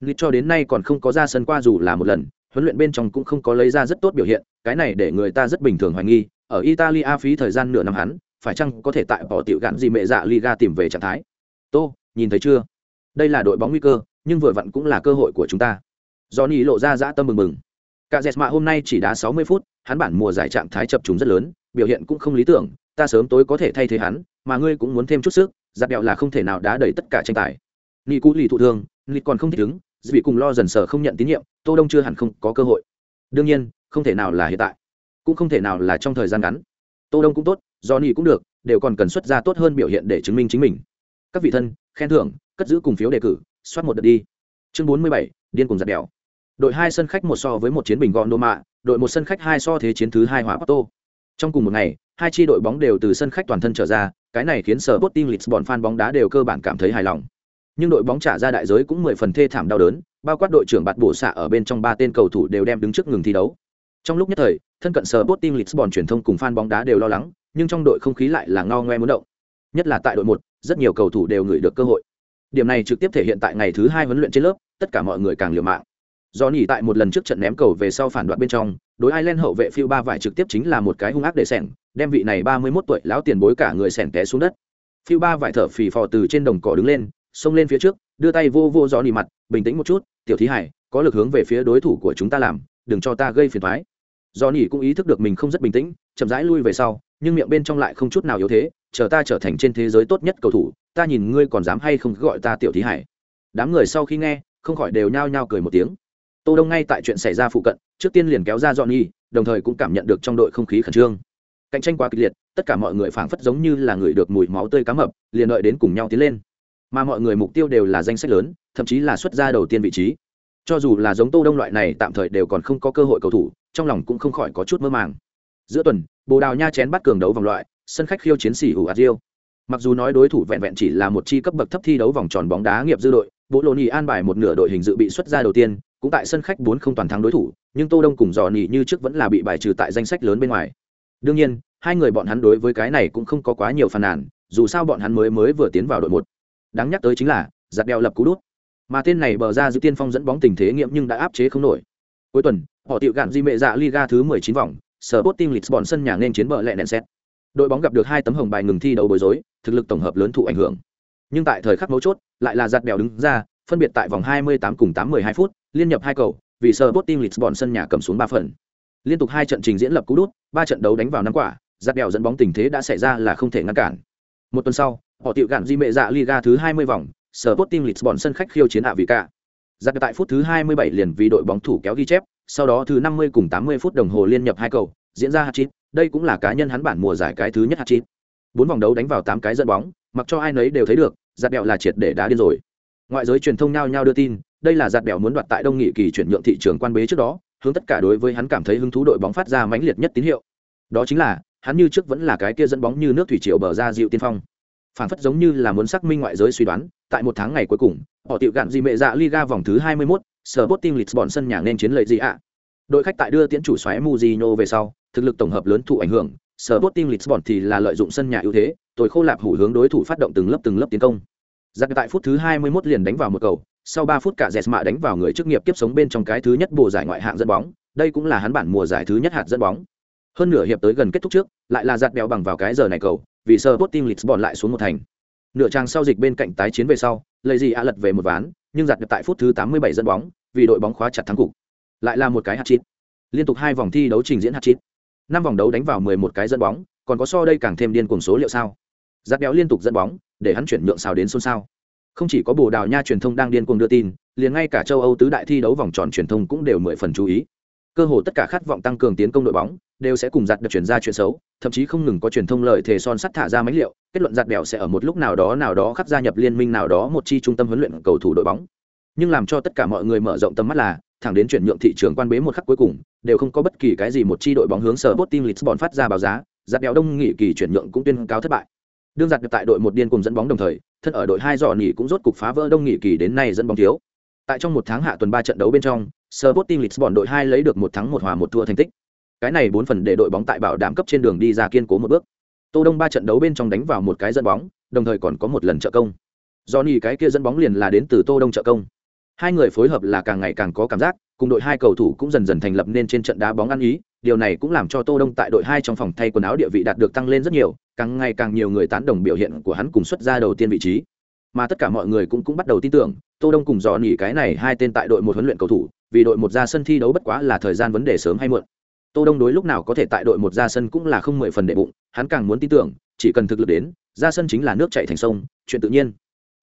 Lịch cho đến nay còn không có ra sân qua dù là một lần, huấn luyện bên trong cũng không có lấy ra rất tốt biểu hiện, cái này để người ta rất bình thường hoài nghi, ở italia phí thời gian nửa năm hắn phải chăng có thể tại bỏ tiểu gạn gì mẹ dạ liga tìm về trạng thái? Tô, nhìn thấy chưa? Đây là đội bóng nguy cơ, nhưng vừa vặn cũng là cơ hội của chúng ta. Do ni lộ ra dã tâm mừng mừng. Cả dẹt mạ hôm nay chỉ đá 60 phút, hắn bản mùa giải trạng thái chập trùng rất lớn, biểu hiện cũng không lý tưởng, ta sớm tối có thể thay thế hắn, mà ngươi cũng muốn thêm chút sức, giặt đẹo là không thể nào đá đầy tất cả tranh tài. Ni cũ lì thụ thương ni còn không thích ứng vì cùng lo dần sờ không nhận tín nhiệm, tô đông chưa hẳn không có cơ hội. Đương nhiên, không thể nào là hiện tại, cũng không thể nào là trong thời gian ngắn. Tô đông cũng tốt do ni cũng được đều còn cần xuất ra tốt hơn biểu hiện để chứng minh chính mình các vị thân khen thưởng cất giữ cùng phiếu đề cử soát một đợt đi chương 47, điên cùng giặt đèo đội hai sân khách một so với một chiến bình gọn đô mạ đội một sân khách hai so thế chiến thứ hai hỏa Porto. Trong cùng một ngày, hai chi đội bóng đều từ sân khách toàn thân trở ra, cái này khiến sở Sporting Lisbon fan bóng đá đều cơ bản cảm thấy hài lòng. Nhưng đội bóng trả ra đại giới cũng mười phần thê thảm đau đớn, bao quát đội trưởng bạt bổ xạ ở bên trong ba tên cầu thủ đều đem đứng trước ngừng thi đấu. Trong lúc nhất thời, thân cận sở Sporting Lisbon truyền thông cùng fan bóng đá đều lo lắng, nhưng trong đội không khí lại là ngao ngoe muốn động. Nhất là tại đội một, rất nhiều cầu thủ đều ngửi được cơ hội. Điểm này trực tiếp thể hiện tại ngày thứ hai huấn luyện trên lớp, tất cả mọi người càng liều mạng. Do nhỉ tại một lần trước trận ném cầu về sau phản đoạn bên trong, đối Ireland hậu vệ phiêu ba vải trực tiếp chính là một cái hung ác để sẻng, đem vị này ba mươi 31 tuổi lão tiền bối cả người sẻng té xuống đất. Phiêu ba vải thở phì phò từ trên đồng cỏ đứng lên, xông lên phía trước, đưa tay vô vô gió nỉ mặt, bình tĩnh một chút, tiểu thí hải, có lực hướng về phía đối thủ của chúng ta làm, đừng cho ta gây phiền toái. Do nỉ cũng ý thức được mình không rất bình tĩnh, chậm rãi lui về sau, nhưng miệng bên trong lại không chút nào yếu thế, chờ ta trở thành trên thế giới tốt nhất cầu thủ, ta nhìn ngươi còn dám hay không gọi ta tiểu thí hải. Đám người sau khi nghe, không khỏi đều nhao nhao cười một tiếng. Tô đông ngay tại chuyện xảy ra phụ cận trước tiên liền kéo ra dọn nhi đồng thời cũng cảm nhận được trong đội không khí khẩn trương. Cạnh tranh quá kịch liệt tất cả mọi người phảng phất giống như là người được mùi máu tươi cá mập liền đợi đến cùng nhau tiến lên. Mà mọi người mục tiêu đều là danh sách lớn thậm chí là xuất ra đầu tiên vị trí. Cho dù là giống tô đông loại này tạm thời đều còn không có cơ hội cầu thủ trong lòng cũng không khỏi có chút mơ màng giữa tuần, bồ đào nha chén bắt cường đấu vòng loại, sân khách khiêu chiến sĩ ủ adrio mặc dù nói đối thủ vẹn vẹn chỉ là một chi cấp bậc thấp thi đấu vòng tròn bóng đá nghiệp dư đội bộ lô nhì an bài một nửa đội hình dự bị xuất ra đầu tiên, cũng tại sân khách bốn không toàn thắng đối thủ, nhưng tô đông cùng dò nỉ như trước vẫn là bị bài trừ tại danh sách lớn bên ngoài. Đương nhiên, hai người bọn hắn đối với cái này cũng không có quá nhiều phàn nàn, dù sao bọn hắn mới mới vừa tiến vào đội một. Đáng nhắc tới chính là, giặt đeo lập cú đút. Mà tên này bờ ra giữ tiên phong dẫn bóng tình thế nghiệm nhưng đã áp chế không nổi. Cuối tuần, họ tiệu gạn di mệ dạ liga thứ 19 vòng Sporting lisbon sân nhà nên chiến bờ lẹ nện xét. Đội bóng gặp được hai tấm hồng bài ngừng thi đấu bối rối, thực lực tổng hợp lớn thụ ảnh hưởng. Nhưng tại thời khắc mấu chốt, lại là giặt bèo đứng ra, phân biệt tại vòng 28 cùng 8 12 phút, liên nhập hai cầu, vì Sporting lisbon sân nhà cầm xuống ba phần. Liên tục hai trận trình diễn lập cú đút, ba trận đấu đánh vào năm quả, giặt bèo dẫn bóng tình thế đã xảy ra là không thể ngăn cản. Một tuần sau, họ tiệu gạn di mệ dạ liga thứ 20 vòng Sporting lisbon sân khách khiêu chiến ạ vì cả giặt tại phút thứ 27 liền vì đội bóng thủ kéo ghi chép sau đó thứ 50 cùng 80 phút đồng hồ liên nhập hai cầu diễn ra hat-trick. Đây cũng là cá nhân hắn bản mùa giải cái thứ nhất hat-trick. Bốn vòng đấu đánh vào tám cái dẫn bóng mặc cho ai nấy đều thấy được giật bẹo là triệt để đá điên rồi. Ngoại giới truyền thông nhao nhao đưa tin đây là giật bẹo muốn đoạt tại đông nghị kỳ chuyển nhượng thị trường quan bế trước đó hướng tất cả đối với hắn cảm thấy hứng thú đội bóng phát ra mãnh liệt nhất tín hiệu. Đó chính là hắn như trước vẫn là cái kia dẫn bóng như nước thủy triều bờ ra dịu tiên phong. Phản phất giống như là muốn xác minh ngoại giới suy đoán tại một tháng ngày cuối cùng họ tiểu gạn gì mẹ dạ liga vòng thứ 21, sở lisbon sân nhà nên chiến lợi gì ạ? Đội khách tại đưa tiến chủ xoáy muzino về sau, thực lực tổng hợp lớn thụ ảnh hưởng. Sở lisbon thì là lợi dụng sân nhà ưu thế tôi khô lạp hủ hướng đối thủ phát động từng lớp từng lớp tiến công. Giặc tại phút thứ 21 liền đánh vào một cầu, sau 3 phút cả Jesma đánh vào người chức nghiệp kiếp sống bên trong cái thứ nhất bộ giải ngoại hạng dẫn bóng. Đây cũng là hắn bản mùa giải thứ nhất hạt dẫn bóng. Hơn nửa hiệp tới gần kết thúc trước, lại là giặt béo bằng vào cái giờ này cầu, vì Sporting lisbon lại xuống một thành. Nửa trang sau dịch bên cạnh tái chiến về sau lấy gì ạ lật về một ván nhưng giặt tại phút thứ 87 dẫn bóng, vì đội bóng khóa chặt thắng cục lại là một cái hat-trick. liên tục hai vòng thi đấu trình diễn hat-trick. năm vòng đấu đánh vào 11 cái dẫn bóng, còn có so đây càng thêm điên cuồng số liệu sao giặt béo liên tục dẫn bóng, để hắn chuyển nhượng sao đến xôn xao không chỉ có bồ đào nha truyền thông đang điên cuồng đưa tin, liền ngay cả châu âu tứ đại thi đấu vòng tròn truyền thông cũng đều mười phần chú ý cơ hồ tất cả khát vọng tăng cường tiến công đội bóng đều sẽ cùng giặt được chuyển ra chuyện xấu, thậm chí không ngừng có truyền thông lợi thể son sắt thả ra máy liệu, kết luận giặt bèo sẽ ở một lúc nào đó nào đó khắp gia nhập liên minh nào đó một chi trung tâm huấn luyện cầu thủ đội bóng. Nhưng làm cho tất cả mọi người mở rộng tầm mắt là, thẳng đến chuyển nhượng thị trường quan bế một khắc cuối cùng, đều không có bất kỳ cái gì một chi đội bóng hướng sở bot team lisbon phát ra báo giá, giặt bèo đông nghị kỳ chuyển nhượng cũng tuyên cáo thất bại. Đương giặt được tại đội một điên cùng dẫn bóng đồng thời, thân ở đội hai dò nghỉ cũng rốt cục phá vỡ đông nghị kỳ đến nay dẫn bóng thiếu. Tại trong một tháng hạ tuần ba trận đấu bên trong Sporting Lisbon đội hai lấy được một thắng một hòa một thua thành tích. Cái này bốn phần để đội bóng tại bảo đảm cấp trên đường đi ra kiên cố một bước. Tô đông ba trận đấu bên trong đánh vào một cái dẫn bóng, đồng thời còn có một lần trợ công. Do cái kia dẫn bóng liền là đến từ tô đông trợ công. Hai người phối hợp là càng ngày càng có cảm giác, cùng đội hai cầu thủ cũng dần dần thành lập nên trên trận đá bóng ăn ý, điều này cũng làm cho tô đông tại đội hai trong phòng thay quần áo địa vị đạt được tăng lên rất nhiều, càng ngày càng nhiều người tán đồng biểu hiện của hắn cùng xuất ra đầu tiên vị trí mà tất cả mọi người cũng cũng bắt đầu tin tưởng, tô đông cùng dò nỉ cái này hai tên tại đội một huấn luyện cầu thủ, vì đội một ra sân thi đấu bất quá là thời gian vấn đề sớm hay muộn. Tô đông đối lúc nào có thể tại đội một ra sân cũng là không mười phần đệ bụng, hắn càng muốn tin tưởng, chỉ cần thực lực đến, ra sân chính là nước chảy thành sông, chuyện tự nhiên.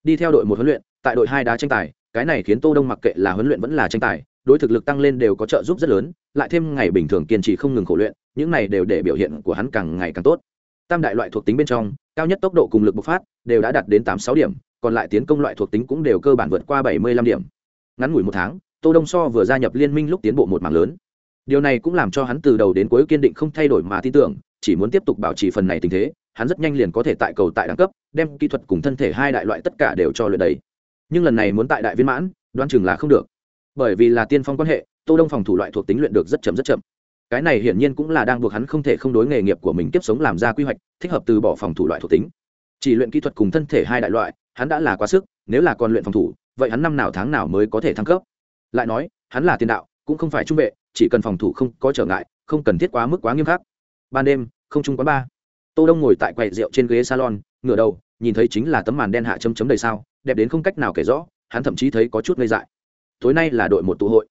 Đi theo đội một huấn luyện, tại đội hai đá tranh tài, cái này khiến tô đông mặc kệ là huấn luyện vẫn là tranh tài, đối thực lực tăng lên đều có trợ giúp rất lớn, lại thêm ngày bình thường kiên trì không ngừng khổ luyện, những này đều để biểu hiện của hắn càng ngày càng tốt. Tam đại loại thuộc tính bên trong, cao nhất tốc độ cùng lực bộc phát, đều đã đạt đến tám sáu điểm còn lại tiến công loại thuộc tính cũng đều cơ bản vượt qua bảy mươi lăm điểm. Ngắn ngủi một tháng, tô đông so vừa gia nhập liên minh lúc tiến bộ một mảng lớn. Điều này cũng làm cho hắn từ đầu đến cuối kiên định không thay đổi mà tin tưởng, chỉ muốn tiếp tục bảo trì phần này tình thế, hắn rất nhanh liền có thể tại cầu tại đẳng cấp, đem kỹ thuật cùng thân thể hai đại loại tất cả đều cho luyện đầy. Nhưng lần này muốn tại đại viên mãn, đoán chừng là không được. Bởi vì là tiên phong quan hệ, tô đông phòng thủ loại thuộc tính luyện được rất chậm rất chậm. Cái này hiển nhiên cũng là đang buộc hắn không thể không đối nghề nghiệp của mình tiếp sống làm ra quy hoạch, thích hợp từ bỏ phòng thủ loại thuộc tính. Chỉ luyện kỹ thuật cùng thân thể hai đại loại hắn đã là quá sức, nếu là còn luyện phòng thủ, vậy hắn năm nào tháng nào mới có thể thăng cấp? Lại nói, hắn là tiền đạo, cũng không phải trung vệ, chỉ cần phòng thủ không có trở ngại, không cần thiết quá mức quá nghiêm khắc. Ban đêm, không chung quán ba. Tô đông ngồi tại quầy rượu trên ghế salon, ngửa đầu, nhìn thấy chính là tấm màn đen hạ chấm chấm đầy sao, đẹp đến không cách nào kể rõ, hắn thậm chí thấy có chút ngây dại. Tối nay là đội một tụ hội.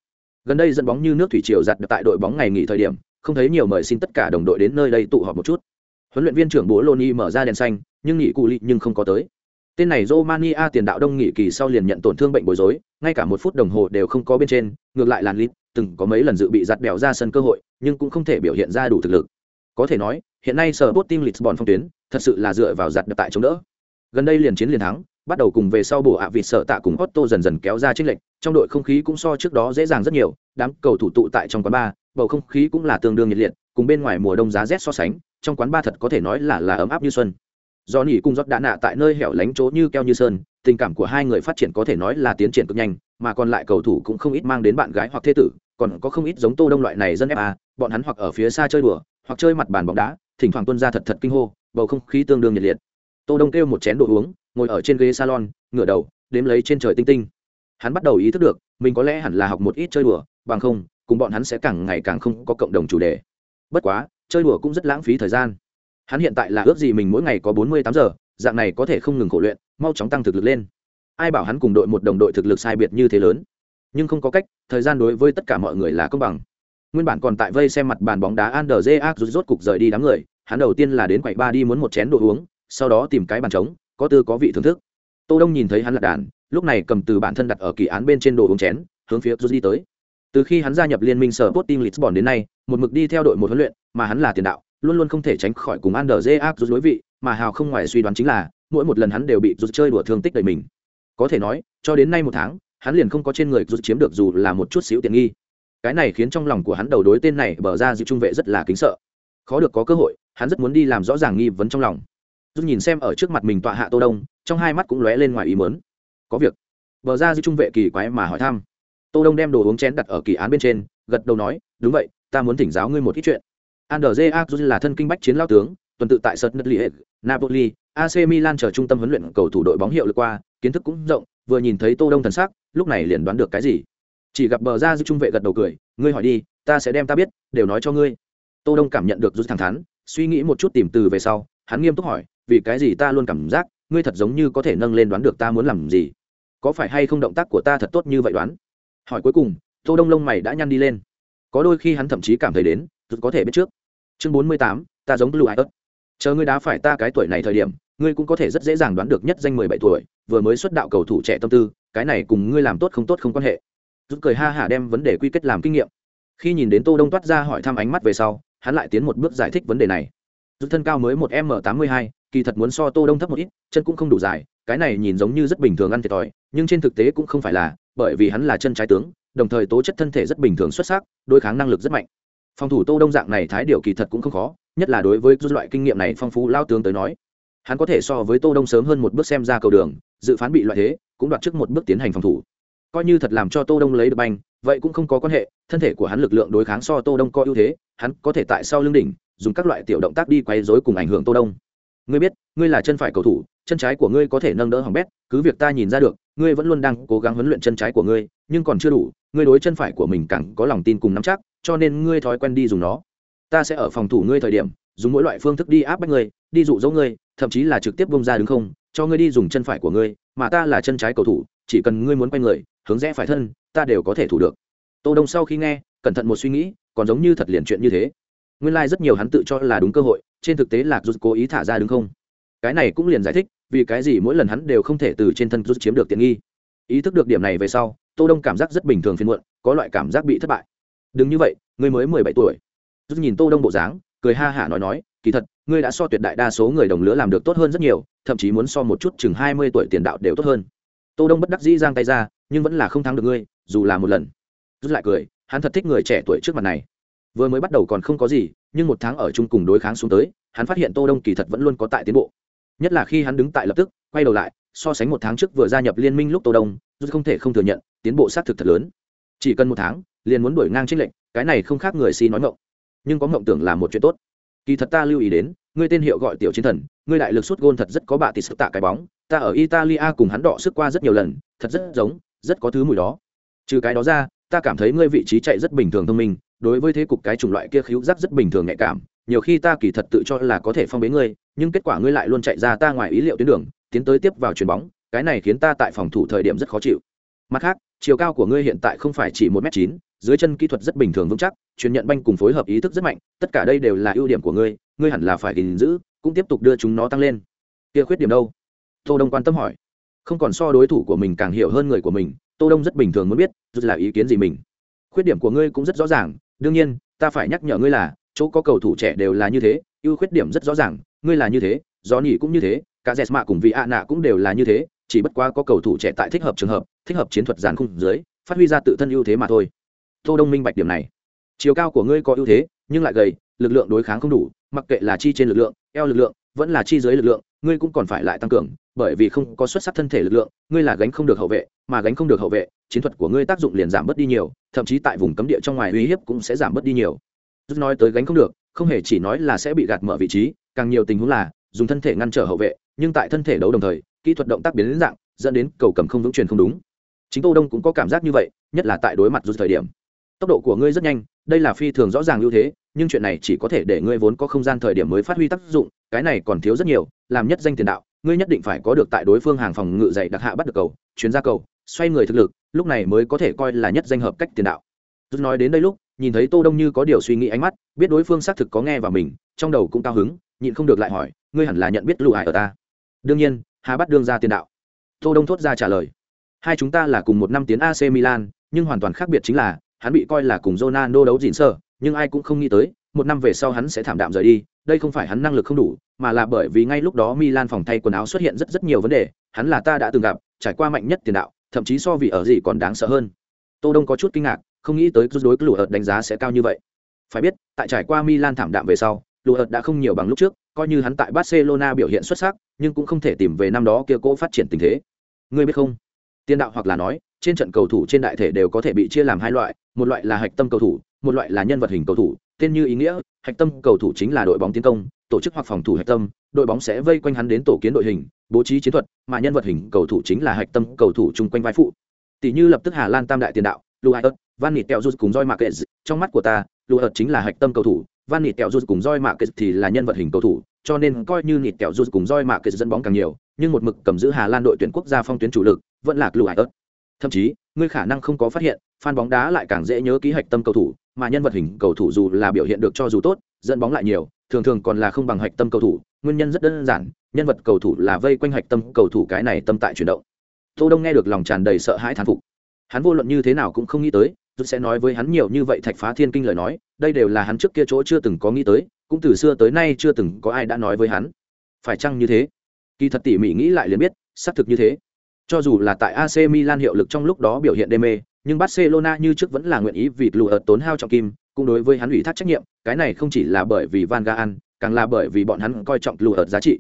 Gần đây dẫn bóng như nước thủy triều giặt tại đội bóng ngày nghỉ thời điểm, không thấy nhiều mời xin tất cả đồng đội đến nơi đây tụ họp một chút. Huấn luyện viên trưởng bố loni mở ra đèn xanh, nhưng nghỉ cụ lị nhưng không có tới tên này romania tiền đạo đông nghị kỳ sau liền nhận tổn thương bệnh bối rối ngay cả một phút đồng hồ đều không có bên trên ngược lại làn lít từng có mấy lần dự bị giặt bèo ra sân cơ hội nhưng cũng không thể biểu hiện ra đủ thực lực có thể nói hiện nay sở bot team lisbon phong tuyến thật sự là dựa vào giặt đập tại chống đỡ gần đây liền chiến liền thắng bắt đầu cùng về sau bổ ạ à vịt sợ tạ cùng Otto dần dần kéo ra chênh lệnh, trong đội không khí cũng so trước đó dễ dàng rất nhiều, đám cầu thủ tụ tại trong quán bar, bầu không khí cũng là tương đương nhiệt liệt, cùng bên ngoài mùa đông giá rét so sánh, trong quán bar thật có thể nói là là ấm áp như xuân. Do nỉ cùng giót đã nạ tại nơi hẻo lánh chỗ như keo như sơn, tình cảm của hai người phát triển có thể nói là tiến triển cực nhanh, mà còn lại cầu thủ cũng không ít mang đến bạn gái hoặc thê tử, còn có không ít giống Tô Đông loại này dân FA, bọn hắn hoặc ở phía xa chơi đùa, hoặc chơi mặt bàn bóng đá, thỉnh thoảng tuân ra thật thật kinh hô, bầu không khí tương đương nhiệt liệt. Tô Đông kêu một chén đồ uống, ngồi ở trên ghế salon ngửa đầu đếm lấy trên trời tinh tinh. Hắn bắt đầu ý thức được mình có lẽ hẳn là học một ít chơi đùa bằng không cùng bọn hắn sẽ càng ngày càng không có cộng đồng chủ đề. Bất quá chơi đùa cũng rất lãng phí thời gian hắn hiện tại là ước gì mình mỗi ngày có bốn mươi tám giờ, dạng này có thể không ngừng khổ luyện, mau chóng tăng thực lực lên. Ai bảo hắn cùng đội một đồng đội thực lực sai biệt như thế lớn? Nhưng không có cách, thời gian đối với tất cả mọi người là công bằng. Nguyên bản còn tại vây xem mặt bàn bóng đá Ander J rút rốt cục rời đi đám người, hắn đầu tiên là đến quầy ba đi muốn một chén đồ uống, sau đó tìm cái bàn trống, có tư có vị thưởng thức. Tô đông nhìn thấy hắn lật đàn, lúc này cầm từ bản thân đặt ở kỳ án bên trên đồ uống chén, hướng phía rút đi tới. Từ khi hắn gia nhập liên minh sở Sporting Lisbon đến nay, một mực đi theo đội một huấn luyện, mà hắn là tiền đạo luôn luôn không thể tránh khỏi cùng Ander áp rút đối vị, mà hào không ngoài suy đoán chính là, mỗi một lần hắn đều bị rút chơi đùa thương tích đầy mình. Có thể nói, cho đến nay một tháng, hắn liền không có trên người rút chiếm được dù là một chút xíu tiện nghi. Cái này khiến trong lòng của hắn đầu đối tên này bở ra dịu trung vệ rất là kính sợ. Khó được có cơ hội, hắn rất muốn đi làm rõ ràng nghi vấn trong lòng. Rút nhìn xem ở trước mặt mình tọa hạ tô đông, trong hai mắt cũng lóe lên ngoài ý muốn. có việc. Bờ ra dư trung vệ kỳ quái mà hỏi thăm. Tô đông đem đồ uống chén đặt ở kỳ án bên trên, gật đầu nói, đúng vậy, ta muốn thỉnh giáo ngươi một ít chuyện. Andrzej Akjus là thân kinh bách chiến lao tướng, tuần tự tại sật Nutli Napoli AC Milan chờ trung tâm huấn luyện cầu thủ đội bóng hiệu lực qua, kiến thức cũng rộng, vừa nhìn thấy tô đông thần sắc, lúc này liền đoán được cái gì. Chỉ gặp bờ ra giữ trung vệ gật đầu cười, ngươi hỏi đi, ta sẽ đem ta biết, đều nói cho ngươi. Tô đông cảm nhận được rút thẳng thắn, suy nghĩ một chút tìm từ về sau, hắn nghiêm túc hỏi, vì cái gì ta luôn cảm giác, ngươi thật giống như có thể nâng lên đoán được ta muốn làm gì? Có phải hay không động tác của ta thật tốt như vậy đoán? Hỏi cuối cùng, tô đông lông mày đã nhăn đi lên. Có đôi khi hắn thậm chí cảm thấy đến, rút có thể biết trước chương bốn mươi tám, ta giống blue ớt chờ ngươi đá phải ta cái tuổi này thời điểm, ngươi cũng có thể rất dễ dàng đoán được nhất danh mười bảy tuổi, vừa mới xuất đạo cầu thủ trẻ tâm tư, cái này cùng ngươi làm tốt không tốt không quan hệ. Rút cười ha hả đem vấn đề quy kết làm kinh nghiệm. Khi nhìn đến tô đông toát ra hỏi thăm ánh mắt về sau, hắn lại tiến một bước giải thích vấn đề này. Rút thân cao mới một m tám mươi hai, kỳ thật muốn so tô đông thấp một ít, chân cũng không đủ dài, cái này nhìn giống như rất bình thường ăn thiệt thòi, nhưng trên thực tế cũng không phải là, bởi vì hắn là chân trái tướng, đồng thời tố chất thân thể rất bình thường xuất sắc, đối kháng năng lực rất mạnh phòng thủ tô đông dạng này thái điều kỳ thật cũng không khó, nhất là đối với loại kinh nghiệm này phong phú lao tướng tới nói. Hắn có thể so với tô đông sớm hơn một bước xem ra cầu đường, dự phán bị loại thế, cũng đoạt trước một bước tiến hành phòng thủ. Coi như thật làm cho tô đông lấy được banh, vậy cũng không có quan hệ, thân thể của hắn lực lượng đối kháng so tô đông có ưu thế, hắn có thể tại sau lưng đỉnh, dùng các loại tiểu động tác đi quay rối cùng ảnh hưởng tô đông. Ngươi biết, ngươi là chân phải cầu thủ, chân trái của ngươi có thể nâng đỡ hỏng bét, cứ việc ta nhìn ra được ngươi vẫn luôn đang cố gắng huấn luyện chân trái của ngươi, nhưng còn chưa đủ, ngươi đối chân phải của mình càng có lòng tin cùng nắm chắc, cho nên ngươi thói quen đi dùng nó. Ta sẽ ở phòng thủ ngươi thời điểm, dùng mỗi loại phương thức đi áp bách ngươi, đi dụ dỗ ngươi, thậm chí là trực tiếp bông ra đứng không, cho ngươi đi dùng chân phải của ngươi, mà ta là chân trái cầu thủ, chỉ cần ngươi muốn quay người, hướng rẽ phải thân, ta đều có thể thủ được. Tô đông sau khi nghe, cẩn thận một suy nghĩ, còn giống như thật liền chuyện như thế. Nguyên lai like rất nhiều hắn tự cho là đúng cơ hội, trên thực tế lạc rút cố ý thả ra đứng không cái này cũng liền giải thích vì cái gì mỗi lần hắn đều không thể từ trên thân rút chiếm được tiện nghi. Ý thức được điểm này về sau, tô đông cảm giác rất bình thường phiền muộn, có loại cảm giác bị thất bại. Đừng như vậy ngươi mới mười bảy tuổi. Rút nhìn tô đông bộ dáng, cười ha hả nói nói, kỳ thật, ngươi đã so tuyệt đại đa số người đồng lứa làm được tốt hơn rất nhiều, thậm chí muốn so một chút chừng hai mươi tuổi tiền đạo đều tốt hơn. Tô đông bất đắc dĩ giang tay ra, nhưng vẫn là không thắng được ngươi, dù là một lần. Rút lại cười, hắn thật thích người trẻ tuổi trước mặt này. Vừa mới bắt đầu còn không có gì, nhưng một tháng ở chung cùng đối kháng xuống tới, hắn phát hiện tô đông kỳ thật vẫn luôn có tại tiến bộ nhất là khi hắn đứng tại lập tức, quay đầu lại, so sánh một tháng trước vừa gia nhập liên minh lúc tô đông rút không thể không thừa nhận, tiến bộ xác thực thật lớn. Chỉ cần một tháng, liền muốn đuổi ngang trích lệnh cái này không khác người si nói ngộng nhưng có ngộng tưởng là một chuyện tốt. Kỳ thật ta lưu ý đến, ngươi tên hiệu gọi tiểu chiến thần, ngươi đại lực sút gôn thật rất có bạ tịt sức tạ cái bóng. Ta ở italia cùng hắn đọ sức qua rất nhiều lần, thật rất giống, rất có thứ mùi đó. Trừ cái đó ra, ta cảm thấy ngươi vị trí chạy rất bình thường thông minh, đối với thế cục cái chủng loại kia khíu giác rất bình thường nhạy cảm nhiều khi ta kỳ thật tự cho là có thể phong bế ngươi, nhưng kết quả ngươi lại luôn chạy ra ta ngoài ý liệu tuyến đường, tiến tới tiếp vào chuyền bóng, cái này khiến ta tại phòng thủ thời điểm rất khó chịu. Mặt khác, chiều cao của ngươi hiện tại không phải chỉ một m chín, dưới chân kỹ thuật rất bình thường vững chắc truyền nhận banh cùng phối hợp ý thức rất mạnh, tất cả đây đều là ưu điểm của ngươi ngươi hẳn là phải gìn giữ, cũng tiếp tục đưa chúng nó tăng lên. Kia khuyết điểm đâu? Tô đông quan tâm hỏi. Không còn so đối thủ của mình càng hiểu hơn người của mình, tô đông rất bình thường muốn biết, rút là ý kiến gì mình. Khuyết điểm của ngươi cũng rất rõ ràng, đương nhiên, ta phải nhắc nhở ngươi là chỗ có cầu thủ trẻ đều là như thế, ưu khuyết điểm rất rõ ràng, ngươi là như thế do nhỉ cũng như thế, cả dẹt mạ cùng vị ạ nạ cũng đều là như thế, chỉ bất quá có cầu thủ trẻ tại thích hợp trường hợp, thích hợp chiến thuật giàn khung dưới, phát huy ra tự thân ưu thế mà thôi. Tô đông minh bạch điểm này. Chiều cao của ngươi có ưu thế, nhưng lại gầy, lực lượng đối kháng không đủ, mặc kệ là chi trên lực lượng, eo lực lượng, vẫn là chi dưới lực lượng, ngươi cũng còn phải lại tăng cường, bởi vì không có xuất sắc thân thể lực lượng, ngươi là gánh không được hậu vệ, mà gánh không được hậu vệ, chiến thuật của ngươi tác dụng liền giảm bớt đi nhiều, thậm chí tại vùng cấm địa trong ngoài uy hiếp cũng sẽ giảm bớt đi nhiều rút nói tới gánh không được, không hề chỉ nói là sẽ bị gạt mở vị trí, càng nhiều tình huống là, dùng thân thể ngăn trở hậu vệ, nhưng tại thân thể đấu đồng thời, kỹ thuật động tác biến đến dạng, dẫn đến cầu cầm không vững truyền không đúng. Chính tô đông cũng có cảm giác như vậy, nhất là tại đối mặt rút thời điểm. Tốc độ của ngươi rất nhanh, đây là phi thường rõ ràng ưu thế, nhưng chuyện này chỉ có thể để ngươi vốn có không gian thời điểm mới phát huy tác dụng, cái này còn thiếu rất nhiều, làm nhất danh tiền đạo, ngươi nhất định phải có được tại đối phương hàng phòng ngự dày đặc hạ bắt được cầu chuyến ra cầu, xoay người thực lực, lúc này mới có thể coi là nhất danh hợp cách tiền đạo. Rút nói đến đây lúc nhìn thấy tô đông như có điều suy nghĩ ánh mắt, biết đối phương xác thực có nghe vào mình, trong đầu cũng cao hứng, nhịn không được lại hỏi, ngươi hẳn là nhận biết lụ hải ở ta? Đương nhiên, hà bắt đương ra tiền đạo. Tô đông thốt ra trả lời, hai chúng ta là cùng một năm tiến ac milan, nhưng hoàn toàn khác biệt chính là, hắn bị coi là cùng ronaldo đấu dịn sơ, nhưng ai cũng không nghĩ tới, một năm về sau hắn sẽ thảm đạm rời đi, đây không phải hắn năng lực không đủ, mà là bởi vì ngay lúc đó milan phòng thay quần áo xuất hiện rất rất nhiều vấn đề, hắn là ta đã từng gặp, trải qua mạnh nhất tiền đạo, thậm chí so vì ở gì còn đáng sợ hơn. Tô đông có chút kinh ngạc không nghĩ tới rút đối lũ ợt đánh giá sẽ cao như vậy. Phải biết, tại trải qua milan thảm đạm về sau lũ ợt đã không nhiều bằng lúc trước, coi như hắn tại barcelona biểu hiện xuất sắc, nhưng cũng không thể tìm về năm đó kia cố phát triển tình thế. Ngươi biết không? Tiền đạo hoặc là nói, trên trận cầu thủ trên đại thể đều có thể bị chia làm hai loại, một loại là hạch tâm cầu thủ, một loại là nhân vật hình cầu thủ, tên như ý nghĩa, hạch tâm cầu thủ chính là đội bóng tiến công, tổ chức hoặc phòng thủ hạch tâm, đội bóng sẽ vây quanh hắn đến tổ kiến đội hình, bố trí chiến thuật, mà nhân vật hình cầu thủ chính là hạch tâm cầu thủ chung quanh vai phụ. Tỷ như lập tức hà lan tam đại tiền đạo, luai van nịt kẹo rút cùng roi mạc kệ trong mắt của ta luai chính là hạch tâm cầu thủ. Van nịt kẹo rút cùng roi mạc kệ thì là nhân vật hình cầu thủ, cho nên coi như nịt kẹo rút cùng roi mạc kệ dẫn bóng càng nhiều, nhưng một mực cầm giữ hà lan đội tuyển quốc gia phong tuyến chủ lực, vẫn là luai thậm chí, ngươi khả năng không có phát hiện, fan bóng đá lại càng dễ nhớ ký hạch tâm cầu thủ, mà nhân vật hình cầu thủ dù là biểu hiện được cho dù tốt, dẫn bóng lại nhiều, thường thường còn là không bằng hạch tâm cầu thủ. Nguyên nhân rất đơn giản, nhân vật cầu thủ là vây quanh hạch tâm cầu thủ cái này tâm tại chuyển động. Tô đông nghe được lòng tràn đầy sợ hãi thán phục. Hắn vô luận như thế nào cũng không nghĩ tới rút sẽ nói với hắn nhiều như vậy thạch phá thiên kinh lời nói đây đều là hắn trước kia chỗ chưa từng có nghĩ tới cũng từ xưa tới nay chưa từng có ai đã nói với hắn. Phải chăng như thế? Kỳ thật tỉ mỉ nghĩ lại liền biết xác thực như thế. Cho dù là tại AC Milan hiệu lực trong lúc đó biểu hiện đê mê, nhưng Barcelona như trước vẫn là nguyện ý vì lùa tốn hao trọng kim, cũng đối với hắn ủy thác trách nhiệm, cái này không chỉ là bởi vì Van Gaal, càng là bởi vì bọn hắn coi trọng lùa giá trị.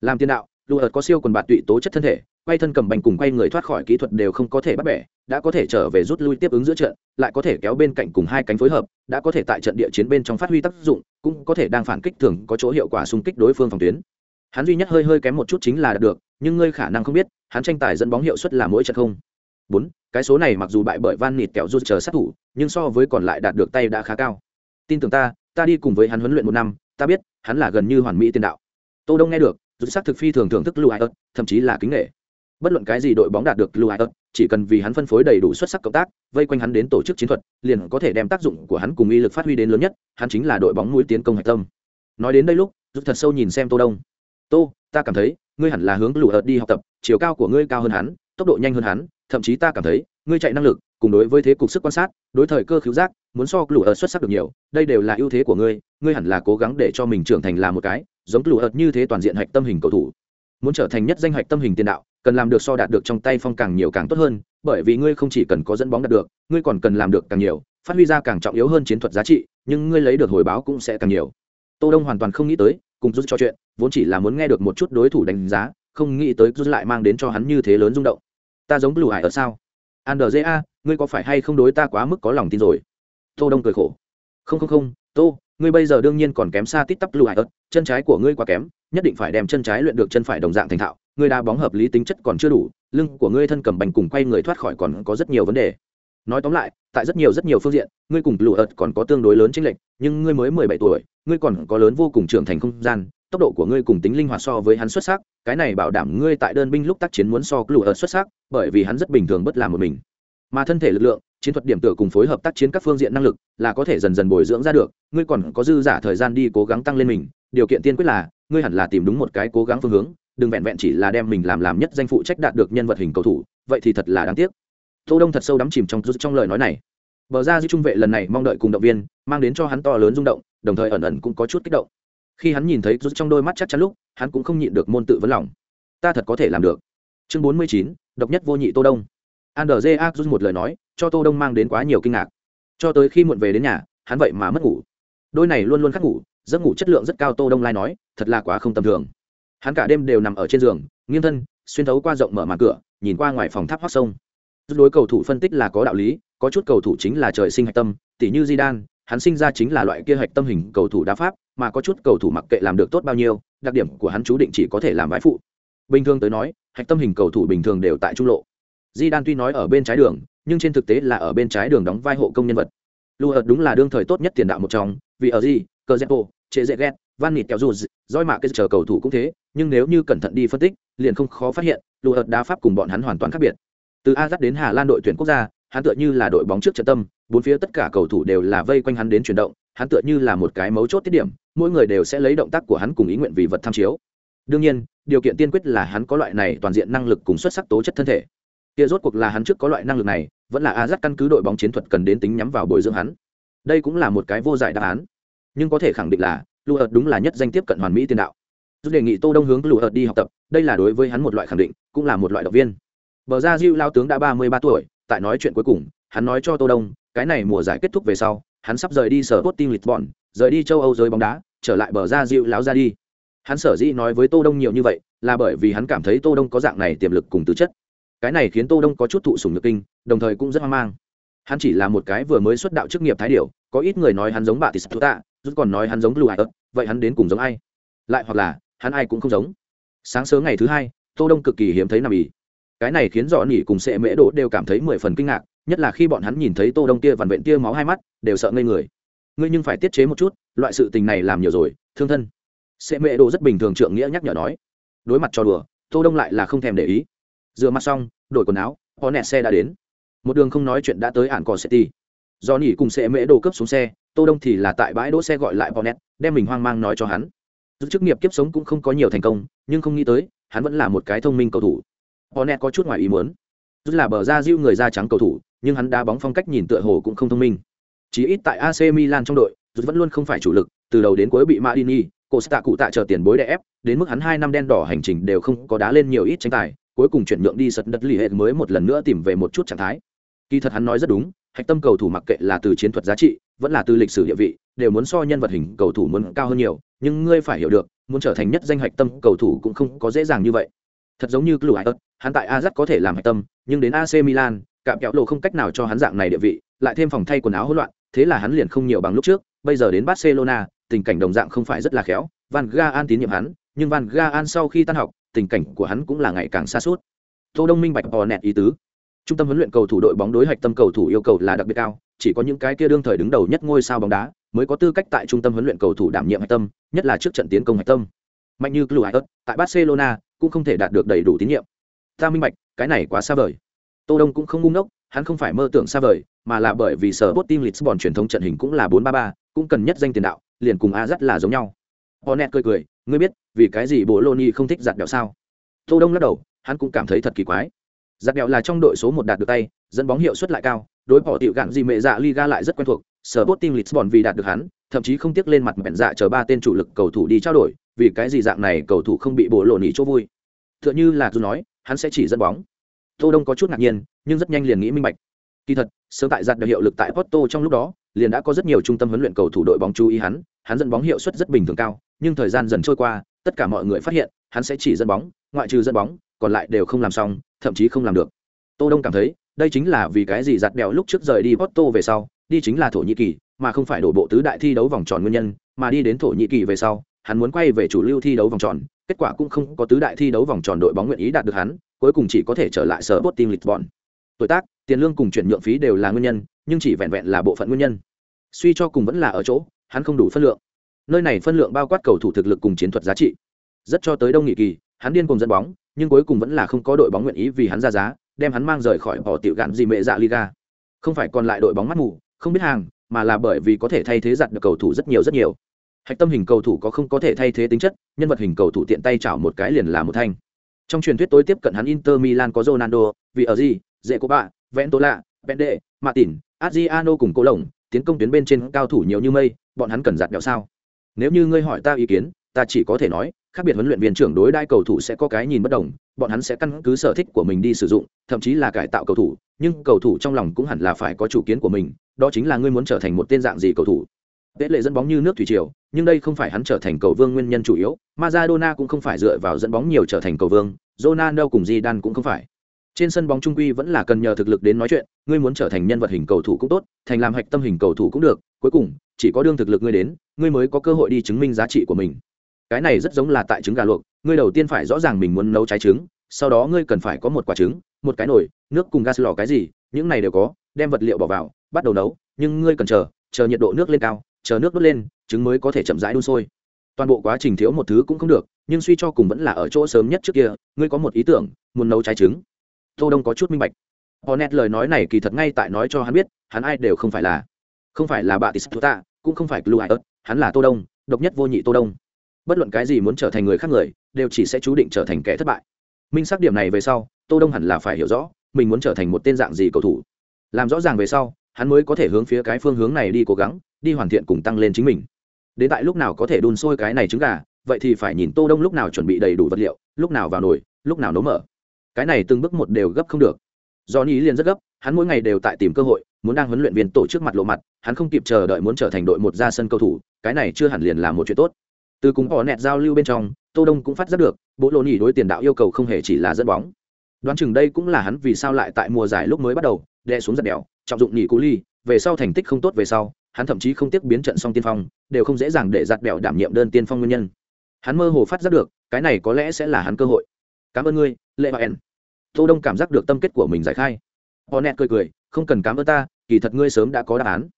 Làm tiền đạo, lùa có siêu quần bạt tụy tố chất thân thể, quay thân cầm bành cùng quay người thoát khỏi kỹ thuật đều không có thể bắt bẻ, đã có thể trở về rút lui tiếp ứng giữa trận, lại có thể kéo bên cạnh cùng hai cánh phối hợp, đã có thể tại trận địa chiến bên trong phát huy tác dụng, cũng có thể đang phản kích thường có chỗ hiệu quả xung kích đối phương phòng tuyến. Hắn duy nhất hơi hơi kém một chút chính là được, nhưng ngươi khả năng không biết, hắn tranh tài dẫn bóng hiệu suất là mỗi trận không. Bốn cái số này mặc dù bại bởi van nịt kẹo rút chờ sát thủ nhưng so với còn lại đạt được tay đã khá cao. Tin tưởng ta ta đi cùng với hắn huấn luyện một năm ta biết hắn là gần như hoàn mỹ tiền đạo. Tô đông nghe được rút sát thực phi thường thưởng thức lưu hải ớt thậm chí là kính nghệ bất luận cái gì đội bóng đạt được lưu hải chỉ cần vì hắn phân phối đầy đủ xuất sắc cộng tác, vây quanh hắn đến tổ chức chiến thuật, liền có thể đem tác dụng của hắn cùng uy lực phát huy đến lớn nhất, hắn chính là đội bóng mũi tiến công hạch tâm. Nói đến đây lúc, rút thật sâu nhìn xem tô đông. Tô, ta cảm thấy, ngươi hẳn là hướng lù ợt đi học tập, chiều cao của ngươi cao hơn hắn, tốc độ nhanh hơn hắn, thậm chí ta cảm thấy, ngươi chạy năng lực, cùng đối với thế cục sức quan sát, đối thời cơ khiếu giác, muốn so lù ợt xuất sắc được nhiều, đây đều là ưu thế của ngươi ngươi hẳn là cố gắng để cho mình trưởng thành là một cái, giống lù ợt như thế toàn diện hạch tâm hình cầu thủ, muốn trở thành nhất danh hạch tâm hình tiền đạo cần làm được so đạt được trong tay phong càng nhiều càng tốt hơn, bởi vì ngươi không chỉ cần có dẫn bóng đạt được, ngươi còn cần làm được càng nhiều, phát huy ra càng trọng yếu hơn chiến thuật giá trị, nhưng ngươi lấy được hồi báo cũng sẽ càng nhiều. Tô đông hoàn toàn không nghĩ tới, cùng rút trò chuyện, vốn chỉ là muốn nghe được một chút đối thủ đánh giá, không nghĩ tới rút lại mang đến cho hắn như thế lớn rung động. Ta giống lù hải ở sao? Andrea, ngươi có phải hay không đối ta quá mức có lòng tin rồi? Tô đông cười khổ. Không không không, tô, ngươi bây giờ đương nhiên còn kém xa tít tắp lù hải chân trái của ngươi quá kém, nhất định phải đem chân trái luyện được chân phải đồng dạng thành thạo ngươi đá bóng hợp lý tính chất còn chưa đủ, lưng của ngươi thân cầm bành cùng quay người thoát khỏi còn có rất nhiều vấn đề. Nói tóm lại, tại rất nhiều rất nhiều phương diện, ngươi cùng lụ ợt còn có tương đối lớn chênh lệch, nhưng ngươi mới mười bảy tuổi, ngươi còn có lớn vô cùng trưởng thành không gian, tốc độ của ngươi cùng tính linh hoạt so với hắn xuất sắc, cái này bảo đảm ngươi tại đơn binh lúc tác chiến muốn so lụ ợt xuất sắc, bởi vì hắn rất bình thường bất làm một mình. Mà thân thể lực lượng, chiến thuật điểm tựa cùng phối hợp tác chiến các phương diện năng lực, là có thể dần dần bồi dưỡng ra được, ngươi còn có dư giả thời gian đi cố gắng tăng lên mình, điều kiện tiên quyết là, ngươi hẳn là tìm đúng một cái cố gắng phương hướng đừng vẹn vẹn chỉ là đem mình làm làm nhất danh phụ trách đạt được nhân vật hình cầu thủ, vậy thì thật là đáng tiếc. Tô đông thật sâu đắm chìm trong trong lời nói này. Bờ ra dư trung vệ lần này mong đợi cùng động viên, mang đến cho hắn to lớn rung động, đồng thời ẩn ẩn cũng có chút kích động. Khi hắn nhìn thấy rút trong đôi mắt chắc chắn lúc, hắn cũng không nhịn được môn tự vấn lòng. Ta thật có thể làm được. Chương bốn mươi chín, độc nhất vô nhị tô đông. Andrze rút một lời nói, cho tô đông mang đến quá nhiều kinh ngạc. Cho tới khi muộn về đến nhà, hắn vậy mà mất ngủ. Đôi này luôn luôn khắc ngủ, giấc ngủ chất lượng rất cao, tô đông lai nói, thật là quá không tầm thường hắn cả đêm đều nằm ở trên giường nghiêng thân xuyên thấu qua rộng mở màn cửa nhìn qua ngoài phòng tháp hoác sông. Đối cầu thủ phân tích là có đạo lý có chút cầu thủ chính là trời sinh hạch tâm tỷ như Zidane, hắn sinh ra chính là loại kia hạch tâm hình cầu thủ đá pháp mà có chút cầu thủ mặc kệ làm được tốt bao nhiêu đặc điểm của hắn chú định chỉ có thể làm vãi phụ. Bình thường tới nói hạch tâm hình cầu thủ bình thường đều tại trung lộ. Zidane tuy nói ở bên trái đường nhưng trên thực tế là ở bên trái đường đóng vai hộ công nhân vật. Luert đúng là đương thời tốt nhất tiền đạo một trong vì ở gì? Cờ zepo chế dễ ghét van nịt kéo dù roi mạ cái chờ cầu thủ cũng thế, nhưng nếu như cẩn thận đi phân tích, liền không khó phát hiện Luert đá pháp cùng bọn hắn hoàn toàn khác biệt. Từ a đến hà lan đội tuyển quốc gia, hắn tựa như là đội bóng trước trận tâm, bốn phía tất cả cầu thủ đều là vây quanh hắn đến chuyển động, hắn tựa như là một cái mấu chốt tiết điểm, mỗi người đều sẽ lấy động tác của hắn cùng ý nguyện vì vật tham chiếu. Đương nhiên, điều kiện tiên quyết là hắn có loại này toàn diện năng lực cùng xuất sắc tố chất thân thể. Kia rốt cuộc là hắn trước có loại năng lực này, vẫn là a căn cứ đội bóng chiến thuật cần đến tính nhắm vào bồi dưỡng hắn. Đây cũng là một cái vô giải đáp án. Nhưng có thể khẳng định là lưu ợt đúng là nhất danh tiếp cận hoàn mỹ tiền đạo. Rút đề nghị tô đông hướng lưu ợt đi học tập, đây là đối với hắn một loại khẳng định, cũng là một loại động viên. Bờ ra diêu lao tướng đã ba mươi ba tuổi, tại nói chuyện cuối cùng, hắn nói cho tô đông, cái này mùa giải kết thúc về sau, hắn sắp rời đi sở tốt team bọn rời đi châu âu giới bóng đá, trở lại bờ ra diệu láo ra đi. Hắn sở dĩ nói với tô đông nhiều như vậy, là bởi vì hắn cảm thấy tô đông có dạng này tiềm lực cùng tư chất. Cái này khiến tô đông có chút thụ sủng nhược kinh, đồng thời cũng rất hoang mang. Hắn chỉ là một cái vừa mới xuất đạo chức nghiệp thái điểu, có ít người nói hắn giống bà tis tạ rút còn nói hắn giống lù ải ớt, vậy hắn đến cùng giống ai? Lại hoặc là, hắn ai cũng không giống. Sáng sớm ngày thứ hai, tô đông cực kỳ hiếm thấy nằm ỉ. Cái này khiến dọn nỉ cùng sệ mễ đỗ đều cảm thấy mười phần kinh ngạc, nhất là khi bọn hắn nhìn thấy tô đông kia vằn vện tia máu hai mắt, đều sợ ngây người. Ngươi nhưng phải tiết chế một chút, loại sự tình này làm nhiều rồi, thương thân. Sệ mễ đỗ rất bình thường trượng nghĩa nhắc nhở nói. Đối mặt cho đùa, tô đông lại là không thèm để ý. Rửa mặt xong, đổi quần áo họ nẹt xe đã đến. Một đường không nói chuyện đã tới ản cỏ city do nỉ cùng xe mễ đồ cấp xuống xe tô đông thì là tại bãi đỗ xe gọi lại Bonnet, đem mình hoang mang nói cho hắn. Dù chức nghiệp kiếp sống cũng không có nhiều thành công, nhưng không nghĩ tới, hắn vẫn là một cái thông minh cầu thủ bonnet có chút ngoài ý muốn. dù là bờ ra diêu người da trắng cầu thủ, nhưng hắn đá bóng phong cách nhìn tựa hồ cũng không thông minh. Chỉ ít tại AC Milan trong đội, Rút vẫn luôn không phải chủ lực, từ đầu đến cuối bị Madini, Costa cụ tạ chờ tiền bối đè ép, đến mức hắn hai năm đen đỏ hành trình đều không có đá lên nhiều ít tranh tài, cuối cùng chuyển nhượng đi sật đất lì hệ mới một lần nữa tìm về một chút trạng thái. Kỳ thật hắn nói rất đúng, hạch tâm cầu thủ mặc kệ là từ chiến thuật giá trị, vẫn là từ lịch sử địa vị, đều muốn so nhân vật hình cầu thủ muốn cao hơn nhiều, nhưng ngươi phải hiểu được, muốn trở thành nhất danh hạch tâm cầu thủ cũng không có dễ dàng như vậy thật giống như Clui Ajax, hắn tại Ajax có thể làm hạch tâm, nhưng đến AC Milan, cạm kẹo lộ không cách nào cho hắn dạng này địa vị, lại thêm phòng thay quần áo hỗn loạn, thế là hắn liền không nhiều bằng lúc trước, bây giờ đến Barcelona, tình cảnh đồng dạng không phải rất là khéo, Van Gaal tín nhiệm hắn, nhưng Van Gaal sau khi tan học, tình cảnh của hắn cũng là ngày càng xa suốt. Tô Đông minh bạch bò nẹt ý tứ. Trung tâm huấn luyện cầu thủ đội bóng đối hạch tâm cầu thủ yêu cầu là đặc biệt cao, chỉ có những cái kia đương thời đứng đầu nhất ngôi sao bóng đá mới có tư cách tại trung tâm huấn luyện cầu thủ đảm nhiệm hạch tâm, nhất là trước trận tiến công hạch tâm. Mạnh như Clui tại Barcelona, cũng không thể đạt được đầy đủ tín nhiệm. Ta minh bạch cái này quá xa vời. Tô đông cũng không ngu ngốc hắn không phải mơ tưởng xa vời mà là bởi vì sở bot team lisbon truyền thống trận hình cũng là bốn ba ba cũng cần nhất danh tiền đạo liền cùng Azat là giống nhau. Hornet cười cười ngươi biết vì cái gì bộ loni không thích giặt đẹo sao? Tô đông lắc đầu hắn cũng cảm thấy thật kỳ quái giặt đẹo là trong đội số một đạt được tay dẫn bóng hiệu suất lại cao đối bỏ tiểu gạn gì mẹ dạ liga lại rất quen thuộc sở bot team lisbon vì đạt được hắn thậm chí không tiếc lên mặt bèn dạ chờ ba tên chủ lực cầu thủ đi trao đổi vì cái gì dạng này cầu thủ không bị bộ lộ nỉ chỗ vui. Tựa như là dù nói hắn sẽ chỉ dẫn bóng. Tô đông có chút ngạc nhiên nhưng rất nhanh liền nghĩ minh bạch. Kỳ thật sớm tại giặt Đẹo hiệu lực tại Porto trong lúc đó, liền đã có rất nhiều trung tâm huấn luyện cầu thủ đội bóng chú ý hắn, hắn dẫn bóng hiệu suất rất bình thường cao, nhưng thời gian dần trôi qua, tất cả mọi người phát hiện, hắn sẽ chỉ dẫn bóng, ngoại trừ dẫn bóng, còn lại đều không làm xong, thậm chí không làm được. Tô Đông cảm thấy, đây chính là vì cái gì giặt bèo lúc trước rời đi Porto về sau, đi chính là Thổ Nhĩ Kỳ, mà không phải đổ bộ tứ đại thi đấu vòng tròn nguyên nhân, mà đi đến Thổ Nhĩ Kỳ về sau, hắn muốn quay về chủ lưu thi đấu vòng tròn, kết quả cũng không có tứ đại thi đấu vòng tròn đội bóng nguyện ý đạt được hắn, cuối cùng chỉ có thể trở lại sở Sporting Lisbon. Tuổi tác, tiền lương cùng chuyển nhượng phí đều là nguyên nhân, nhưng chỉ vẹn vẹn là bộ phận nguyên nhân. Suy cho cùng vẫn là ở chỗ, hắn không đủ phân lượng. Nơi này phân lượng bao quát cầu thủ thực lực cùng chiến thuật giá trị. Rất cho tới đông nghị kỳ, hắn điên cùng dẫn bóng, nhưng cuối cùng vẫn là không có đội bóng nguyện ý vì hắn ra giá, đem hắn mang rời khỏi bỏ tiểu gạn gì mẹ dạ Liga. Không phải còn lại đội bóng mắt mù, không biết hàng, mà là bởi vì có thể thay thế giặt được cầu thủ rất nhiều rất nhiều. Hạch tâm hình cầu thủ có không có thể thay thế tính chất nhân vật hình cầu thủ tiện tay chảo một cái liền là một thanh. Trong truyền thuyết tối tiếp cận hắn inter milan có ronaldo vì ở gì dễ của bạn, Ventola, tố pende martin adriano cùng cô lồng tiến công tuyến bên trên cao thủ nhiều như mây bọn hắn cần giặt đèo sao? Nếu như ngươi hỏi ta ý kiến ta chỉ có thể nói khác biệt huấn luyện viên trưởng đối đai cầu thủ sẽ có cái nhìn bất đồng bọn hắn sẽ căn cứ sở thích của mình đi sử dụng thậm chí là cải tạo cầu thủ nhưng cầu thủ trong lòng cũng hẳn là phải có chủ kiến của mình đó chính là ngươi muốn trở thành một tên dạng gì cầu thủ Tệ lệ dẫn bóng như nước thủy triều, nhưng đây không phải hắn trở thành cầu vương nguyên nhân chủ yếu, Maradona cũng không phải dựa vào dẫn bóng nhiều trở thành cầu vương, Ronaldo cùng Zidane cũng không phải. Trên sân bóng trung quy vẫn là cần nhờ thực lực đến nói chuyện, ngươi muốn trở thành nhân vật hình cầu thủ cũng tốt, thành làm hạch tâm hình cầu thủ cũng được, cuối cùng, chỉ có đương thực lực ngươi đến, ngươi mới có cơ hội đi chứng minh giá trị của mình. Cái này rất giống là tại trứng gà luộc, ngươi đầu tiên phải rõ ràng mình muốn nấu trái trứng, sau đó ngươi cần phải có một quả trứng, một cái nồi, nước cùng gas lò cái gì, những này đều có, đem vật liệu bỏ vào, bắt đầu nấu, nhưng ngươi cần chờ, chờ nhiệt độ nước lên cao, chờ nước đốt lên trứng mới có thể chậm rãi đun sôi. Toàn bộ quá trình thiếu một thứ cũng không được nhưng suy cho cùng vẫn là ở chỗ sớm nhất trước kia ngươi có một ý tưởng muốn nấu trái trứng. Tô đông có chút minh bạch. Họ nét lời nói này kỳ thật ngay tại nói cho hắn biết hắn ai đều không phải là không phải là bà tis ta cũng không phải blue ớt hắn là tô đông độc nhất vô nhị tô đông bất luận cái gì muốn trở thành người khác người, đều chỉ sẽ chú định trở thành kẻ thất bại. Minh xác điểm này về sau, tô đông hẳn là phải hiểu rõ, mình muốn trở thành một tên dạng gì cầu thủ. Làm rõ ràng về sau, hắn mới có thể hướng phía cái phương hướng này đi cố gắng, đi hoàn thiện cùng tăng lên chính mình. Đến tại lúc nào có thể đun sôi cái này trứng gà, vậy thì phải nhìn tô đông lúc nào chuẩn bị đầy đủ vật liệu, lúc nào vào nồi, lúc nào nấu mở. Cái này từng bước một đều gấp không được. Do ý liền rất gấp, hắn mỗi ngày đều tại tìm cơ hội, muốn đang huấn luyện viên tổ chức mặt lộ mặt, hắn không kịp chờ đợi muốn trở thành đội một ra sân cầu thủ, cái này chưa hẳn liền là một chuyện tốt từ cùng họ nẹt giao lưu bên trong, tô đông cũng phát giác được bộ lô nhỉ đối tiền đạo yêu cầu không hề chỉ là dẫn bóng. Đoán chừng đây cũng là hắn vì sao lại tại mùa giải lúc mới bắt đầu, đè xuống giật đèo, trọng dụng nhỉ cú ly, về sau thành tích không tốt về sau, hắn thậm chí không tiếc biến trận song tiên phong, đều không dễ dàng để giặt bẹo đảm nhiệm đơn tiên phong nguyên nhân. Hắn mơ hồ phát giác được, cái này có lẽ sẽ là hắn cơ hội. Cảm ơn ngươi lệ hoa en tô đông cảm giác được tâm kết của mình giải khai. Họ nẹt cười cười, không cần cảm ơn ta, kỳ thật ngươi sớm đã có đáp án.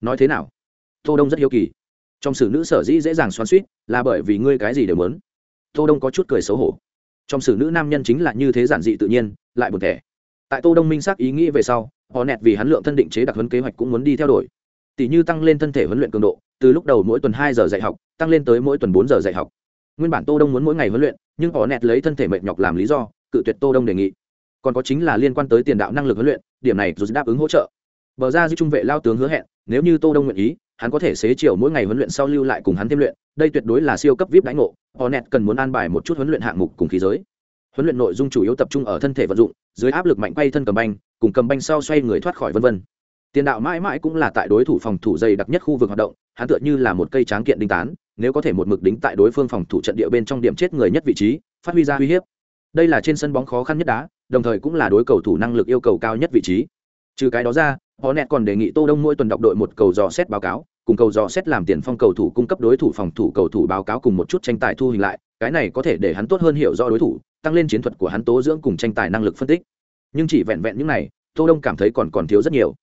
Nói thế nào? Tô đông rất hiếu kỳ trong sử nữ sở dĩ dễ dàng xoắn suýt là bởi vì ngươi cái gì đều muốn. Tô đông có chút cười xấu hổ. Trong sử nữ nam nhân chính là như thế giản dị tự nhiên, lại buồn thẻ. Tại tô đông minh xác ý nghĩ về sau, họ nẹt vì hắn lượng thân định chế đặc huấn kế hoạch cũng muốn đi theo đuổi. Tỷ như tăng lên thân thể huấn luyện cường độ, từ lúc đầu mỗi tuần hai giờ dạy học, tăng lên tới mỗi tuần bốn giờ dạy học. Nguyên bản tô đông muốn mỗi ngày huấn luyện, nhưng họ nẹt lấy thân thể mệt nhọc làm lý do, cự tuyệt tô đông đề nghị. Còn có chính là liên quan tới tiền đạo năng lực huấn luyện, điểm này dù đáp ứng hỗ trợ. Bờ ra di trung vệ lao tướng hứa hẹn, nếu như tô đông nguyện ý hắn có thể xế chiều mỗi ngày huấn luyện sau lưu lại cùng hắn thêm luyện, đây tuyệt đối là siêu cấp vip đánh ngộ họ nẹt cần muốn an bài một chút huấn luyện hạng mục cùng khí giới. Huấn luyện nội dung chủ yếu tập trung ở thân thể vận dụng, dưới áp lực mạnh quay thân cầm banh, cùng cầm banh sau xoay người thoát khỏi vân vân. Tiền đạo mãi mãi cũng là tại đối thủ phòng thủ dày đặc nhất khu vực hoạt động, hắn tựa như là một cây tráng kiện đinh tán, nếu có thể một mực đính tại đối phương phòng thủ trận địa bên trong điểm chết người nhất vị trí, phát huy ra uy hiếp. Đây là trên sân bóng khó khăn nhất đá, đồng thời cũng là đối cầu thủ năng lực yêu cầu cao nhất vị trí. Trừ cái đó ra họ nẹt còn đề nghị tô đông mỗi tuần đọc đội một cầu dò xét báo cáo cùng cầu dò xét làm tiền phong cầu thủ cung cấp đối thủ phòng thủ cầu thủ báo cáo cùng một chút tranh tài thu hình lại, cái này có thể để hắn tốt hơn hiểu rõ đối thủ, tăng lên chiến thuật của hắn tố dưỡng cùng tranh tài năng lực phân tích. Nhưng chỉ vẹn vẹn những này, tô đông cảm thấy còn còn thiếu rất nhiều.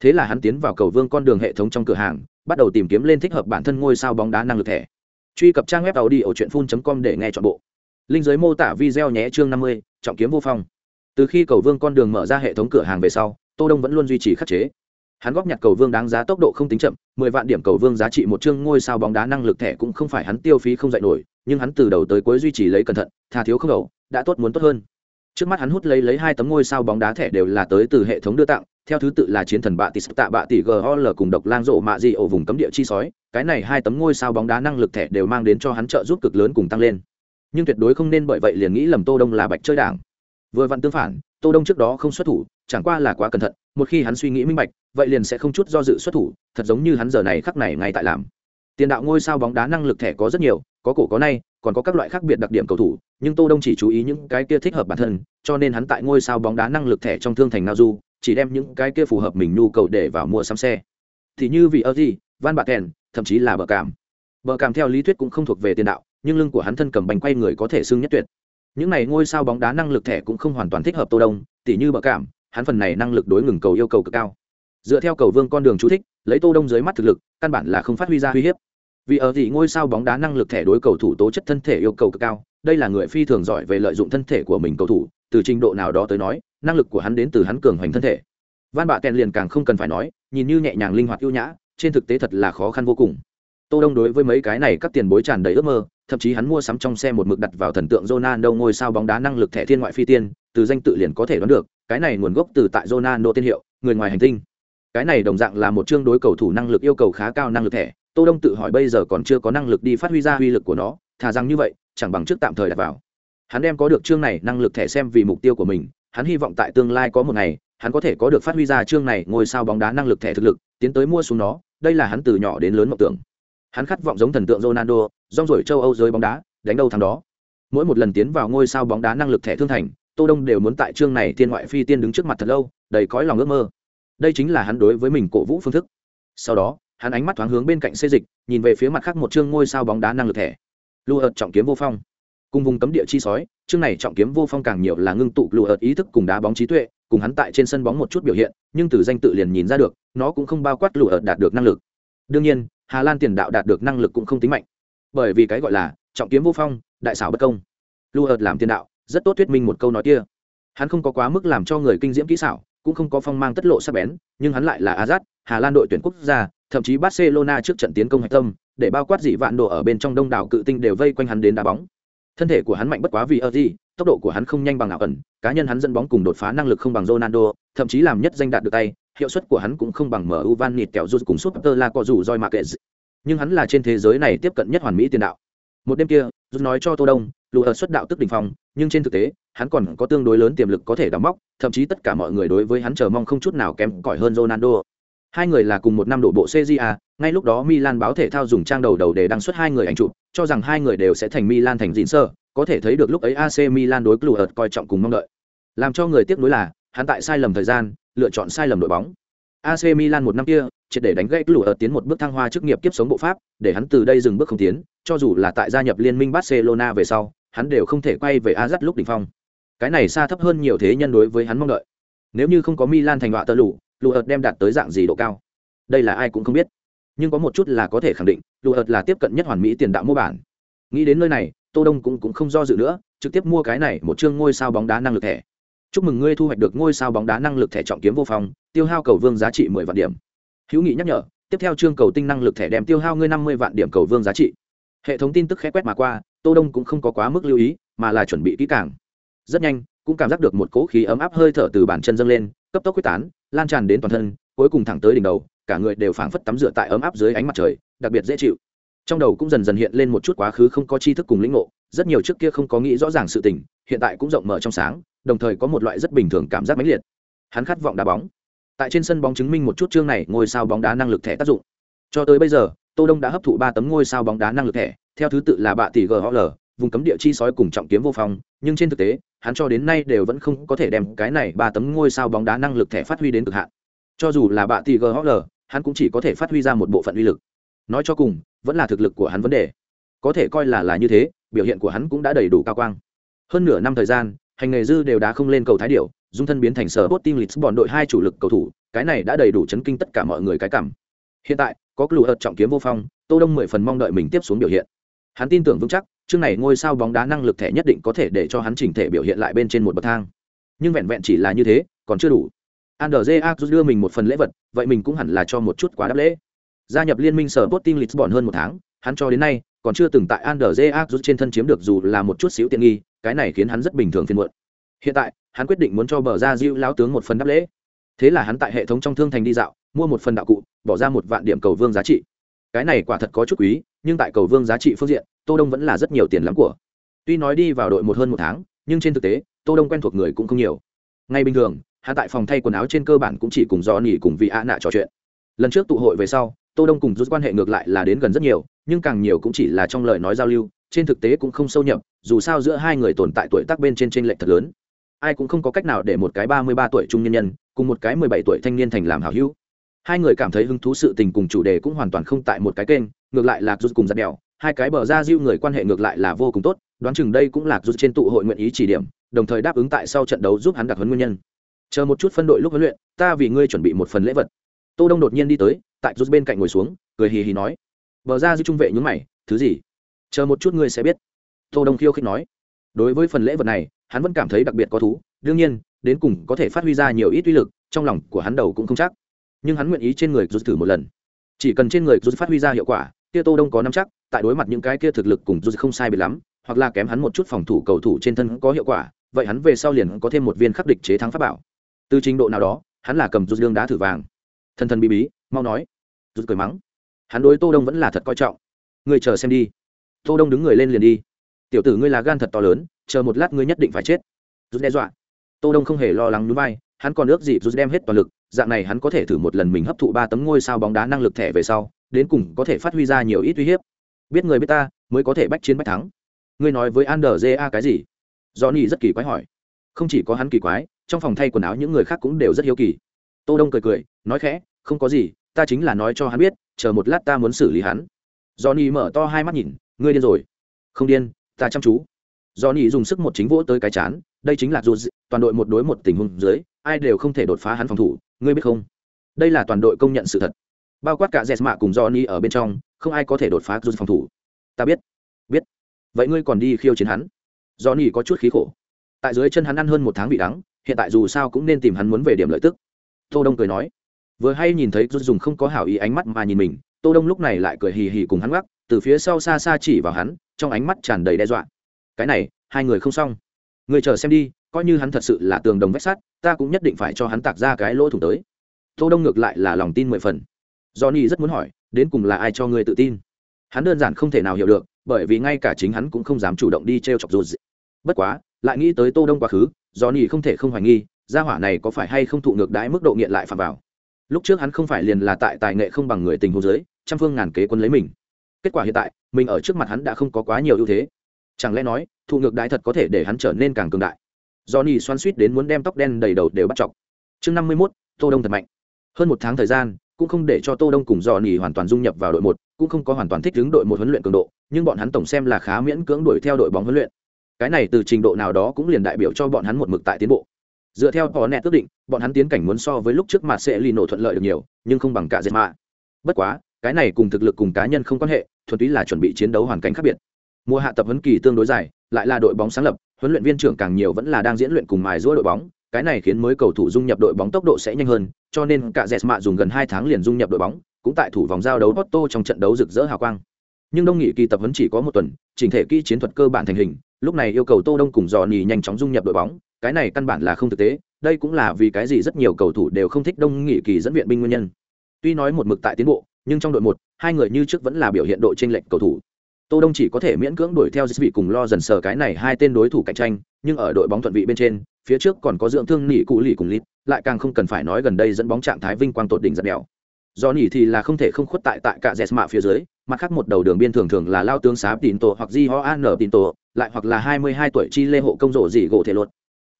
Thế là hắn tiến vào cầu vương con đường hệ thống trong cửa hàng, bắt đầu tìm kiếm lên thích hợp bản thân ngôi sao bóng đá năng lực thẻ. Truy cập trang web tàu đi ở truyện phun com để nghe chọn bộ. Linh giới mô tả video nhé chương năm mươi, trọng kiếm vô phong. Từ khi cầu vương con đường mở ra hệ thống cửa hàng về sau, tô đông vẫn luôn duy trì khắc chế hắn góp nhặt cầu vương đáng giá tốc độ không tính chậm, mười vạn điểm cầu vương giá trị một chương ngôi sao bóng đá năng lực thẻ cũng không phải hắn tiêu phí không dạy nổi, nhưng hắn từ đầu tới cuối duy trì lấy cẩn thận thà thiếu không đầu, đã tốt muốn tốt hơn. Trước mắt hắn hút lấy lấy hai tấm ngôi sao bóng đá thẻ đều là tới từ hệ thống đưa tặng, theo thứ tự là chiến thần bạ tỷ tạ bạ tỷ gol cùng độc lang rộ mạ di ổ vùng cấm địa chi sói, cái này hai tấm ngôi sao bóng đá năng lực thẻ đều mang đến cho hắn trợ giúp cực lớn cùng tăng lên. Nhưng tuyệt đối không nên bởi vậy liền nghĩ lầm tô đông là bạch chơi đảng. Vừa vặn tương phản, tô đông trước đó không xuất thủ chẳng qua là quá cẩn thận, một khi hắn suy nghĩ minh bạch, vậy liền sẽ không chút do dự xuất thủ, thật giống như hắn giờ này khắc này ngay tại làm. Tiền đạo ngôi sao bóng đá năng lực thẻ có rất nhiều, có cổ có nay, còn có các loại khác biệt đặc điểm cầu thủ, nhưng tô đông chỉ chú ý những cái kia thích hợp bản thân, cho nên hắn tại ngôi sao bóng đá năng lực thẻ trong thương thành nao du, chỉ đem những cái kia phù hợp mình nhu cầu để vào mua sắm xe. Thì như vị ơ gì van bạc kèn thậm chí là bờ cảm bờ cảm theo lý thuyết cũng không thuộc về tiền đạo, nhưng lưng của hắn thân cầm bánh quay người có thể xưng nhất tuyệt. Những này ngôi sao bóng đá năng lực thẻ cũng không hoàn toàn thích hợp tô đông, tỉ như bờ cảm hắn phần này năng lực đối ngừng cầu yêu cầu cực cao. Dựa theo cầu vương con đường chú thích, lấy tô đông dưới mắt thực lực, căn bản là không phát huy ra uy hiếp. Vì ở thì ngôi sao bóng đá năng lực thẻ đối cầu thủ tố chất thân thể yêu cầu cực cao, đây là người phi thường giỏi về lợi dụng thân thể của mình cầu thủ, từ trình độ nào đó tới nói, năng lực của hắn đến từ hắn cường hoành thân thể. Van bạ kèn liền càng không cần phải nói, nhìn như nhẹ nhàng linh hoạt ưu nhã, trên thực tế thật là khó khăn vô cùng. Tô đông đối với mấy cái này các tiền bối tràn đầy ước mơ, thậm chí hắn mua sắm trong xe một mực đặt vào thần tượng Ronaldo ngôi sao bóng đá năng lực thẻ thiên ngoại phi tiên, từ danh tự liền có thể đoán được cái này nguồn gốc từ tại Ronaldo tên hiệu, người ngoài hành tinh. Cái này đồng dạng là một chương đối cầu thủ năng lực yêu cầu khá cao năng lực thẻ. Tô đông tự hỏi bây giờ còn chưa có năng lực đi phát huy ra uy lực của nó, thà rằng như vậy, chẳng bằng trước tạm thời đặt vào. Hắn đem có được chương này năng lực thẻ xem vì mục tiêu của mình, hắn hy vọng tại tương lai có một ngày, hắn có thể có được phát huy ra chương này ngôi sao bóng đá năng lực thẻ thực lực, tiến tới mua xuống nó, đây là hắn từ nhỏ đến lớn mộng tưởng. Hắn khát vọng giống thần tượng ronaldo, rong rổi châu âu giới bóng đá, đánh đâu thắng đó. Mỗi một lần tiến vào ngôi sao bóng đá năng lực thẻ thương thành tô đông đều muốn tại chương này thiên ngoại phi tiên đứng trước mặt thật lâu, đầy cõi lòng ước mơ. Đây chính là hắn đối với mình cổ vũ phương thức. Sau đó, hắn ánh mắt thoáng hướng bên cạnh xê dịch, nhìn về phía mặt khác một chương ngôi sao bóng đá năng lực thẻ. Lù ợt trọng kiếm vô phong. Cùng vùng cấm địa chi sói, chương này trọng kiếm vô phong càng nhiều là ngưng tụ lù ợt ý thức cùng đá bóng trí tuệ, cùng hắn tại trên sân bóng một chút biểu hiện, nhưng từ danh tự liền nhìn ra được, nó cũng không bao quát lù ợt đạt được năng lực. Đương nhiên, hà lan tiền đạo đạt được năng lực cũng không tính mạnh. Bởi vì cái gọi là trọng kiếm vô phong, đại xảo bất công. Lù ợt làm tiền đạo rất tốt thuyết minh một câu nói kia. Hắn không có quá mức làm cho người kinh diễm kỹ xảo, cũng không có phong mang tất lộ sắc bén, nhưng hắn lại là azad, hà lan đội tuyển quốc gia, thậm chí barcelona trước trận tiến công hạch tâm, để bao quát dị vạn đồ ở bên trong đông đảo cự tinh đều vây quanh hắn đến đá bóng. Thân thể của hắn mạnh bất quá vì ở gì tốc độ của hắn không nhanh bằng ảo ẩn, cá nhân hắn dẫn bóng cùng đột phá năng lực không bằng ronaldo, thậm chí làm nhất danh đạt được tay, hiệu suất của hắn cũng không bằng mu van nịt kẹo rút cùng súp tơ la cọ rủ roi mạc kệ nhưng hắn là trên thế giới này tiếp cận nhất hoàn mỹ tiền đạo. Một đêm kia, rút nói cho tô đông lụ ở xuất đạo tức đình phong, nhưng trên thực tế, hắn còn có tương đối lớn tiềm lực có thể đóng móc, thậm chí tất cả mọi người đối với hắn chờ mong không chút nào kém cỏi hơn ronaldo. Hai người là cùng một năm đổ bộ cja ngay lúc đó milan báo thể thao dùng trang đầu đầu để đăng xuất hai người ảnh chụp, cho rằng hai người đều sẽ thành milan thành dịn sơ, có thể thấy được lúc ấy ac milan đối lụ ở coi trọng cùng mong đợi. Làm cho người tiếc nuối là, hắn tại sai lầm thời gian, lựa chọn sai lầm đội bóng. Ac milan một năm kia, triệt để đánh gãy lụ ở tiến một bước thăng hoa chức nghiệp kiếp sống bộ pháp, để hắn từ đây dừng bước không tiến, cho dù là tại gia nhập liên minh barcelona về sau hắn đều không thể quay về Ajax lúc đỉnh phong. Cái này xa thấp hơn nhiều thế nhân đối với hắn mong đợi. Nếu như không có Milan thành họa tơ lụ, Luert đem đạt tới dạng gì độ cao. Đây là ai cũng không biết. Nhưng có một chút là có thể khẳng định, Luert là tiếp cận nhất hoàn mỹ tiền đạo mô bản. Nghĩ đến nơi này, Tô Đông cũng cũng không do dự nữa, trực tiếp mua cái này một chương ngôi sao bóng đá năng lực thẻ. Chúc mừng ngươi thu hoạch được ngôi sao bóng đá năng lực thẻ trọng kiếm vô phòng, tiêu hao cầu vương giá trị 10 vạn điểm. Hữu nghị nhắc nhở, tiếp theo chương cầu tinh năng lực thẻ đem tiêu hao ngươi 50 vạn điểm cầu vương giá trị. Hệ thống tin tức khẽ quét mà qua, tô đông cũng không có quá mức lưu ý, mà là chuẩn bị kỹ càng. Rất nhanh, cũng cảm giác được một cỗ khí ấm áp hơi thở từ bàn chân dâng lên, cấp tốc quyết tán, lan tràn đến toàn thân, cuối cùng thẳng tới đỉnh đầu, cả người đều phảng phất tắm rửa tại ấm áp dưới ánh mặt trời, đặc biệt dễ chịu. Trong đầu cũng dần dần hiện lên một chút quá khứ không có tri thức cùng lĩnh ngộ, rất nhiều trước kia không có nghĩ rõ ràng sự tình, hiện tại cũng rộng mở trong sáng, đồng thời có một loại rất bình thường cảm giác mãnh liệt. Hắn khát vọng đá bóng. Tại trên sân bóng chứng minh một chút chương này ngôi sao bóng đá năng lực thẻ tác dụng. Cho tới bây giờ, tô đông đã hấp thụ ba tấm ngôi sao bóng đá năng lực thẻ theo thứ tự là bạ tỷ ghl vùng cấm địa chi sói cùng trọng kiếm vô phong, nhưng trên thực tế, hắn cho đến nay đều vẫn không có thể đem cái này ba tấm ngôi sao bóng đá năng lực thẻ phát huy đến cực hạn. Cho dù là bạ tỷ ghl hắn cũng chỉ có thể phát huy ra một bộ phận uy lực. Nói cho cùng, vẫn là thực lực của hắn vấn đề. Có thể coi là là như thế, biểu hiện của hắn cũng đã đầy đủ cao quang. Hơn nửa năm thời gian, hành nghề dư đều đã không lên cầu thái điệu dung thân biến thành sở bot team lisbon đội hai chủ lực cầu thủ, cái này đã đầy đủ chấn kinh tất cả mọi người cái cảm. Hiện tại, có lù ợt trọng kiếm vô phong, tô đông mười phần mong đợi mình tiếp xuống biểu hiện hắn tin tưởng vững chắc, chương này ngôi sao bóng đá năng lực thẻ nhất định có thể để cho hắn chỉnh thể biểu hiện lại bên trên một bậc thang. Nhưng vẹn vẹn chỉ là như thế, còn chưa đủ. Andrze đưa mình một phần lễ vật, vậy mình cũng hẳn là cho một chút quá đáp lễ. Gia nhập liên minh sở Sporting Lisbon hơn một tháng, hắn cho đến nay còn chưa từng tại andrze trên thân chiếm được dù là một chút xíu tiện nghi, cái này khiến hắn rất bình thường phiền muộn. Hiện tại, hắn quyết định muốn cho bờ ra diêu lão tướng một phần đáp lễ. Thế là hắn tại hệ thống trong thương thành đi dạo, mua một phần đạo cụ, bỏ ra một vạn điểm cầu vương giá trị cái này quả thật có chút quý, nhưng tại cầu vương giá trị phương diện, tô đông vẫn là rất nhiều tiền lắm của. Tuy nói đi vào đội một hơn một tháng, nhưng trên thực tế, tô đông quen thuộc người cũng không nhiều. Ngay bình thường hạ tại phòng thay quần áo trên cơ bản cũng chỉ cùng do nỉ cùng vị a nạ trò chuyện. Lần trước tụ hội về sau, tô đông cùng rút quan hệ ngược lại là đến gần rất nhiều, nhưng càng nhiều cũng chỉ là trong lời nói giao lưu, trên thực tế cũng không sâu nhập, dù sao giữa hai người tồn tại tuổi tác bên trên trên lệch thật lớn. Ai cũng không có cách nào để một cái ba mươi ba tuổi trung nhân nhân, cùng một cái mười bảy tuổi thanh niên thành làm hảo hữu hai người cảm thấy hứng thú sự tình cùng chủ đề cũng hoàn toàn không tại một cái kênh, ngược lại là rút cùng giặt đèo. Hai cái bờ ra diêu người quan hệ ngược lại là vô cùng tốt, đoán chừng đây cũng là rút trên tụ hội nguyện ý chỉ điểm, đồng thời đáp ứng tại sau trận đấu giúp hắn đặc huấn nguyên nhân. Chờ một chút phân đội lúc huấn luyện, ta vì ngươi chuẩn bị một phần lễ vật. Tô đông đột nhiên đi tới, tại rút bên cạnh ngồi xuống, cười hì hì nói. Bờ ra diêu trung vệ nhún mày, thứ gì? Chờ một chút ngươi sẽ biết. Tô đông khiêu khích nói. Đối với phần lễ vật này, hắn vẫn cảm thấy đặc biệt có thú. Đương nhiên, đến cùng có thể phát huy ra nhiều ít uy lực, trong lòng của hắn đầu cũng không chắc nhưng hắn nguyện ý trên người rút thử một lần. Chỉ cần trên người rút phát huy ra hiệu quả, kia tô đông có nắm chắc, tại đối mặt những cái kia thực lực cùng rút không sai biệt lắm, hoặc là kém hắn một chút phòng thủ cầu thủ trên thân có hiệu quả, vậy hắn về sau liền có thêm một viên khắc địch chế thắng pháp bảo. Từ trình độ nào đó, hắn là cầm rút lương đá thử vàng. Thân thân bí bí, mau nói. Rút cười mắng. Hắn đối tô đông vẫn là thật coi trọng. Người chờ xem đi. Tô đông đứng người lên liền đi. Tiểu tử ngươi là gan thật to lớn, chờ một lát ngươi nhất định phải chết. Rút đe dọa. Tô đông không hề lo lắng núi bay, hắn còn ước gì rút đem hết toàn lực dạng này hắn có thể thử một lần mình hấp thụ ba tấm ngôi sao bóng đá năng lực thẻ về sau, đến cùng có thể phát huy ra nhiều ít uy hiếp. Biết người biết ta, mới có thể bách chiến bách thắng. Ngươi nói với an a cái gì? Johnny rất kỳ quái hỏi. Không chỉ có hắn kỳ quái, trong phòng thay quần áo những người khác cũng đều rất hiếu kỳ. Tô đông cười cười, nói khẽ, không có gì, ta chính là nói cho hắn biết, chờ một lát ta muốn xử lý hắn. Johnny mở to hai mắt nhìn, ngươi điên rồi. Không điên, ta chăm chú. Johnny dùng sức một chính vỗ tới cái chán, đây chính là dù toàn đội một đối một tình huống dưới ai đều không thể đột phá hắn phòng thủ, ngươi biết không? Đây là toàn đội công nhận sự thật. Bao quát cả jesma cùng johnny ở bên trong, không ai có thể đột phá rút phòng thủ. Ta biết biết. Vậy ngươi còn đi khiêu chiến hắn? Johnny có chút khí khổ. Tại dưới chân hắn ăn hơn một tháng bị đắng, hiện tại dù sao cũng nên tìm hắn muốn về điểm lợi tức. Tô đông cười nói. Vừa hay nhìn thấy rút dùng không có hảo ý ánh mắt mà nhìn mình, tô đông lúc này lại cười hì hì cùng hắn gác, từ phía sau xa xa chỉ vào hắn, trong ánh mắt tràn đầy đe dọa. Cái này, hai người không xong. Người chờ xem đi coi như hắn thật sự là tường đồng vách sắt, ta cũng nhất định phải cho hắn tạc ra cái lỗ thủng tới. Tô đông ngược lại là lòng tin mười phần. Johnny rất muốn hỏi, đến cùng là ai cho người tự tin? Hắn đơn giản không thể nào hiểu được, bởi vì ngay cả chính hắn cũng không dám chủ động đi t r e o chọc dù bất quá, lại nghĩ tới tô đông quá khứ, johnny không thể không hoài nghi, gia hỏa này có phải hay không thụ ngược đái mức độ nghiện lại phạm vào. Lúc trước hắn không phải liền là tại tài nghệ không bằng người tình hồ dưới, trăm phương ngàn kế quân lấy mình. Kết quả hiện tại, mình ở trước mặt hắn đã không có quá nhiều ưu thế. Chẳng lẽ nói, thụ ngược đái thật có thể để hắn trở nên càng cường đại? Johnny xoắn suýt đến muốn đem tóc đen đầy đầu đều bắt chọc. Chương năm mươi mốt, tô đông thật mạnh. Hơn một tháng thời gian, cũng không để cho tô đông cùng johnny hoàn toàn dung nhập vào đội một, cũng không có hoàn toàn thích ứng đội một huấn luyện cường độ, nhưng bọn hắn tổng xem là khá miễn cưỡng đuổi theo đội bóng huấn luyện. Cái này từ trình độ nào đó cũng liền đại biểu cho bọn hắn một mực tại tiến bộ. Dựa theo họ nẹt quyết định, bọn hắn tiến cảnh muốn so với lúc trước mà sẽ lì nổ thuận lợi được nhiều, nhưng không bằng cả dệt mạ. Bất quá, cái này cùng thực lực cùng cá nhân không quan hệ, thuần túy là chuẩn bị chiến đấu hoàn cảnh khác biệt. Mùa hạ tập huấn kỳ tương đối dài, lại là đội bóng sáng lập huấn luyện viên trưởng càng nhiều vẫn là đang diễn luyện cùng mài giũa đội bóng, cái này khiến mới cầu thủ dung nhập đội bóng tốc độ sẽ nhanh hơn, cho nên cả Jesma dùng gần hai tháng liền dung nhập đội bóng, cũng tại thủ vòng giao đấu Otto trong trận đấu rực rỡ hào quang. Nhưng đông nghị kỳ tập huấn chỉ có một tuần, chỉnh thể kỹ chiến thuật cơ bản thành hình, lúc này yêu cầu tô đông cùng dò nhanh chóng dung nhập đội bóng, cái này căn bản là không thực tế, đây cũng là vì cái gì rất nhiều cầu thủ đều không thích đông nghị kỳ dẫn viện binh nguyên nhân. Tuy nói một mực tại tiến bộ, nhưng trong đội một, hai người như trước vẫn là biểu hiện độ chênh lệch cầu thủ tô đông chỉ có thể miễn cưỡng đuổi theo dịch vị cùng lo dần sờ cái này hai tên đối thủ cạnh tranh, nhưng ở đội bóng thuận vị bên trên, phía trước còn có dưỡng thương nỉ cụ lì cùng lít, lại càng không cần phải nói gần đây dẫn bóng trạng thái vinh quang tột đỉnh giật đèo do nỉ thì là không thể không khuất tại tại cả dẹt mạ phía dưới, mặt khác một đầu đường biên thường thường là lao tướng sáp tín tổ hoặc di ho an tín tổ lại hoặc là hai mươi hai tuổi chi lê hộ công rộ gì gỗ thể luật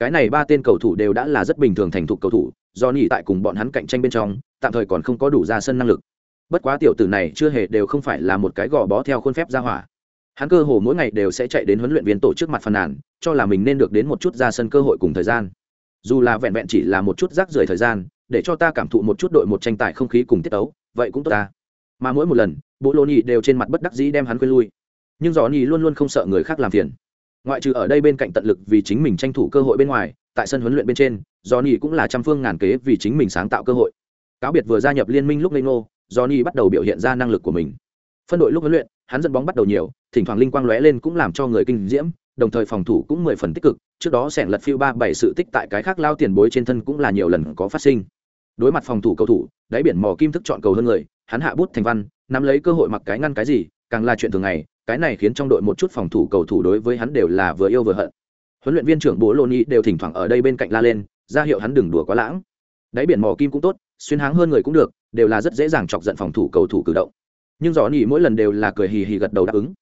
cái này ba tên cầu thủ đều đã là rất bình thường thành thục cầu thủ, do nỉ tại cùng bọn hắn cạnh tranh bên trong, tạm thời còn không có đủ ra sân năng lực bất quá tiểu tử này chưa hề đều không phải là một cái gò bó theo khuôn phép ra hỏa. Hắn cơ hồ mỗi ngày đều sẽ chạy đến huấn luyện viên tổ trước mặt phàn nàn, cho là mình nên được đến một chút ra sân cơ hội cùng thời gian. Dù là vẹn vẹn chỉ là một chút rác rưởi thời gian, để cho ta cảm thụ một chút đội một tranh tài không khí cùng tiết tấu, vậy cũng tốt ta. Mà mỗi một lần bộ lô nhì đều trên mặt bất đắc dĩ đem hắn quên lui. Nhưng gió nhì luôn luôn không sợ người khác làm phiền. Ngoại trừ ở đây bên cạnh tận lực vì chính mình tranh thủ cơ hội bên ngoài, tại sân huấn luyện bên trên gió nhì cũng là trăm phương ngàn kế vì chính mình sáng tạo cơ hội. Cáo biệt vừa gia nhập liên minh lúc lê ngô Johnny bắt đầu biểu hiện ra năng lực của mình. Phân đội lúc huấn luyện, hắn dẫn bóng bắt đầu nhiều, thỉnh thoảng linh quang lóe lên cũng làm cho người kinh diễm, đồng thời phòng thủ cũng mười phần tích cực. Trước đó sẻn lật phiêu ba bảy sự tích tại cái khác lao tiền bối trên thân cũng là nhiều lần có phát sinh. Đối mặt phòng thủ cầu thủ, đáy biển mò kim thức chọn cầu hơn người, hắn hạ bút thành văn, nắm lấy cơ hội mặc cái ngăn cái gì, càng là chuyện thường ngày, cái này khiến trong đội một chút phòng thủ cầu thủ đối với hắn đều là vừa yêu vừa hận. Huấn luyện viên trưởng bố lô đều thỉnh thoảng ở đây bên cạnh la lên, ra hiệu hắn đừng đùa quá lãng. Đáy biển mò kim cũng tốt, xuyên háng hơn người cũng được đều là rất dễ dàng chọc giận phòng thủ cầu thủ cử động. Nhưng dò nỉ mỗi lần đều là cười hì hì gật đầu đáp ứng.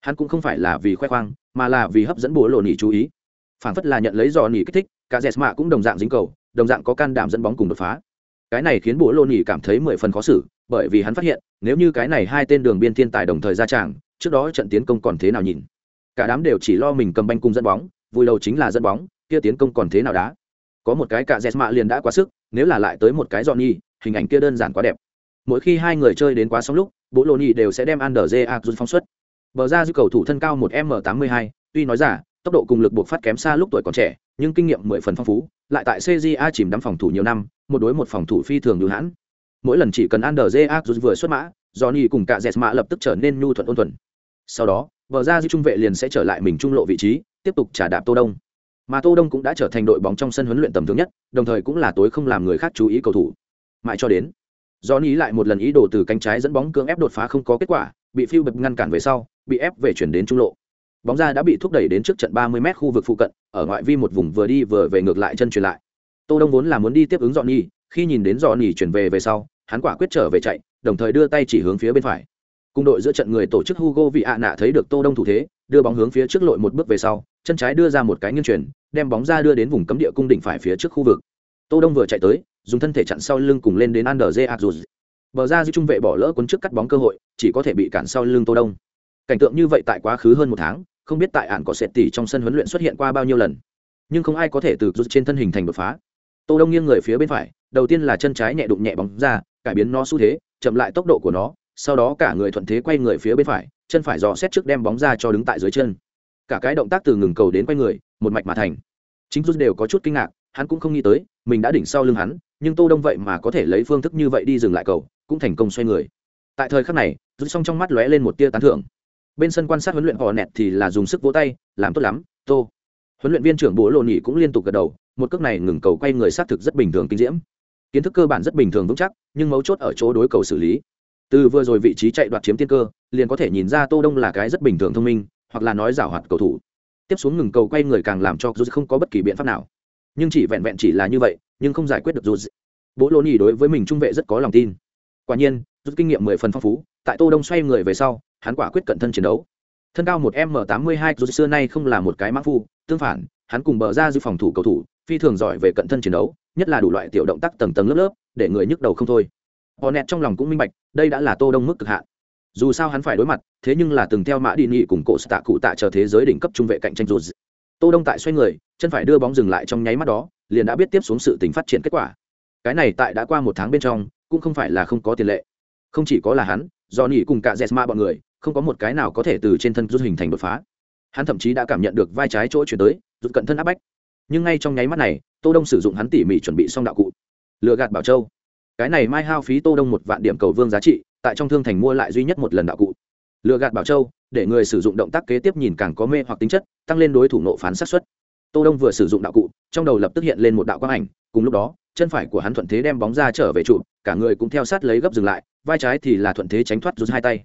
Hắn cũng không phải là vì khoe khoang, mà là vì hấp dẫn bố lộ nỉ chú ý. Phản phất là nhận lấy dò nỉ kích thích, cả dẹt mạ cũng đồng dạng dính cầu, đồng dạng có can đảm dẫn bóng cùng đột phá. Cái này khiến bố lộ nỉ cảm thấy mười phần khó xử, bởi vì hắn phát hiện, nếu như cái này hai tên đường biên thiên tài đồng thời ra tràng, trước đó trận tiến công còn thế nào nhìn? Cả đám đều chỉ lo mình cầm banh cùng dẫn bóng, vui đầu chính là dẫn bóng, kia tiến công còn thế nào đá? Có một cái cả dẹt mạ liền đã quá sức nếu là lại tới một cái dọn nhi hình ảnh kia đơn giản quá đẹp. Mỗi khi hai người chơi đến quá sóng lúc bố lộ nhi đều sẽ đem ăn đờ dê a phóng xuất. Bờ ra dư cầu thủ thân cao một m tám mươi hai, tuy nói giả, tốc độ cùng lực buộc phát kém xa lúc tuổi còn trẻ, nhưng kinh nghiệm mười phần phong phú, lại tại cja chìm đắm phòng thủ nhiều năm, một đối một phòng thủ phi thường lưu hãn. Mỗi lần chỉ cần ăn đờ dê vừa xuất mã, johnny cùng cả dẹt mã lập tức trở nên nhu thuận ôn thuần sau đó, bờ ra dư trung vệ liền sẽ trở lại mình trung lộ vị trí, tiếp tục trả đạp tô đông mà tô đông cũng đã trở thành đội bóng trong sân huấn luyện tầm thường nhất, đồng thời cũng là tối không làm người khác chú ý cầu thủ. Mãi cho đến do ý lại một lần ý đồ từ cánh trái dẫn bóng cưỡng ép đột phá không có kết quả, bị phiêu bật ngăn cản về sau, bị ép về chuyển đến trung lộ. Bóng ra đã bị thúc đẩy đến trước trận 30 m khu vực phụ cận, ở ngoại vi một vùng vừa đi vừa về ngược lại chân chuyển lại. Tô đông vốn là muốn đi tiếp ứng dọn nhi khi nhìn đến dọn nhi chuyển về về sau, hắn quả quyết trở về chạy, đồng thời đưa tay chỉ hướng phía bên phải cùng đội giữa trận người tổ chức hugo vị ạ nạ thấy được tô đông thủ thế đưa bóng hướng phía trước lội một bước về sau chân trái đưa ra một cái nghiêng chuyển đem bóng ra đưa đến vùng cấm địa cung đỉnh phải phía trước khu vực tô đông vừa chạy tới dùng thân thể chặn sau lưng cùng lên đến Anderje Azuz. Bờ ra dư trung vệ bỏ lỡ cuốn trước cắt bóng cơ hội, chỉ có thể bị cản sau lưng Tô Đông. Cảnh tượng như vậy tại quá khứ hơn một tháng, không biết tại ản có sệt tỷ trong sân huấn luyện xuất hiện qua bao nhiêu lần, nhưng không ai có thể từ rút trên thân hình thành đột phá. Tô Đông nghiêng người phía bên phải, đầu tiên là chân trái nhẹ đụng nhẹ bóng ra, cải biến nó xu thế, chậm lại tốc độ của nó, sau đó cả người thuận thế quay người phía bên phải, chân phải dò xét trước đem bóng ra cho đứng tại dưới chân. Cả cái động tác từ ngừng cầu đến quay người, một mạch mà thành. Chính rút đều có chút kinh ngạc, hắn cũng không nghĩ tới mình đã đỉnh sau lưng hắn nhưng tô đông vậy mà có thể lấy phương thức như vậy đi dừng lại cầu cũng thành công xoay người. Tại thời khắc này rút xong trong mắt lóe lên một tia tán thưởng. Bên sân quan sát huấn luyện họ nẹt thì là dùng sức vỗ tay làm tốt lắm tô. Huấn luyện viên trưởng bố lộ nhị cũng liên tục gật đầu một cước này ngừng cầu quay người xác thực rất bình thường kinh diễm. Kiến thức cơ bản rất bình thường vững chắc nhưng mấu chốt ở chỗ đối cầu xử lý từ vừa rồi vị trí chạy đoạt chiếm tiên cơ, liền có thể nhìn ra tô đông là cái rất bình thường thông minh, hoặc là nói giảo hoạt cầu thủ. Tiếp xuống ngừng cầu quay người càng làm cho dù không có bất kỳ biện pháp nào. Nhưng chỉ vẹn vẹn chỉ là như vậy, nhưng không giải quyết được dù bố lô nhỉ đối với mình trung vệ rất có lòng tin. Quả nhiên rút kinh nghiệm mười phần phong phú, tại tô đông xoay người về sau, hắn quả quyết cận thân chiến đấu. Thân cao một m tám mươi hai rút xưa nay không là một cái mã phu, tương phản, hắn cùng bờ ra dư phòng thủ cầu thủ, phi thường giỏi về cận thân chiến đấu, nhất là đủ loại tiểu động tác tầng tầng lớp lớp, để người nhức đầu không thôi họ nẹt trong lòng cũng minh bạch, đây đã là tô đông mức cực hạn. Dù sao hắn phải đối mặt, thế nhưng là từng theo mã đi nghị cùng cổ tạ cụ tạ chờ thế giới đỉnh cấp trung vệ cạnh tranh rồi. tô đông tại xoay người, chân phải đưa bóng dừng lại trong nháy mắt đó, liền đã biết tiếp xuống sự tình phát triển kết quả. Cái này tại đã qua một tháng bên trong, cũng không phải là không có tiền lệ. Không chỉ có là hắn, do nỉ cùng cả jesma bọn người, không có một cái nào có thể từ trên thân rút hình thành đột phá. Hắn thậm chí đã cảm nhận được vai trái chỗ chuyển tới, rút cận thân áp bách. Nhưng ngay trong nháy mắt này, tô đông sử dụng hắn tỉ mỉ chuẩn bị xong đạo cụ. Lừa gạt bảo châu cái này mai hao phí tô đông một vạn điểm cầu vương giá trị, tại trong thương thành mua lại duy nhất một lần đạo cụ. Lừa gạt bảo châu, để người sử dụng động tác kế tiếp nhìn càng có mê hoặc tính chất, tăng lên đối thủ nộ phán sát xuất tô đông vừa sử dụng đạo cụ, trong đầu lập tức hiện lên một đạo quang ảnh, cùng lúc đó, chân phải của hắn thuận thế đem bóng ra trở về trụ, cả người cũng theo sát lấy gấp dừng lại, vai trái thì là thuận thế tránh thoát rút hai tay.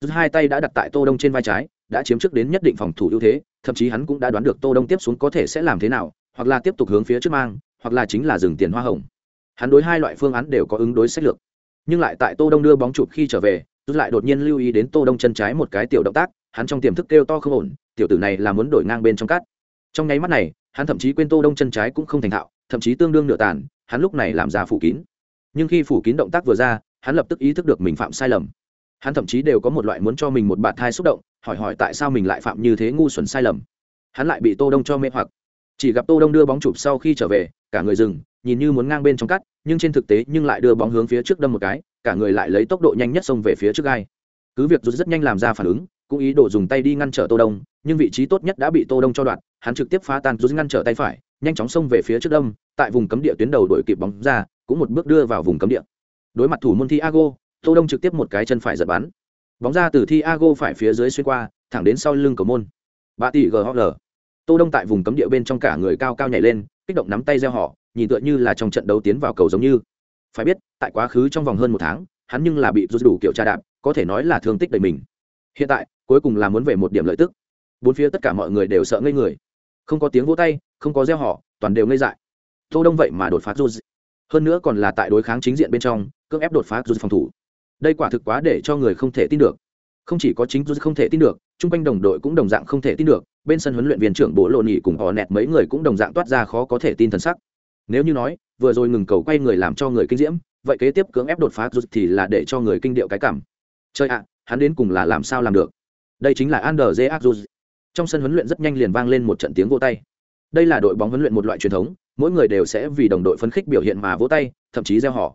Rút hai tay đã đặt tại tô đông trên vai trái, đã chiếm trước đến nhất định phòng thủ ưu thế, thậm chí hắn cũng đã đoán được tô đông tiếp xuống có thể sẽ làm thế nào, hoặc là tiếp tục hướng phía trước mang, hoặc là chính là dừng tiền hoa hồng hắn đối hai loại phương án đều có ứng đối sách lược. Nhưng lại tại tô đông đưa bóng chụp khi trở về, rút lại đột nhiên lưu ý đến tô đông chân trái một cái tiểu động tác, hắn trong tiềm thức kêu to không ổn, tiểu tử này là muốn đổi ngang bên trong cát. Trong nháy mắt này, hắn thậm chí quên tô đông chân trái cũng không thành thạo, thậm chí tương đương nửa tàn, hắn lúc này làm ra phủ kín. Nhưng khi phủ kín động tác vừa ra, hắn lập tức ý thức được mình phạm sai lầm. Hắn thậm chí đều có một loại muốn cho mình một bạt thai xúc động, hỏi hỏi tại sao mình lại phạm như thế ngu xuẩn sai lầm. Hắn lại bị tô đông cho mê hoặc. Chỉ gặp tô đông đưa bóng chụp sau khi trở về cả người dừng, nhìn như muốn ngang bên trong cắt, nhưng trên thực tế nhưng lại đưa bóng hướng phía trước đâm một cái, cả người lại lấy tốc độ nhanh nhất xông về phía trước gai. Cứ việc rút rất nhanh làm ra phản ứng, cũng ý đồ dùng tay đi ngăn trở tô đông, nhưng vị trí tốt nhất đã bị tô đông cho đoạn hắn trực tiếp phá tan rút ngăn trở tay phải, nhanh chóng xông về phía trước đông tại vùng cấm địa tuyến đầu đổi kịp bóng ra, cũng một bước đưa vào vùng cấm địa. Đối mặt thủ môn thiago, tô đông trực tiếp một cái chân phải giật bắn. Bóng ra từ thiago phải phía dưới xuyên qua, thẳng đến sau lưng cầu môn. Ba tỷ ghl tô đông tại vùng cấm địa bên trong cả người cao cao nhảy lên kích động nắm tay gieo họ, nhìn tựa như là trong trận đấu tiến vào cầu giống như. Phải biết, tại quá khứ trong vòng hơn một tháng, hắn nhưng là bị rút đủ kiểu tra đạp, có thể nói là thương tích đầy mình. Hiện tại, cuối cùng là muốn về một điểm lợi tức. Bốn phía tất cả mọi người đều sợ ngây người. Không có tiếng vỗ tay, không có gieo họ, toàn đều ngây dại. Tô đông vậy mà đột phá rút hơn nữa còn là tại đối kháng chính diện bên trong, cưỡng ép đột phá rút phòng thủ. Đây quả thực quá để cho người không thể tin được không chỉ có chính dù không thể tin được chung quanh đồng đội cũng đồng dạng không thể tin được bên sân huấn luyện viên trưởng bố lộ nhị cùng họ nẹt mấy người cũng đồng dạng toát ra khó có thể tin thần sắc nếu như nói vừa rồi ngừng cầu quay người làm cho người kinh diễm vậy kế tiếp cưỡng ép đột phá rút thì là để cho người kinh điệu cái cảm chơi ạ hắn đến cùng là làm sao làm được đây chính là Ander J. Trong sân huấn luyện rất nhanh liền vang lên một trận tiếng vỗ tay. Đây là đội bóng huấn luyện một loại truyền thống, mỗi người đều sẽ vì đồng đội phấn khích biểu hiện mà vỗ tay, thậm chí reo hò.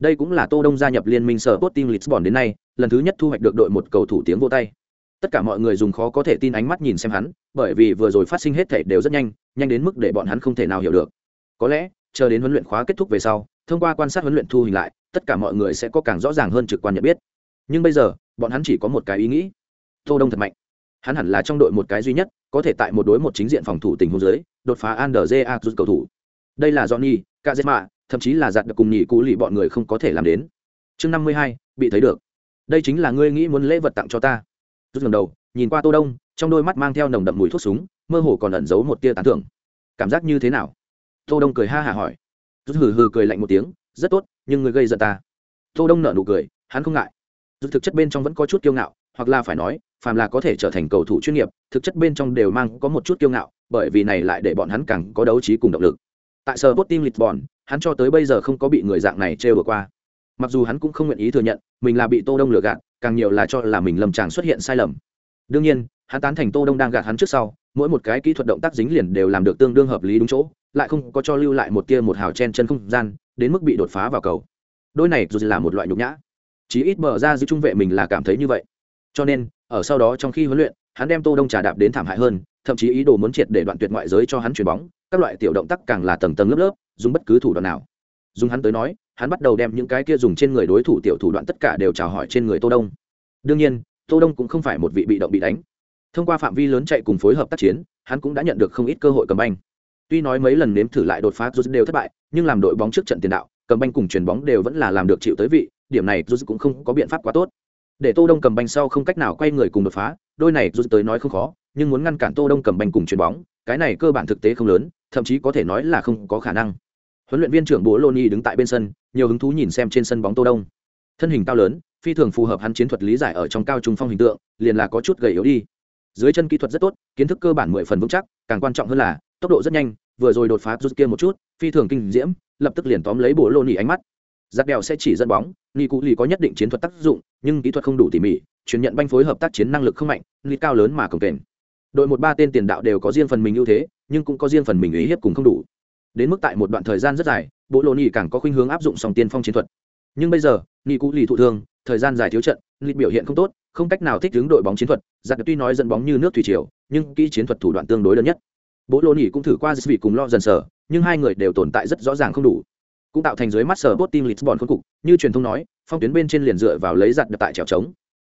Đây cũng là Tô Đông gia nhập liên minh sở Team Lisbon đến nay, lần thứ nhất thu hoạch được đội một cầu thủ tiếng vỗ tay. Tất cả mọi người dùng khó có thể tin ánh mắt nhìn xem hắn, bởi vì vừa rồi phát sinh hết thảy đều rất nhanh, nhanh đến mức để bọn hắn không thể nào hiểu được. Có lẽ, chờ đến huấn luyện khóa kết thúc về sau, thông qua quan sát huấn luyện thu hình lại, tất cả mọi người sẽ có càng rõ ràng hơn trực quan nhận biết. Nhưng bây giờ, bọn hắn chỉ có một cái ý nghĩ. Tô Đông thật mạnh hắn hẳn là trong đội một cái duy nhất có thể tại một đối một chính diện phòng thủ tình huống dưới đột phá Anderje rút cầu thủ đây là Johnny Kazema thậm chí là giặt được cùng nhị cú lì bọn người không có thể làm đến. Chương năm mươi hai, bị thấy được. Đây chính là ngươi nghĩ muốn lễ vật tặng cho ta. Rút ngầm đầu, nhìn qua tô đông, trong đôi mắt mang theo nồng đậm mùi thuốc súng, mơ hồ còn ẩn giấu một tia tán thưởng. Cảm giác như thế nào? Tô đông cười ha hả hỏi. Rút hừ hừ cười lạnh một tiếng, rất tốt, nhưng ngươi gây giận ta. Tô đông nở nụ cười, hắn không ngại. Rút thực chất bên trong vẫn có chút kiêu ngạo, hoặc là phải nói, phàm là có thể trở thành cầu thủ chuyên nghiệp, thực chất bên trong đều mang có một chút kiêu ngạo, bởi vì này lại để bọn hắn càng có đấu trí cùng động lực. Tại sở Sporting Lisbon hắn cho tới bây giờ không có bị người dạng này trêu vừa qua. Mặc dù hắn cũng không nguyện ý thừa nhận, mình là bị tô đông lừa gạt, càng nhiều là cho là mình lầm tràng xuất hiện sai lầm. Đương nhiên, hắn tán thành tô đông đang gạt hắn trước sau, mỗi một cái kỹ thuật động tác dính liền đều làm được tương đương hợp lý đúng chỗ, lại không có cho lưu lại một tia một hào chen chân không gian, đến mức bị đột phá vào cầu. Đôi này dù là một loại nhục nhã. Chí ít mở ra giữ trung vệ mình là cảm thấy như vậy. Cho nên, ở sau đó trong khi huấn luyện, hắn đem tô đông trà đạp đến thảm hại hơn, thậm chí ý đồ muốn triệt để đoạn tuyệt ngoại giới cho hắn chuyển bóng, các loại tiểu động tác càng là tầng tầng lớp lớp dùng bất cứ thủ đoạn nào. Dùng hắn tới nói, hắn bắt đầu đem những cái kia dùng trên người đối thủ tiểu thủ đoạn tất cả đều chào hỏi trên người tô đông. Đương nhiên, tô đông cũng không phải một vị bị động bị đánh. Thông qua phạm vi lớn chạy cùng phối hợp tác chiến, hắn cũng đã nhận được không ít cơ hội cầm banh. Tuy nói mấy lần nếm thử lại đột phá, rút đều thất bại, nhưng làm đội bóng trước trận tiền đạo, cầm banh cùng chuyền bóng đều vẫn là làm được chịu tới vị, điểm này rút cũng không có biện pháp quá tốt. Để tô đông cầm banh sau không cách nào quay người cùng đột phá, đôi này rút tới nói không khó, nhưng muốn ngăn cản tô đông cầm banh cùng chuyền bóng, cái này cơ bản thực tế không lớn, thậm chí có thể nói là không có khả năng huấn luyện viên trưởng bố loni đứng tại bên sân, nhiều hứng thú nhìn xem trên sân bóng tô đông. Thân hình cao lớn, phi thường phù hợp hắn chiến thuật lý giải ở trong cao trung phong hình tượng, liền là có chút gầy yếu đi. Dưới chân kỹ thuật rất tốt, kiến thức cơ bản mười phần vững chắc, càng quan trọng hơn là, tốc độ rất nhanh, vừa rồi đột phá rút kia một chút, phi thường kinh diễm, lập tức liền tóm lấy bố lô ánh mắt. Giặc đèo sẽ chỉ dẫn bóng ni cụ lì có nhất định chiến thuật tác dụng, nhưng kỹ thuật không đủ tỉ mỉ chuyển nhận banh phối hợp tác chiến năng lực không mạnh ni cao lớn mà cồng kềnh. Đội một ba tên tiền đạo đều có riêng phần mình ưu thế, nhưng cũng có riêng phần mình ý hiếp cùng không đủ đến mức tại một đoạn thời gian rất dài bộ lộ nhì càng có khuynh hướng áp dụng sòng tiên phong chiến thuật nhưng bây giờ ni cụ lì thụ thương thời gian dài thiếu trận lịch biểu hiện không tốt không cách nào thích ứng đội bóng chiến thuật giặc tuy nói dẫn bóng như nước thủy triều nhưng kỹ chiến thuật thủ đoạn tương đối lớn nhất bố lô nhì cũng thử qua dịch vị cùng lo dần sở nhưng hai người đều tồn tại rất rõ ràng không đủ cũng tạo thành dưới mắt sở Sporting Lisbon khốn cục, như truyền thông nói, phong tuyến bên trên liền dựa vào lấy giật đập tại trèo trống.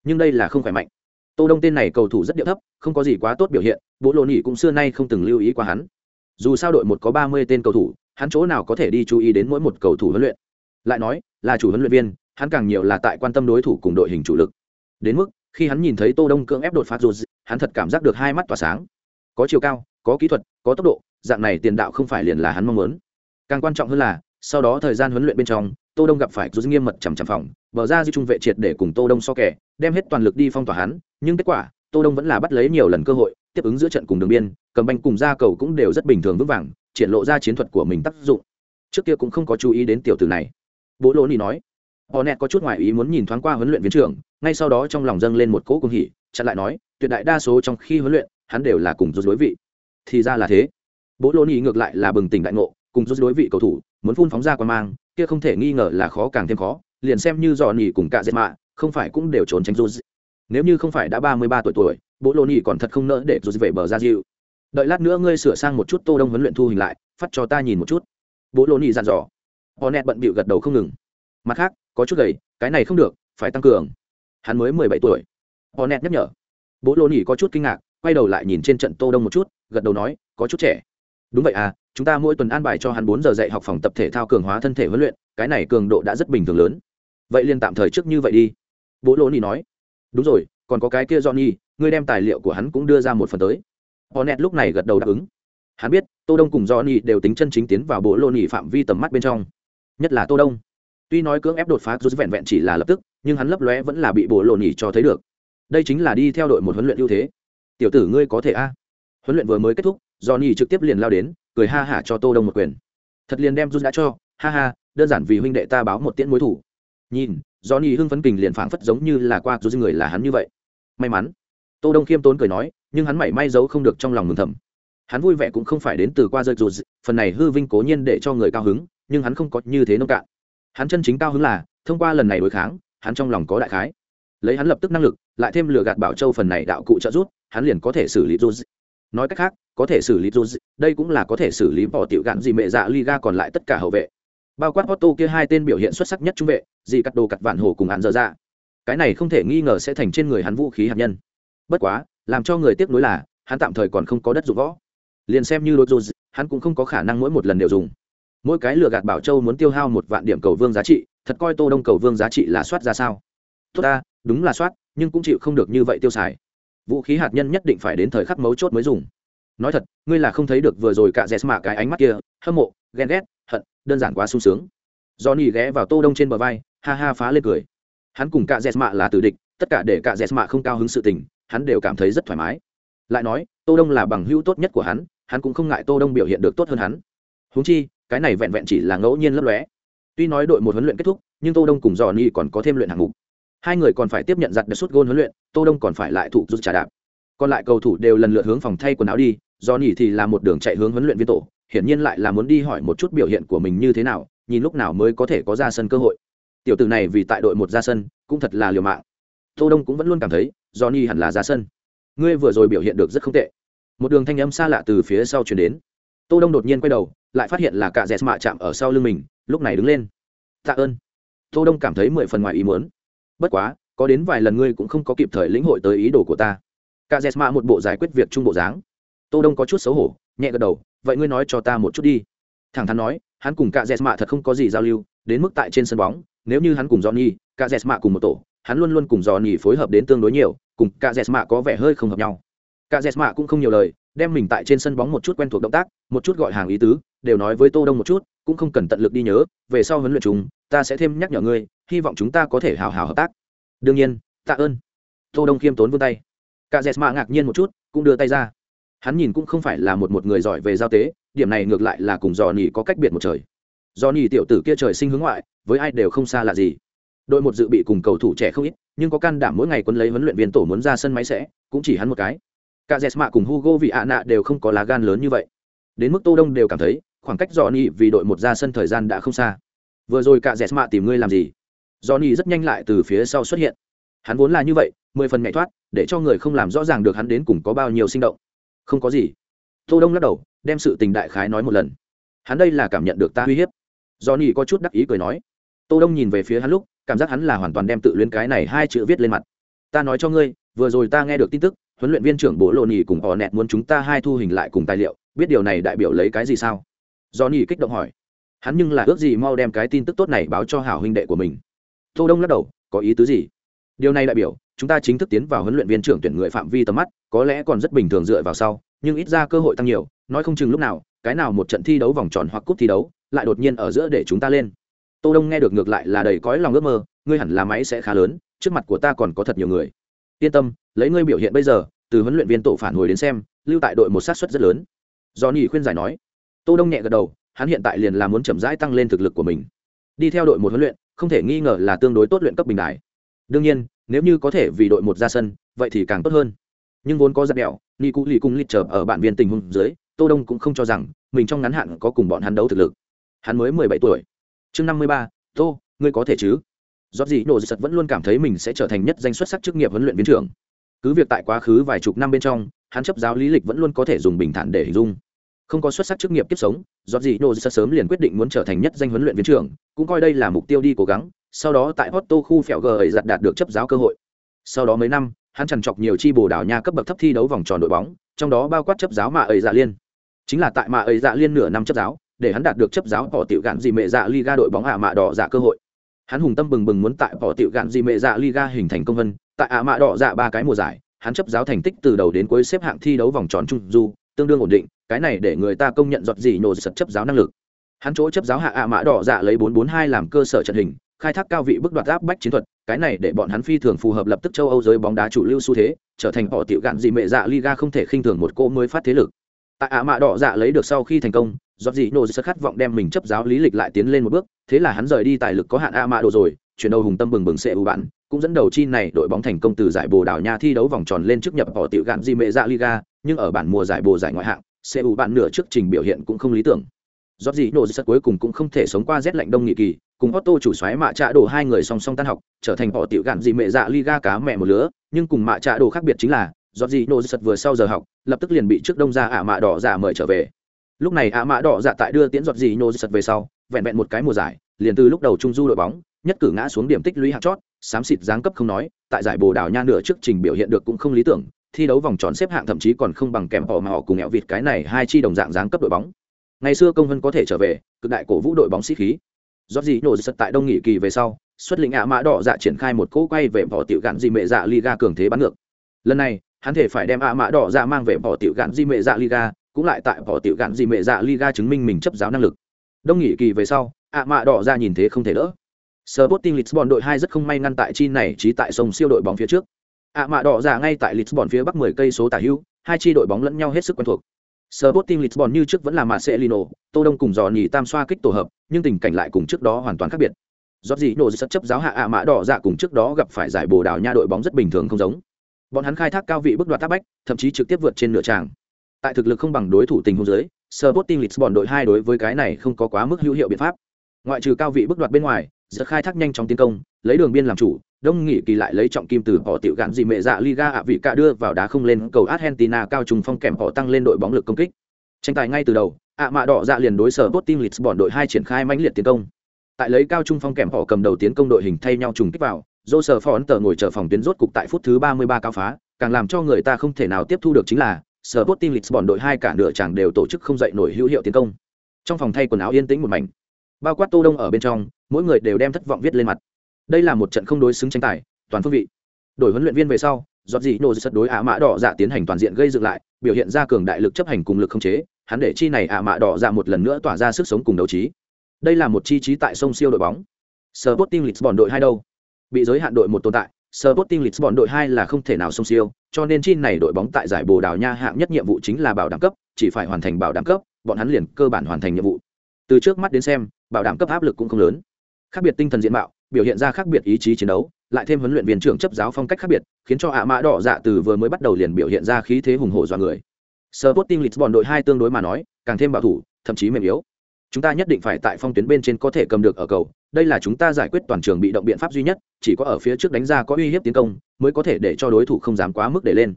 Nhưng đây là không khỏe mạnh. Tô Đông tên này cầu thủ rất điệu thấp, không có gì quá tốt biểu hiện, Bố Lô Nhĩ cũng xưa nay không từng lưu ý qua hắn. Dù sao đội một có 30 tên cầu thủ, hắn chỗ nào có thể đi chú ý đến mỗi một cầu thủ huấn luyện. Lại nói, là chủ huấn luyện viên, hắn càng nhiều là tại quan tâm đối thủ cùng đội hình chủ lực. Đến mức, khi hắn nhìn thấy Tô Đông cưỡng ép đột phá rồi, hắn thật cảm giác được hai mắt tỏa sáng. Có chiều cao, có kỹ thuật, có tốc độ, dạng này tiền đạo không phải liền là hắn mong muốn. Càng quan trọng hơn là, sau đó thời gian huấn luyện bên trong tô đông gặp phải rút nghiêm mật chằm chằm phòng bờ ra di trung vệ triệt để cùng tô đông so kẻ đem hết toàn lực đi phong tỏa hắn nhưng kết quả tô đông vẫn là bắt lấy nhiều lần cơ hội tiếp ứng giữa trận cùng đường biên, cầm banh cùng ra cầu cũng đều rất bình thường vững vàng, triển lộ ra chiến thuật của mình tác dụng. Trước kia cũng không có chú ý đến tiểu tử này. Bố lỗ ni nói, họ nẹt có chút ngoại ý muốn nhìn thoáng qua huấn luyện viên trưởng, ngay sau đó trong lòng dâng lên một cỗ cùng hỉ, chặn lại nói, tuyệt đại đa số trong khi huấn luyện, hắn đều là cùng rút đối vị. Thì ra là thế. Bố lỗ ni ngược lại là bừng tỉnh đại ngộ, cùng rút đối vị cầu thủ, muốn phun phóng ra quan mang, kia không thể nghi ngờ là khó càng thêm khó, liền xem như dò nỉ cùng cả dệt mạ, không phải cũng đều trốn tránh rút. Nếu như không phải đã ba mươi ba tuổi tuổi bố lô nỉ còn thật không nỡ để rút về bờ ra dịu. Đợi lát nữa ngươi sửa sang một chút tô đông huấn luyện thu hình lại, phát cho ta nhìn một chút. Bố lô nỉ dặn dò. Họ nẹt bận bịu gật đầu không ngừng. Mặt khác, có chút gầy, cái này không được, phải tăng cường. Hắn mới mười bảy tuổi. Họ nẹt nhắc nhở. Bố lô nỉ có chút kinh ngạc, quay đầu lại nhìn trên trận tô đông một chút, gật đầu nói, có chút trẻ. Đúng vậy à chúng ta mỗi tuần an bài cho hắn bốn giờ dạy học phòng tập thể thao cường hóa thân thể huấn luyện, cái này cường độ đã rất bình thường lớn. Vậy liền tạm thời trước như vậy đi. Bố lỗ ni nói. Đúng rồi, còn có cái kia johnny ngươi đem tài liệu của hắn cũng đưa ra một phần tới. Hornet lúc này gật đầu đáp ứng. Hắn biết, tô đông cùng do đều tính chân chính tiến vào bộ lô nhị phạm vi tầm mắt bên trong. Nhất là tô đông. Tuy nói cưỡng ép đột phá rút vẹn vẹn chỉ là lập tức, nhưng hắn lấp lóe vẫn là bị bộ lô nhị cho thấy được. Đây chính là đi theo đội một huấn luyện ưu thế. Tiểu tử ngươi có thể a. Huấn luyện vừa mới kết thúc do trực tiếp liền lao đến, cười ha hả cho tô đông một quyền. Thật liền đem rút đã cho, ha ha, đơn giản vì huynh đệ ta báo một tiễn mối thủ. Nhìn do hưng phấn kình liền phảng phất giống như là qua rút người là hắn như vậy. May mắn tô đông khiêm tốn cười nói, nhưng hắn mảy may giấu không được trong lòng mừng thầm. Hắn vui vẻ cũng không phải đến từ qua rơi rụt phần này hư vinh cố nhiên để cho người cao hứng, nhưng hắn không có như thế nông cạn. Hắn chân chính cao hứng là, thông qua lần này đối kháng, hắn trong lòng có đại khái. Lấy hắn lập tức năng lực, lại thêm lừa gạt bảo châu phần này đạo cụ trợ giúp, hắn liền có thể xử lý rụt nói cách khác, có thể xử lý rụt đây cũng là có thể xử lý bỏ tiểu gạn gì mẹ dạ liga còn lại tất cả hậu vệ. Bao quát Otto kia hai tên biểu hiện xuất sắc nhất trung vệ, gì cắt đồ cắt vạn hổ cùng hắn dở ra cái này không thể nghi ngờ sẽ thành trên người hắn vũ khí hạt nhân bất quá, làm cho người tiếc nuối là, hắn tạm thời còn không có đất dụng võ. Liền xem như đột dù hắn cũng không có khả năng mỗi một lần đều dùng. Mỗi cái lừa gạt bảo châu muốn tiêu hao một vạn điểm cầu vương giá trị, thật coi tô đông cầu vương giá trị là soát ra sao? Tốt ta, đúng là soát, nhưng cũng chịu không được như vậy tiêu xài. Vũ khí hạt nhân nhất định phải đến thời khắc mấu chốt mới dùng. Nói thật, ngươi là không thấy được vừa rồi cả dẹt mạ cái ánh mắt kia, hâm mộ, ghen ghét, hận, đơn giản quá sung sướng. Do ghé vào tô đông trên bờ vai, ha ha phá lên cười. Hắn cùng cả dẹt mạ là tử địch, tất cả để cả dẹt mạ không cao hứng sự tình hắn đều cảm thấy rất thoải mái. Lại nói, tô đông là bằng hữu tốt nhất của hắn hắn cũng không ngại tô đông biểu hiện được tốt hơn hắn. Huống chi, cái này vẹn vẹn chỉ là ngẫu nhiên lấp lóe. Tuy nói đội một huấn luyện kết thúc, nhưng tô đông cùng dò ni còn có thêm luyện hạng mục. Hai người còn phải tiếp nhận giặt đất suốt gôn huấn luyện, tô đông còn phải lại thụ rút trả đạp. Còn lại cầu thủ đều lần lượt hướng phòng thay quần áo đi do nhỉ thì là một đường chạy hướng huấn luyện viên tổ, hiển nhiên lại là muốn đi hỏi một chút biểu hiện của mình như thế nào, nhìn lúc nào mới có thể có ra sân cơ hội. Tiểu tử này vì tại đội một ra sân, cũng thật là liều mạng. Tô đông cũng vẫn luôn cảm thấy Johnny hẳn là ra sân. Ngươi vừa rồi biểu hiện được rất không tệ. Một đường thanh âm xa lạ từ phía sau truyền đến. Tô đông đột nhiên quay đầu, lại phát hiện là cả dẹt mạ chạm ở sau lưng mình, lúc này đứng lên. Tạ ơn. Tô đông cảm thấy mười phần ngoài ý muốn. Bất quá, có đến vài lần ngươi cũng không có kịp thời lĩnh hội tới ý đồ của ta. Cả dẹt mạ một bộ giải quyết việc trung bộ dáng. Tô đông có chút xấu hổ, nhẹ gật đầu, vậy ngươi nói cho ta một chút đi. Thẳng thắn nói, hắn cùng cả dẹt mạ thật không có gì giao lưu, đến mức tại trên sân bóng, nếu như hắn cùng johnny, cả dẹt mạ cùng một tổ hắn luôn luôn cùng johnny phối hợp đến tương đối nhiều, cùng cả dẹt có vẻ hơi không hợp nhau. Cả dẹt cũng không nhiều lời, đem mình tại trên sân bóng một chút quen thuộc động tác, một chút gọi hàng ý tứ, đều nói với tô đông một chút, cũng không cần tận lực đi nhớ, về sau huấn luyện chúng, ta sẽ thêm nhắc nhở ngươi, hy vọng chúng ta có thể hào hào hợp tác. Đương nhiên, tạ ơn. Tô đông khiêm tốn vươn tay. Cả dẹt ngạc nhiên một chút, cũng đưa tay ra. Hắn nhìn cũng không phải là một một người giỏi về giao tế, điểm này ngược lại là cùng dò nỉ có cách biệt một trời. Dò nỉ tiểu tử kia trời sinh hướng ngoại, với ai đều không xa là gì đội một dự bị cùng cầu thủ trẻ không ít, nhưng có can đảm mỗi ngày quân lấy huấn luyện viên tổ muốn ra sân máy sẽ, cũng chỉ hắn một cái. Cả jesma cùng hugo vị ạ nạ đều không có lá gan lớn như vậy. Đến mức tô đông đều cảm thấy, khoảng cách johnny vì đội một ra sân thời gian đã không xa. Vừa rồi cả jesma tìm ngươi làm gì? Johnny rất nhanh lại từ phía sau xuất hiện. Hắn vốn là như vậy, mười phần nhảy thoát, để cho người không làm rõ ràng được hắn đến cùng có bao nhiêu sinh động. Không có gì. Tô đông lắc đầu, đem sự tình đại khái nói một lần. Hắn đây là cảm nhận được ta uy hiếp. Johnny có chút đắc ý cười nói. Tô đông nhìn về phía hắn lúc cảm giác hắn là hoàn toàn đem tự luyến cái này hai chữ viết lên mặt. Ta nói cho ngươi, vừa rồi ta nghe được tin tức, huấn luyện viên trưởng bố lộ nhì cùng họ nẹt muốn chúng ta hai thu hình lại cùng tài liệu, biết điều này đại biểu lấy cái gì sao? Do nhì kích động hỏi. Hắn nhưng là ước gì mau đem cái tin tức tốt này báo cho hảo huynh đệ của mình. Tô đông lắc đầu, có ý tứ gì? Điều này đại biểu, chúng ta chính thức tiến vào huấn luyện viên trưởng tuyển người phạm vi tầm mắt, có lẽ còn rất bình thường dựa vào sau, nhưng ít ra cơ hội tăng nhiều, nói không chừng lúc nào, cái nào một trận thi đấu vòng tròn hoặc cúp thi đấu, lại đột nhiên ở giữa để chúng ta lên tô đông nghe được ngược lại là đầy cõi lòng ước mơ, ngươi hẳn là máy sẽ khá lớn, trước mặt của ta còn có thật nhiều người. Yên tâm, lấy ngươi biểu hiện bây giờ, từ huấn luyện viên tổ phản hồi đến xem, lưu tại đội một sát suất rất lớn. Do nhỉ khuyên giải nói. Tô đông nhẹ gật đầu, hắn hiện tại liền là muốn chậm rãi tăng lên thực lực của mình. Đi theo đội một huấn luyện, không thể nghi ngờ là tương đối tốt luyện cấp bình đại đương nhiên, nếu như có thể vì đội một ra sân, vậy thì càng tốt hơn. Nhưng vốn có giặc đẹo ni cụ lì cung lít chờ ở bạn viên tình huống dưới, tô đông cũng không cho rằng mình trong ngắn hạn có cùng bọn hắn đấu thực lực. Hắn mới mười bảy tuổi chương năm mươi ba, tô, ngươi có thể chứ? Do gì nổ sật vẫn luôn cảm thấy mình sẽ trở thành nhất danh xuất sắc chức nghiệp huấn luyện viên trưởng. Cứ việc tại quá khứ vài chục năm bên trong, hắn chấp giáo lý lịch vẫn luôn có thể dùng bình thản để hình dung. Không có xuất sắc chức nghiệp kiếp sống do gì nổ sật sớm liền quyết định muốn trở thành nhất danh huấn luyện viên trưởng, cũng coi đây là mục tiêu đi cố gắng, sau đó tại Otto khu phèo g ấy giặt đạt được chấp giáo cơ hội. Sau đó mấy năm, hắn trằn trọc nhiều chi bồ đảo nha cấp bậc thấp thi đấu vòng tròn đội bóng, trong đó bao quát chấp giáo mạ ấy dạ liên. Chính là tại mạ ấy dạ liên nửa năm chấp giáo để hắn đạt được chấp giáo bỏ tiểu gạn gì mẹ dạ liga đội bóng ả mạ đỏ dạ cơ hội. Hắn hùng tâm bừng bừng muốn tại bỏ tiểu gạn gì mẹ dạ liga hình thành công vân, tại ả mạ đỏ dạ ba cái mùa giải, hắn chấp giáo thành tích từ đầu đến cuối xếp hạng thi đấu vòng tròn trung du, tương đương ổn định, cái này để người ta công nhận giọt gì nổ sật chấp giáo năng lực. Hắn chỗ chấp giáo hạ ạ mã đỏ dạ lấy 442 làm cơ sở trận hình, khai thác cao vị bước đoạt áp bách chiến thuật, cái này để bọn hắn phi thường phù hợp lập tức châu âu giới bóng đá chủ lưu xu thế, trở thành họ tiểu gạn gì mẹ dạ liga không thể khinh thường một cô mới phát thế lực. Tại ạ mã đỏ dạ lấy được sau khi thành công giọt gì nổ sật khát vọng đem mình chấp giáo lý lịch lại tiến lên một bước thế là hắn rời đi tài lực có hạn a mã đồ rồi chuyển đầu hùng tâm bừng bừng sẽ ưu bạn cũng dẫn đầu chi này đội bóng thành công từ giải bồ đào nha thi đấu vòng tròn lên trước nhập họ tiểu gạn gì mẹ ra liga nhưng ở bản mùa giải bồ giải ngoại hạng sẽ ưu bạn nửa trước trình biểu hiện cũng không lý tưởng Giọt gì nổ sật cuối cùng cũng không thể sống qua rét lạnh đông nghị kỳ, cùng Otto chủ xoáy mạ trạ đồ hai người song song tan học, trở thành họ tiểu gạn gì mẹ dạ Liga cá mẹ một lứa, nhưng cùng mạ trạ đồ khác biệt chính là, giọt gì nổ sật vừa sau giờ học, lập tức liền bị trước đông ra ả mạ đỏ giả mời trở về. Lúc này ả mã đỏ dạ tại đưa tiễn giọt gì nhô sật về sau, vẹn vẹn một cái mùa giải, liền từ lúc đầu trung du đội bóng, nhất cử ngã xuống điểm tích lũy hạt chót, xám xịt giáng cấp không nói, tại giải Bồ Đào Nha nửa trước trình biểu hiện được cũng không lý tưởng, thi đấu vòng tròn xếp hạng thậm chí còn không bằng kèm họ mà họ cùng nghẹo vịt cái này hai chi đồng dạng giáng cấp đội bóng. Ngày xưa công vân có thể trở về cực đại cổ vũ đội bóng sĩ khí. Do gì nhô sật tại đông nghị kỳ về sau xuất lĩnh ạ mã đỏ dạ triển khai một cỗ quay về bỏ tiểu gạn di mệ dạ liga cường thế bắn ngược. Lần này hắn thể phải đem ạ mã đỏ dạ mang về bỏ tiểu gạn di mệ dạ liga cũng lại tại bỏ tiểu gạn gì mẹ dạ liga chứng minh mình chấp giáo năng lực đông nghỉ kỳ về sau ạ mạ đỏ ra nhìn thế không thể đỡ Sporting Lisbon đội hai rất không may ngăn tại chi này trí tại sông siêu đội bóng phía trước. ạ mạ đỏ ra ngay tại Lisbon phía bắc 10 cây số tả hữu, hai chi đội bóng lẫn nhau hết sức quen thuộc. Sporting Lisbon như trước vẫn là Marcelino, Tô Đông cùng dò nhì tam xoa kích tổ hợp, nhưng tình cảnh lại cùng trước đó hoàn toàn khác biệt. Giọt gì nổ rất chấp giáo hạ ạ mã đỏ dạ cùng trước đó gặp phải giải Bồ Đào Nha đội bóng rất bình thường không giống. Bọn hắn khai thác cao vị bước đoạt tác bách, thậm chí trực tiếp vượt trên nửa tràng. Tại thực lực không bằng đối thủ tình huống dưới, Sporting Lisbon đội hai đối với cái này không có quá mức hữu hiệu biện pháp. Ngoại trừ cao vị bước đoạt bên ngoài, giật khai thác nhanh chóng tiến công, lấy đường biên làm chủ, đông nghị kỳ lại lấy trọng kim từ bỏ tiểu gạn gì mẹ dạ Liga ạ vị cả đưa vào đá không lên cầu Argentina cao trùng phong kèm họ tăng lên đội bóng lực công kích. Tranh tài ngay từ đầu, ạ mạ đỏ dạ liền đối sở Sporting Lisbon đội hai triển khai mãnh liệt tiến công. Tại lấy cao trung phong kèm họ cầm đầu tiến công đội hình thay nhau trùng kích vào, Dô sở ngồi chờ phòng tuyến rốt cục tại phút thứ 33 cao phá, càng làm cho người ta không thể nào tiếp thu được chính là Sporting Lisbon đội hai cả nửa chẳng đều tổ chức không dậy nổi hữu hiệu tiến công. Trong phòng thay quần áo yên tĩnh một mảnh, bao quát Tô Đông ở bên trong, mỗi người đều đem thất vọng viết lên mặt. Đây là một trận không đối xứng tranh tài toàn phương vị. Đổi huấn luyện viên về sau giọt gì nổ sật đối ạ mã đỏ dạ tiến hành toàn diện gây dựng lại biểu hiện ra cường đại lực chấp hành cùng lực không chế hắn để chi này ạ mã đỏ dạ một lần nữa tỏa ra sức sống cùng đấu trí. Đây là một chi trí tại sông siêu đội bóng. Sporting Lisbon đội hai đâu? Bị giới hạn đội một tồn tại. Sporting Lisbon đội hai là không thể nào xông siêu, cho nên chi này đội bóng tại giải Bồ Đào Nha hạng nhất nhiệm vụ chính là bảo đảm cấp, chỉ phải hoàn thành bảo đảm cấp, bọn hắn liền cơ bản hoàn thành nhiệm vụ. Từ trước mắt đến xem, bảo đảm cấp áp lực cũng không lớn. Khác biệt tinh thần diện mạo, biểu hiện ra khác biệt ý chí chiến đấu, lại thêm huấn luyện viên trưởng chấp giáo phong cách khác biệt, khiến cho ạ mã đỏ dạ từ vừa mới bắt đầu liền biểu hiện ra khí thế hùng hổ dọa người. Sporting Lisbon đội hai tương đối mà nói, càng thêm bảo thủ, thậm chí mềm yếu chúng ta nhất định phải tại phong tuyến bên trên có thể cầm được ở cầu. Đây là chúng ta giải quyết toàn trường bị động biện pháp duy nhất, chỉ có ở phía trước đánh ra có uy hiếp tiến công, mới có thể để cho đối thủ không dám quá mức để lên.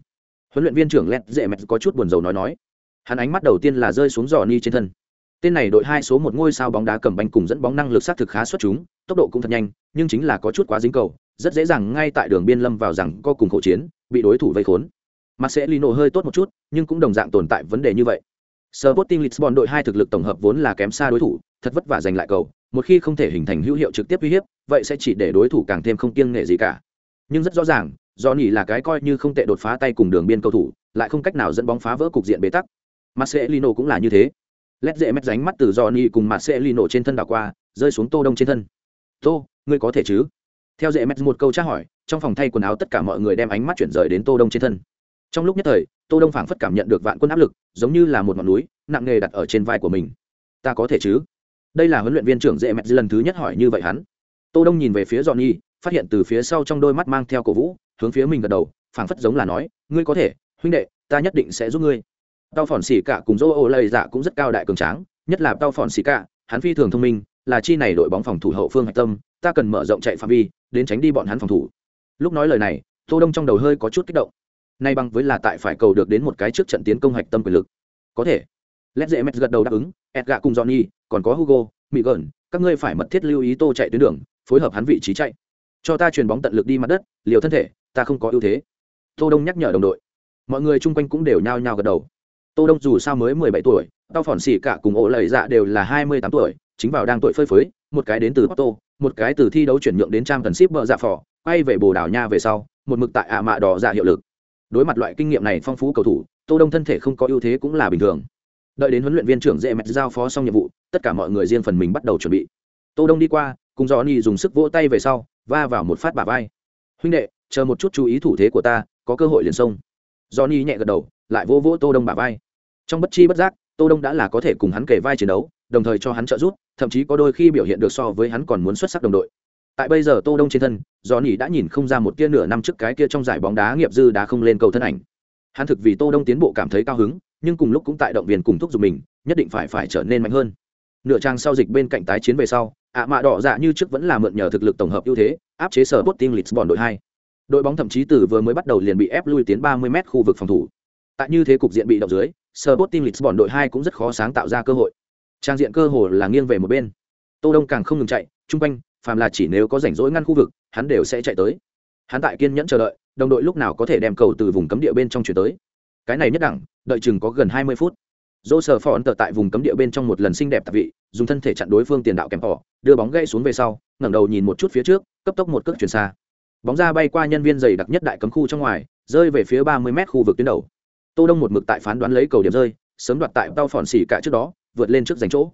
Huấn luyện viên trưởng led dễ mẹt có chút buồn rầu nói nói. Hắn ánh mắt đầu tiên là rơi xuống giò ni trên thân. Tên này đội hai số một ngôi sao bóng đá cầm banh cùng dẫn bóng năng lực sát thực khá xuất chúng, tốc độ cũng thật nhanh, nhưng chính là có chút quá dính cầu, rất dễ dàng ngay tại đường biên lâm vào rằng co cùng khổ chiến, bị đối thủ vây khốn. Marcelino hơi tốt một chút, nhưng cũng đồng dạng tồn tại vấn đề như vậy. Sporting Lisbon đội hai thực lực tổng hợp vốn là kém xa đối thủ, thật vất vả giành lại cầu, một khi không thể hình thành hữu hiệu trực tiếp uy hiếp, vậy sẽ chỉ để đối thủ càng thêm không kiêng nể gì cả. Nhưng rất rõ ràng, Johnny nhỉ là cái coi như không tệ đột phá tay cùng đường biên cầu thủ, lại không cách nào dẫn bóng phá vỡ cục diện bế tắc. Marcelino cũng là như thế. Lét dễ mét ránh mắt từ Johnny cùng Marcelino trên thân đảo qua, rơi xuống tô đông trên thân. Tô, ngươi có thể chứ? Theo dễ mét một câu tra hỏi, trong phòng thay quần áo tất cả mọi người đem ánh mắt chuyển rời đến tô đông trên thân. Trong lúc nhất thời tô đông phảng phất cảm nhận được vạn quân áp lực, giống như là một ngọn núi, nặng nề đặt ở trên vai của mình. Ta có thể chứ? Đây là huấn luyện viên trưởng dễ mét lần thứ nhất hỏi như vậy hắn. Tô đông nhìn về phía Johnny, phát hiện từ phía sau trong đôi mắt mang theo cổ vũ, hướng phía mình gật đầu, phảng phất giống là nói, ngươi có thể, huynh đệ, ta nhất định sẽ giúp ngươi. Tao phòn xỉ cả cùng Dỗ ô lầy dạ cũng rất cao đại cường tráng, nhất là tao phòn xỉ cả, hắn phi thường thông minh, là chi này đội bóng phòng thủ hậu phương hạch tâm, ta cần mở rộng chạy phạm vi, đến tránh đi bọn hắn phòng thủ. Lúc nói lời này, tô đông trong đầu hơi có chút kích động nay bằng với là tại phải cầu được đến một cái trước trận tiến công hạch tâm quyền lực. Có thể. Led dễ mẹt gật đầu đáp ứng edga cùng johnny, còn có hugo mỹ Gần. các ngươi phải mật thiết lưu ý tô chạy tuyến đường, phối hợp hắn vị trí chạy. Cho ta chuyền bóng tận lực đi mặt đất, liều thân thể, ta không có ưu thế. Tô đông nhắc nhở đồng đội. Mọi người chung quanh cũng đều nhao nhao gật đầu. Tô đông dù sao mới mười bảy tuổi, tao phỏn xỉ cả cùng ổ lầy dạ đều là hai mươi tám tuổi, chính vào đang tuổi phơi phới, một cái đến từ porto, một cái từ thi đấu chuyển nhượng đến trang tần ship bờ dạ phỏ quay về bồ đào nha về sau, một mực tại ạ mạ đỏ dạ hiệu lực đối mặt loại kinh nghiệm này phong phú cầu thủ, tô đông thân thể không có ưu thế cũng là bình thường. Đợi đến huấn luyện viên trưởng dễ mẹt giao phó xong nhiệm vụ, tất cả mọi người riêng phần mình bắt đầu chuẩn bị. Tô đông đi qua, cùng dò ni dùng sức vỗ tay về sau, va vào một phát bả vai. Huynh đệ, chờ một chút chú ý thủ thế của ta, có cơ hội liền sông dò ni nhẹ gật đầu, lại vỗ vỗ tô đông bả vai. Trong bất chi bất giác, tô đông đã là có thể cùng hắn kể vai chiến đấu, đồng thời cho hắn trợ giúp, thậm chí có đôi khi biểu hiện được so với hắn còn muốn xuất sắc đồng đội tại bây giờ tô đông trên thân do nỉ đã nhìn không ra một tia nửa năm trước cái kia trong giải bóng đá nghiệp dư đã không lên cầu thân ảnh. Hắn thực vì tô đông tiến bộ cảm thấy cao hứng, nhưng cùng lúc cũng tại động viên cùng thúc giục mình, nhất định phải phải trở nên mạnh hơn. Nửa trang sau dịch bên cạnh tái chiến về sau, ạ mạ đỏ dạ như trước vẫn là mượn nhờ thực lực tổng hợp ưu thế, áp chế sở bot team lisbon đội hai. Đội bóng thậm chí từ vừa mới bắt đầu liền bị ép lui tiến 30 m khu vực phòng thủ. Tại như thế cục diện bị động dưới sở bot team lisbon đội hai cũng rất khó sáng tạo ra cơ hội. Trang diện cơ hồ là nghiêng về một bên. Tô đông càng không ngừng chạy chung quanh phàm là chỉ nếu có rảnh rỗi ngăn khu vực, hắn đều sẽ chạy tới. Hắn tại kiên nhẫn chờ đợi, đồng đội lúc nào có thể đem cầu từ vùng cấm địa bên trong chuyển tới. Cái này nhất đẳng, đợi chừng có gần hai mươi phút. Dỗ sờ phò ấn tờ tại vùng cấm địa bên trong một lần xinh đẹp tạp vị, dùng thân thể chặn đối phương tiền đạo kèm họ đưa bóng gãy xuống về sau, ngẩng đầu nhìn một chút phía trước, cấp tốc một cước chuyển xa. Bóng ra bay qua nhân viên dày đặc nhất đại cấm khu trong ngoài, rơi về phía ba mươi m khu vực tuyến đầu. Tô đông một mực tại phán đoán lấy cầu điểm rơi, sớm đoạt tại tao phòn xỉ cả trước đó, vượt lên trước giành chỗ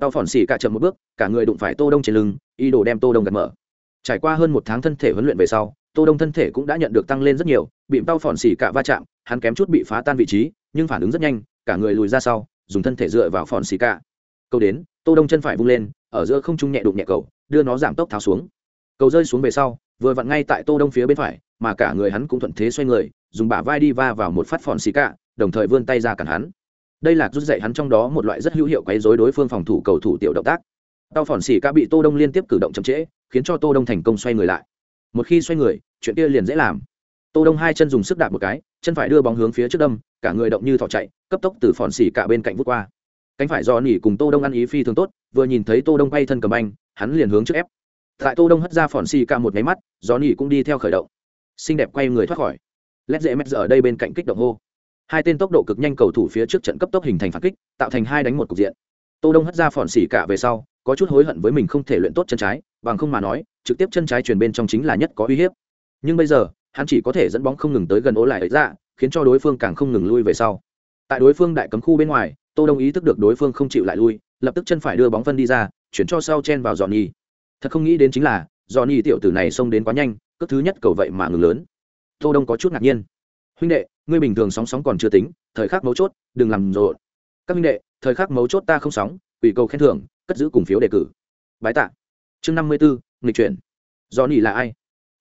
tao phòn xỉ cả chậm một bước, cả người đụng phải tô đông trên lưng, ý đồ đem tô đông gạt mở. Trải qua hơn một tháng thân thể huấn luyện về sau, tô đông thân thể cũng đã nhận được tăng lên rất nhiều, bị tao phòn xỉ cả va chạm, hắn kém chút bị phá tan vị trí, nhưng phản ứng rất nhanh, cả người lùi ra sau, dùng thân thể dựa vào phòn xỉ cả. Câu đến, tô đông chân phải vung lên, ở giữa không trung nhẹ đụng nhẹ cầu đưa nó giảm tốc tháo xuống. Cầu rơi xuống về sau, vừa vặn ngay tại tô đông phía bên phải, mà cả người hắn cũng thuận thế xoay người, dùng bả vai đi va vào một phát phòn xì cả, đồng thời vươn tay ra cản hắn đây là rút dạy hắn trong đó một loại rất hữu hiệu quấy rối đối phương phòng thủ cầu thủ tiểu động tác. Tao phòn xì cả bị tô đông liên tiếp cử động chậm trễ, khiến cho tô đông thành công xoay người lại. Một khi xoay người, chuyện kia liền dễ làm. Tô đông hai chân dùng sức đạp một cái, chân phải đưa bóng hướng phía trước đâm, cả người động như thỏ chạy, cấp tốc từ phòn xì cả bên cạnh vút qua. Cánh phải do nỉ cùng tô đông ăn ý phi thường tốt, vừa nhìn thấy tô đông bay thân cầm anh hắn liền hướng trước ép. Tại tô đông hất ra phòn xì cả một máy mắt, do nỉ cũng đi theo khởi động. Xinh đẹp quay người thoát khỏi. Lét dễ mét giờ ở đây bên cạnh kích động hô hai tên tốc độ cực nhanh cầu thủ phía trước trận cấp tốc hình thành phản kích, tạo thành hai đánh một cục diện. Tô đông hất ra phòn xỉ cả về sau, có chút hối hận với mình không thể luyện tốt chân trái, bằng không mà nói, trực tiếp chân trái truyền bên trong chính là nhất có uy hiếp. Nhưng bây giờ, hắn chỉ có thể dẫn bóng không ngừng tới gần ố lại ấy ra, khiến cho đối phương càng không ngừng lui về sau. Tại đối phương đại cấm khu bên ngoài, tô đông ý thức được đối phương không chịu lại lui, lập tức chân phải đưa bóng phân đi ra, chuyển cho sau chen vào dọn nhi thật không nghĩ đến chính là dọn nhi tiểu tử này xông đến quá nhanh cước thứ nhất cầu vậy mà ngừng lớn. Tô đông có chút ngạc nhiên. Huynh đệ ngươi bình thường sóng sóng còn chưa tính, thời khắc mấu chốt, đừng làm rộn. Các huynh đệ, thời khắc mấu chốt ta không sóng ủy cầu khen thưởng, cất giữ cùng phiếu đề cử. Bái tạ. Chương năm mươi bốn nghịch chuyển. Do nỉ là ai?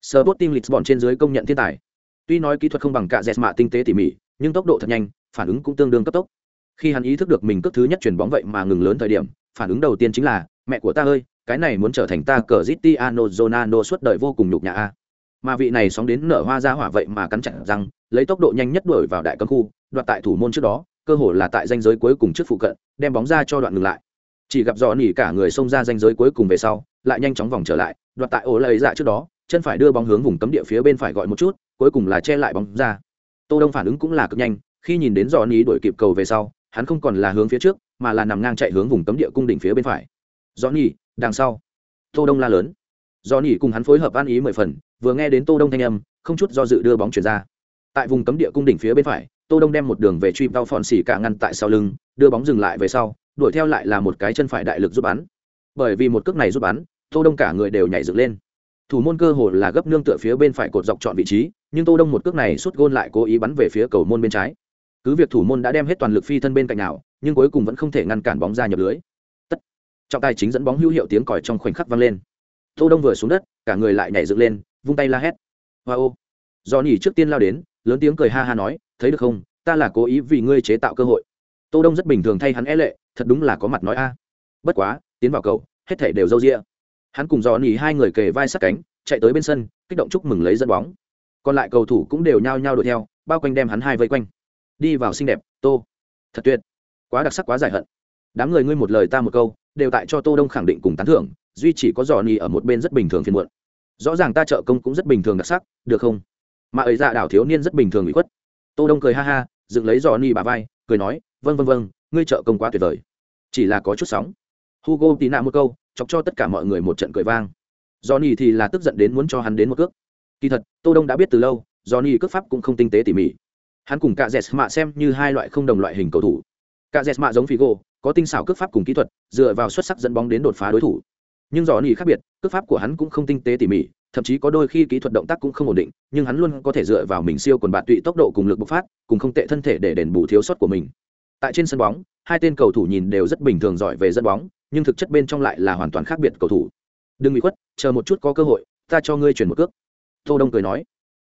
Sơ bốt tim lịch bọn trên dưới công nhận thiên tài. Tuy nói kỹ thuật không bằng cả dẹt mạ tinh tế tỉ mỉ, nhưng tốc độ thật nhanh, phản ứng cũng tương đương cấp tốc. Khi hắn ý thức được mình cước thứ nhất chuyển bóng vậy mà ngừng lớn thời điểm, phản ứng đầu tiên chính là, mẹ của ta ơi, cái này muốn trở thành ta cờ zitiano zonano suốt đời vô cùng nhục nhà a mà vị này sóng đến nở hoa ra hỏa vậy mà cắn chặt răng, lấy tốc độ nhanh nhất đuổi vào đại cấm khu, đoạt tại thủ môn trước đó, cơ hội là tại danh giới cuối cùng trước phụ cận, đem bóng ra cho đoạn ngừng lại. Chỉ gặp dò nỉ cả người xông ra danh giới cuối cùng về sau, lại nhanh chóng vòng trở lại, đoạt tại ổ lấy dạ trước đó, chân phải đưa bóng hướng vùng cấm địa phía bên phải gọi một chút, cuối cùng là che lại bóng ra. Tô đông phản ứng cũng là cực nhanh, khi nhìn đến dò nỉ đuổi kịp cầu về sau, hắn không còn là hướng phía trước, mà là nằm ngang chạy hướng vùng cấm địa cung đỉnh phía bên phải. Dò nỉ, đằng sau. Tô đông la lớn. Dò nỉ cùng hắn phối hợp ăn ý mười phần vừa nghe đến tô đông thanh âm, không chút do dự đưa bóng chuyển ra. Tại vùng cấm địa cung đỉnh phía bên phải, tô đông đem một đường về truy bao phòn xỉ cả ngăn tại sau lưng, đưa bóng dừng lại về sau, đuổi theo lại là một cái chân phải đại lực giúp bắn. Bởi vì một cước này giúp bắn, tô đông cả người đều nhảy dựng lên. Thủ môn cơ hồ là gấp nương tựa phía bên phải cột dọc chọn vị trí, nhưng tô đông một cước này sút gôn lại cố ý bắn về phía cầu môn bên trái. Cứ việc thủ môn đã đem hết toàn lực phi thân bên cạnh nào, nhưng cuối cùng vẫn không thể ngăn cản bóng ra nhập lưới. Tất. Trọng tài chính dẫn bóng hữu hiệu tiếng còi trong khoảnh khắc vang lên. Tô đông vừa xuống đất, cả người lại nhảy dựng lên vung tay la hét. Wow do nhỉ trước tiên lao đến, lớn tiếng cười ha ha nói, thấy được không? Ta là cố ý vì ngươi chế tạo cơ hội. Tô đông rất bình thường thay hắn e lệ, thật đúng là có mặt nói a. Bất quá, tiến vào cầu, hết thể đều râu ria hắn cùng do nỉ hai người kề vai sát cánh, chạy tới bên sân, kích động chúc mừng lấy dẫn bóng. Còn lại cầu thủ cũng đều nhao nhao đuổi theo, bao quanh đem hắn hai vây quanh. Đi vào xinh đẹp, tô. Thật tuyệt. Quá đặc sắc, quá giải hận. Đám người ngươi một lời ta một câu, đều tại cho tô đông khẳng định cùng tán thưởng, duy chỉ có dò nỉ ở một bên rất bình thường phiền muộn rõ ràng ta trợ công cũng rất bình thường đặc sắc, được không? Mà ấy dạ đảo thiếu niên rất bình thường bị khuất. Tô đông cười ha ha, dựng lấy giò ni bà vai, cười nói vâng vâng vâng ngươi trợ công quá tuyệt vời. Chỉ là có chút sóng. Hugo tí nạ một câu, chọc cho tất cả mọi người một trận cười vang. Johnny thì là tức giận đến muốn cho hắn đến một cước. Kỳ thật, tô đông đã biết từ lâu johnny cước pháp cũng không tinh tế tỉ mỉ. Hắn cùng cả dẹt mạ xem như hai loại không đồng loại hình cầu thủ. Cả dẹt mạ giống figo, có tinh xảo cước pháp cùng kỹ thuật, dựa vào xuất sắc dẫn bóng đến đột phá đối thủ nhưng dò nỉ khác biệt, cước pháp của hắn cũng không tinh tế tỉ mỉ, thậm chí có đôi khi kỹ thuật động tác cũng không ổn định, nhưng hắn luôn có thể dựa vào mình siêu quần bạn tụy tốc độ cùng lực bộc phát, cùng không tệ thân thể để đền bù thiếu sót của mình. Tại trên sân bóng, hai tên cầu thủ nhìn đều rất bình thường giỏi về dẫn bóng, nhưng thực chất bên trong lại là hoàn toàn khác biệt cầu thủ. Đừng bị khuất, chờ một chút có cơ hội, ta cho ngươi chuyển một cước. Tô đông cười nói.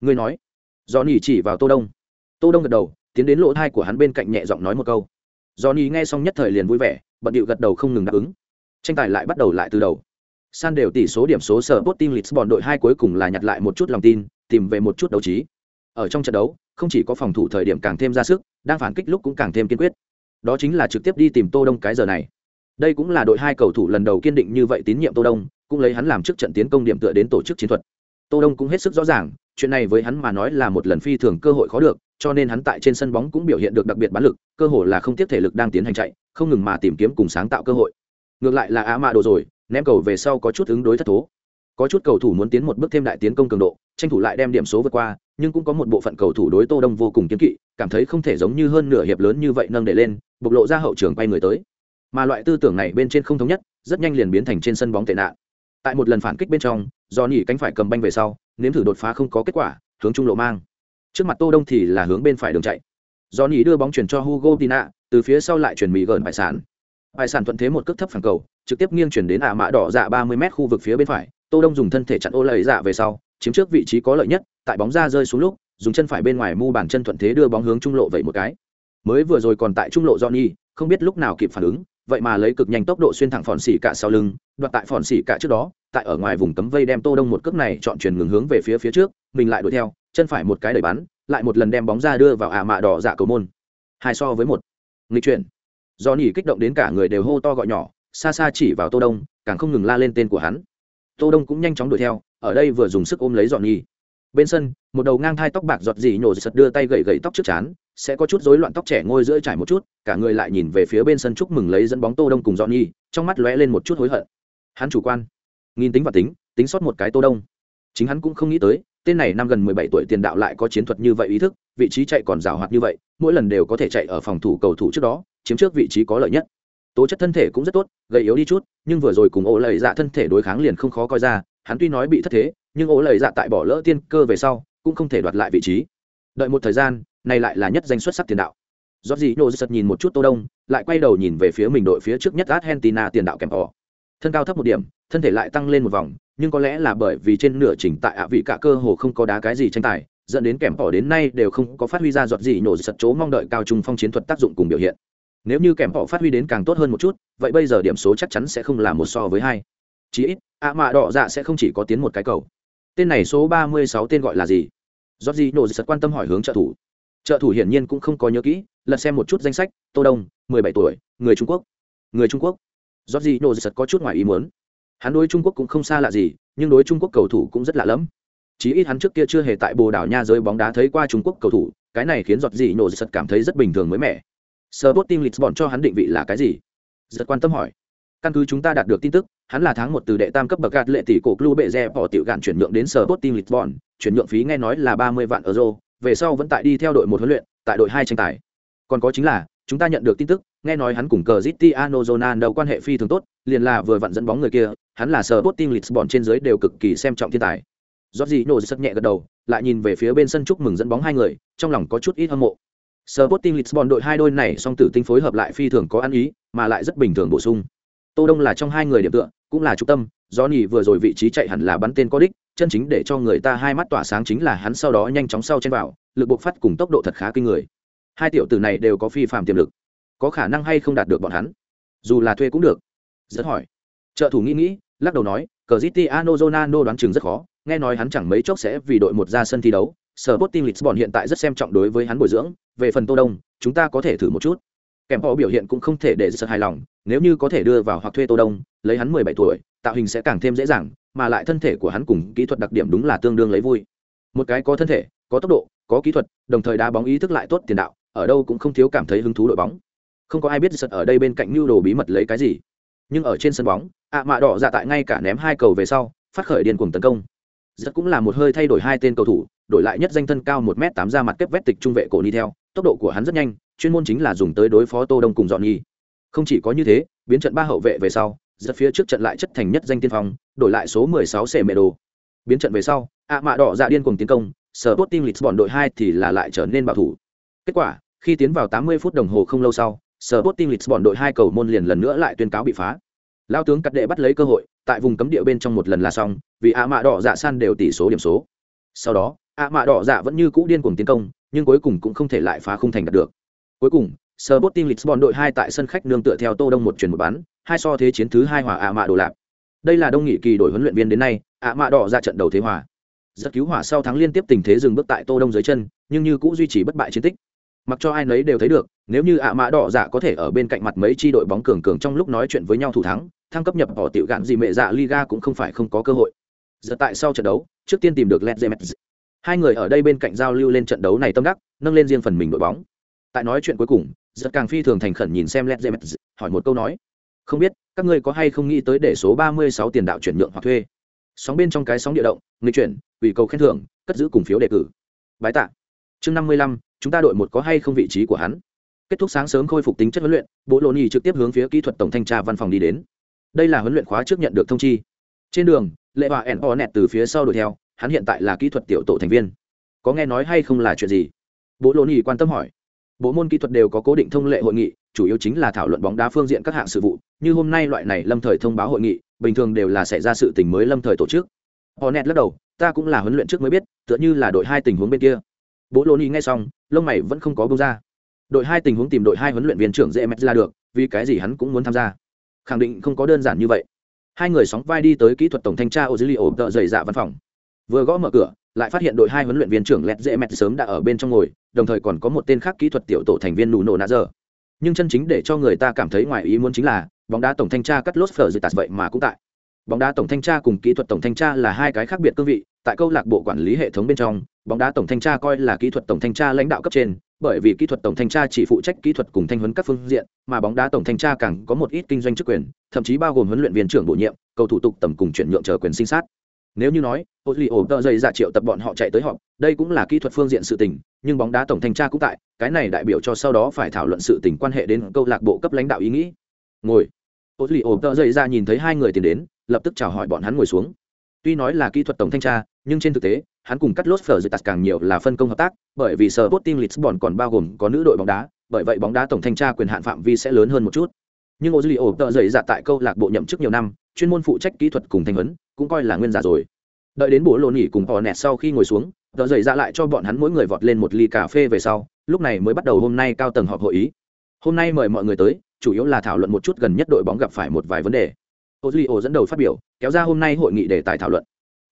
Ngươi nói. Do nỉ chỉ vào tô đông. Tô đông gật đầu, tiến đến lỗ thai của hắn bên cạnh nhẹ giọng nói một câu. Do nỉ nghe xong nhất thời liền vui vẻ, bận điệu gật đầu không ngừng đáp ứng tranh tài lại bắt đầu lại từ đầu. San đều tỷ số điểm số sở Sporting Lisbon đội hai cuối cùng là nhặt lại một chút lòng tin, tìm về một chút đấu trí. Ở trong trận đấu, không chỉ có phòng thủ thời điểm càng thêm ra sức, đang phản kích lúc cũng càng thêm kiên quyết. Đó chính là trực tiếp đi tìm tô đông cái giờ này. Đây cũng là đội hai cầu thủ lần đầu kiên định như vậy tín nhiệm tô đông, cũng lấy hắn làm trước trận tiến công điểm tựa đến tổ chức chiến thuật. Tô đông cũng hết sức rõ ràng, chuyện này với hắn mà nói là một lần phi thường cơ hội khó được, cho nên hắn tại trên sân bóng cũng biểu hiện được đặc biệt bán lực, cơ hội là không tiếp thể lực đang tiến hành chạy, không ngừng mà tìm kiếm cùng sáng tạo cơ hội ngược lại là á mạ đồ rồi, ném cầu về sau có chút ứng đối thất thố. Có chút cầu thủ muốn tiến một bước thêm đại tiến công cường độ, tranh thủ lại đem điểm số vượt qua, nhưng cũng có một bộ phận cầu thủ đối tô đông vô cùng kiên kỵ, cảm thấy không thể giống như hơn nửa hiệp lớn như vậy nâng để lên, bộc lộ ra hậu trường bay người tới. Mà loại tư tưởng này bên trên không thống nhất, rất nhanh liền biến thành trên sân bóng tệ nạn. Tại một lần phản kích bên trong, do nhỉ cánh phải cầm banh về sau, nếm thử đột phá không có kết quả, hướng trung lộ mang. Trước mặt tô đông thì là hướng bên phải đường chạy. Do nhỉ đưa bóng chuyển cho hugo tina, từ phía sau lại chuyển mỹ gần bại sản bài sản thuận thế một cước thấp phản cầu, trực tiếp nghiêng chuyển đến ả mã đỏ dạ ba mươi m khu vực phía bên phải. Tô đông dùng thân thể chặn ô lầy dạ về sau, chiếm trước vị trí có lợi nhất, tại bóng ra rơi xuống lúc, dùng chân phải bên ngoài mu bàn chân thuận thế đưa bóng hướng trung lộ vậy một cái. Mới vừa rồi còn tại trung lộ johnny, không biết lúc nào kịp phản ứng, vậy mà lấy cực nhanh tốc độ xuyên thẳng phòn xỉ cả sau lưng, đoạt tại phòn xỉ cả trước đó, tại ở ngoài vùng cấm vây đem tô đông một cước này chọn chuyển ngừng hướng về phía phía trước, mình lại đuổi theo, chân phải một cái đẩy bắn, lại một lần đem bóng ra đưa vào ả mạ đỏ dạ cầu môn. Hai so với một. Nghịch chuyển do nỉ kích động đến cả người đều hô to gọi nhỏ, xa xa chỉ vào tô đông, càng không ngừng la lên tên của hắn. Tô đông cũng nhanh chóng đuổi theo, ở đây vừa dùng sức ôm lấy dọn nhi. Bên sân, một đầu ngang thai tóc bạc giọt dì nhổ sật đưa tay gậy gậy tóc trước chán, sẽ có chút rối loạn tóc trẻ ngôi giữa trải một chút, cả người lại nhìn về phía bên sân chúc mừng lấy dẫn bóng tô đông cùng dọn nhi, trong mắt lóe lên một chút hối hận. Hắn chủ quan, nghìn tính và tính tính sót một cái tô đông. Chính hắn cũng không nghĩ tới, tên này năm gần mười bảy tuổi tiền đạo lại có chiến thuật như vậy ý thức, vị trí chạy còn rào hoạt như vậy, mỗi lần đều có thể chạy ở phòng thủ cầu thủ trước đó chiếm trước vị trí có lợi nhất. Tố chất thân thể cũng rất tốt, gầy yếu đi chút, nhưng vừa rồi cùng ổ lầy dạ thân thể đối kháng liền không khó coi ra, hắn tuy nói bị thất thế, nhưng ổ lầy dạ tại bỏ lỡ tiên cơ về sau, cũng không thể đoạt lại vị trí. Đợi một thời gian, này lại là nhất danh xuất sắc tiền đạo. Do gì, nô giật nhìn một chút tô đông, lại quay đầu nhìn về phía mình đội phía trước nhất argentina tiền đạo kèm họ thân cao thấp một điểm, thân thể lại tăng lên một vòng, nhưng có lẽ là bởi vì trên nửa chỉnh tại ạ vị cả cơ hồ không có đá cái gì tranh tài, dẫn đến kèm họ đến nay đều không có phát huy ra giọt gì nổ giật chỗ mong đợi cao trung phong chiến thuật tác dụng cùng biểu hiện nếu như kèm họ phát huy đến càng tốt hơn một chút, vậy bây giờ điểm số chắc chắn sẽ không là một so với hai. Chí ít, ạ mạ đỏ dạ sẽ không chỉ có tiến một cái cầu. Tên này số ba mươi sáu tên gọi là gì? Georgie nổ sật quan tâm hỏi hướng trợ thủ. Trợ thủ hiển nhiên cũng không có nhớ kỹ, lật xem một chút danh sách, tô đông, mười bảy tuổi, người trung quốc. Người trung quốc. Georgie nổ sật có chút ngoài ý muốn. Hắn đối trung quốc cũng không xa lạ gì, nhưng đối trung quốc cầu thủ cũng rất lạ lẫm. Chí ít hắn trước kia chưa hề tại bồ đảo nha giới bóng đá thấy qua trung quốc cầu thủ, cái này khiến giọt gì nổ sật cảm thấy rất bình thường mới mẻ. Sporting Lisbon cho hắn định vị là cái gì? Rất quan tâm hỏi. Căn cứ chúng ta đạt được tin tức, hắn là tháng một từ đệ tam cấp bậc gạt lệ tỷ cổ club bệ rẻ bỏ tiểu gạn chuyển nhượng đến Sporting Lisbon, chuyển nhượng phí nghe nói là 30 vạn euro, về sau vẫn tại đi theo đội một huấn luyện, tại đội hai tranh tài. Còn có chính là, chúng ta nhận được tin tức, nghe nói hắn cùng Cristiano Ronaldo quan hệ phi thường tốt, liền là vừa vặn dẫn bóng người kia, hắn là Sporting Lisbon trên dưới đều cực kỳ xem trọng thiên tài. Jorginho rất nhẹ gật đầu, lại nhìn về phía bên sân chúc mừng dẫn bóng hai người, trong lòng có chút ít hâm mộ. Sporting Lisbon đội hai đôi này song tử tinh phối hợp lại phi thường có ăn ý, mà lại rất bình thường bổ sung. Tô Đông là trong hai người điểm tựa, cũng là trung tâm, Johnny vừa rồi vị trí chạy hẳn là bắn tên có đích, chân chính để cho người ta hai mắt tỏa sáng chính là hắn sau đó nhanh chóng sau chen vào, lực bộc phát cùng tốc độ thật khá kinh người. Hai tiểu tử này đều có phi phàm tiềm lực, có khả năng hay không đạt được bọn hắn? Dù là thuê cũng được. Rất hỏi. Trợ thủ nghĩ nghĩ, lắc đầu nói, Cristiano Ronaldo đoán chừng rất khó, nghe nói hắn chẳng mấy chốc sẽ vì đội một ra sân thi đấu, Sporting Lisbon hiện tại rất xem trọng đối với hắn bồi dưỡng, về phần Tô Đông, chúng ta có thể thử một chút. Kèm họ biểu hiện cũng không thể để rất hài lòng, nếu như có thể đưa vào hoặc thuê Tô Đông, lấy hắn 17 tuổi, tạo hình sẽ càng thêm dễ dàng, mà lại thân thể của hắn cùng kỹ thuật đặc điểm đúng là tương đương lấy vui. Một cái có thân thể, có tốc độ, có kỹ thuật, đồng thời đá bóng ý thức lại tốt tiền đạo, ở đâu cũng không thiếu cảm thấy hứng thú đội bóng. Không có ai biết giật ở đây bên cạnh nhu đồ bí mật lấy cái gì. Nhưng ở trên sân bóng, ạ mạ đỏ dạ tại ngay cả ném hai cầu về sau, phát khởi điên cuồng tấn công. Giật cũng là một hơi thay đổi hai tên cầu thủ, đổi lại nhất danh thân cao một m tám ra mặt kép vét tịch trung vệ cổ đi theo tốc độ của hắn rất nhanh chuyên môn chính là dùng tới đối phó tô đông cùng dọn nhi. Không chỉ có như thế biến trận ba hậu vệ về sau rất phía trước trận lại chất thành nhất danh tiên phong đổi lại số 16 xẻ mẹ đồ. Biến trận về sau ạ mạ đỏ dạ điên cùng tiến công sở tốt team lisbon đội hai thì là lại trở nên bảo thủ. Kết quả khi tiến vào 80 phút đồng hồ không lâu sau sở tốt team lisbon đội hai cầu môn liền lần nữa lại tuyên cáo bị phá lao tướng cắt đệ bắt lấy cơ hội tại vùng cấm địa bên trong một lần là xong vì ạ mạ đỏ dạ san đều tỷ số điểm số sau đó ạ mạ đỏ dạ vẫn như cũ điên cuồng tiến công nhưng cuối cùng cũng không thể lại phá khung thành đạt được cuối cùng Sporting Lisbon đội hai tại sân khách nương tựa theo Tô Đông một chuyển một bán, hai so thế chiến thứ hai hòa ạ mạ đồ lạp. Đây là đông nghị kỳ đổi huấn luyện viên đến nay, ạ mạ đỏ ra trận đầu thế hòa. Giật cứu hỏa sau thắng liên tiếp tình thế dừng bước tại Tô Đông dưới chân, nhưng như cũ duy trì bất bại chiến tích. Mặc cho ai nấy đều thấy được, nếu như ạ mã đỏ dạ có thể ở bên cạnh mặt mấy tri đội bóng cường cường trong lúc nói chuyện với nhau thủ thắng, thăng cấp nhập bỏ tiểu gạn gì mẹ dạ Liga cũng không phải không có cơ hội. Giờ tại sau trận đấu, trước tiên tìm được Led Zemet. Hai người ở đây bên cạnh giao lưu lên trận đấu này tâm đắc, nâng lên riêng phần mình đội bóng. Tại nói chuyện cuối cùng, giật càng phi thường thành khẩn nhìn xem Led Zemet, hỏi một câu nói: "Không biết, các ngươi có hay không nghĩ tới để số 36 tiền đạo chuyển nhượng hoặc thuê?" Sóng bên trong cái sóng địa động, nghịch chuyển, ủy cầu khen thưởng, cất giữ cùng phiếu đề cử. Bái tạ. Chương 55, chúng ta đội một có hay không vị trí của hắn? Kết thúc sáng sớm khôi phục tính chất huấn luyện, Bộ Lô Nhì trực tiếp hướng phía kỹ thuật tổng thanh tra văn phòng đi đến. Đây là huấn luyện khóa trước nhận được thông chi. Trên đường, Lệ Hòa ẻn nẹt từ phía sau đuổi theo, hắn hiện tại là kỹ thuật tiểu tổ thành viên. Có nghe nói hay không là chuyện gì? Bộ Lô Nhì quan tâm hỏi bộ môn kỹ thuật đều có cố định thông lệ hội nghị chủ yếu chính là thảo luận bóng đá phương diện các hạng sự vụ như hôm nay loại này lâm thời thông báo hội nghị bình thường đều là xảy ra sự tình mới lâm thời tổ chức họ nẹt lắc đầu ta cũng là huấn luyện trước mới biết tựa như là đội hai tình huống bên kia bố lô ni nghe xong lông mày vẫn không có bông ra đội hai tình huống tìm đội hai huấn luyện viên trưởng dễ mẹt ra được, vì cái gì hắn cũng muốn tham gia. Khẳng định không có đơn giản như vậy. Hai người sóng vai đi tới kỹ thuật tổng thanh tra ô dữ liệu tợ dày dạ văn phòng. Vừa gõ mở cửa, lại phát hiện đội hai huấn luyện viên trưởng lẹt dễ mẹt sớm đã ở bên trong ngồi, đồng thời còn có một tên khác kỹ thuật tiểu tổ thành viên nụ nổ nạ giờ nhưng chân chính để cho người ta cảm thấy ngoài ý muốn chính là, bóng đá tổng thanh tra cắt lốt phở dự tạt vậy mà cũng tại. Bóng đá tổng thanh tra cùng kỹ thuật tổng thanh tra là hai cái khác biệt cương vị tại câu lạc bộ quản lý hệ thống bên trong, bóng đá tổng thanh tra coi là kỹ thuật tổng thanh tra lãnh đạo cấp trên, bởi vì kỹ thuật tổng thanh tra chỉ phụ trách kỹ thuật cùng thanh huấn các phương diện, mà bóng đá tổng thanh tra càng có một ít kinh doanh chức quyền, thậm chí bao gồm huấn luyện viên trưởng bổ nhiệm, cầu thủ tục tầm cùng chuyển nhượng chờ quyền sinh sát. Nếu như nói ô li ổ tờ dày dạ triệu tập bọn họ chạy tới họ đây cũng là kỹ thuật phương diện sự tình, nhưng bóng đá tổng thanh tra cũng tại, cái này đại biểu cho sau đó phải thảo luận sự tình quan hệ đến câu lạc bộ cấp lãnh đạo ý nghĩ. Ngồi. Ô li ổ tờ dày dạ nhìn thấy hai người tiến đến, lập tức chào hỏi bọn hắn ngồi xuống tuy nói là kỹ thuật tổng thanh tra, nhưng trên thực tế, hắn cùng cắt lốt phở dự tạt càng nhiều là phân công hợp tác, bởi vì sở Team Lisbon còn bao gồm có nữ đội bóng đá, bởi vậy bóng đá tổng thanh tra quyền hạn phạm vi sẽ lớn hơn một chút. Nhưng ô dư ổ tợ dày dạ tại câu lạc bộ nhậm chức nhiều năm, chuyên môn phụ trách kỹ thuật cùng thanh huấn, cũng coi là nguyên giả rồi. Đợi đến bố lộ nỉ cùng họ nẹt sau khi ngồi xuống, tợ dày dạ lại cho bọn hắn mỗi người vọt lên một ly cà phê về sau, lúc này mới bắt đầu hôm nay cao tầng họp hội ý. Hôm nay mời mọi người tới, chủ yếu là thảo luận một chút gần nhất đội bóng gặp phải một vài vấn đề. Ozilio dẫn đầu phát biểu kéo ra hôm nay hội nghị để tài thảo luận.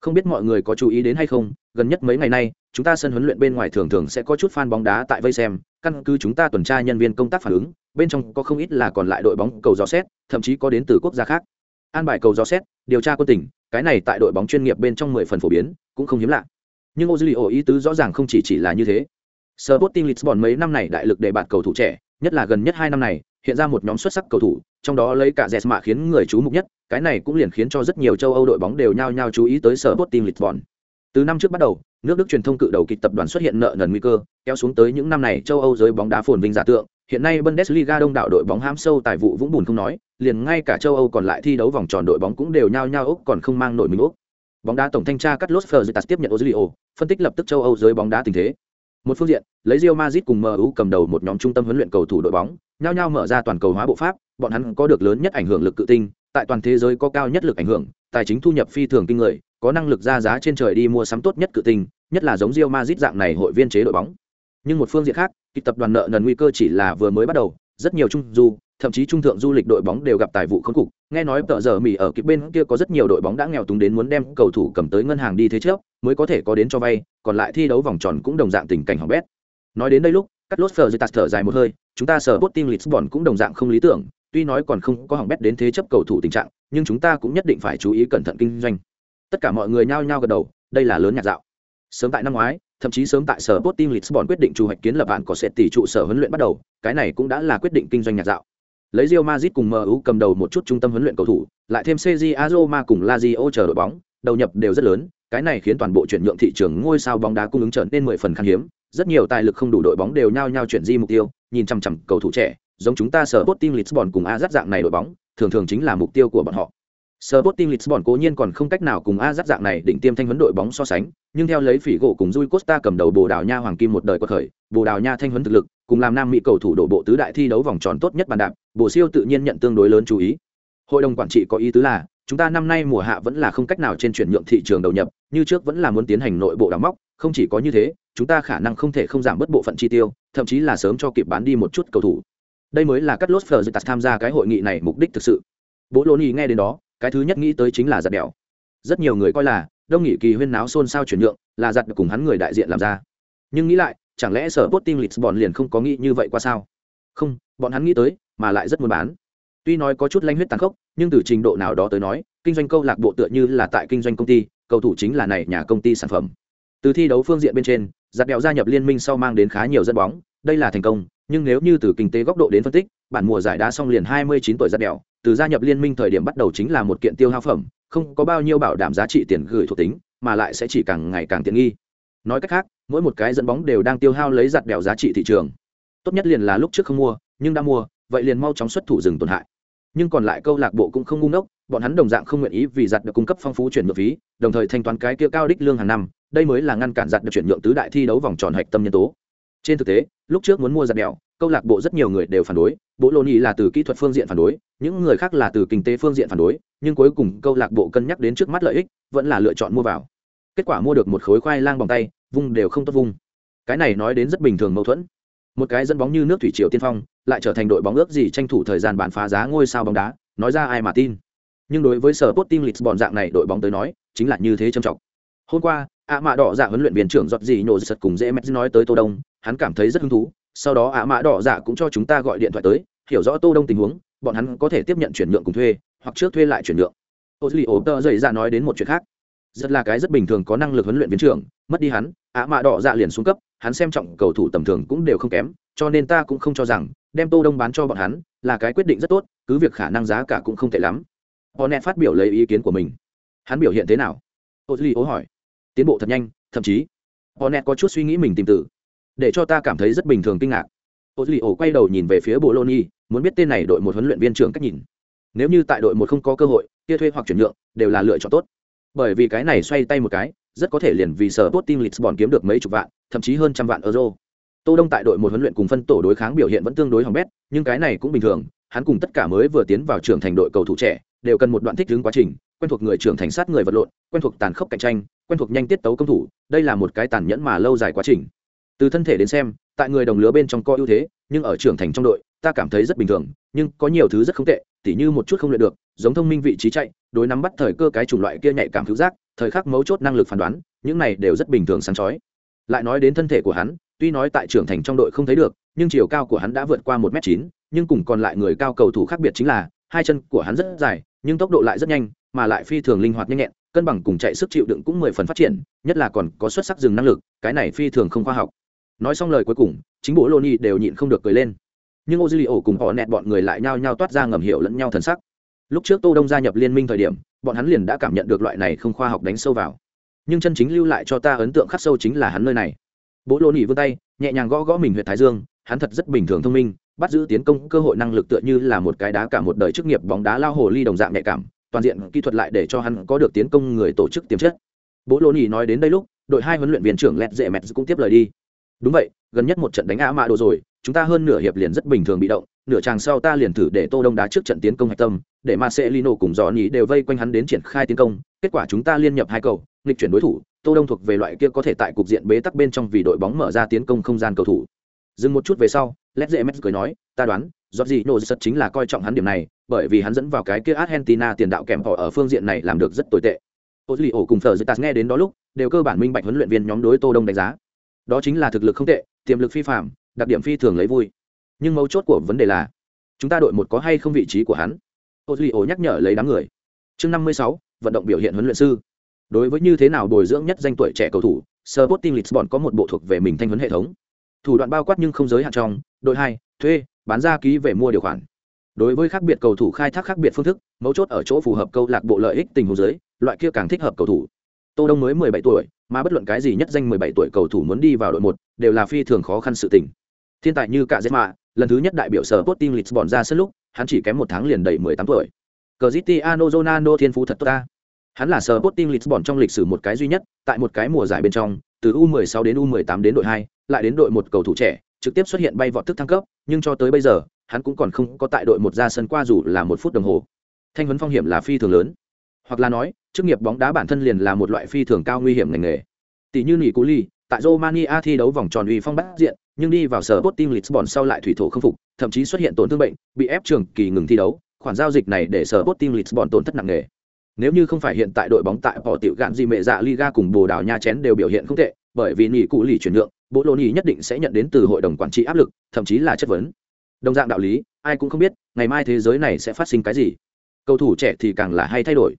Không biết mọi người có chú ý đến hay không, gần nhất mấy ngày nay, chúng ta sân huấn luyện bên ngoài thường thường sẽ có chút fan bóng đá tại vây xem, căn cứ chúng ta tuần tra nhân viên công tác phản ứng, bên trong có không ít là còn lại đội bóng cầu dò xét, thậm chí có đến từ quốc gia khác. An bài cầu dò xét, điều tra quân tỉnh cái này tại đội bóng chuyên nghiệp bên trong mười phần phổ biến, cũng không hiếm lạ. Nhưng ozilio ý tứ rõ ràng không chỉ chỉ là như thế. Sporting Lisbon mấy năm này đại lực đề bạt cầu thủ trẻ, nhất là gần nhất hai năm này, hiện ra một nhóm xuất sắc cầu thủ trong đó lấy cả Jesma khiến người chú mục nhất cái này cũng liền khiến cho rất nhiều châu Âu đội bóng đều nhao nhao chú ý tới sở Sporting Lisbon từ năm trước bắt đầu nước Đức truyền thông cự đầu kịch tập đoàn xuất hiện nợ nần nguy cơ kéo xuống tới những năm này châu Âu giới bóng đá phồn vinh giả tượng hiện nay Bundesliga đông đảo đội bóng hám sâu tài vụ vũng bùn không nói, liền ngay cả châu Âu còn lại thi đấu vòng tròn đội bóng cũng đều nhao nhao ốc còn không mang nổi mình ốc. Bóng đá tổng thanh tra Carlos Ferreira tiếp nhận Ozilio, phân tích lập tức châu Âu giới bóng đá tình thế. Một phương diện, lấy Real Madrid cùng MU cầm đầu một nhóm trung tâm huấn luyện cầu thủ đội bóng, nhao nhao mở ra toàn cầu hóa bộ pháp, bọn hắn có được lớn nhất ảnh hưởng lực cự tinh, tại toàn thế giới có cao nhất lực ảnh hưởng, tài chính thu nhập phi thường kinh người, có năng lực ra giá trên trời đi mua sắm tốt nhất cự tinh, nhất là giống Real Madrid dạng này hội viên chế đội bóng. Nhưng một phương diện khác, kịch tập đoàn nợ nần nguy cơ chỉ là vừa mới bắt đầu, rất nhiều trung du thậm chí trung thượng du lịch đội bóng đều gặp tài vụ khốn cục nghe nói tợ giờ mỹ ở kịp bên kia có rất nhiều đội bóng đã nghèo túng đến muốn đem cầu thủ cầm tới ngân hàng đi thế trước mới có thể có đến cho vay còn lại thi đấu vòng tròn cũng đồng dạng tình cảnh hỏng bét nói đến đây lúc cắt lốt phờ tạt thở dài một hơi chúng ta sở Sporting lisbon cũng đồng dạng không lý tưởng tuy nói còn không có hỏng bét đến thế chấp cầu thủ tình trạng nhưng chúng ta cũng nhất định phải chú ý cẩn thận kinh doanh. Tất cả mọi người nhao nhao gật đầu đây là lớn nhạc dạo. Sớm tại năm ngoái thậm chí sớm tại sở Sporting Lisbon quyết định chủ hoạch kiến lập bạn có sẽ tỷ trụ sở huấn luyện bắt đầu, cái này cũng đã là quyết định kinh doanh nhạc dạo. Lấy Real Madrid cùng MU cầm đầu một chút trung tâm huấn luyện cầu thủ, lại thêm CJ Roma cùng Lazio chờ đội bóng, đầu nhập đều rất lớn, cái này khiến toàn bộ chuyển nhượng thị trường ngôi sao bóng đá cung ứng trở nên mười phần khan hiếm, rất nhiều tài lực không đủ đội bóng đều nhao nhao chuyển di mục tiêu, nhìn chằm chằm cầu thủ trẻ giống chúng ta sở Sporting Lisbon cùng Ajax dạng này đội bóng thường thường chính là mục tiêu của bọn họ Sporting Lisbon cố nhiên còn không cách nào cùng Ajax dạng này định tiêm thanh huấn đội bóng so sánh, nhưng theo lấy phỉ gỗ cùng Rui Costa cầm đầu Bồ Đào Nha Hoàng Kim một đời quật khởi, Bồ Đào Nha thanh huấn thực lực, cùng làm Nam Mỹ cầu thủ đổ bộ tứ đại thi đấu vòng tròn tốt nhất bàn đạp, Bồ Siêu tự nhiên nhận tương đối lớn chú ý. Hội đồng quản trị có ý tứ là, chúng ta năm nay mùa hạ vẫn là không cách nào trên chuyển nhượng thị trường đầu nhập, như trước vẫn là muốn tiến hành nội bộ đào móc, không chỉ có như thế, chúng ta khả năng không thể không giảm bớt bộ phận chi tiêu, thậm chí là sớm cho kịp bán đi một chút cầu thủ. Đây mới là cắt lốt Fleur tham gia cái hội nghị này mục đích thực sự. Bố Lô nghe đến đó, cái thứ nhất nghĩ tới chính là giật đèo rất nhiều người coi là đông nghị kỳ huyên náo xôn xao chuyển nhượng là giật cùng hắn người đại diện làm ra nhưng nghĩ lại chẳng lẽ sở Sporting Lisbon liền không có nghĩ như vậy qua sao không bọn hắn nghĩ tới mà lại rất muốn bán tuy nói có chút lanh huyết tàn khốc nhưng từ trình độ nào đó tới nói, kinh doanh câu lạc bộ tựa như là tại kinh doanh công ty, cầu thủ chính là này nhà công ty sản phẩm. Từ thi đấu phương diện bên trên, giặt đèo gia nhập liên minh sau mang đến khá nhiều dân bóng, đây là thành công, nhưng nếu như từ kinh tế góc độ đến phân tích, bản mùa giải đá xong liền 29 tuổi giặt đèo từ gia nhập liên minh thời điểm bắt đầu chính là một kiện tiêu hao phẩm, không có bao nhiêu bảo đảm giá trị tiền gửi thuộc tính, mà lại sẽ chỉ càng ngày càng tiện nghi. Nói cách khác, mỗi một cái dẫn bóng đều đang tiêu hao lấy giặt đèo giá trị thị trường. Tốt nhất liền là lúc trước không mua, nhưng đã mua, vậy liền mau chóng xuất thủ dừng tổn hại nhưng còn lại câu lạc bộ cũng không ngu ngốc, bọn hắn đồng dạng không nguyện ý vì giặt được cung cấp phong phú chuyển nhượng phí, đồng thời thanh toán cái kia cao đích lương hàng năm, đây mới là ngăn cản giặt được chuyển nhượng tứ đại thi đấu vòng tròn hạch tâm nhân tố. Trên thực tế, lúc trước muốn mua giặt đèo, câu lạc bộ rất nhiều người đều phản đối bộ lô nhi là từ kỹ thuật phương diện phản đối, những người khác là từ kinh tế phương diện phản đối, nhưng cuối cùng câu lạc bộ cân nhắc đến trước mắt lợi ích, vẫn là lựa chọn mua vào. Kết quả mua được một khối khoai lang bằng tay, vung đều không tốt vung. Cái này nói đến rất bình thường mâu thuẫn một cái dẫn bóng như nước thủy triều tiên phong, lại trở thành đội bóng ước gì tranh thủ thời gian bàn phá giá ngôi sao bóng đá, nói ra ai mà tin. Nhưng đối với sở tốt team lisbon dạng này đội bóng tới nói, chính là như thế trầm trọng. Hôm qua, ạ mạ đỏ dạ huấn luyện viên trưởng giọt gì nhổ giật cùng dễ mét nói tới tô đông, hắn cảm thấy rất hứng thú, sau đó ạ mã đỏ dạ cũng cho chúng ta gọi điện thoại tới, hiểu rõ tô đông tình huống, bọn hắn có thể tiếp nhận chuyển nhượng cùng thuê, hoặc trước thuê lại chuyển nhượng. Ô duy ổ tơ dậy ra nói đến một chuyện khác. Rất là cái rất bình thường có năng lực huấn luyện viên trưởng, mất đi hắn, ạ mã đỏ dạ liền xuống cấp hắn xem trọng cầu thủ tầm thường cũng đều không kém cho nên ta cũng không cho rằng đem tô đông bán cho bọn hắn là cái quyết định rất tốt cứ việc khả năng giá cả cũng không tệ lắm. Hornet phát biểu lấy ý kiến của mình. Hắn biểu hiện thế nào? Ô ố hỏi. Tiến bộ thật nhanh thậm chí. Hornet có chút suy nghĩ mình tìm tử để cho ta cảm thấy rất bình thường kinh ngạc. Ô quay đầu nhìn về phía Bologna, muốn biết tên này đội một huấn luyện viên trưởng cách nhìn. Nếu như tại đội một không có cơ hội kia thuê hoặc chuyển nhượng đều là lựa chọn tốt. Bởi vì cái này xoay tay một cái rất có thể liền vì sở tốt team lisbon kiếm được mấy chục vạn, thậm chí hơn trăm vạn euro. Tô đông tại đội một huấn luyện cùng phân tổ đối kháng biểu hiện vẫn tương đối hỏng bét, nhưng cái này cũng bình thường, hắn cùng tất cả mới vừa tiến vào trưởng thành đội cầu thủ trẻ, đều cần một đoạn thích ứng quá trình, quen thuộc người trưởng thành sát người vật lộn, quen thuộc tàn khốc cạnh tranh, quen thuộc nhanh tiết tấu công thủ, đây là một cái tàn nhẫn mà lâu dài quá trình. Từ thân thể đến xem, tại người đồng lứa bên trong có ưu thế, nhưng ở trưởng thành trong đội, ta cảm thấy rất bình thường, nhưng có nhiều thứ rất không tệ, tỉ như một chút không luyện được giống thông minh vị trí chạy, đối nắm bắt thời cơ cái chủng loại kia nhạy cảm cứu giác, thời khắc mấu chốt năng lực phán đoán, những này đều rất bình thường sáng chói. Lại nói đến thân thể của hắn, tuy nói tại trưởng thành trong đội không thấy được, nhưng chiều cao của hắn đã vượt qua một m chín, nhưng cùng còn lại người cao cầu thủ khác biệt chính là, hai chân của hắn rất dài, nhưng tốc độ lại rất nhanh, mà lại phi thường linh hoạt nhanh nhẹn, cân bằng cùng chạy sức chịu đựng cũng mười phần phát triển, nhất là còn có xuất sắc dừng năng lực, cái này phi thường không khoa học. Nói xong lời cuối cùng, chính bố lô ni đều nhịn không được cười lên. Nhưng ô dư li ổ cùng họ nẹt bọn người lại nhao nhao toát ra ngầm hiểu lẫn nhau thần sắc lúc trước tô đông gia nhập liên minh thời điểm, bọn hắn liền đã cảm nhận được loại này không khoa học đánh sâu vào. Nhưng chân chính lưu lại cho ta ấn tượng khắc sâu chính là hắn nơi này. Bố lô nỉ vươn tay, nhẹ nhàng gõ gõ mình huyện thái dương, hắn thật rất bình thường thông minh, bắt giữ tiến công cơ hội năng lực tựa như là một cái đá cả một đời chức nghiệp bóng đá lao hồ ly đồng dạng nhạy cảm, toàn diện kỹ thuật lại để cho hắn có được tiến công người tổ chức tiềm chất. Bố lô nỉ nói đến đây lúc, đội hai huấn luyện viên trưởng lẹt dễ mẹt cũng tiếp lời đi. Đúng vậy, gần nhất một trận đánh á mã đồ rồi, chúng ta hơn nửa hiệp liền rất bình thường bị động nửa chàng sau ta liền thử để tô đông đá trước trận tiến công hạch tâm, để marcelino cùng dò nhị đều vây quanh hắn đến triển khai tiến công, kết quả chúng ta liên nhập hai cầu, nghịch chuyển đối thủ, tô đông thuộc về loại kia có thể tại cục diện bế tắc bên trong vì đội bóng mở ra tiến công không gian cầu thủ. Dừng một chút về sau, led dễ cười nói, ta đoán do gì nổ giật chính là coi trọng hắn điểm này, bởi vì hắn dẫn vào cái kia argentina tiền đạo kèm họ ở phương diện này làm được rất tồi tệ. Ô duy ổ cùng thờ dư nghe đến đó lúc, đều cơ bản minh bạch huấn luyện viên nhóm đối tô đông đánh giá. Đó chính là thực lực không tệ, tiềm lực phi phạm, đặc điểm phi thường lấy vui nhưng mấu chốt của vấn đề là, chúng ta đội một có hay không vị trí của hắn? Ô duy ô nhắc nhở lấy đám người. Chương năm mươi sáu, vận động biểu hiện huấn luyện sư. Đối với như thế nào bồi dưỡng nhất danh tuổi trẻ cầu thủ, Sporting Lisbon có một bộ thuộc về mình thanh huấn hệ thống. Thủ đoạn bao quát nhưng không giới hạn trong, đội hai, thuê, bán ra ký về mua điều khoản. Đối với khác biệt cầu thủ khai thác khác biệt phương thức, mấu chốt ở chỗ phù hợp câu lạc bộ lợi ích tình huống giới loại kia càng thích hợp cầu thủ. Tô đông mới mười bảy tuổi, mà bất luận cái gì nhất danh 17 tuổi cầu thủ muốn đi vào đội một, đều là phi thường khó khăn sự tình. Thiên tài như cả dễ mạ lần thứ nhất đại biểu sở Sporting Lisbon ra sân lúc, hắn chỉ kém một tháng liền đầy 18 tuổi. Cristiano Ronaldo thiên phú thật tốt ta. Hắn là sở Sporting Lisbon trong lịch sử một cái duy nhất, tại một cái mùa giải bên trong, từ U16 đến U18 đến đội 2, lại đến đội một cầu thủ trẻ, trực tiếp xuất hiện bay vọt thức thăng cấp, nhưng cho tới bây giờ, hắn cũng còn không có tại đội một ra sân qua dù là một phút đồng hồ. Thanh huấn phong hiểm là phi thường lớn. Hoặc là nói, chức nghiệp bóng đá bản thân liền là một loại phi thường cao nguy hiểm ngành nghề. Tỷ như Nỉ Cú Ly, tại Romania thi đấu vòng tròn uy phong bát diện, nhưng đi vào sở Sporting Lisbon sau lại thủy thổ không phục, thậm chí xuất hiện tổn thương bệnh, bị ép trường kỳ ngừng thi đấu, khoản giao dịch này để sở Sporting Lisbon tổn thất nặng nề. Nếu như không phải hiện tại đội bóng tại bỏ tiểu gạn gì mẹ dạ Liga cùng Bồ Đào Nha chén đều biểu hiện không tệ, bởi vì nỉ cụ lì chuyển nhượng, Bộ Lô nhất định sẽ nhận đến từ hội đồng quản trị áp lực, thậm chí là chất vấn. Đồng dạng đạo lý, ai cũng không biết, ngày mai thế giới này sẽ phát sinh cái gì. Cầu thủ trẻ thì càng là hay thay đổi.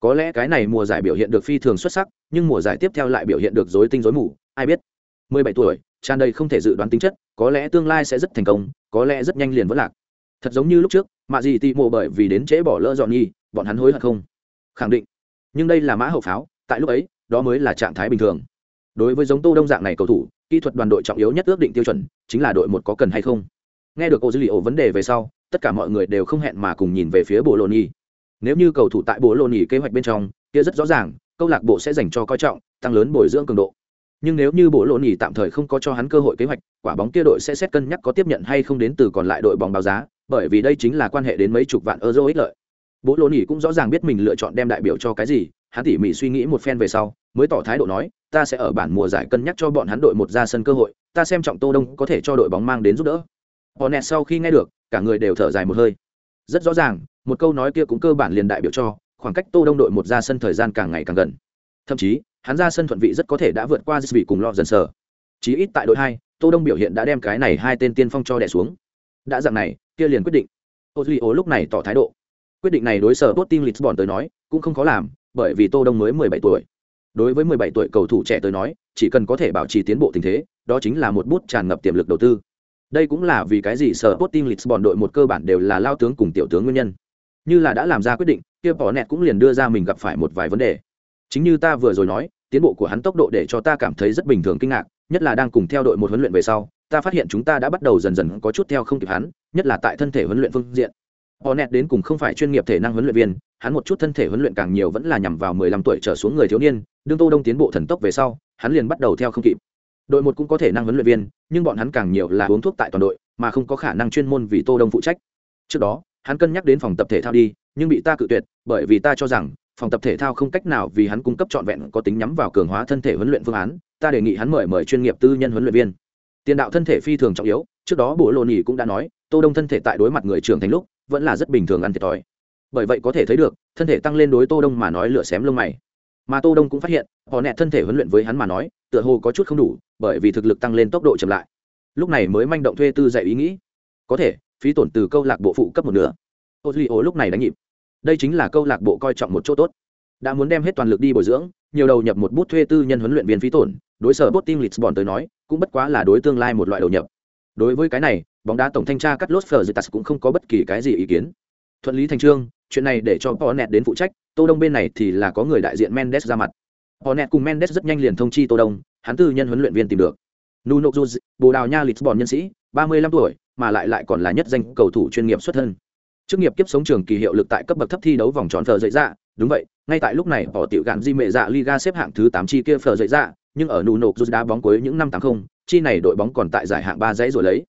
Có lẽ cái này mùa giải biểu hiện được phi thường xuất sắc, nhưng mùa giải tiếp theo lại biểu hiện được rối tinh rối mù, ai biết. 17 tuổi, tràn đầy không thể dự đoán tính chất, có lẽ tương lai sẽ rất thành công, có lẽ rất nhanh liền vỡ lạc. Thật giống như lúc trước, mà gì tị mộ bởi vì đến trễ bỏ lỡ dọn nhi, bọn hắn hối hận không? Khẳng định. Nhưng đây là mã hậu pháo, tại lúc ấy, đó mới là trạng thái bình thường. Đối với giống Tô Đông dạng này cầu thủ, kỹ thuật đoàn đội trọng yếu nhất ước định tiêu chuẩn, chính là đội một có cần hay không. Nghe được cô dữ liệu vấn đề về sau, tất cả mọi người đều không hẹn mà cùng nhìn về phía Bộ lô Nhi. Nếu như cầu thủ tại Bộ lô Nhi kế hoạch bên trong, kia rất rõ ràng, câu lạc bộ sẽ dành cho coi trọng, tăng lớn bồi dưỡng cường độ. Nhưng nếu như bộ lô nhì tạm thời không có cho hắn cơ hội kế hoạch quả bóng kia đội sẽ xét cân nhắc có tiếp nhận hay không đến từ còn lại đội bóng báo giá bởi vì đây chính là quan hệ đến mấy chục vạn euro ích lợi. Bộ Lô Nỉ cũng rõ ràng biết mình lựa chọn đem đại biểu cho cái gì hắn tỉ mỉ suy nghĩ một phen về sau mới tỏ thái độ nói ta sẽ ở bản mùa giải cân nhắc cho bọn hắn đội một ra sân cơ hội ta xem trọng tô đông có thể cho đội bóng mang đến giúp đỡ. Hornet sau khi nghe được cả người đều thở dài một hơi. Rất rõ ràng một câu nói kia cũng cơ bản liền đại biểu cho, khoảng cách tô đông đội một ra sân thời gian càng ngày càng gần. Thậm chí, hắn ra sân thuận vị rất có thể đã vượt qua vị cùng lọ dần sở chí ít tại đội hai, tô đông biểu hiện đã đem cái này hai tên tiên phong cho đẻ xuống. Đã dạng này, kia liền quyết định. Ozilio lúc này tỏ thái độ. Quyết định này đối sở tốt team Lisbon tới nói, cũng không khó làm, bởi vì tô đông mới 17 tuổi. Đối với 17 tuổi cầu thủ trẻ tới nói, chỉ cần có thể bảo trì tiến bộ tình thế, đó chính là một bút tràn ngập tiềm lực đầu tư. Đây cũng là vì cái gì sở tốt team Lisbon đội một cơ bản đều là lao tướng cùng tiểu tướng nguyên nhân như là đã làm ra quyết định kia bỏ nẹt cũng liền đưa ra mình gặp phải một vài vấn đề chính như ta vừa rồi nói tiến bộ của hắn tốc độ để cho ta cảm thấy rất bình thường kinh ngạc nhất là đang cùng theo đội một huấn luyện về sau ta phát hiện chúng ta đã bắt đầu dần dần có chút theo không kịp hắn nhất là tại thân thể huấn luyện phương diện Hornet đến cùng không phải chuyên nghiệp thể năng huấn luyện viên, hắn một chút thân thể huấn luyện càng nhiều vẫn là nhằm vào 15 tuổi trở xuống người thiếu niên, đương Tô Đông tiến bộ thần tốc về sau, hắn liền bắt đầu theo không kịp. Đội một cũng có thể năng huấn luyện viên, nhưng bọn hắn càng nhiều là uống thuốc tại toàn đội, mà không có khả năng chuyên môn vì Tô Đông phụ trách. Trước đó, hắn cân nhắc đến phòng tập thể thao đi, nhưng bị ta cự tuyệt, bởi vì ta cho rằng phòng tập thể thao không cách nào vì hắn cung cấp trọn vẹn có tính nhắm vào cường hóa thân thể huấn luyện phương án ta đề nghị hắn mời mời chuyên nghiệp tư nhân huấn luyện viên. Tiền đạo thân thể phi thường trọng yếu trước đó bộ lô nhì cũng đã nói tô đông thân thể tại đối mặt người trưởng thành lúc vẫn là rất bình thường ăn thiệt thòi. Bởi vậy có thể thấy được thân thể tăng lên đối tô đông mà nói lửa xém lông mày. Mà tô đông cũng phát hiện họ nẹt thân thể huấn luyện với hắn mà nói tựa hồ có chút không đủ bởi vì thực lực tăng lên tốc độ chậm lại. Lúc này mới manh động thuê tư dạy ý nghĩ. Có thể phí tổn từ câu lạc bộ phụ cấp một nửa. Ô duy ô lúc này đánh nhịp. Đây chính là câu lạc bộ coi trọng một chỗ tốt. Đã muốn đem hết toàn lực đi bồi dưỡng nhiều đầu nhập một bút thuê tư nhân huấn luyện viên phí tổn đối sở bot team lisbon tới nói cũng bất quá là đối tương lai một loại đầu nhập. Đối với cái này bóng đá tổng thanh tra cắt lốt phờ cũng không có bất kỳ cái gì ý kiến. Thuận lý thành trương chuyện này để cho Hornet đến phụ trách tô đông bên này thì là có người đại diện mendes ra mặt. Hornet cùng mendes rất nhanh liền thông chi tô đông hắn tư nhân huấn luyện viên tìm được. Nuno Juz, bồ đào nha lisbon nhân sĩ 35 tuổi mà lại lại còn là nhất danh cầu thủ chuyên nghiệp xuất thân. Chức nghiệp kiếp sống trường kỳ hiệu lực tại cấp bậc thấp thi đấu vòng tròn phờ dậy dạ. Đúng vậy ngay tại lúc này bỏ tiểu gạn di mệ dạ liga xếp hạng thứ tám chi kia phờ dậy dạ nhưng ở nụ nộp rút đá bóng cuối những năm tám không chi này đội bóng còn tại giải hạng ba dãy rồi lấy.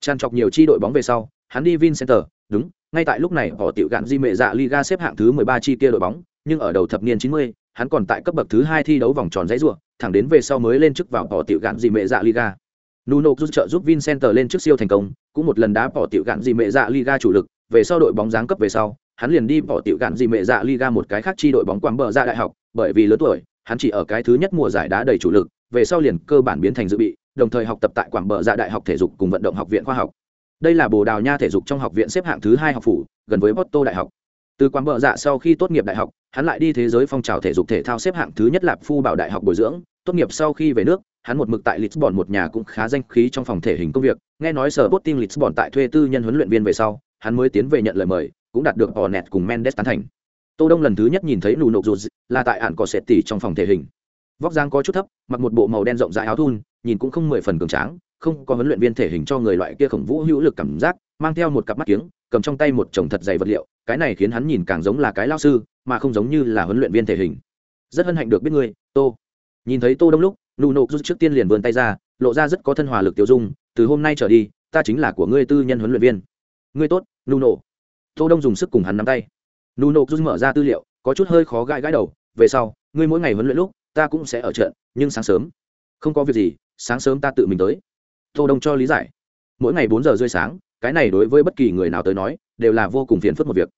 Tràn trọc nhiều chi đội bóng về sau hắn đi vincenter đúng ngay tại lúc này bỏ tiểu gạn di mệ dạ liga xếp hạng thứ mười ba chi kia đội bóng nhưng ở đầu thập niên chín mươi hắn còn tại cấp bậc thứ hai thi đấu vòng tròn dãy ruộng thẳng đến về sau mới lên chức vào bỏ tiểu gạn di mệ dạ liga. Nuno giúp trợ giúp Vincenter lên trước siêu thành công, cũng một lần đá bỏ tiểu gạn gì mẹ dạ Liga chủ lực, về sau đội bóng giáng cấp về sau, hắn liền đi bỏ tiểu gạn gì mẹ dạ Liga một cái khác chi đội bóng quảng bờ ra đại học, bởi vì lớn tuổi, hắn chỉ ở cái thứ nhất mùa giải đá đầy chủ lực, về sau liền cơ bản biến thành dự bị, đồng thời học tập tại quảng bờ dạ đại học thể dục cùng vận động học viện khoa học. Đây là Bồ Đào Nha thể dục trong học viện xếp hạng thứ hai học phủ, gần với Porto đại học. Từ quảng bờ dạ sau khi tốt nghiệp đại học, hắn lại đi thế giới phong trào thể dục thể thao xếp hạng thứ nhất lạp phu bảo đại học bồi dưỡng, tốt nghiệp sau khi về nước, hắn một mực tại Lisbon một nhà cũng khá danh khí trong phòng thể hình công việc, nghe nói sở Sporting Lisbon tại thuê tư nhân huấn luyện viên về sau, hắn mới tiến về nhận lời mời, cũng đạt được Hornet cùng Mendes tán thành. Tô Đông lần thứ nhất nhìn thấy Nuno Juz là tại ản có sệt tỉ trong phòng thể hình. Vóc dáng có chút thấp, mặc một bộ màu đen rộng rãi áo thun, nhìn cũng không mười phần cường tráng, không có huấn luyện viên thể hình cho người loại kia khổng vũ hữu lực cảm giác mang theo một cặp mắt kiếng cầm trong tay một chồng thật dày vật liệu cái này khiến hắn nhìn càng giống là cái lao sư mà không giống như là huấn luyện viên thể hình rất hân hạnh được biết ngươi tô nhìn thấy tô đông lúc nụ nộ rút trước tiên liền vươn tay ra, lộ ra rất có thân hòa lực tiêu dung, từ hôm nay trở đi, ta chính là của ngươi tư nhân huấn luyện viên. Ngươi tốt, nụ nộ tô đông dùng sức cùng hắn nắm tay. Nụ nộ rút mở ra tư liệu, có chút hơi khó gãi gãi đầu, về sau, ngươi mỗi ngày huấn luyện lúc, ta cũng sẽ ở trận, nhưng sáng sớm. Không có việc gì, sáng sớm ta tự mình tới. Tô đông cho lý giải. Mỗi ngày bốn giờ rưỡi sáng, cái này đối với bất kỳ người nào tới nói, đều là vô cùng phiền phức một việc.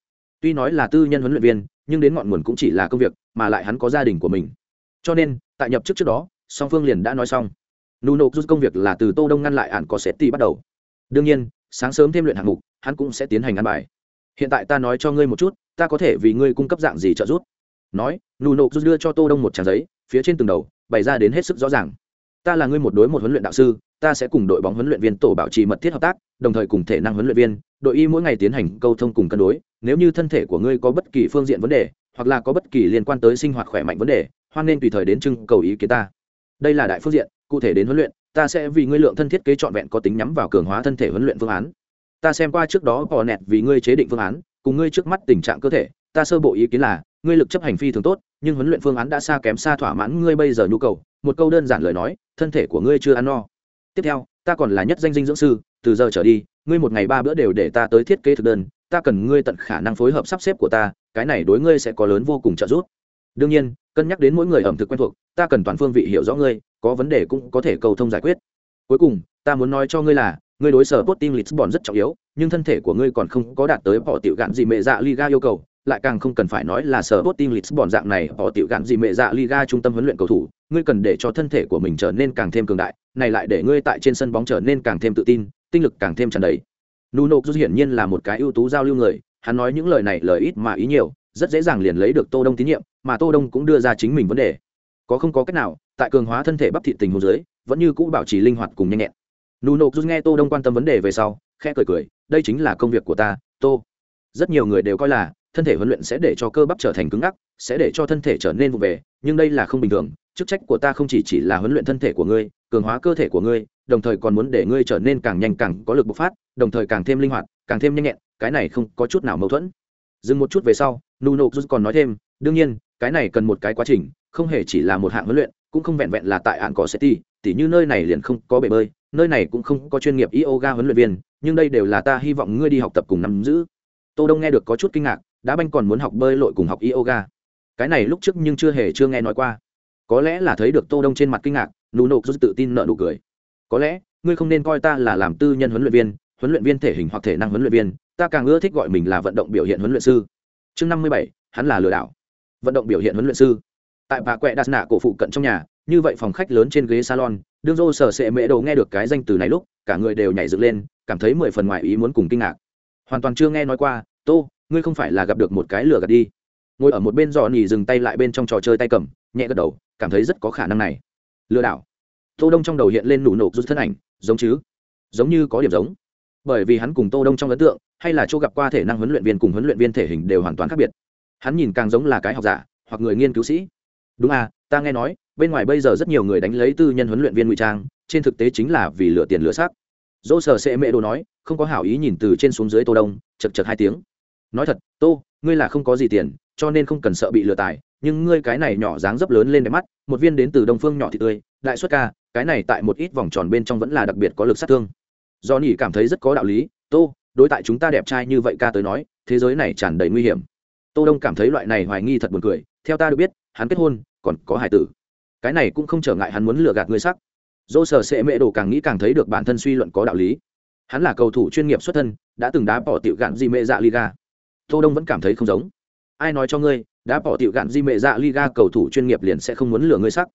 Tuy nói là tư nhân huấn luyện viên, nhưng đến ngọn nguồn cũng chỉ là công việc, mà lại hắn có gia đình của mình. Cho nên, tại nhập chức trước đó song phương liền đã nói xong. Nuno rút công việc là từ tô đông ngăn lại ạn có sẽ bắt đầu. Đương nhiên, sáng sớm thêm luyện hạng mục, hắn cũng sẽ tiến hành ăn bài. Hiện tại ta nói cho ngươi một chút, ta có thể vì ngươi cung cấp dạng gì trợ giúp? Nói nuno rút đưa cho tô đông một trang giấy, phía trên từng đầu, bày ra đến hết sức rõ ràng. Ta là ngươi một đối một huấn luyện đạo sư, ta sẽ cùng đội bóng huấn luyện viên tổ bảo trì mật thiết hợp tác, đồng thời cùng thể năng huấn luyện viên, đội y mỗi ngày tiến hành câu thông cùng cân đối, nếu như thân thể của ngươi có bất kỳ phương diện vấn đề, hoặc là có bất kỳ liên quan tới sinh hoạt khỏe mạnh vấn đề, hoan nên tùy thời đến trưng cầu ý kiến ta đây là đại phương diện, cụ thể đến huấn luyện, ta sẽ vì ngươi lượng thân thiết kế trọn vẹn có tính nhắm vào cường hóa thân thể huấn luyện phương án. Ta xem qua trước đó bỏ nẹt vì ngươi chế định phương án, cùng ngươi trước mắt tình trạng cơ thể, ta sơ bộ ý kiến là, ngươi lực chấp hành phi thường tốt, nhưng huấn luyện phương án đã xa kém xa thỏa mãn ngươi bây giờ nhu cầu. Một câu đơn giản lời nói, thân thể của ngươi chưa ăn no. Tiếp theo, ta còn là nhất danh dinh dưỡng sư, từ giờ trở đi, ngươi một ngày ba bữa đều để ta tới thiết kế thực đơn, ta cần ngươi tận khả năng phối hợp sắp xếp của ta, cái này đối ngươi sẽ có lớn vô cùng trợ giúp đương nhiên cân nhắc đến mỗi người ẩm thực quen thuộc ta cần toàn phương vị hiểu rõ ngươi có vấn đề cũng có thể cầu thông giải quyết cuối cùng ta muốn nói cho ngươi là ngươi đối sở Sporting Lisbon rất trọng yếu, nhưng thân thể của ngươi còn không có đạt tới bỏ tiểu gạn gì mẹ dạ Liga yêu cầu, lại càng không cần phải nói là sở Sporting Lisbon dạng này bỏ tiểu gạn gì mẹ dạ Liga trung tâm huấn luyện cầu thủ, ngươi cần để cho thân thể của mình trở nên càng thêm cường đại, này lại để ngươi tại trên sân bóng trở nên càng thêm tự tin, tinh lực càng thêm tràn đầy. Nuno hiển nhiên là một cái ưu tú giao lưu người, hắn nói những lời này lời ít mà ý nhiều, rất dễ dàng liền lấy được Tô Đông tín nhiệm, mà Tô Đông cũng đưa ra chính mình vấn đề. Có không có cách nào, tại cường hóa thân thể bắp thịt tình hồ dưới, vẫn như cũ bảo trì linh hoạt cùng nhanh nhẹn. Nuno nghe Tô Đông quan tâm vấn đề về sau, khẽ cười cười, đây chính là công việc của ta, Tô. Rất nhiều người đều coi là thân thể huấn luyện sẽ để cho cơ bắp trở thành cứng ngắc, sẽ để cho thân thể trở nên vụ về, nhưng đây là không bình thường, chức trách của ta không chỉ chỉ là huấn luyện thân thể của ngươi, cường hóa cơ thể của ngươi, đồng thời còn muốn để ngươi trở nên càng nhanh càng có lực bộc phát, đồng thời càng thêm linh hoạt, càng thêm nhanh nhẹn, cái này không có chút nào mâu thuẫn. Dừng một chút về sau, Nuno còn nói thêm, đương nhiên, cái này cần một cái quá trình, không hề chỉ là một hạng huấn luyện, cũng không vẹn vẹn là tại ạn có City, tỉ như nơi này liền không có bể bơi, nơi này cũng không có chuyên nghiệp yoga huấn luyện viên, nhưng đây đều là ta hy vọng ngươi đi học tập cùng nắm giữ. Tô Đông nghe được có chút kinh ngạc, đá banh còn muốn học bơi lội cùng học yoga. Cái này lúc trước nhưng chưa hề chưa nghe nói qua. Có lẽ là thấy được Tô Đông trên mặt kinh ngạc, nụ nụ rất tự tin nở nụ cười. Có lẽ, ngươi không nên coi ta là làm tư nhân huấn luyện viên, huấn luyện viên thể hình hoặc thể năng huấn luyện viên, ta càng ưa thích gọi mình là vận động biểu hiện huấn luyện sư. Chương năm mươi bảy, hắn là lừa đảo. Vận động biểu hiện huấn luyện sư. Tại bà quẹ đạt nạ cổ phụ cận trong nhà, như vậy phòng khách lớn trên ghế salon đương dô sở sệ mễ đồ nghe được cái danh từ này lúc cả người đều nhảy dựng lên cảm thấy mười phần ngoài ý muốn cùng kinh ngạc. Hoàn toàn chưa nghe nói qua tô ngươi không phải là gặp được một cái lửa gạt đi. Ngồi ở một bên giò nỉ dừng tay lại bên trong trò chơi tay cầm nhẹ gật đầu cảm thấy rất có khả năng này. Lừa đảo. Tô đông trong đầu hiện lên nụ nộp rút thân ảnh giống chứ? Giống như có điểm giống. Bởi vì hắn cùng tô đông trong ấn tượng hay là chỗ gặp qua thể năng huấn luyện viên cùng huấn luyện viên thể hình đều hoàn toàn khác biệt hắn nhìn càng giống là cái học giả, hoặc người nghiên cứu sĩ. Đúng à ta nghe nói, bên ngoài bây giờ rất nhiều người đánh lấy tư nhân huấn luyện viên ngụy trang, trên thực tế chính là vì lựa tiền lựa xác. Dỗ sở sẽ mẹ đồ nói, không có hảo ý nhìn từ trên xuống dưới tô đông, chật chật hai tiếng. Nói thật, tô, ngươi là không có gì tiền, cho nên không cần sợ bị lừa tài, nhưng ngươi cái này nhỏ dáng dấp lớn lên đẹp mắt, một viên đến từ đông phương nhỏ thì tươi, đại xuất ca, cái này tại một ít vòng tròn bên trong vẫn là đặc biệt có lực sát thương. Do nhỉ cảm thấy rất có đạo lý, tô, đối tại chúng ta đẹp trai như vậy ca tới nói, thế giới này tràn đầy nguy hiểm tô đông cảm thấy loại này hoài nghi thật buồn cười, theo ta được biết, hắn kết hôn, còn có hải tử. Cái này cũng không trở ngại hắn muốn lừa gạt người sắc. Dô sở sệ mệ đồ càng nghĩ càng thấy được bản thân suy luận có đạo lý. Hắn là cầu thủ chuyên nghiệp xuất thân, đã từng đá bỏ tiểu gạn di mệ dạ liga. Tô đông vẫn cảm thấy không giống. Ai nói cho ngươi đã bỏ tiểu gạn di mệ dạ liga cầu thủ chuyên nghiệp liền sẽ không muốn lừa ngươi sắc?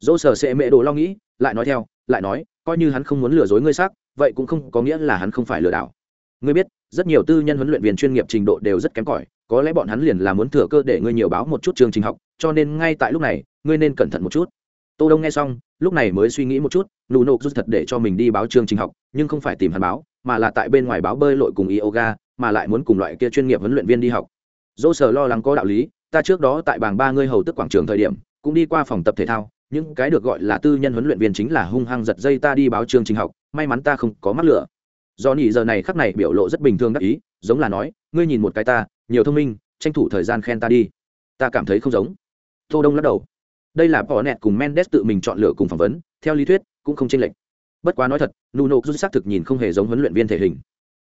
Dô sở sệ mệ đồ lo nghĩ, lại nói theo, lại nói, coi như hắn không muốn lừa dối ngươi sắc, vậy cũng không có nghĩa là hắn không phải lừa đảo. Ngươi biết, rất nhiều tư nhân huấn luyện viên chuyên nghiệp trình độ đều rất kém cỏi có lẽ bọn hắn liền là muốn thừa cơ để ngươi nhiều báo một chút chương trình học, cho nên ngay tại lúc này, ngươi nên cẩn thận một chút. Tô đông nghe xong, lúc này mới suy nghĩ một chút, nụ nộp rút thật để cho mình đi báo chương trình học, nhưng không phải tìm hắn báo, mà là tại bên ngoài báo bơi lội cùng yoga, mà lại muốn cùng loại kia chuyên nghiệp huấn luyện viên đi học. Dỗ sở lo lắng có đạo lý, ta trước đó tại bảng ba ngươi hầu tức quảng trường thời điểm, cũng đi qua phòng tập thể thao, những cái được gọi là tư nhân huấn luyện viên chính là hung hăng giật dây ta đi báo chương trình học, may mắn ta không có mắc lửa. Do nhị giờ này khắc này biểu lộ rất bình thường đắc ý, giống là nói, ngươi nhìn một cái ta nhiều thông minh, tranh thủ thời gian khen ta đi. Ta cảm thấy không giống. Tô đông lắc đầu. Đây là bỏ nẹt cùng mendes tự mình chọn lựa cùng phỏng vấn, theo lý thuyết, cũng không chênh lệch. Bất quá nói thật, nuno rút xác thực nhìn không hề giống huấn luyện viên thể hình.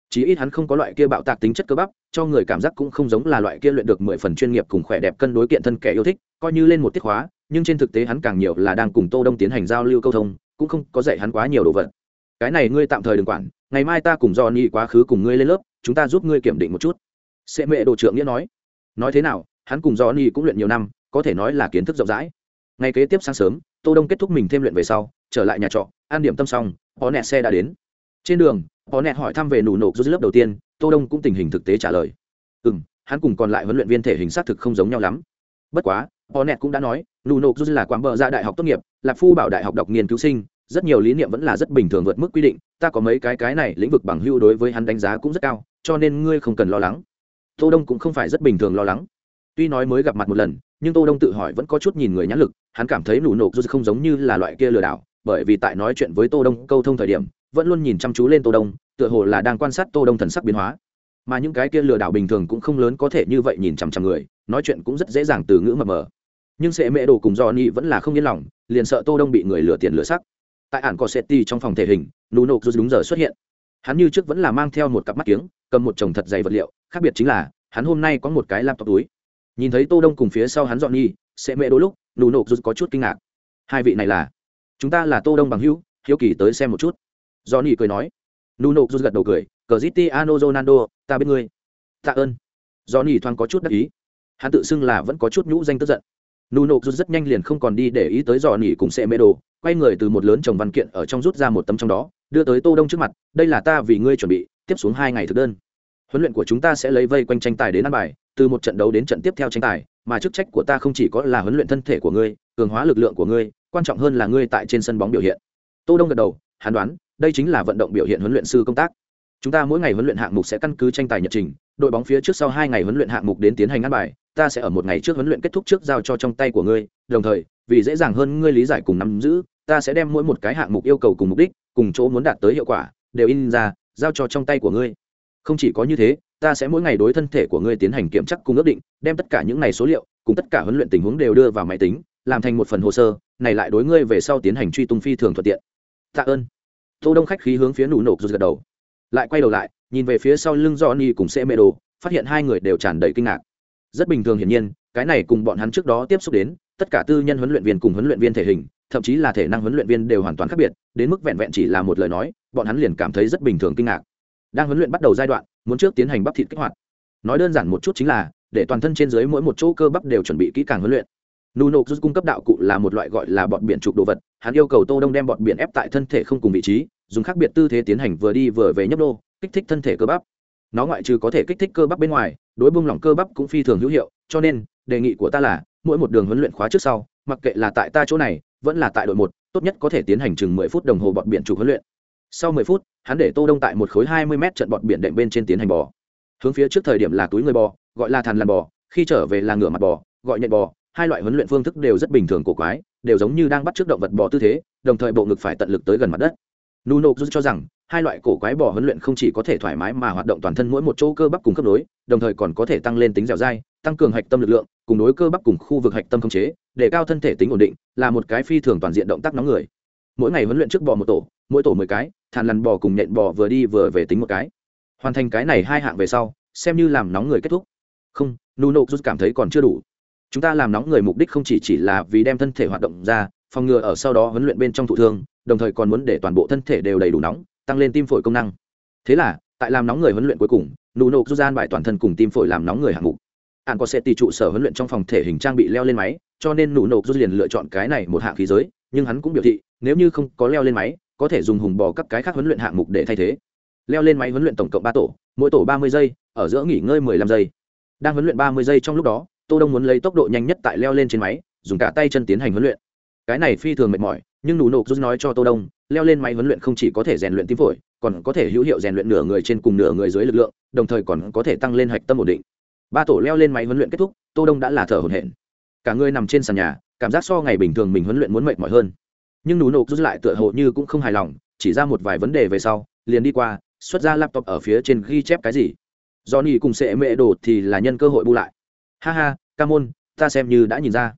Chí ít hắn không có loại kia bạo tạc tính chất cơ bắp, cho người cảm giác cũng không giống là loại kia luyện được mười phần chuyên nghiệp cùng khỏe đẹp cân đối kiện thân kẻ yêu thích, coi như lên một tiết hóa, nhưng trên thực tế hắn càng nhiều là đang cùng tô đông tiến hành giao lưu câu thông, cũng không có dạy hắn quá nhiều đồ vật. Cái này ngươi tạm thời đừng quản, ngày mai ta cùng do ni quá khứ cùng ngươi lên lớp, chúng ta giúp ngươi kiểm định một chút sẽ mẹ đồ trưởng nghĩa nói. Nói thế nào, hắn cùng do ni cũng luyện nhiều năm, có thể nói là kiến thức rộng rãi. Ngày kế tiếp sáng sớm, tô đông kết thúc mình thêm luyện về sau, trở lại nhà trọ an điểm tâm xong có nẹt xe đã đến. Trên đường có nẹt hỏi thăm về nụ nộp dưới lớp đầu tiên, tô đông cũng tình hình thực tế trả lời. Ừ m hắn cùng còn lại huấn luyện viên thể hình xác thực không giống nhau lắm. Bất quá có nẹt cũng đã nói, nụ nộp dưới là quán bờ ra đại học tốt nghiệp, là phu bảo đại học đọc nghiên cứu sinh, rất nhiều lý niệm vẫn là rất bình thường vượt mức quy định, ta có mấy cái cái này lĩnh vực bằng hưu đối với hắn đánh giá cũng rất cao, cho nên ngươi không cần lo lắng tô đông cũng không phải rất bình thường lo lắng. Tuy nói mới gặp mặt một lần, nhưng tô đông tự hỏi vẫn có chút nhìn người nhãn lực, hắn cảm thấy nụ nộp dù không giống như là loại kia lừa đảo, bởi vì tại nói chuyện với tô đông câu thông thời điểm, vẫn luôn nhìn chăm chú lên tô đông, tựa hồ là đang quan sát tô đông thần sắc biến hóa. Mà những cái kia lừa đảo bình thường cũng không lớn có thể như vậy nhìn chằm chằm người, nói chuyện cũng rất dễ dàng từ ngữ mờ mờ. Nhưng Sệ mẹ đồ cùng do ni vẫn là không yên lòng, liền sợ tô đông bị người lừa tiền lừa sắc. Tại ản có seti trong phòng thể hình, nụ nộp dù đúng giờ xuất hiện hắn như trước vẫn là mang theo một cặp mắt kiếng, cầm một chồng thật dày vật liệu, khác biệt chính là, hắn hôm nay có một cái laptop túi. Nhìn thấy tô đông cùng phía sau hắn dọn nhi sẽ mẹ đôi lúc, nụ nộp rút có chút kinh ngạc. Hai vị này là? Chúng ta là tô đông bằng hữu, hiếu kỳ tới xem một chút. Do Nhi cười nói. Nụ nộp rút gật đầu cười, cờ ano ronaldo, ta biết ngươi. Tạ ơn. Do Nhi thoáng có chút đắc ý. Hắn tự xưng là vẫn có chút nhũ danh tức giận. Nụ nộp rút rất nhanh liền không còn đi để ý tới dò nỉ cùng sẽ mê đồ, quay người từ một lớn chồng văn kiện ở trong rút ra một tấm trong đó đưa tới tô đông trước mặt, đây là ta vì ngươi chuẩn bị, tiếp xuống hai ngày thực đơn. Huấn luyện của chúng ta sẽ lấy vây quanh tranh tài đến ăn bài, từ một trận đấu đến trận tiếp theo tranh tài, mà chức trách của ta không chỉ có là huấn luyện thân thể của ngươi, cường hóa lực lượng của ngươi, quan trọng hơn là ngươi tại trên sân bóng biểu hiện. Tô đông gật đầu, hắn đoán, đây chính là vận động biểu hiện huấn luyện sư công tác. Chúng ta mỗi ngày huấn luyện hạng mục sẽ căn cứ tranh tài nhật trình, đội bóng phía trước sau hai ngày huấn luyện hạng mục đến tiến hành ăn bài, ta sẽ ở một ngày trước huấn luyện kết thúc trước giao cho trong tay của ngươi, đồng thời, vì dễ dàng hơn ngươi lý giải cùng nắm giữ ta sẽ đem mỗi một cái hạng mục yêu cầu cùng mục đích, cùng chỗ muốn đạt tới hiệu quả, đều in ra, giao cho trong tay của ngươi. Không chỉ có như thế, ta sẽ mỗi ngày đối thân thể của ngươi tiến hành kiểm tra cùng ước định, đem tất cả những này số liệu, cùng tất cả huấn luyện tình huống đều đưa vào máy tính, làm thành một phần hồ sơ, này lại đối ngươi về sau tiến hành truy tung phi thường thuận tiện. Tạ ơn. Tô đông khách khí hướng phía nụ nộp rụt gật đầu. Lại quay đầu lại, nhìn về phía sau lưng johnny cùng xe mê đồ phát hiện hai người đều tràn đầy kinh ngạc. Rất bình thường hiển nhiên, cái này cùng bọn hắn trước đó tiếp xúc đến, tất cả tư nhân huấn luyện viên cùng huấn luyện viên thể hình thậm chí là thể năng huấn luyện viên đều hoàn toàn khác biệt, đến mức vẹn vẹn chỉ là một lời nói, bọn hắn liền cảm thấy rất bình thường kinh ngạc. Đang huấn luyện bắt đầu giai đoạn, muốn trước tiến hành bắp thịt kích hoạt. Nói đơn giản một chút chính là, để toàn thân trên dưới mỗi một chỗ cơ bắp đều chuẩn bị kỹ càng huấn luyện. Nuno rút cung cấp đạo cụ là một loại gọi là bọn biển trục đồ vật, hắn yêu cầu tô đông đem bọn biển ép tại thân thể không cùng vị trí, dùng khác biệt tư thế tiến hành vừa đi vừa về nhấp đô kích thích thân thể cơ bắp. Nó ngoại trừ có thể kích thích cơ bắp bên ngoài, đối bung lỏng cơ bắp cũng phi thường hữu hiệu, cho nên, đề nghị của ta là, mỗi một đường huấn luyện khóa trước sau, mặc kệ là tại ta chỗ này vẫn là tại đội một, tốt nhất có thể tiến hành chừng mười phút đồng hồ bọn biển trục huấn luyện. Sau mười phút, hắn để tô đông tại một khối hai mươi mét trận bọn biển đệm bên trên tiến hành bò. Hướng phía trước thời điểm là túi người bò, gọi là thằn lằn bò, khi trở về là ngửa mặt bò, gọi nhện bò, hai loại huấn luyện phương thức đều rất bình thường cổ quái, đều giống như đang bắt trước động vật bò tư thế, đồng thời bộ ngực phải tận lực tới gần mặt đất. Nuno giúp cho rằng, hai loại cổ quái bò huấn luyện không chỉ có thể thoải mái mà hoạt động toàn thân mỗi một chỗ cơ bắp cùng khớp nối, đồng thời còn có thể tăng lên tính dẻo dai tăng cường hạch tâm lực lượng, cùng đối cơ bắp cùng khu vực hạch tâm khống chế, để cao thân thể tính ổn định, là một cái phi thường toàn diện động tác nóng người. Mỗi ngày huấn luyện trước bò một tổ, mỗi tổ mười cái, thàn lằn bò cùng nhện bò vừa đi vừa về tính một cái. Hoàn thành cái này hai hạng về sau, xem như làm nóng người kết thúc. Không nuno rút cảm thấy còn chưa đủ. Chúng ta làm nóng người mục đích không chỉ chỉ là vì đem thân thể hoạt động ra, phòng ngừa ở sau đó huấn luyện bên trong thụ thương, đồng thời còn muốn để toàn bộ thân thể đều đầy đủ nóng, tăng lên tim phổi công năng. Thế là, tại làm nóng người huấn luyện cuối cùng nuno rút gian bài toàn thân cùng tim phổi làm nóng người hạng mục ạn có sẽ tỷ trụ sở huấn luyện trong phòng thể hình trang bị leo lên máy, cho nên nụ nộp rút liền lựa chọn cái này một hạng khí giới, nhưng hắn cũng biểu thị, nếu như không có leo lên máy, có thể dùng hùng bò các cái khác huấn luyện hạng mục để thay thế. Leo lên máy huấn luyện tổng cộng ba tổ, mỗi tổ ba mươi giây, ở giữa nghỉ ngơi mười lăm giây. Đang huấn luyện ba mươi giây trong lúc đó, tô đông muốn lấy tốc độ nhanh nhất tại leo lên trên máy, dùng cả tay chân tiến hành huấn luyện. Cái này phi thường mệt mỏi, nhưng nụ nộp rút nói cho tô đông, leo lên máy huấn luyện không chỉ có thể rèn luyện tim phổi, còn có thể hữu hiệu rèn luyện nửa người trên cùng nửa người dưới lực lượng, đồng thời còn có thể tăng lên hạch tâm ổn định ba tổ leo lên máy huấn luyện kết thúc, tô đông đã là thở hổn hển. Cả người nằm trên sàn nhà, cảm giác so ngày bình thường mình huấn luyện muốn mệt mỏi hơn. Nhưng nụ nộp rút lại tựa hồ như cũng không hài lòng, chỉ ra một vài vấn đề về sau, liền đi qua, xuất ra laptop ở phía trên ghi chép cái gì. Do cùng sẽ mẹ đồ thì là nhân cơ hội bu lại. Ha ha ca môn ta xem như đã nhìn ra.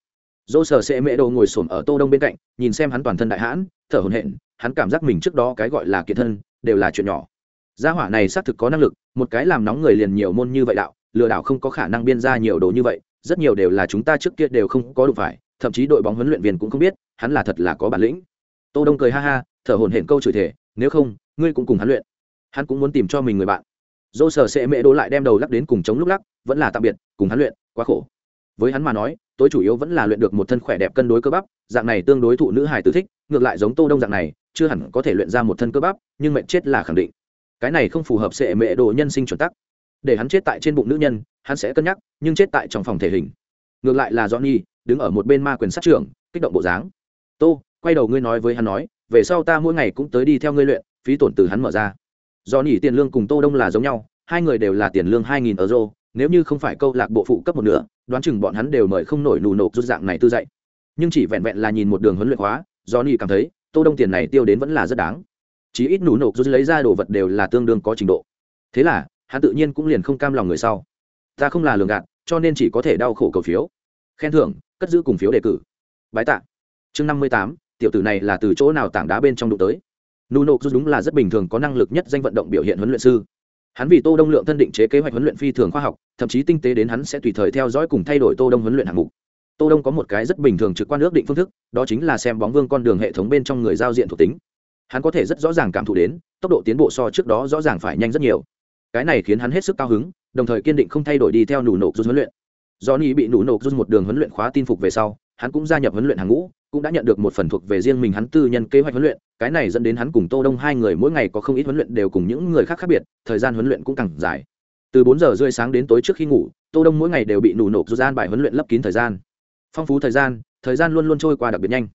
Dỗ sở sẽ mẹ đồ ngồi sồn ở tô đông bên cạnh, nhìn xem hắn toàn thân đại hãn, thở hổn hển, hắn cảm giác mình trước đó cái gọi là kiệt thân, đều là chuyện nhỏ. Gia hỏa này xác thực có năng lực, một cái làm nóng người liền nhiều môn như vậy đạo lừa đảo không có khả năng biên ra nhiều đồ như vậy, rất nhiều đều là chúng ta trước kia đều không có đủ phải, thậm chí đội bóng huấn luyện viên cũng không biết, hắn là thật là có bản lĩnh. Tô đông cười ha ha, thở hổn hển câu chửi thể nếu không, ngươi cũng cùng hắn luyện. Hắn cũng muốn tìm cho mình người bạn. Dô sở sẽ mẹ đỗ lại đem đầu lắc đến cùng chống lúc lắc, vẫn là tạm biệt, cùng hắn luyện, quá khổ. Với hắn mà nói, tối chủ yếu vẫn là luyện được một thân khỏe đẹp cân đối cơ bắp, dạng này tương đối thụ nữ hài tử thích, ngược lại giống tô đông dạng này, chưa hẳn có thể luyện ra một thân cơ bắp, nhưng mệnh chết là khẳng định. Cái này không phù hợp sệ mẹ đồ nhân sinh chuẩn tắc để hắn chết tại trên bụng nữ nhân, hắn sẽ cân nhắc, nhưng chết tại trong phòng thể hình. Ngược lại là johnny, đứng ở một bên ma quyền sát trưởng, kích động bộ dáng. Tô, quay đầu ngươi nói với hắn nói, về sau ta mỗi ngày cũng tới đi theo ngươi luyện, phí tổn từ hắn mở ra. Johnny tiền lương cùng tô đông là giống nhau, hai người đều là tiền lương hai nghìn euro, nếu như không phải câu lạc bộ phụ cấp một nửa, đoán chừng bọn hắn đều mời không nổi nù nộp rút dạng này tư dạy. Nhưng chỉ vẹn vẹn là nhìn một đường huấn luyện hóa, johnny cảm thấy, tô đông tiền này tiêu đến vẫn là rất đáng. Chí ít nù nộp rút lấy ra đồ vật đều là tương đương có trình độ. Thế là hắn tự nhiên cũng liền không cam lòng người sau. Ta không là lường gạt, cho nên chỉ có thể đau khổ cầu phiếu. Khen thưởng, cất giữ cùng phiếu đề cử. Bái tạ. Chương năm mươi tám, tiểu tử này là từ chỗ nào tảng đá bên trong đụng tới? Nuno rút đúng là rất bình thường có năng lực nhất danh vận động biểu hiện huấn luyện sư. Hắn vì tô đông lượng thân định chế kế hoạch huấn luyện phi thường khoa học, thậm chí tinh tế đến hắn sẽ tùy thời theo dõi cùng thay đổi tô đông huấn luyện hạng mục. Tô đông có một cái rất bình thường trực quan ước định phương thức, đó chính là xem bóng vương con đường hệ thống bên trong người giao diện thuộc tính. Hắn có thể rất rõ ràng cảm thụ đến, tốc độ tiến bộ so trước đó rõ ràng phải nhanh rất nhiều cái này khiến hắn hết sức cao hứng, đồng thời kiên định không thay đổi đi theo nụ nộp rút huấn luyện. Do ni bị nụ nộp rút một đường huấn luyện khóa tin phục về sau, hắn cũng gia nhập huấn luyện hàng ngũ, cũng đã nhận được một phần thuộc về riêng mình hắn tư nhân kế hoạch huấn luyện. Cái này dẫn đến hắn cùng tô đông hai người mỗi ngày có không ít huấn luyện đều cùng những người khác khác biệt, thời gian huấn luyện cũng càng dài. Từ bốn giờ rưỡi sáng đến tối trước khi ngủ, tô đông mỗi ngày đều bị nụ nộp rút gian bài huấn luyện lấp kín thời gian. Phong phú thời gian thời gian luôn luôn trôi qua đặc biệt nhanh.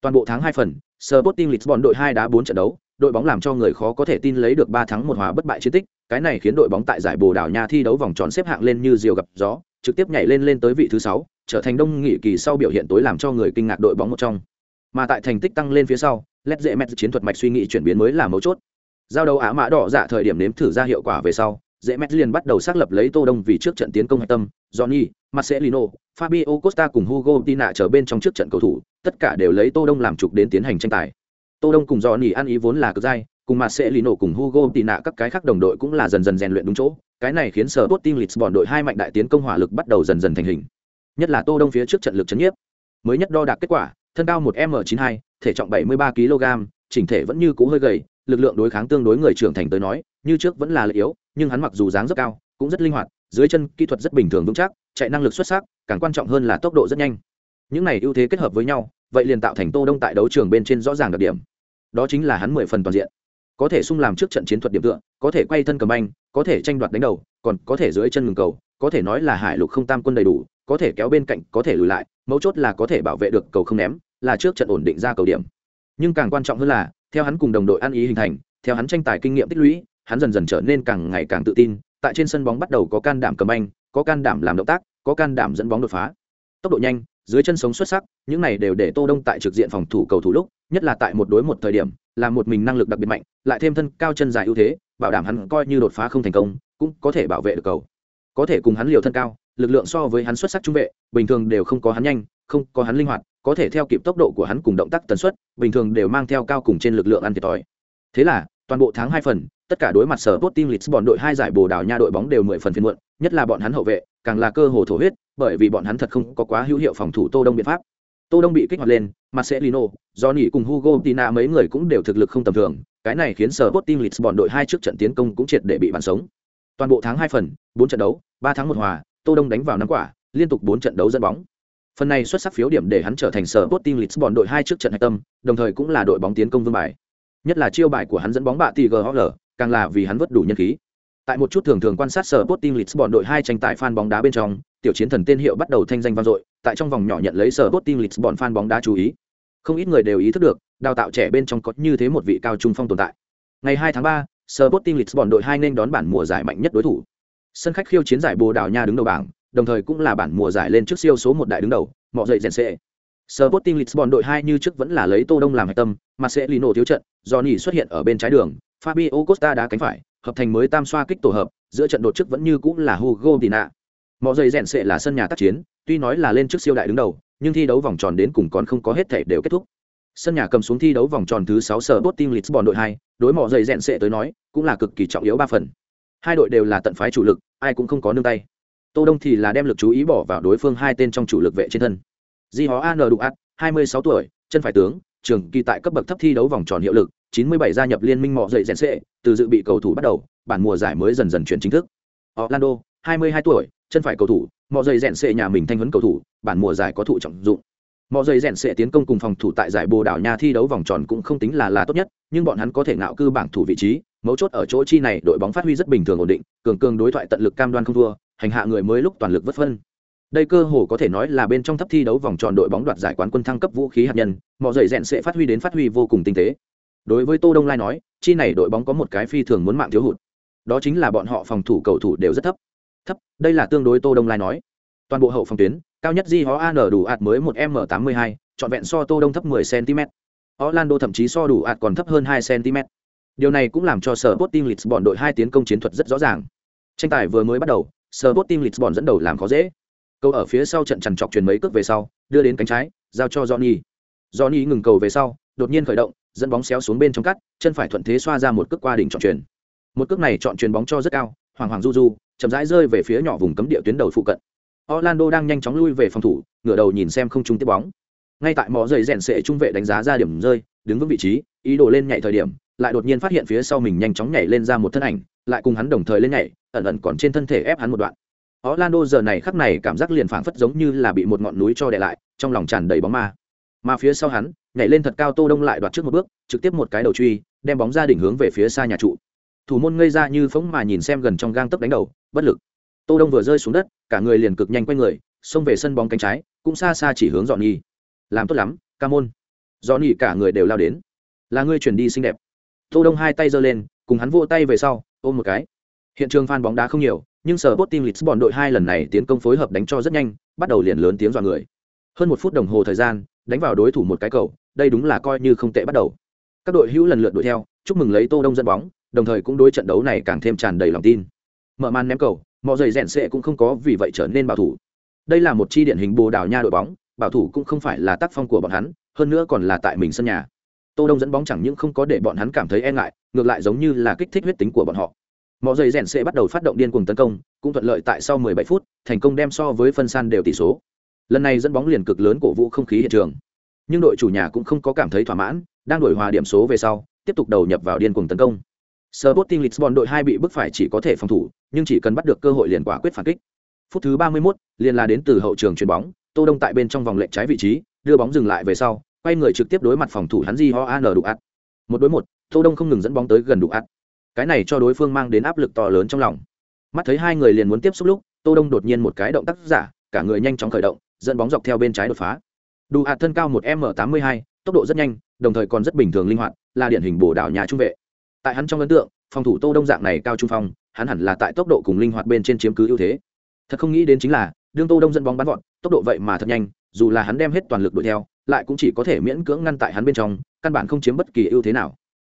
Toàn bộ tháng hai phần, Sporting Lisbon đội hai đá bốn trận đấu đội bóng làm cho người khó có thể tin lấy được ba thắng một hòa bất bại chiến tích, cái này khiến đội bóng tại giải bồ đào nha thi đấu vòng tròn xếp hạng lên như diều gặp gió, trực tiếp nhảy lên lên tới vị thứ sáu, trở thành đông nghị kỳ sau biểu hiện tối làm cho người kinh ngạc đội bóng một trong. Mà tại thành tích tăng lên phía sau, led dễ mẹt chiến thuật mạch suy nghĩ chuyển biến mới là mấu chốt. Giao đấu á mã đỏ dạ thời điểm nếm thử ra hiệu quả về sau dễ mẹt liền bắt đầu xác lập lấy tô đông vì trước trận tiến công hạch tâm, johnny, marcelino, fabio costa cùng hugo tina trở bên trong trước trận cầu thủ, tất cả đều lấy tô đông làm trục đến tiến hành tranh tài tô đông cùng johnny ăn ý vốn là cực dai, cùng mà sẽ lý nổ cùng hugo tina các cái khác đồng đội cũng là dần dần rèn luyện đúng chỗ. Cái này khiến sở Team Lisbon đội hai mạnh đại tiến công hỏa lực bắt đầu dần dần thành hình. Nhất là tô đông phía trước trận lực chấn nhiếp. Mới nhất đo đạc kết quả, thân cao một m 92 thể trọng 73 kg, chỉnh thể vẫn như cũ hơi gầy, lực lượng đối kháng tương đối người trưởng thành tới nói, như trước vẫn là lợi yếu, nhưng hắn mặc dù dáng rất cao, cũng rất linh hoạt, dưới chân kỹ thuật rất bình thường vững chắc, chạy năng lực xuất sắc, càng quan trọng hơn là tốc độ rất nhanh. Những này ưu thế kết hợp với nhau, vậy liền tạo thành tô đông tại đấu trường bên trên rõ ràng đặc điểm đó chính là hắn mười phần toàn diện. Có thể sung làm trước trận chiến thuật điểm tựa, có thể quay thân cầm anh có thể tranh đoạt đánh đầu, còn có thể dưới chân ngừng cầu, có thể nói là hải lục không tam quân đầy đủ, có thể kéo bên cạnh, có thể lùi lại, mấu chốt là có thể bảo vệ được cầu không ném, là trước trận ổn định ra cầu điểm. Nhưng càng quan trọng hơn là, theo hắn cùng đồng đội ăn ý hình thành, theo hắn tranh tài kinh nghiệm tích lũy, hắn dần dần trở nên càng ngày càng tự tin, tại trên sân bóng bắt đầu có can đảm cầm anh có can đảm làm động tác, có can đảm dẫn bóng đột phá. Tốc độ nhanh, dưới chân sống xuất sắc, những này đều để tô đông tại trực diện phòng thủ cầu thủ lúc nhất là tại một đối một thời điểm, là một mình năng lực đặc biệt mạnh, lại thêm thân cao chân dài ưu thế, bảo đảm hắn coi như đột phá không thành công, cũng có thể bảo vệ được cầu. Có thể cùng hắn liều thân cao, lực lượng so với hắn xuất sắc trung vệ, bình thường đều không có hắn nhanh, không có hắn linh hoạt, có thể theo kịp tốc độ của hắn cùng động tác tần suất, bình thường đều mang theo cao cùng trên lực lượng ăn thiệt thòi. Thế là, toàn bộ tháng hai phần, tất cả đối mặt sở tốt team Lisbon đội hai giải bồ đào nha đội bóng đều mười phần phiên muộn, nhất là bọn hắn hậu vệ, càng là cơ hồ thổ huyết, bởi vì bọn hắn thật không có quá hữu hiệu phòng thủ tô đông biện pháp tô đông bị kích hoạt lên, marcelino, johnny cùng hugo tina mấy người cũng đều thực lực không tầm thường, cái này khiến sở tốt team Lisbon đội hai trước trận tiến công cũng triệt để bị bàn sống. Toàn bộ tháng hai phần, bốn trận đấu, ba tháng một hòa, tô đông đánh vào năm quả, liên tục bốn trận đấu dẫn bóng. Phần này xuất sắc phiếu điểm để hắn trở thành sở tốt team Lisbon đội hai trước trận hạch tâm, đồng thời cũng là đội bóng tiến công vương bài. Nhất là chiêu bài của hắn dẫn bóng bạ tỷ càng là vì hắn vất đủ nhân khí tại một chút thường thường quan sát sở Sporting Lisbon đội hai tranh tài fan bóng đá bên trong tiểu chiến thần tên hiệu bắt đầu thanh danh vang dội tại trong vòng nhỏ nhận lấy sở Sporting Lisbon fan bóng đá chú ý. Không ít người đều ý thức được đào tạo trẻ bên trong có như thế một vị cao trung phong tồn tại. Ngày 2 tháng 3, Sporting Lisbon đội hai nên đón bản mùa giải mạnh nhất đối thủ. Sân khách khiêu chiến giải bồ đào nha đứng đầu bảng đồng thời cũng là bản mùa giải lên trước siêu số một đại đứng đầu mọi dậy rèn xệ Sporting Lisbon đội 2 như trước vẫn là lấy Tô Đông làm hạch tâm, mà sẽ Lino thiếu trận, Johnny xuất hiện ở bên trái đường, Fabio Costa đá cánh phải, hợp thành mới tam xoa kích tổ hợp, giữa trận đột trước vẫn như cũng là Hugo Dina. Mọi giây rèn sệ là sân nhà tác chiến, tuy nói là lên trước siêu đại đứng đầu, nhưng thi đấu vòng tròn đến cùng còn không có hết thể đều kết thúc. Sân nhà cầm xuống thi đấu vòng tròn thứ sáu sở bot team Lisbon đội hai đối mọi giây rèn sệ tới nói, cũng là cực kỳ trọng yếu ba phần. Hai đội đều là tận phái chủ lực, ai cũng không có nương tay. Tô Đông thì là đem lực chú ý bỏ vào đối phương hai tên trong chủ lực vệ trên thân. Di Hó An Đủ Át, 26 tuổi, chân phải tướng, trường kỳ tại cấp bậc thấp thi đấu vòng tròn hiệu lực, 97 gia nhập liên minh mọ dậy rèn sệ, từ dự bị cầu thủ bắt đầu, bản mùa giải mới dần dần chuyển chính thức. Orlando, 22 tuổi, chân phải cầu thủ, mọ dậy rèn sệ nhà mình thanh huấn cầu thủ, bản mùa giải có thụ trọng dụng. Mọ dậy rèn sệ tiến công cùng phòng thủ tại giải Bồ Đào Nha thi đấu vòng tròn cũng không tính là là tốt nhất, nhưng bọn hắn có thể ngạo cư bảng thủ vị trí, mấu chốt ở chỗ chi này đội bóng phát huy rất bình thường ổn định, cường cường đối thoại tận lực cam đoan không thua, hành hạ người mới lúc toàn lực vất phân đây cơ hồ có thể nói là bên trong thấp thi đấu vòng tròn đội bóng đoạt giải quán quân thăng cấp vũ khí hạt nhân mọ dậy rèn sẽ phát huy đến phát huy vô cùng tinh tế đối với tô đông lai nói, chi này đội bóng có một cái phi thường muốn mạng thiếu hụt. Đó chính là bọn họ phòng thủ cầu thủ đều rất thấp. Thấp, đây là tương đối tô đông lai nói. Toàn bộ hậu phòng tuyến, cao nhất di hó an đủ ạt mới một m tám mươi hai, trọn vẹn so tô đông thấp 10 cm orlando thậm chí so đủ ạt còn thấp hơn hai cm điều này cũng làm cho sở Sporting Lisbon đội hai tiến công chiến thuật rất rõ ràng. Tranh tài vừa mới bắt đầu sở Sporting Lisbon dẫn đầu làm khó dễ. Cầu ở phía sau trận chằn trọc truyền mấy cước về sau, đưa đến cánh trái, giao cho johnny. Johnny ngừng cầu về sau, đột nhiên khởi động dẫn bóng xéo xuống bên trong cắt chân phải thuận thế xoa ra một cước qua đỉnh chọn truyền một cước này chọn truyền bóng cho rất cao hoàng hoàng du du chậm rãi rơi về phía nhỏ vùng cấm địa tuyến đầu phụ cận. Orlando đang nhanh chóng lui về phòng thủ ngửa đầu nhìn xem không trung tiếp bóng. Ngay tại mỏ dày rèn sệ trung vệ đánh giá ra điểm rơi đứng vững vị trí ý đồ lên nhảy thời điểm lại đột nhiên phát hiện phía sau mình nhanh chóng nhảy lên ra một thân ảnh lại cùng hắn đồng thời lên nhảy ẩn ẩn còn trên thân thể ép hắn một đoạn. Orlando giờ này khắc này cảm giác liền phảng phất giống như là bị một ngọn núi cho đè lại, trong lòng tràn đầy bóng ma. Mà phía sau hắn, nhảy lên thật cao Tô Đông lại đoạt trước một bước, trực tiếp một cái đầu truy, đem bóng ra đỉnh hướng về phía xa nhà trụ. Thủ môn ngây ra như phóng mà nhìn xem gần trong gang tấp đánh đầu, bất lực. Tô Đông vừa rơi xuống đất, cả người liền cực nhanh quay người, xông về sân bóng cánh trái, cũng xa xa chỉ hướng dọn nhì. Làm tốt lắm, ca môn. Dọn nhì cả người đều lao đến. Là ngươi chuyển đi xinh đẹp. Tô Đông hai tay giơ lên, cùng hắn vỗ tay về sau, ôm một cái. Hiện trường fan bóng đá không nhiều, nhưng sở Sporting Lisbon đội hai lần này tiến công phối hợp đánh cho rất nhanh, bắt đầu liền lớn tiếng dọa người. Hơn một phút đồng hồ thời gian, đánh vào đối thủ một cái cầu, đây đúng là coi như không tệ bắt đầu. Các đội hữu lần lượt đuổi theo, chúc mừng lấy Tô Đông dẫn bóng, đồng thời cũng đối trận đấu này càng thêm tràn đầy lòng tin. Mở màn ném cầu, mọi giày rèn sẽ cũng không có vì vậy trở nên bảo thủ. Đây là một chi điển hình Bồ Đào Nha đội bóng, bảo thủ cũng không phải là tác phong của bọn hắn, hơn nữa còn là tại mình sân nhà. Tô Đông dẫn bóng chẳng những không có để bọn hắn cảm thấy e ngại, ngược lại giống như là kích thích huyết tính của bọn họ mọi giày rèn sẽ bắt đầu phát động điên cuồng tấn công cũng thuận lợi tại sau 17 phút thành công đem so với phân san đều tỷ số lần này dẫn bóng liền cực lớn cổ vũ không khí hiện trường nhưng đội chủ nhà cũng không có cảm thấy thỏa mãn đang đổi hòa điểm số về sau tiếp tục đầu nhập vào điên cuồng tấn công. Sporting Lisbon đội hai bị bức phải chỉ có thể phòng thủ nhưng chỉ cần bắt được cơ hội liền quả quyết phản kích. Phút thứ 31, liền là đến từ hậu trường chuyền bóng tô đông tại bên trong vòng lệch trái vị trí đưa bóng dừng lại về sau quay người trực tiếp đối mặt phòng thủ hắn di ho an đủ ắt một đối một tô đông không ngừng dẫn bóng tới gần đủ ắt cái này cho đối phương mang đến áp lực to lớn trong lòng. Mắt thấy hai người liền muốn tiếp xúc lúc tô đông đột nhiên một cái động tác giả cả người nhanh chóng khởi động dẫn bóng dọc theo bên trái đột phá đủ hạt thân cao một m tám mươi hai, tốc độ rất nhanh, đồng thời còn rất bình thường linh hoạt, là điển hình bổ đảo nhà trung vệ. Tại hắn trong ấn tượng, phòng thủ tô đông dạng này cao trung phong, hắn hẳn là tại tốc độ cùng linh hoạt bên trên chiếm cứ ưu thế. Thật không nghĩ đến chính là, đương tô đông dẫn bóng bắn vọt, tốc độ vậy mà thật nhanh, dù là hắn đem hết toàn lực đuổi theo, lại cũng chỉ có thể miễn cưỡng ngăn tại hắn bên trong, căn bản không chiếm bất kỳ ưu thế nào.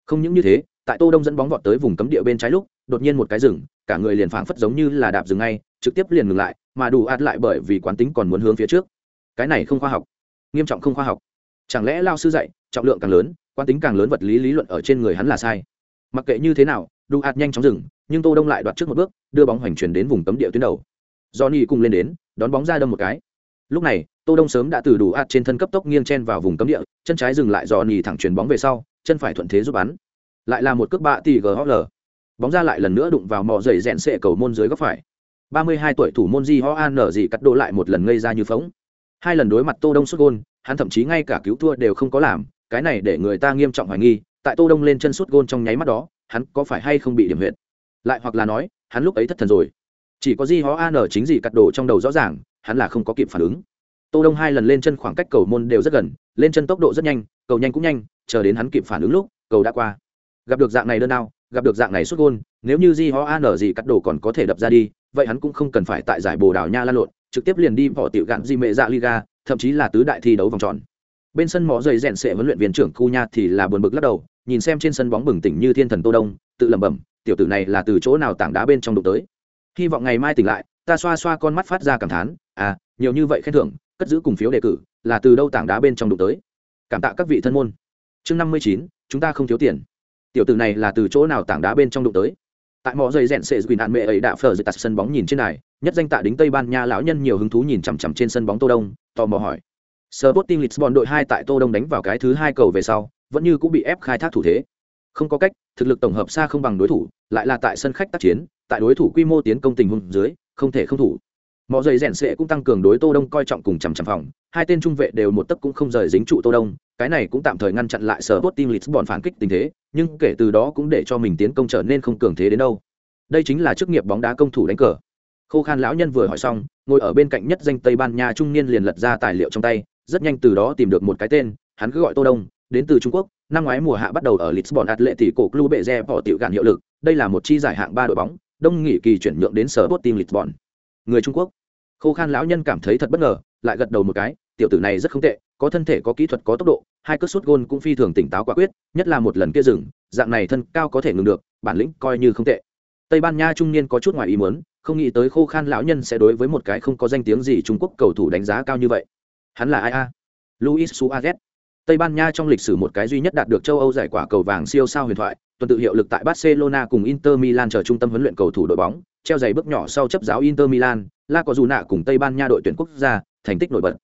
Không những như thế, tại tô đông dẫn bóng vọt tới vùng cấm địa bên trái lúc, đột nhiên một cái rừng cả người liền phảng phất giống như là đạp dừng ngay, trực tiếp liền ngừng lại, mà đủ ạt lại bởi vì quán tính còn muốn hướng phía trước. Cái này không khoa học nghiêm trọng không khoa học. Chẳng lẽ lao sư dạy, trọng lượng càng lớn, quán tính càng lớn vật lý lý luận ở trên người hắn là sai? Mặc kệ như thế nào đủ hạt nhanh chóng dừng, nhưng tô đông lại đoạt trước một bước, đưa bóng hoành chuyển đến vùng cấm địa tuyến đầu. Johnny cùng lên đến, đón bóng ra đâm một cái. Lúc này, tô đông sớm đã từ đủ hạt trên thân cấp tốc nghiêng chen vào vùng cấm địa, chân trái dừng lại johnny thẳng chuyển bóng về sau, chân phải thuận thế giúp bắn. Lại là một cước bạ tỷ ghl bóng ra lại lần nữa đụng vào mỏ dày rẽn sệ cầu môn dưới góc phải. 32 tuổi thủ môn di ho an nở gì cắt đổ lại một lần ngây ra như phóng hai lần đối mặt tô đông xuất gôn, hắn thậm chí ngay cả cứu thua đều không có làm, cái này để người ta nghiêm trọng hoài nghi, tại tô đông lên chân xuất gôn trong nháy mắt đó, hắn có phải hay không bị điểm huyệt? Lại hoặc là nói, hắn lúc ấy thất thần rồi. Chỉ có di ho an chính gì cắt đổ trong đầu rõ ràng, hắn là không có kịp phản ứng. Tô đông hai lần lên chân khoảng cách cầu môn đều rất gần, lên chân tốc độ rất nhanh, cầu nhanh cũng nhanh, chờ đến hắn kịp phản ứng lúc, cầu đã qua. Gặp được dạng này đơn nào gặp được dạng này xuất gôn, nếu như di ho an gì cắt đồ còn có thể đập ra đi vậy hắn cũng không cần phải tại giải bồ đào nha lan lộn, trực tiếp liền đi bỏ tiểu gạn di mệ dạ liga, thậm chí là tứ đại thi đấu vòng tròn. Bên sân mỏ dày rèn sệ huấn luyện viên trưởng cu nha thì là buồn bực lắc đầu, nhìn xem trên sân bóng bừng tỉnh như thiên thần tô đông, tự lẩm bẩm, tiểu tử này là từ chỗ nào tảng đá bên trong đụng tới? Hy vọng ngày mai tỉnh lại, ta xoa xoa con mắt phát ra cảm thán à nhiều như vậy khen thưởng, cất giữ cùng phiếu đề cử, là từ đâu tảng đá bên trong đụng tới? Cảm tạ các vị thân môn. Chương năm mươi chín, chúng ta không thiếu tiền. Tiểu tử này là từ chỗ nào tảng đá bên trong đụng tới? Tại mỏ dây rèn sệ quỳ nạn mẹ ấy đã phờ dựt tạt sân bóng nhìn trên này nhất danh tạ đính tây ban nha lão nhân nhiều hứng thú nhìn chằm chằm trên sân bóng tô đông tò mò hỏi Sporting Lisbon đội hai tại Tô Đông đánh vào cái thứ hai cầu về sau, vẫn như cũng bị ép khai thác thủ thế. Không có cách, thực lực tổng hợp xa không bằng đối thủ, lại là tại sân khách tác chiến, tại đối thủ quy mô tiến công tình huống dưới, không thể không thủ. Mọ giày rèn sệ cũng tăng cường đối Tô Đông coi trọng cùng chằm chằm phòng, hai tên trung vệ đều một tấc cũng không rời dính trụ Tô Đông, cái này cũng tạm thời ngăn chặn lại sở Sporting Lisbon phản kích tình thế, nhưng kể từ đó cũng để cho mình tiến công trở nên không cường thế đến đâu. Đây chính là chức nghiệp bóng đá công thủ đánh cờ. Khô Khan lão nhân vừa hỏi xong, ngồi ở bên cạnh nhất danh Tây Ban Nha trung niên liền lật ra tài liệu trong tay, rất nhanh từ đó tìm được một cái tên hắn cứ gọi tô đông đến từ trung quốc năm ngoái mùa hạ bắt đầu ở lisbon lệ tỷ cổ club bệ re bỏ tiểu gạn hiệu lực đây là một chi giải hạng ba đội bóng đông nghỉ kỳ chuyển nhượng đến sở bot team lisbon người trung quốc khô khan lão nhân cảm thấy thật bất ngờ lại gật đầu một cái tiểu tử này rất không tệ có thân thể có kỹ thuật có tốc độ hai cất sút gôn cũng phi thường tỉnh táo quả quyết nhất là một lần kia dừng dạng này thân cao có thể ngừng được bản lĩnh coi như không tệ tây ban nha trung niên có chút ngoài ý muốn không nghĩ tới khô khan lão nhân sẽ đối với một cái không có danh tiếng gì trung quốc cầu thủ đánh giá cao như vậy Hắn là ai a? Luis Suarez. Tây Ban Nha trong lịch sử một cái duy nhất đạt được châu Âu giải quả cầu vàng siêu sao huyền thoại, tuần tự hiệu lực tại Barcelona cùng Inter Milan chờ trung tâm huấn luyện cầu thủ đội bóng, treo giày bước nhỏ sau chấp giáo Inter Milan, La có dù nạ cùng Tây Ban Nha đội tuyển quốc gia, thành tích nổi bật.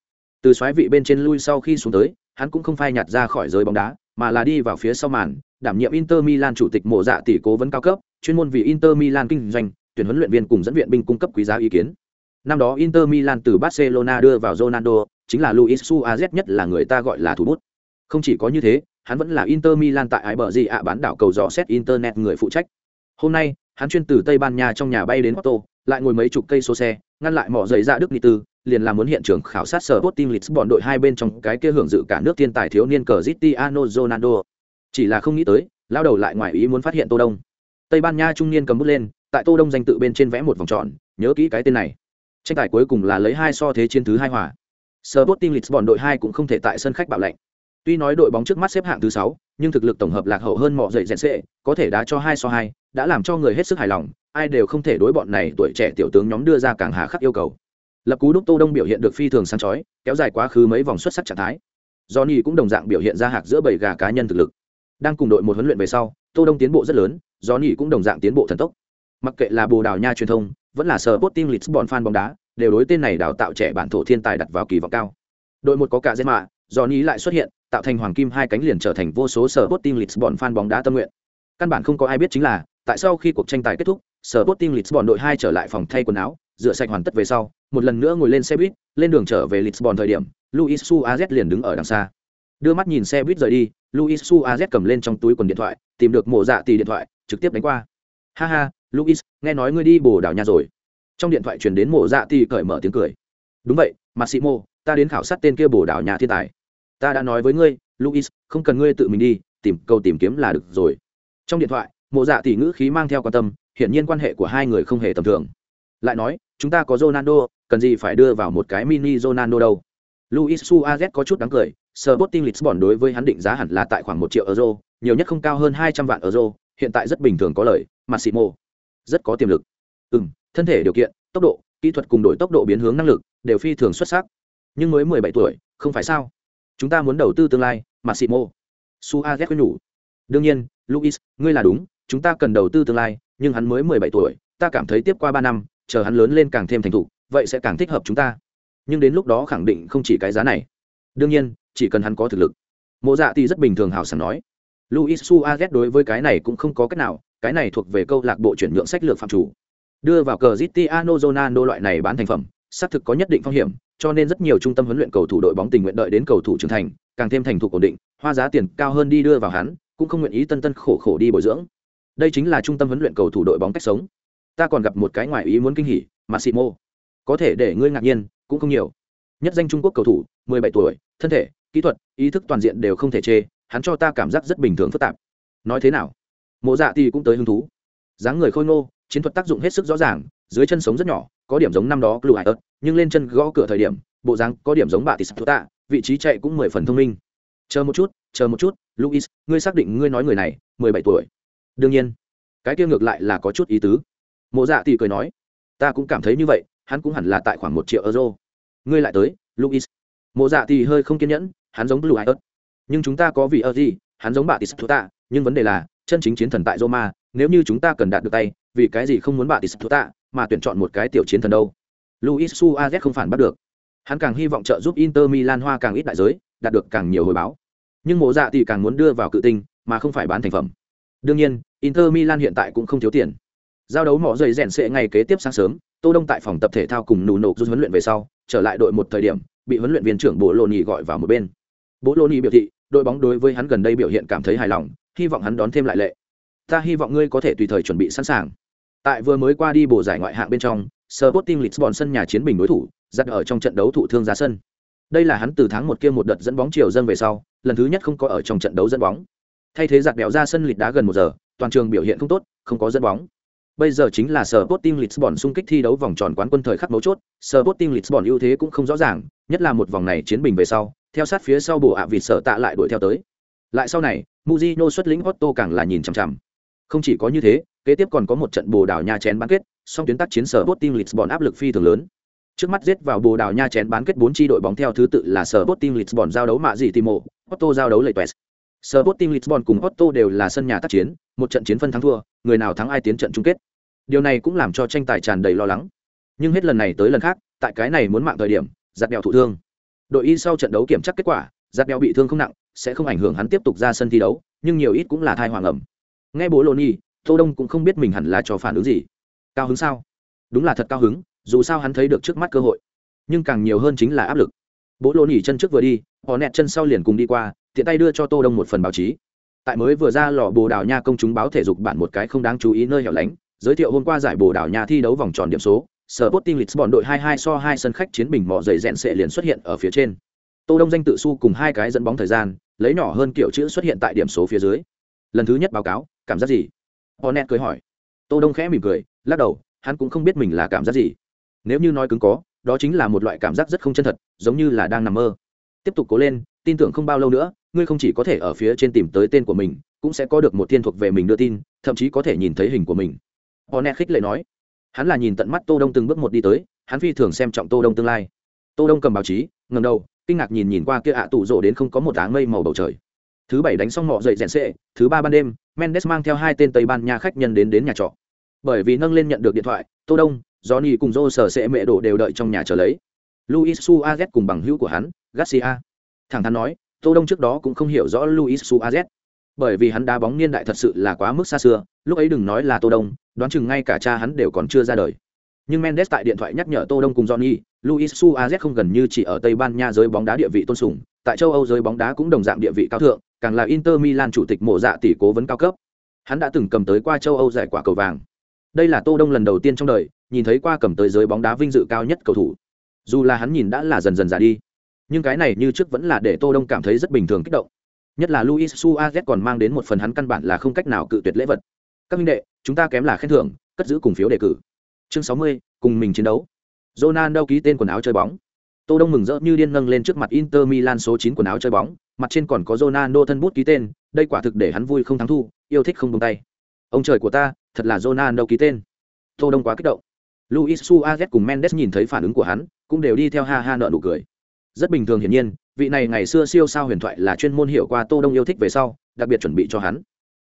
Từ xoáy vị bên trên lui sau khi xuống tới, hắn cũng không phai nhạt ra khỏi giới bóng đá, mà là đi vào phía sau màn, đảm nhiệm Inter Milan chủ tịch mộ dạ tỷ cố vấn cao cấp, chuyên môn vì Inter Milan kinh doanh, tuyển huấn luyện viên cùng dẫn viện binh cung cấp quý giá ý kiến. Năm đó Inter Milan từ Barcelona đưa vào Ronaldo, chính là Luis Suarez nhất là người ta gọi là thủ bút. Không chỉ có như thế, hắn vẫn là Inter Milan tại ái bờ gì ạ bán đảo cầu dò xét internet người phụ trách. Hôm nay, hắn chuyên từ Tây Ban Nha trong nhà bay đến Porto, lại ngồi mấy chục cây số xe, ngăn lại mỏ giày ra Đức Nghị Tư, liền làm muốn hiện trường khảo sát sở Sbotin lịch bọn đội hai bên trong cái kia hưởng dự cả nước thiên tài thiếu niên Cristiano Ronaldo. Chỉ là không nghĩ tới, lao đầu lại ngoài ý muốn phát hiện Tô Đông. Tây Ban Nha trung niên cầm bút lên, tại Tô Đông danh tự bên trên vẽ một vòng tròn, nhớ kỹ cái tên này. Tranh tài cuối cùng là lấy hai so thế chiến thứ hai hòa. Sbotin lịch bọn đội hai cũng không thể tại sân khách bạo lệnh. Tuy nói đội bóng trước mắt xếp hạng thứ sáu nhưng thực lực tổng hợp lạc hậu hơn mọi dậy rèn sệ có thể đá cho hai so hai, đã làm cho người hết sức hài lòng, ai đều không thể đối bọn này tuổi trẻ tiểu tướng nhóm đưa ra càng hà khắc yêu cầu. Lập cú đúc Tô Đông biểu hiện được phi thường sáng chói, kéo dài quá khứ mấy vòng xuất sắc trạng thái. Johnny cũng đồng dạng biểu hiện ra hạc giữa bảy gà cá nhân thực lực. Đang cùng đội một huấn luyện về sau, Tô Đông tiến bộ rất lớn, Johnny cũng đồng dạng tiến bộ thần tốc. Mặc kệ là Bồ Đào Nha truyền thông, vẫn là Sporting Lisbon fan bóng đá, đều đối tên này đào tạo trẻ bản thổ thiên tài đặt vào kỳ vọng cao đội một có cả dễ mạ johnny lại xuất hiện tạo thành hoàng kim hai cánh liền trở thành vô số sở bot team lisbon fan bóng đá tâm nguyện. Căn bản không có ai biết chính là, tại sau khi cuộc tranh tài kết thúc, sở bot team lisbon đội hai trở lại phòng thay quần áo, rửa sạch hoàn tất về sau, một lần nữa ngồi lên xe buýt, lên đường trở về lisbon thời điểm, luis suarez liền đứng ở đằng xa. Đưa mắt nhìn xe buýt rời đi, luis suarez cầm lên trong túi quần điện thoại, tìm được mộ dạ tỷ điện thoại, trực tiếp đánh qua. Ha ha, luis, nghe nói ngươi đi bồ đảo nhà rồi. Trong điện thoại truyền đến mộ dạ tỷ cởi mở tiếng cười. Đúng vậy, massimo, ta đến khảo sát tên kia bồ đảo nhà thiên tài ta đã nói với ngươi luis không cần ngươi tự mình đi tìm câu tìm kiếm là được rồi. Trong điện thoại mộ dạ tỷ ngữ khí mang theo quan tâm hiển nhiên quan hệ của hai người không hề tầm thường. Lại nói chúng ta có ronaldo cần gì phải đưa vào một cái mini ronaldo đâu? Luis suarez có chút đáng cười Sporting Lisbon đối với hắn định giá hẳn là tại khoảng một triệu euro, nhiều nhất không cao hơn hai trăm vạn euro, hiện tại rất bình thường có lời, Massimo. Rất có tiềm lực. Ừm, thân thể điều kiện, tốc độ, kỹ thuật cùng đổi tốc độ biến hướng năng lực đều phi thường xuất sắc. Nhưng mới mười bảy tuổi không phải sao? Chúng ta muốn đầu tư tương lai, mà xị mô. Su a khuyên nhủ. Đương nhiên, luis, ngươi là đúng, chúng ta cần đầu tư tương lai, nhưng hắn mới mười bảy tuổi, ta cảm thấy tiếp qua ba năm, chờ hắn lớn lên càng thêm thành thục, vậy sẽ càng thích hợp chúng ta. Nhưng đến lúc đó khẳng định không chỉ cái giá này. Đương nhiên, chỉ cần hắn có thực lực. Mộ dạ thì rất bình thường hào sảng nói. Luis suarez đối với cái này cũng không có cách nào, cái này thuộc về câu lạc bộ chuyển nhượng sách lược phạm chủ. Đưa vào cờ Cristiano Ronaldo loại này bán thành phẩm, xác thực có nhất định phong hiểm cho nên rất nhiều trung tâm huấn luyện cầu thủ đội bóng tình nguyện đợi đến cầu thủ trưởng thành, càng thêm thành thục ổn định, hoa giá tiền cao hơn đi đưa vào hắn, cũng không nguyện ý tân tân khổ khổ đi bồi dưỡng. Đây chính là trung tâm huấn luyện cầu thủ đội bóng cách sống. Ta còn gặp một cái ngoài ý muốn kinh hỉ, Massimo. Có thể để ngươi ngạc nhiên, cũng không nhiều. Nhất danh Trung Quốc cầu thủ, 17 tuổi, thân thể, kỹ thuật, ý thức toàn diện đều không thể chê, hắn cho ta cảm giác rất bình thường phức tạp. Nói thế nào? Mộ Dạ thì cũng tới hứng thú. dáng người khôi ngô, chiến thuật tác dụng hết sức rõ ràng, dưới chân sống rất nhỏ, có điểm giống năm đó Blue Eyes, nhưng lên chân gõ cửa thời điểm, bộ dáng có điểm giống bà tỷ tis tạ, vị trí chạy cũng mười phần thông minh. Chờ một chút, chờ một chút luis ngươi xác định ngươi nói người này, mười bảy tuổi. Đương nhiên. Cái kia ngược lại là có chút ý tứ. Mộ dạ thì cười nói, ta cũng cảm thấy như vậy, hắn cũng hẳn là tại khoảng một triệu euro. Ngươi lại tới luis mộ dạ thì hơi không kiên nhẫn, hắn giống blue ớt nhưng chúng ta có vị ơ gì? Hắn giống bà tỷ tis tạ, nhưng vấn đề là, chân chính chiến thần tại roma, nếu như chúng ta cần đạt được tay, vì cái gì không muốn bà tỷ tis tạ mà tuyển chọn một cái tiểu chiến thần đâu? Luis suarez không phản bắt được. Hắn càng hy vọng trợ giúp inter milan hoa càng ít đại giới, đạt được càng nhiều hồi báo. Nhưng mộ dạ thì càng muốn đưa vào cự tinh, mà không phải bán thành phẩm. Đương nhiên, inter milan hiện tại cũng không thiếu tiền. Giao đấu mỏ dày rèn sệ ngày kế tiếp sáng sớm, tô đông tại phòng tập thể thao cùng nụ nộp rút huấn luyện về sau, trở lại đội một thời điểm, bị huấn luyện viên trưởng bộ lô gọi vào một bên. Bộ lô biểu thị, đội bóng đối với hắn gần đây biểu hiện cảm thấy hài lòng, hy vọng hắn đón thêm lại lệ. Ta hy vọng ngươi có thể tùy thời chuẩn bị sẵn sàng. Tại vừa mới qua đi bổ giải ngoại hạng bên trong Sporting Lisbon sân nhà chiến bình đối thủ dắt ở trong trận đấu thụ thương ra sân. Đây là hắn từ tháng một kia một đợt dẫn bóng chiều dâng về sau, lần thứ nhất không có ở trong trận đấu dẫn bóng. Thay thế giặt bèo ra sân lịt đá gần một giờ, toàn trường biểu hiện không tốt, không có dẫn bóng. Bây giờ chính là Sporting Lisbon xung kích thi đấu vòng tròn quán quân thời khắc mấu chốt Sporting Lisbon ưu thế cũng không rõ ràng, nhất là một vòng này chiến bình về sau, theo sát phía sau bổ ạ à sở tạ lại đuổi theo tới. Lại sau này, Mujino xuất lĩnh Otto càng là nhìn chằm chằm. Không chỉ có như thế, kế tiếp còn có một trận bồ đào nha chén bán kết song tuyến tác chiến sở Sporting Lisbon áp lực phi thường lớn Trước mắt giết vào Bồ Đào Nha chén bán kết 4 chi đội bóng theo thứ tự là sở Sporting Lisbon giao đấu mạ gì Timo, Otto giao đấu Leipzig. Sporting Lisbon cùng Otto đều là sân nhà tác chiến, một trận chiến phân thắng thua, người nào thắng ai tiến trận chung kết. Điều này cũng làm cho tranh tài tràn đầy lo lắng. Nhưng hết lần này tới lần khác, tại cái này muốn mạng thời điểm, giật bèo thụ thương. Đội y sau trận đấu kiểm tra kết quả, giật bèo bị thương không nặng, sẽ không ảnh hưởng hắn tiếp tục ra sân thi đấu, nhưng nhiều ít cũng là thai hoàng ẩm. Nghe bố Loni, Tô Đông cũng không biết mình hẳn là cho phản ứng gì. Cao hứng sao? Đúng là thật cao hứng, dù sao hắn thấy được trước mắt cơ hội nhưng càng nhiều hơn chính là áp lực bố lô nhỉ chân trước vừa đi họ nẹt chân sau liền cùng đi qua tiện tay đưa cho tô đông một phần báo chí tại mới vừa ra lò bồ đào nha công chúng báo thể dục bản một cái không đáng chú ý nơi hẻo lánh giới thiệu hôm qua giải bồ đào nha thi đấu vòng tròn điểm số sở Sporting Lisbon đội 22 so 2 sân khách chiến bình mọ dày rèn sẽ liền xuất hiện ở phía trên. Tô Đông danh tự su cùng hai cái dẫn bóng thời gian, lấy nhỏ hơn kiểu chữ xuất hiện tại điểm số phía dưới. Lần thứ nhất báo cáo, cảm giác gì? Hornet cười hỏi. Tô Đông khẽ mỉm cười, lắc đầu, hắn cũng không biết mình là cảm giác gì. Nếu như nói cứng có đó chính là một loại cảm giác rất không chân thật giống như là đang nằm mơ. Tiếp tục cố lên tin tưởng không bao lâu nữa ngươi không chỉ có thể ở phía trên tìm tới tên của mình cũng sẽ có được một thiên thuộc về mình đưa tin thậm chí có thể nhìn thấy hình của mình. Hornet khích lệ nói. Hắn là nhìn tận mắt tô đông từng bước một đi tới hắn phi thường xem trọng tô đông tương lai. Tô đông cầm báo chí ngầm đầu kinh ngạc nhìn nhìn qua kia ạ tụ rộ đến không có một áng mây màu bầu trời. Thứ bảy đánh xong mọ dậy rèn xệ thứ ba ban đêm mendes mang theo hai tên tây ban nha khách nhân đến đến nhà trọ bởi vì nâng lên nhận được điện thoại, tô đông, johnny cùng dô sở sẽ mẹ đổ đều đợi trong nhà chờ lấy. Luis suarez cùng bằng hữu của hắn, garcia. Thẳng thắn nói, tô đông trước đó cũng không hiểu rõ luis suarez. Bởi vì hắn đá bóng niên đại thật sự là quá mức xa xưa, lúc ấy đừng nói là tô đông, đoán chừng ngay cả cha hắn đều còn chưa ra đời. Nhưng mendes tại điện thoại nhắc nhở tô đông cùng johnny, luis suarez không gần như chỉ ở tây ban nha giới bóng đá địa vị tôn sùng, tại châu âu giới bóng đá cũng đồng dạng địa vị cao thượng, càng là inter milan chủ tịch mộ dạ tỷ cố vấn cao cấp. Hắn đã từng cầm tới qua châu âu giải quả cầu vàng đây là tô đông lần đầu tiên trong đời nhìn thấy qua cầm tới giới bóng đá vinh dự cao nhất cầu thủ. Dù là hắn nhìn đã là dần dần già đi nhưng cái này như trước vẫn là để tô đông cảm thấy rất bình thường kích động. Nhất là luis suarez còn mang đến một phần hắn căn bản là không cách nào cự tuyệt lễ vật. Các minh đệ chúng ta kém là khen thưởng cất giữ cùng phiếu đề cử. Chương 60, cùng mình chiến đấu. Ronaldo ký tên quần áo chơi bóng. Tô đông mừng rỡ như điên nâng lên trước mặt inter milan số 9 quần áo chơi bóng mặt trên còn có Ronaldo thân bút ký tên đây quả thực để hắn vui không thắng thu yêu thích không buông tay ông trời của ta, thật là Ronaldo ký tên. Tô đông quá kích động. Luis suarez cùng mendes nhìn thấy phản ứng của hắn, cũng đều đi theo ha ha nợ nụ cười. Rất bình thường hiển nhiên, vị này ngày xưa siêu sao huyền thoại là chuyên môn hiểu qua tô đông yêu thích về sau, đặc biệt chuẩn bị cho hắn.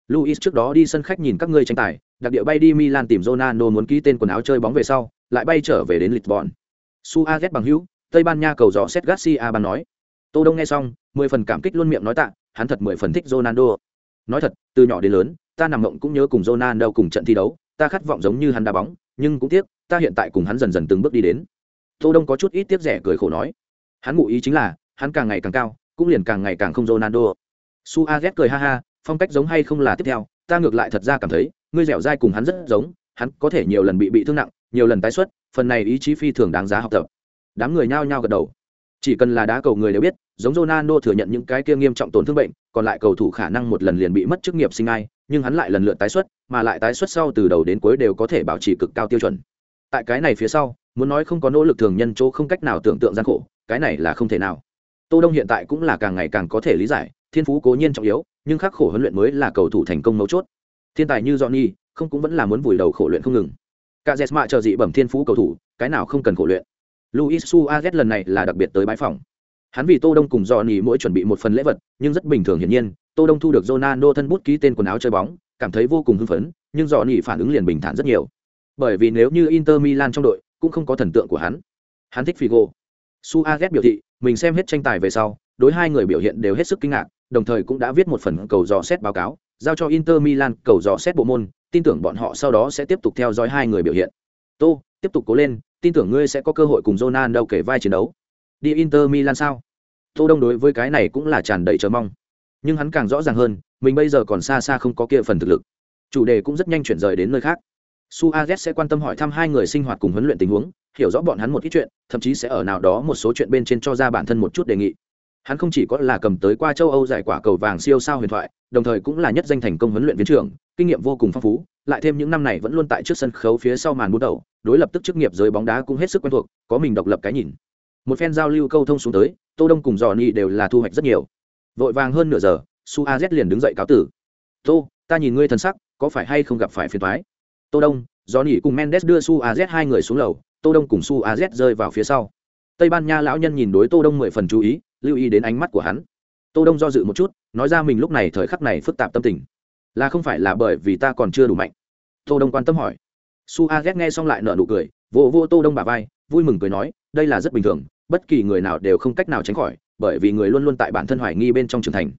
Luis trước đó đi sân khách nhìn các ngươi tranh tài, đặc địa bay đi milan tìm ronaldo muốn ký tên quần áo chơi bóng về sau, lại bay trở về đến lisbon. Suarez bằng hữu, tây ban nha cầu dò set garcia ban nói. Tô đông nghe xong, mười phần cảm kích luôn miệng nói tạ, hắn thật mười phần thích ronaldo. Nói thật, từ nhỏ đến lớn ta nằm mộng cũng nhớ cùng ronaldo cùng trận thi đấu, ta khát vọng giống như hắn đá bóng, nhưng cũng tiếc, ta hiện tại cùng hắn dần dần từng bước đi đến. Tô đông có chút ít tiếc rẻ cười khổ nói. Hắn ngụ ý chính là, hắn càng ngày càng cao, cũng liền càng ngày càng không ronaldo. Su a cười ha ha, phong cách giống hay không là tiếp theo, ta ngược lại thật ra cảm thấy, ngươi dẻo dai cùng hắn rất giống, hắn có thể nhiều lần bị bị thương nặng, nhiều lần tái xuất, phần này ý chí phi thường đáng giá học tập. Đám người nhao nhao gật đầu. Chỉ cần là đá cầu người đều biết, giống Ronaldo thừa nhận những cái kia nghiêm trọng tổn thương bệnh còn lại cầu thủ khả năng một lần liền bị mất chức nghiệp sinh ai, nhưng hắn lại lần lượt tái xuất, mà lại tái xuất sau từ đầu đến cuối đều có thể bảo trì cực cao tiêu chuẩn. Tại cái này phía sau, muốn nói không có nỗ lực thường nhân chỗ không cách nào tưởng tượng gian khổ, cái này là không thể nào. Tô đông hiện tại cũng là càng ngày càng có thể lý giải, thiên phú cố nhiên trọng yếu, nhưng khắc khổ huấn luyện mới là cầu thủ thành công mấu chốt. Thiên tài như johnny, không cũng vẫn là muốn vùi đầu khổ luyện không ngừng. Cả jesma chờ dị bẩm thiên phú cầu thủ, cái nào không cần khổ luyện. Luis suarez lần này là đặc biệt tới bãi phòng hắn vì tô đông cùng johnny mỗi chuẩn bị một phần lễ vật, nhưng rất bình thường hiển nhiên, tô đông thu được ronaldo thân bút ký tên quần áo chơi bóng, cảm thấy vô cùng hưng phấn, nhưng johnny phản ứng liền bình thản rất nhiều. Bởi vì nếu như inter milan trong đội cũng không có thần tượng của hắn. Hắn thích figo. Suarez biểu thị, mình xem hết tranh tài về sau, đối hai người biểu hiện đều hết sức kinh ngạc, đồng thời cũng đã viết một phần cầu dò xét báo cáo, giao cho inter milan cầu dò xét bộ môn, tin tưởng bọn họ sau đó sẽ tiếp tục theo dõi hai người biểu hiện. Tô, tiếp tục cố lên, tin tưởng ngươi sẽ có cơ hội cùng Ronaldo kể vai chiến đấu đi inter milan sao? Tô đông đối với cái này cũng là tràn đầy chờ mong. Nhưng hắn càng rõ ràng hơn, mình bây giờ còn xa xa không có kia phần thực lực. Chủ đề cũng rất nhanh chuyển rời đến nơi khác. Suarez sẽ quan tâm hỏi thăm hai người sinh hoạt cùng huấn luyện tình huống, hiểu rõ bọn hắn một ít chuyện, thậm chí sẽ ở nào đó một số chuyện bên trên cho ra bản thân một chút đề nghị. Hắn không chỉ có là cầm tới qua châu âu giải quả cầu vàng siêu sao huyền thoại, đồng thời cũng là nhất danh thành công huấn luyện viên trưởng, kinh nghiệm vô cùng phong phú, lại thêm những năm này vẫn luôn tại trước sân khấu phía sau màn bút đầu, đối lập tức chức nghiệp giới bóng đá cũng hết sức quen thuộc, có mình độc lập cái nhìn một phen giao lưu câu thông xuống tới, tô đông cùng dò ni đều là thu hoạch rất nhiều. Vội vàng hơn nửa giờ, su a z liền đứng dậy cáo tử. Tô, ta nhìn ngươi thần sắc, có phải hay không gặp phải phiền toái? Tô đông dò ni cùng mendes đưa su a z hai người xuống lầu, tô đông cùng su a z rơi vào phía sau. Tây ban nha lão nhân nhìn đối tô đông mười phần chú ý, lưu ý đến ánh mắt của hắn. Tô đông do dự một chút, nói ra mình lúc này thời khắc này phức tạp tâm tình. Là không phải là bởi vì ta còn chưa đủ mạnh? Tô đông quan tâm hỏi. Su a ghét nghe xong lại nở nụ cười vô vô tô đông bà vai, vui mừng cười nói, đây là rất bình thường bất kỳ người nào đều không cách nào tránh khỏi, bởi vì người luôn luôn tại bản thân hoài nghi bên trong trưởng thành.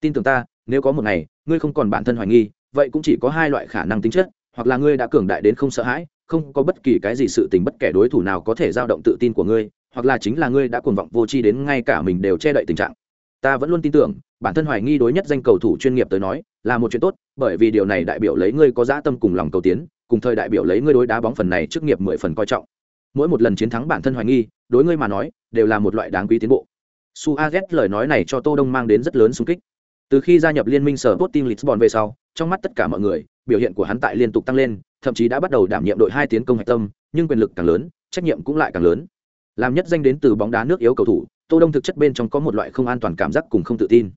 Tin tưởng ta, nếu có một ngày, ngươi không còn bản thân hoài nghi, vậy cũng chỉ có hai loại khả năng tính chất, hoặc là ngươi đã cường đại đến không sợ hãi, không có bất kỳ cái gì sự tình bất kể đối thủ nào có thể giao động tự tin của ngươi, hoặc là chính là ngươi đã cuồng vọng vô tri đến ngay cả mình đều che đậy tình trạng. Ta vẫn luôn tin tưởng, bản thân hoài nghi đối nhất danh cầu thủ chuyên nghiệp tới nói, là một chuyện tốt, bởi vì điều này đại biểu lấy ngươi có dã tâm cùng lòng cầu tiến, cùng thời đại biểu lấy ngươi đối đá bóng phần này trước nghiệp mười phần coi trọng mỗi một lần chiến thắng bản thân hoài nghi, đối ngươi mà nói, đều là một loại đáng quý tiến bộ. Su a z lời nói này cho tô đông mang đến rất lớn sung kích. Từ khi gia nhập liên minh sở tốt team lisbon về sau, trong mắt tất cả mọi người, biểu hiện của hắn tại liên tục tăng lên, thậm chí đã bắt đầu đảm nhiệm đội hai tiến công hạch tâm, nhưng quyền lực càng lớn, trách nhiệm cũng lại càng lớn. Làm nhất danh đến từ bóng đá nước yếu cầu thủ, tô đông thực chất bên trong có một loại không an toàn cảm giác cùng không tự tin.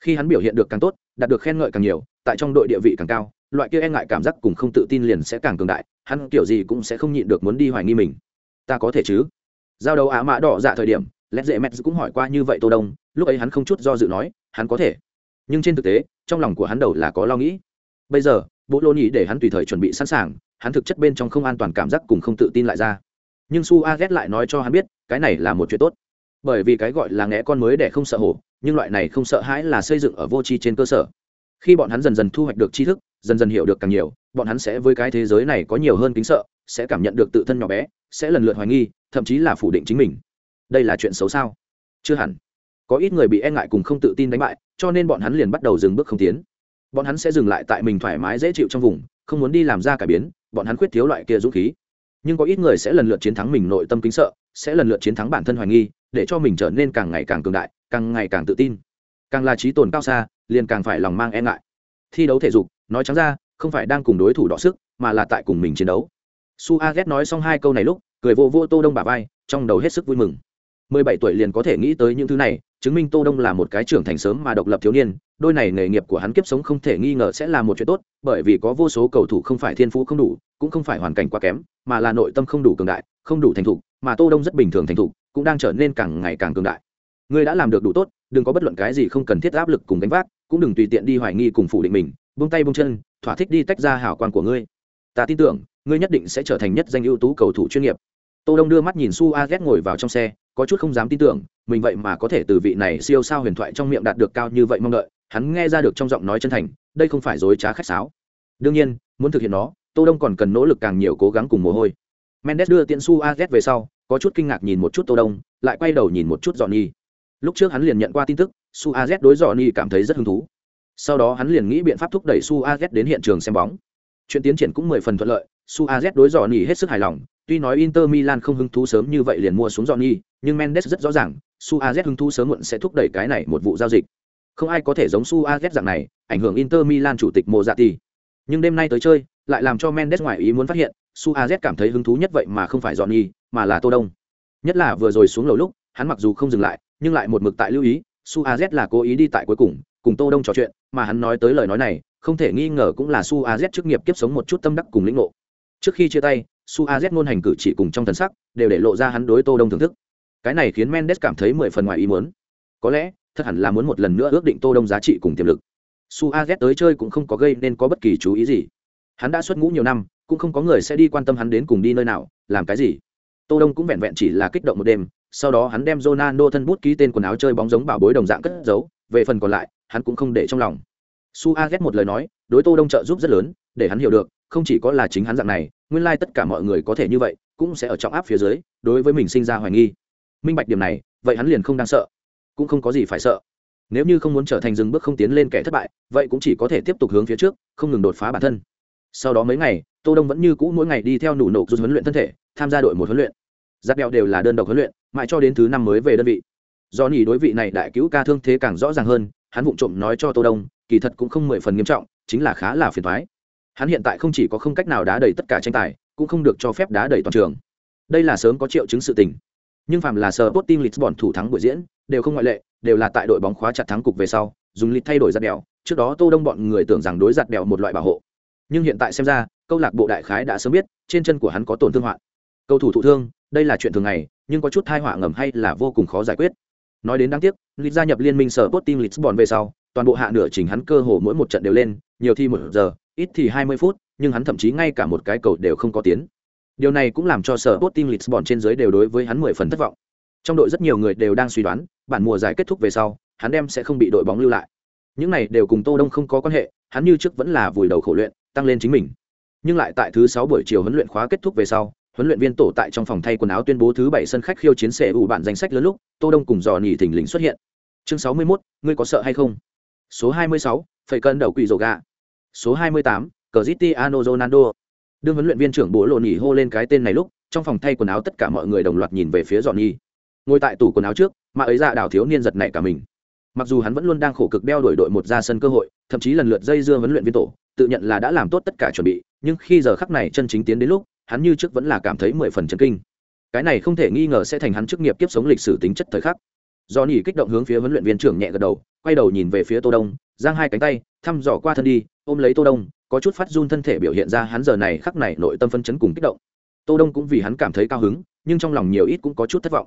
Khi hắn biểu hiện được càng tốt, đạt được khen ngợi càng nhiều, tại trong đội địa vị càng cao, loại kia e ngại cảm giác cùng không tự tin liền sẽ càng cường đại, hắn kiểu gì cũng sẽ không nhịn được muốn đi hoài nghi mình ta có thể chứ? Giao đấu á mã đỏ dạ thời điểm lét dễ mét cũng hỏi qua như vậy tô đông, lúc ấy hắn không chút do dự nói, hắn có thể. Nhưng trên thực tế, trong lòng của hắn đầu là có lo nghĩ. Bây giờ bộ lô nhĩ để hắn tùy thời chuẩn bị sẵn sàng, hắn thực chất bên trong không an toàn cảm giác cùng không tự tin lại ra. Nhưng su a ghét lại nói cho hắn biết, cái này là một chuyện tốt. Bởi vì cái gọi là ngẽ con mới để không sợ hổ, nhưng loại này không sợ hãi là xây dựng ở vô tri trên cơ sở. Khi bọn hắn dần dần thu hoạch được tri thức, dần dần hiểu được càng nhiều, bọn hắn sẽ với cái thế giới này có nhiều hơn kính sợ, sẽ cảm nhận được tự thân nhỏ bé sẽ lần lượt hoài nghi, thậm chí là phủ định chính mình. Đây là chuyện xấu sao? Chưa hẳn. Có ít người bị e ngại cùng không tự tin đánh bại, cho nên bọn hắn liền bắt đầu dừng bước không tiến. Bọn hắn sẽ dừng lại tại mình thoải mái dễ chịu trong vùng, không muốn đi làm ra cải biến, bọn hắn khuyết thiếu loại kia dũng khí. Nhưng có ít người sẽ lần lượt chiến thắng mình nội tâm kính sợ, sẽ lần lượt chiến thắng bản thân hoài nghi, để cho mình trở nên càng ngày càng cường đại, càng ngày càng tự tin. Càng là trí tồn cao xa, liền càng phải lòng mang e ngại. Thi đấu thể dục, nói trắng ra, không phải đang cùng đối thủ đọ sức, mà là tại cùng mình chiến đấu su a ghét nói xong hai câu này lúc, cười vô vô tô đông bà vai, trong đầu hết sức vui mừng. Mười bảy tuổi liền có thể nghĩ tới những thứ này, chứng minh tô đông là một cái trưởng thành sớm mà độc lập thiếu niên, đôi này nghề nghiệp của hắn kiếp sống không thể nghi ngờ sẽ là một chuyện tốt, bởi vì có vô số cầu thủ không phải thiên phú không đủ, cũng không phải hoàn cảnh quá kém, mà là nội tâm không đủ cường đại, không đủ thành thục, mà tô đông rất bình thường thành thục, cũng đang trở nên càng ngày càng cường đại. Ngươi đã làm được đủ tốt, đừng có bất luận cái gì không cần thiết áp lực cùng gánh vác, cũng đừng tùy tiện đi hoài nghi cùng phủ định mình, buông tay buông chân, thỏa thích đi tách ra hảo quan của ngươi. Ta tin tưởng ngươi nhất định sẽ trở thành nhất danh ưu tú cầu thủ chuyên nghiệp. Tô đông đưa mắt nhìn su a z ngồi vào trong xe, có chút không dám tin tưởng, mình vậy mà có thể từ vị này siêu sao huyền thoại trong miệng đạt được cao như vậy mong đợi, hắn nghe ra được trong giọng nói chân thành, đây không phải dối trá khách sáo. Đương nhiên, muốn thực hiện nó, tô đông còn cần nỗ lực càng nhiều cố gắng cùng mồ hôi. Mendes đưa tiện su a z về sau, có chút kinh ngạc nhìn một chút tô đông, lại quay đầu nhìn một chút dọn nhi lúc trước hắn liền nhận qua tin tức su a z đối dọn nhi cảm thấy rất hứng thú. Sau đó hắn liền nghĩ biện pháp thúc đẩy su a z đến hiện trường xem bóng. Chuyện tiến triển cũng mười phần thuận lợi Suarez đối dọn nghỉ hết sức hài lòng, tuy nói inter milan không hứng thú sớm như vậy liền mua xuống dọn nhưng mendes rất rõ ràng, Suarez hứng thú sớm muộn sẽ thúc đẩy cái này một vụ giao dịch. Không ai có thể giống Suarez dạng này, ảnh hưởng inter milan chủ tịch mô nhưng đêm nay tới chơi, lại làm cho mendes ngoài ý muốn phát hiện, Suarez cảm thấy hứng thú nhất vậy mà không phải dọn mà là tô đông. Nhất là vừa rồi xuống lầu lúc, hắn mặc dù không dừng lại, nhưng lại một mực tại lưu ý, Suarez là cố ý đi tại cuối cùng cùng tô đông trò chuyện, mà hắn nói tới lời nói này, không thể nghi ngờ cũng là Suarez trước chức nghiệp kiếp sống một chút tâm đắc cùng lĩnh ngộ trước khi chia tay su a z ngôn hành cử chỉ cùng trong thần sắc đều để lộ ra hắn đối tô đông thưởng thức. Cái này khiến mendes cảm thấy mười phần ngoài ý muốn. Có lẽ, thật hẳn là muốn một lần nữa ước định tô đông giá trị cùng tiềm lực. Su a z tới chơi cũng không có gây nên có bất kỳ chú ý gì. Hắn đã xuất ngũ nhiều năm, cũng không có người sẽ đi quan tâm hắn đến cùng đi nơi nào, làm cái gì. Tô đông cũng vẹn vẹn chỉ là kích động một đêm, sau đó hắn đem Ronaldo thân bút ký tên quần áo chơi bóng giống bảo bối đồng dạng cất giấu, về phần còn lại, hắn cũng không để trong lòng. Su a một lời nói, đối tô đông trợ giúp rất lớn, để hắn hiểu được không chỉ có là chính hắn dạng này, nguyên lai tất cả mọi người có thể như vậy, cũng sẽ ở trọng áp phía dưới, đối với mình sinh ra hoài nghi. Minh bạch điểm này, vậy hắn liền không đang sợ, cũng không có gì phải sợ. Nếu như không muốn trở thành dừng bước không tiến lên kẻ thất bại, vậy cũng chỉ có thể tiếp tục hướng phía trước, không ngừng đột phá bản thân. Sau đó mấy ngày, tô đông vẫn như cũ mỗi ngày đi theo nụ nộp rút huấn luyện thân thể, tham gia đội một huấn luyện. Giáp đeo đều là đơn độc huấn luyện, mãi cho đến thứ năm mới về đơn vị. Do nhỉ đối vị này đại cứu ca thương thế càng rõ ràng hơn, hắn vụng trộm nói cho tô đông, kỳ thật cũng không mười phần nghiêm trọng, chính là khá là phiền toái hắn hiện tại không chỉ có không cách nào đá đầy tất cả tranh tài, cũng không được cho phép đá đầy toàn trường. Đây là sớm có triệu chứng sự tình. Nhưng phạm là sờ Sporting Lisbon thủ thắng buổi diễn, đều không ngoại lệ, đều là tại đội bóng khóa chặt thắng cục về sau, dùng lịch thay đổi giặt đèo. Trước đó tô đông bọn người tưởng rằng đối giặt đèo một loại bảo hộ. Nhưng hiện tại xem ra, câu lạc bộ đại khái đã sớm biết, trên chân của hắn có tổn thương hoạn. Cầu thủ thụ thương, đây là chuyện thường ngày, nhưng có chút thai họa ngầm hay là vô cùng khó giải quyết. Nói đến đáng tiếc, lịch gia nhập liên minh sở lịch bọn về sau, toàn bộ hạ nửa trình hắn cơ hồ mỗi một trận đều lên, nhiều thi một giờ ít thì hai mươi phút nhưng hắn thậm chí ngay cả một cái cầu đều không có tiến. Điều này cũng làm cho sở Sporting Lisbon trên dưới đều đối với hắn mười phần thất vọng. Trong đội rất nhiều người đều đang suy đoán bản mùa giải kết thúc về sau hắn đem sẽ không bị đội bóng lưu lại. Những này đều cùng tô đông không có quan hệ hắn như trước vẫn là vùi đầu khổ luyện tăng lên chính mình. Nhưng lại tại thứ sáu buổi chiều huấn luyện khóa kết thúc về sau huấn luyện viên tổ tại trong phòng thay quần áo tuyên bố thứ bảy sân khách khiêu chiến sẽ ủ bản danh sách lớn lúc tô đông cùng dò nhì thỉnh lình xuất hiện. Chương sáu mươi 61, ngươi có sợ hay không? Số hai mươi sáu, phải cân đầu quỷ rồ gà số hai mươi tám, Cristiano Ronaldo. Đương huấn luyện viên trưởng bố lộ nhỉ hô lên cái tên này lúc trong phòng thay quần áo tất cả mọi người đồng loạt nhìn về phía Johnny. ngồi tại tủ quần áo trước mà ấy dạ ra đào thiếu niên giật nảy cả mình. Mặc dù hắn vẫn luôn đang khổ cực đeo đuổi đội một ra sân cơ hội thậm chí lần lượt dây dưa huấn luyện viên tổ tự nhận là đã làm tốt tất cả chuẩn bị nhưng khi giờ khắc này chân chính tiến đến lúc hắn như trước vẫn là cảm thấy mười phần chấn kinh. Cái này không thể nghi ngờ sẽ thành hắn chức nghiệp kiếp sống lịch sử tính chất thời khắc do nỉ kích động hướng phía huấn luyện viên trưởng nhẹ gật đầu, quay đầu nhìn về phía tô đông, giang hai cánh tay, thăm dò qua thân đi, ôm lấy tô đông, có chút phát run thân thể biểu hiện ra hắn giờ này khắc này nội tâm phân chấn cùng kích động. Tô đông cũng vì hắn cảm thấy cao hứng, nhưng trong lòng nhiều ít cũng có chút thất vọng.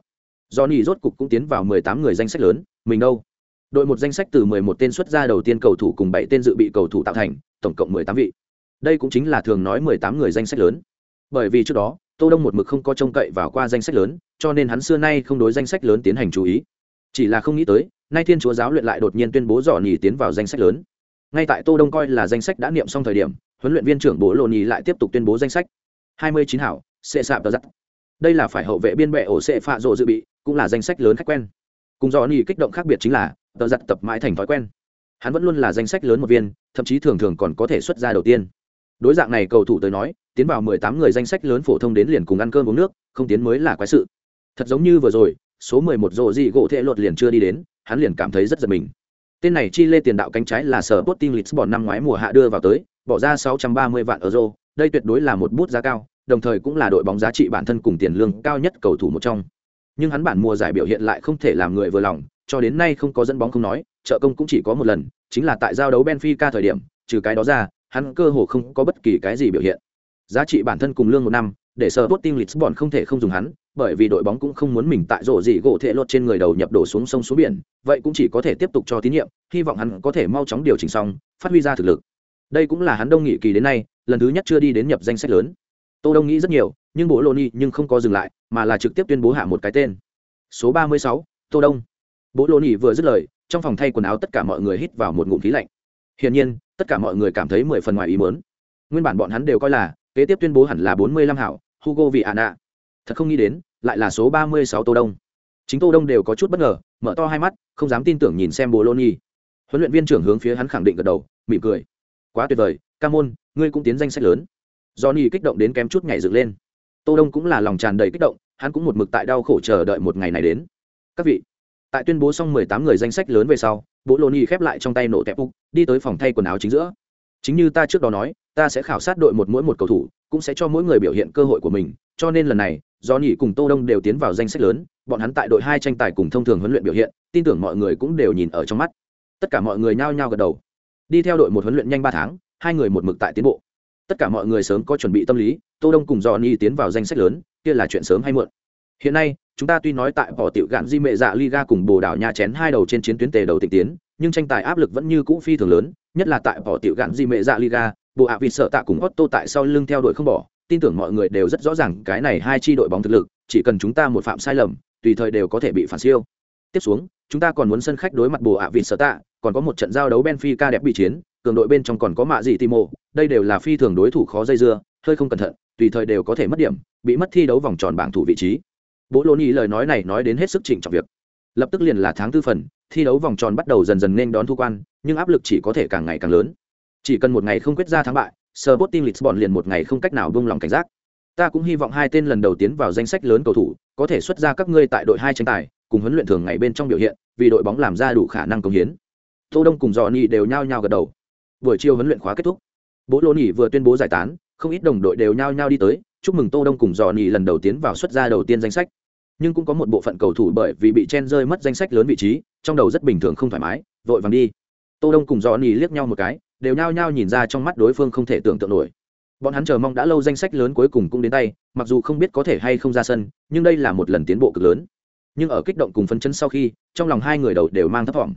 Do nỉ rốt cục cũng tiến vào mười tám người danh sách lớn, mình đâu? Đội một danh sách từ mười một tên xuất ra đầu tiên cầu thủ cùng bảy tên dự bị cầu thủ tạo thành, tổng cộng mười tám vị. Đây cũng chính là thường nói mười tám người danh sách lớn. Bởi vì trước đó, tô đông một mực không có trông cậy vào qua danh sách lớn, cho nên hắn xưa nay không đối danh sách lớn tiến hành chú ý chỉ là không nghĩ tới, nay thiên chúa giáo luyện lại đột nhiên tuyên bố dò nhì tiến vào danh sách lớn. Ngay tại tô đông coi là danh sách đã niệm xong thời điểm, huấn luyện viên trưởng bố lộ nhì lại tiếp tục tuyên bố danh sách. 29 hảo sẽ sạp tờ dắt. đây là phải hậu vệ biên bệ ổ sẽ phạ rộ dự bị, cũng là danh sách lớn khách quen. Cùng dò nhì kích động khác biệt chính là, tờ giặt tập mãi thành thói quen. Hắn vẫn luôn là danh sách lớn một viên, thậm chí thường thường còn có thể xuất ra đầu tiên. Đối dạng này cầu thủ tới nói, tiến vào mười tám người danh sách lớn phổ thông đến liền cùng ăn cơm uống nước, không tiến mới là quái sự. Thật giống như vừa rồi số mười một rộ dị gỗ thệ luật liền chưa đi đến hắn liền cảm thấy rất giật mình. Tên này chi lê tiền đạo cánh trái là sở Sporting Lisbon năm ngoái mùa hạ đưa vào tới bỏ ra sáu trăm ba mươi vạn euro đây tuyệt đối là một bút giá cao đồng thời cũng là đội bóng giá trị bản thân cùng tiền lương cao nhất cầu thủ một trong. Nhưng hắn bản mùa giải biểu hiện lại không thể làm người vừa lòng cho đến nay không có dẫn bóng không nói trợ công cũng chỉ có một lần chính là tại giao đấu benfica thời điểm trừ cái đó ra hắn cơ hồ không có bất kỳ cái gì biểu hiện. Giá trị bản thân cùng lương một năm để sở Sporting Lisbon không thể không dùng hắn, bởi vì đội bóng cũng không muốn mình tại rổ gì gỗ thể lột trên người đầu nhập đổ xuống sông xuống biển, vậy cũng chỉ có thể tiếp tục cho tín nhiệm, hy vọng hắn có thể mau chóng điều chỉnh xong, phát huy ra thực lực. Đây cũng là hắn đông nghị kỳ đến nay, lần thứ nhất chưa đi đến nhập danh sách lớn. Tô Đông nghĩ rất nhiều, nhưng bố Loni nhưng không có dừng lại, mà là trực tiếp tuyên bố hạ một cái tên. Số 36, Tô Đông. Bố Loni vừa dứt lời, trong phòng thay quần áo tất cả mọi người hít vào một ngụm khí lạnh. Hiển nhiên, tất cả mọi người cảm thấy mười phần ngoài ý muốn. Nguyên bản bọn hắn đều coi là kế tiếp tuyên bố hẳn là 45 hảo, Hugo Viana. Thật không nghĩ đến, lại là số 36 Tô Đông. Chính Tô Đông đều có chút bất ngờ, mở to hai mắt, không dám tin tưởng nhìn xem bồ lô nhi Huấn luyện viên trưởng hướng phía hắn khẳng định gật đầu, mỉm cười. Quá tuyệt vời, Camon, ngươi cũng tiến danh sách lớn. Johnny kích động đến kém chút nhảy dựng lên. Tô Đông cũng là lòng tràn đầy kích động, hắn cũng một mực tại đau khổ chờ đợi một ngày này đến. Các vị, tại tuyên bố xong 18 người danh sách lớn về sau, bố lô nhi khép lại trong tay nổ tẹp úc, đi tới phòng thay quần áo chính giữa. Chính như ta trước đó nói, ta sẽ khảo sát đội một mỗi một cầu thủ cũng sẽ cho mỗi người biểu hiện cơ hội của mình cho nên lần này do nhị cùng tô đông đều tiến vào danh sách lớn, bọn hắn tại đội hai tranh tài cùng thông thường huấn luyện biểu hiện, tin tưởng mọi người cũng đều nhìn ở trong mắt. Tất cả mọi người nhao nhao gật đầu. Đi theo đội một huấn luyện nhanh ba tháng, hai người một mực tại tiến bộ. Tất cả mọi người sớm có chuẩn bị tâm lý, tô đông cùng johnny tiến vào danh sách lớn, kia là chuyện sớm hay muộn. Hiện nay, chúng ta tuy nói tại bỏ tiểu gạn di mệ dạ liga cùng bồ đảo nhà chén hai đầu trên chiến tuyến tề đầu tịch tiến, nhưng tranh tài áp lực vẫn như cũ phi thường lớn, nhất là tại bỏ tiểu gạn di mệ dạ liga, bộ ạ vịt sợ tạ cùng otto tại sau lưng theo đuổi không bỏ tin tưởng mọi người đều rất rõ ràng cái này hai chi đội bóng thực lực, chỉ cần chúng ta một phạm sai lầm, tùy thời đều có thể bị phản siêu. Tiếp xuống, chúng ta còn muốn sân khách đối mặt bồ ạ vịt sở tạ, còn có một trận giao đấu benfica đẹp bị chiến, cường đội bên trong còn có mạ gì timo đây đều là phi thường đối thủ khó dây dưa, hơi không cẩn thận, tùy thời đều có thể mất điểm, bị mất thi đấu vòng tròn bảng thủ vị trí. Bố lô ni lời nói này nói đến hết sức chỉnh trọng việc. Lập tức liền là tháng tư phần, thi đấu vòng tròn bắt đầu dần dần nên đón thu quan, nhưng áp lực chỉ có thể càng ngày càng lớn. Chỉ cần một ngày không quyết ra thắng bại Sporting Lisbon liền một ngày không cách nào buông lòng cảnh giác. Ta cũng hy vọng hai tên lần đầu tiến vào danh sách lớn cầu thủ, có thể xuất ra các ngươi tại đội hai tranh tài, cùng huấn luyện thường ngày bên trong biểu hiện, vì đội bóng làm ra đủ khả năng công hiến. Tô đông cùng dò đều nhao nhao gật đầu. Buổi chiều huấn luyện khóa kết thúc. Bố lô nhỉ vừa tuyên bố giải tán, không ít đồng đội đều nhao nhao đi tới, chúc mừng tô đông cùng dò lần đầu tiến vào xuất ra đầu tiên danh sách. Nhưng cũng có một bộ phận cầu thủ bởi vì bị chen rơi mất danh sách lớn vị trí, trong đầu rất bình thường không thoải mái, vội vàng đi. Tô đông cùng dò liếc nhau một cái đều nhao nhao nhìn ra trong mắt đối phương không thể tưởng tượng nổi. Bọn hắn chờ mong đã lâu danh sách lớn cuối cùng cũng đến tay, mặc dù không biết có thể hay không ra sân, nhưng đây là một lần tiến bộ cực lớn. Nhưng ở kích động cùng phấn chấn sau khi, trong lòng hai người đầu đều mang thấp thỏm.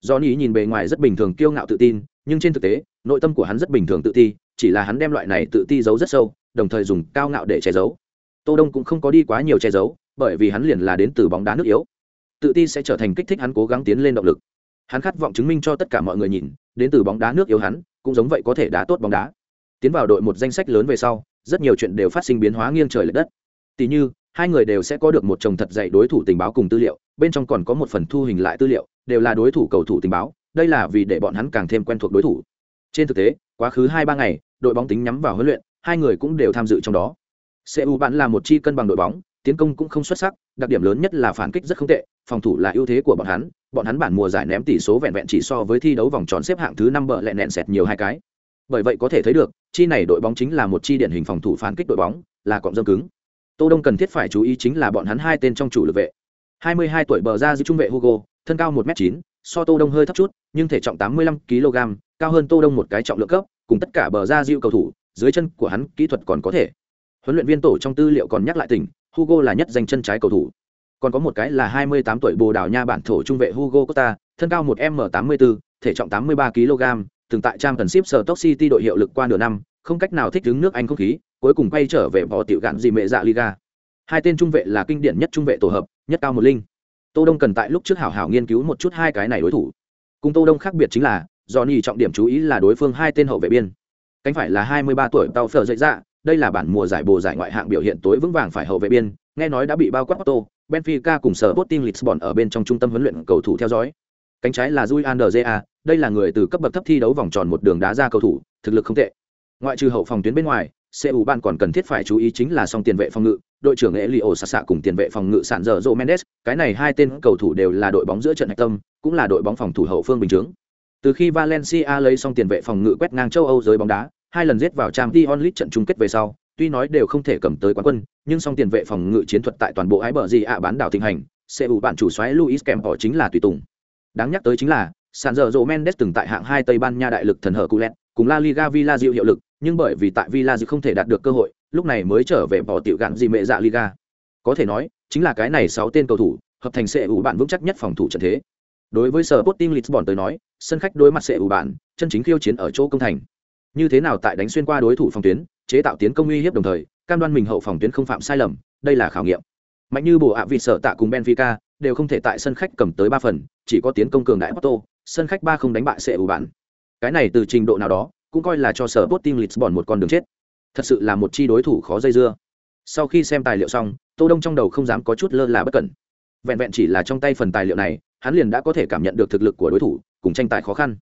Do Ý nhìn bề ngoài rất bình thường kiêu ngạo tự tin, nhưng trên thực tế, nội tâm của hắn rất bình thường tự ti, chỉ là hắn đem loại này tự ti giấu rất sâu, đồng thời dùng cao ngạo để che giấu. Tô đông cũng không có đi quá nhiều che giấu, bởi vì hắn liền là đến từ bóng đá nước yếu. Tự ti sẽ trở thành kích thích hắn cố gắng tiến lên động lực. Hắn khát vọng chứng minh cho tất cả mọi người nhìn đến từ bóng đá nước yếu hắn, cũng giống vậy có thể đá tốt bóng đá. Tiến vào đội một danh sách lớn về sau, rất nhiều chuyện đều phát sinh biến hóa nghiêng trời lệch đất. Tỷ như, hai người đều sẽ có được một chồng thật dạy đối thủ tình báo cùng tư liệu, bên trong còn có một phần thu hình lại tư liệu, đều là đối thủ cầu thủ tình báo, đây là vì để bọn hắn càng thêm quen thuộc đối thủ. Trên thực tế, quá khứ hai ba ngày, đội bóng tính nhắm vào huấn luyện, hai người cũng đều tham dự trong đó. Cu bạn là một chi cân bằng đội bóng tiến công cũng không xuất sắc, đặc điểm lớn nhất là phản kích rất không tệ, phòng thủ là ưu thế của bọn hắn bọn hắn bản mùa giải ném tỷ số vẹn vẹn chỉ so với thi đấu vòng tròn xếp hạng thứ năm bợ lẹ nẹn sẹt nhiều hai cái. Bởi vậy có thể thấy được, chi này đội bóng chính là một chi điển hình phòng thủ phản kích đội bóng, là cọng dâm cứng. Tô đông cần thiết phải chú ý chính là bọn hắn hai tên trong chủ lực vệ. 22 tuổi bờ ra giữ trung vệ hugo, thân cao 1 m 9 so tô đông hơi thấp chút, nhưng thể trọng 85 kg cao hơn tô đông một cái trọng lượng cấp, cùng tất cả bờ ra giữ cầu thủ, dưới chân của hắn kỹ thuật còn có thể. Huấn luyện viên tổ trong tư liệu còn nhắc lại tình hugo là nhất danh chân trái cầu thủ còn có một cái là 28 tuổi bồ đào nha bản thổ trung vệ hugo costa thân cao 1 m 84 thể trọng 83 kg từng tại trang cần ship sở Top City đội hiệu lực qua nửa năm, không cách nào thích ứng nước Anh không khí, cuối cùng quay trở về bỏ tiểu gạn gì mẹ dạ Liga. Hai tên trung vệ là kinh điển nhất trung vệ tổ hợp, nhất cao một linh. Tô Đông cần tại lúc trước hảo hảo nghiên cứu một chút hai cái này đối thủ. Cùng Tô Đông khác biệt chính là, Johnny trọng điểm chú ý là đối phương hai tên hậu vệ biên. Cánh phải là 23 tuổi Tao Phở dậy dạ, đây là bản mùa giải bồ giải ngoại hạng biểu hiện tối vững vàng phải hậu vệ biên, nghe nói đã bị bao quát Otto, Benfica cùng sở Sporting Lisbon ở bên trong trung tâm huấn luyện cầu thủ theo dõi. Cánh trái là Rui Andrea, đây là người từ cấp bậc thấp thi đấu vòng tròn một đường đá ra cầu thủ, thực lực không tệ. Ngoại trừ hậu phòng tuyến bên ngoài, CU bạn còn cần thiết phải chú ý chính là song tiền vệ phòng ngự, đội trưởng Elio Sasa cùng tiền vệ phòng ngự sản giờ Joe Mendes, cái này hai tên cầu thủ đều là đội bóng giữa trận hạch tâm, cũng là đội bóng phòng thủ hậu phương bình chứng. Từ khi Valencia lấy xong tiền vệ phòng ngự quét ngang châu Âu giới bóng đá, hai lần giết vào Champions League trận chung kết về sau, tuy nói đều không thể cầm tới quán quân, nhưng song tiền vệ phòng ngự chiến thuật tại toàn bộ ái bờ gì ạ bán đảo thịnh hành, CU bạn chủ xoáy Luis Campos chính là tùy tùng. Đáng nhắc tới chính là, sàn Dở Mendes từng tại hạng hai Tây Ban Nha đại lực thần hở Culet, cùng La Liga Villa Diệu hiệu lực, nhưng bởi vì tại Villa Diệu không thể đạt được cơ hội, lúc này mới trở về bỏ tiểu gạn gì mẹ dạ Liga. Có thể nói, chính là cái này sáu tên cầu thủ, hợp thành sẽ ủ bạn vững chắc nhất phòng thủ trận thế. Đối với sở Sporting Lisbon tới nói, sân khách đối mặt sẽ ủ bạn, chân chính khiêu chiến ở chỗ công thành. Như thế nào tại đánh xuyên qua đối thủ phòng tuyến, chế tạo tiến công uy hiếp đồng thời, cam đoan mình hậu phòng tuyến không phạm sai lầm, đây là khảo nghiệm. Mạnh như bộ ạ vị sở tạ cùng Benfica, đều không thể tại sân khách cầm tới ba phần, chỉ có tiến công cường đại Porto, sân khách ba không đánh bại sẽ ủ bạn. Cái này từ trình độ nào đó, cũng coi là cho sở Sporting Lisbon một con đường chết. Thật sự là một chi đối thủ khó dây dưa. Sau khi xem tài liệu xong, Tô Đông trong đầu không dám có chút lơ là bất cẩn. Vẹn vẹn chỉ là trong tay phần tài liệu này, hắn liền đã có thể cảm nhận được thực lực của đối thủ, cùng tranh tài khó khăn.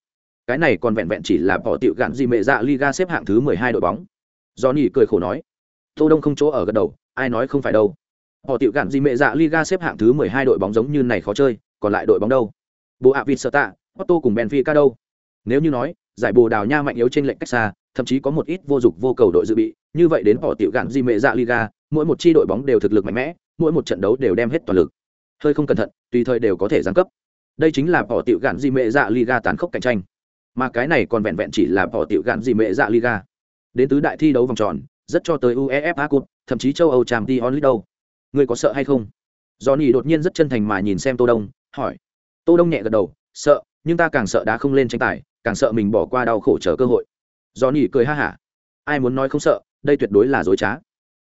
Cái này còn vẹn vẹn chỉ là bỏ tiểu gạn gì mẹ dạ Liga xếp hạng thứ 12 đội bóng. Johnny cười khổ nói. Tô Đông không chỗ ở gật đầu, ai nói không phải đâu. Họ tiểu gạn gì mẹ dạ Liga xếp hạng thứ 12 đội bóng giống như này khó chơi, còn lại đội bóng đâu? Bộ tạ, Otto cùng Benfica đâu? Nếu như nói, giải Bồ Đào Nha mạnh yếu trên lệnh cách xa, thậm chí có một ít vô dụng vô cầu đội dự bị, như vậy đến họ tiểu gạn gì mẹ dạ Liga, mỗi một chi đội bóng đều thực lực mạnh mẽ, mỗi một trận đấu đều đem hết toàn lực. hơi không cẩn thận tùy thời đều có thể giáng cấp đây chính là bỏ tiểu gạn di mệ dạ liga tàn khốc cạnh tranh mà cái này còn vẹn vẹn chỉ là bỏ tiểu gạn gì mẹ dạ liga. Đến tứ đại thi đấu vòng tròn, rất cho tới uefa cup, thậm chí châu âu trang t onlit đâu. Người có sợ hay không? Johnny đột nhiên rất chân thành mà nhìn xem tô đông, hỏi. Tô đông nhẹ gật đầu, sợ, nhưng ta càng sợ đá không lên tranh tài, càng sợ mình bỏ qua đau khổ chờ cơ hội. Johnny cười ha hả. Ai muốn nói không sợ, đây tuyệt đối là dối trá.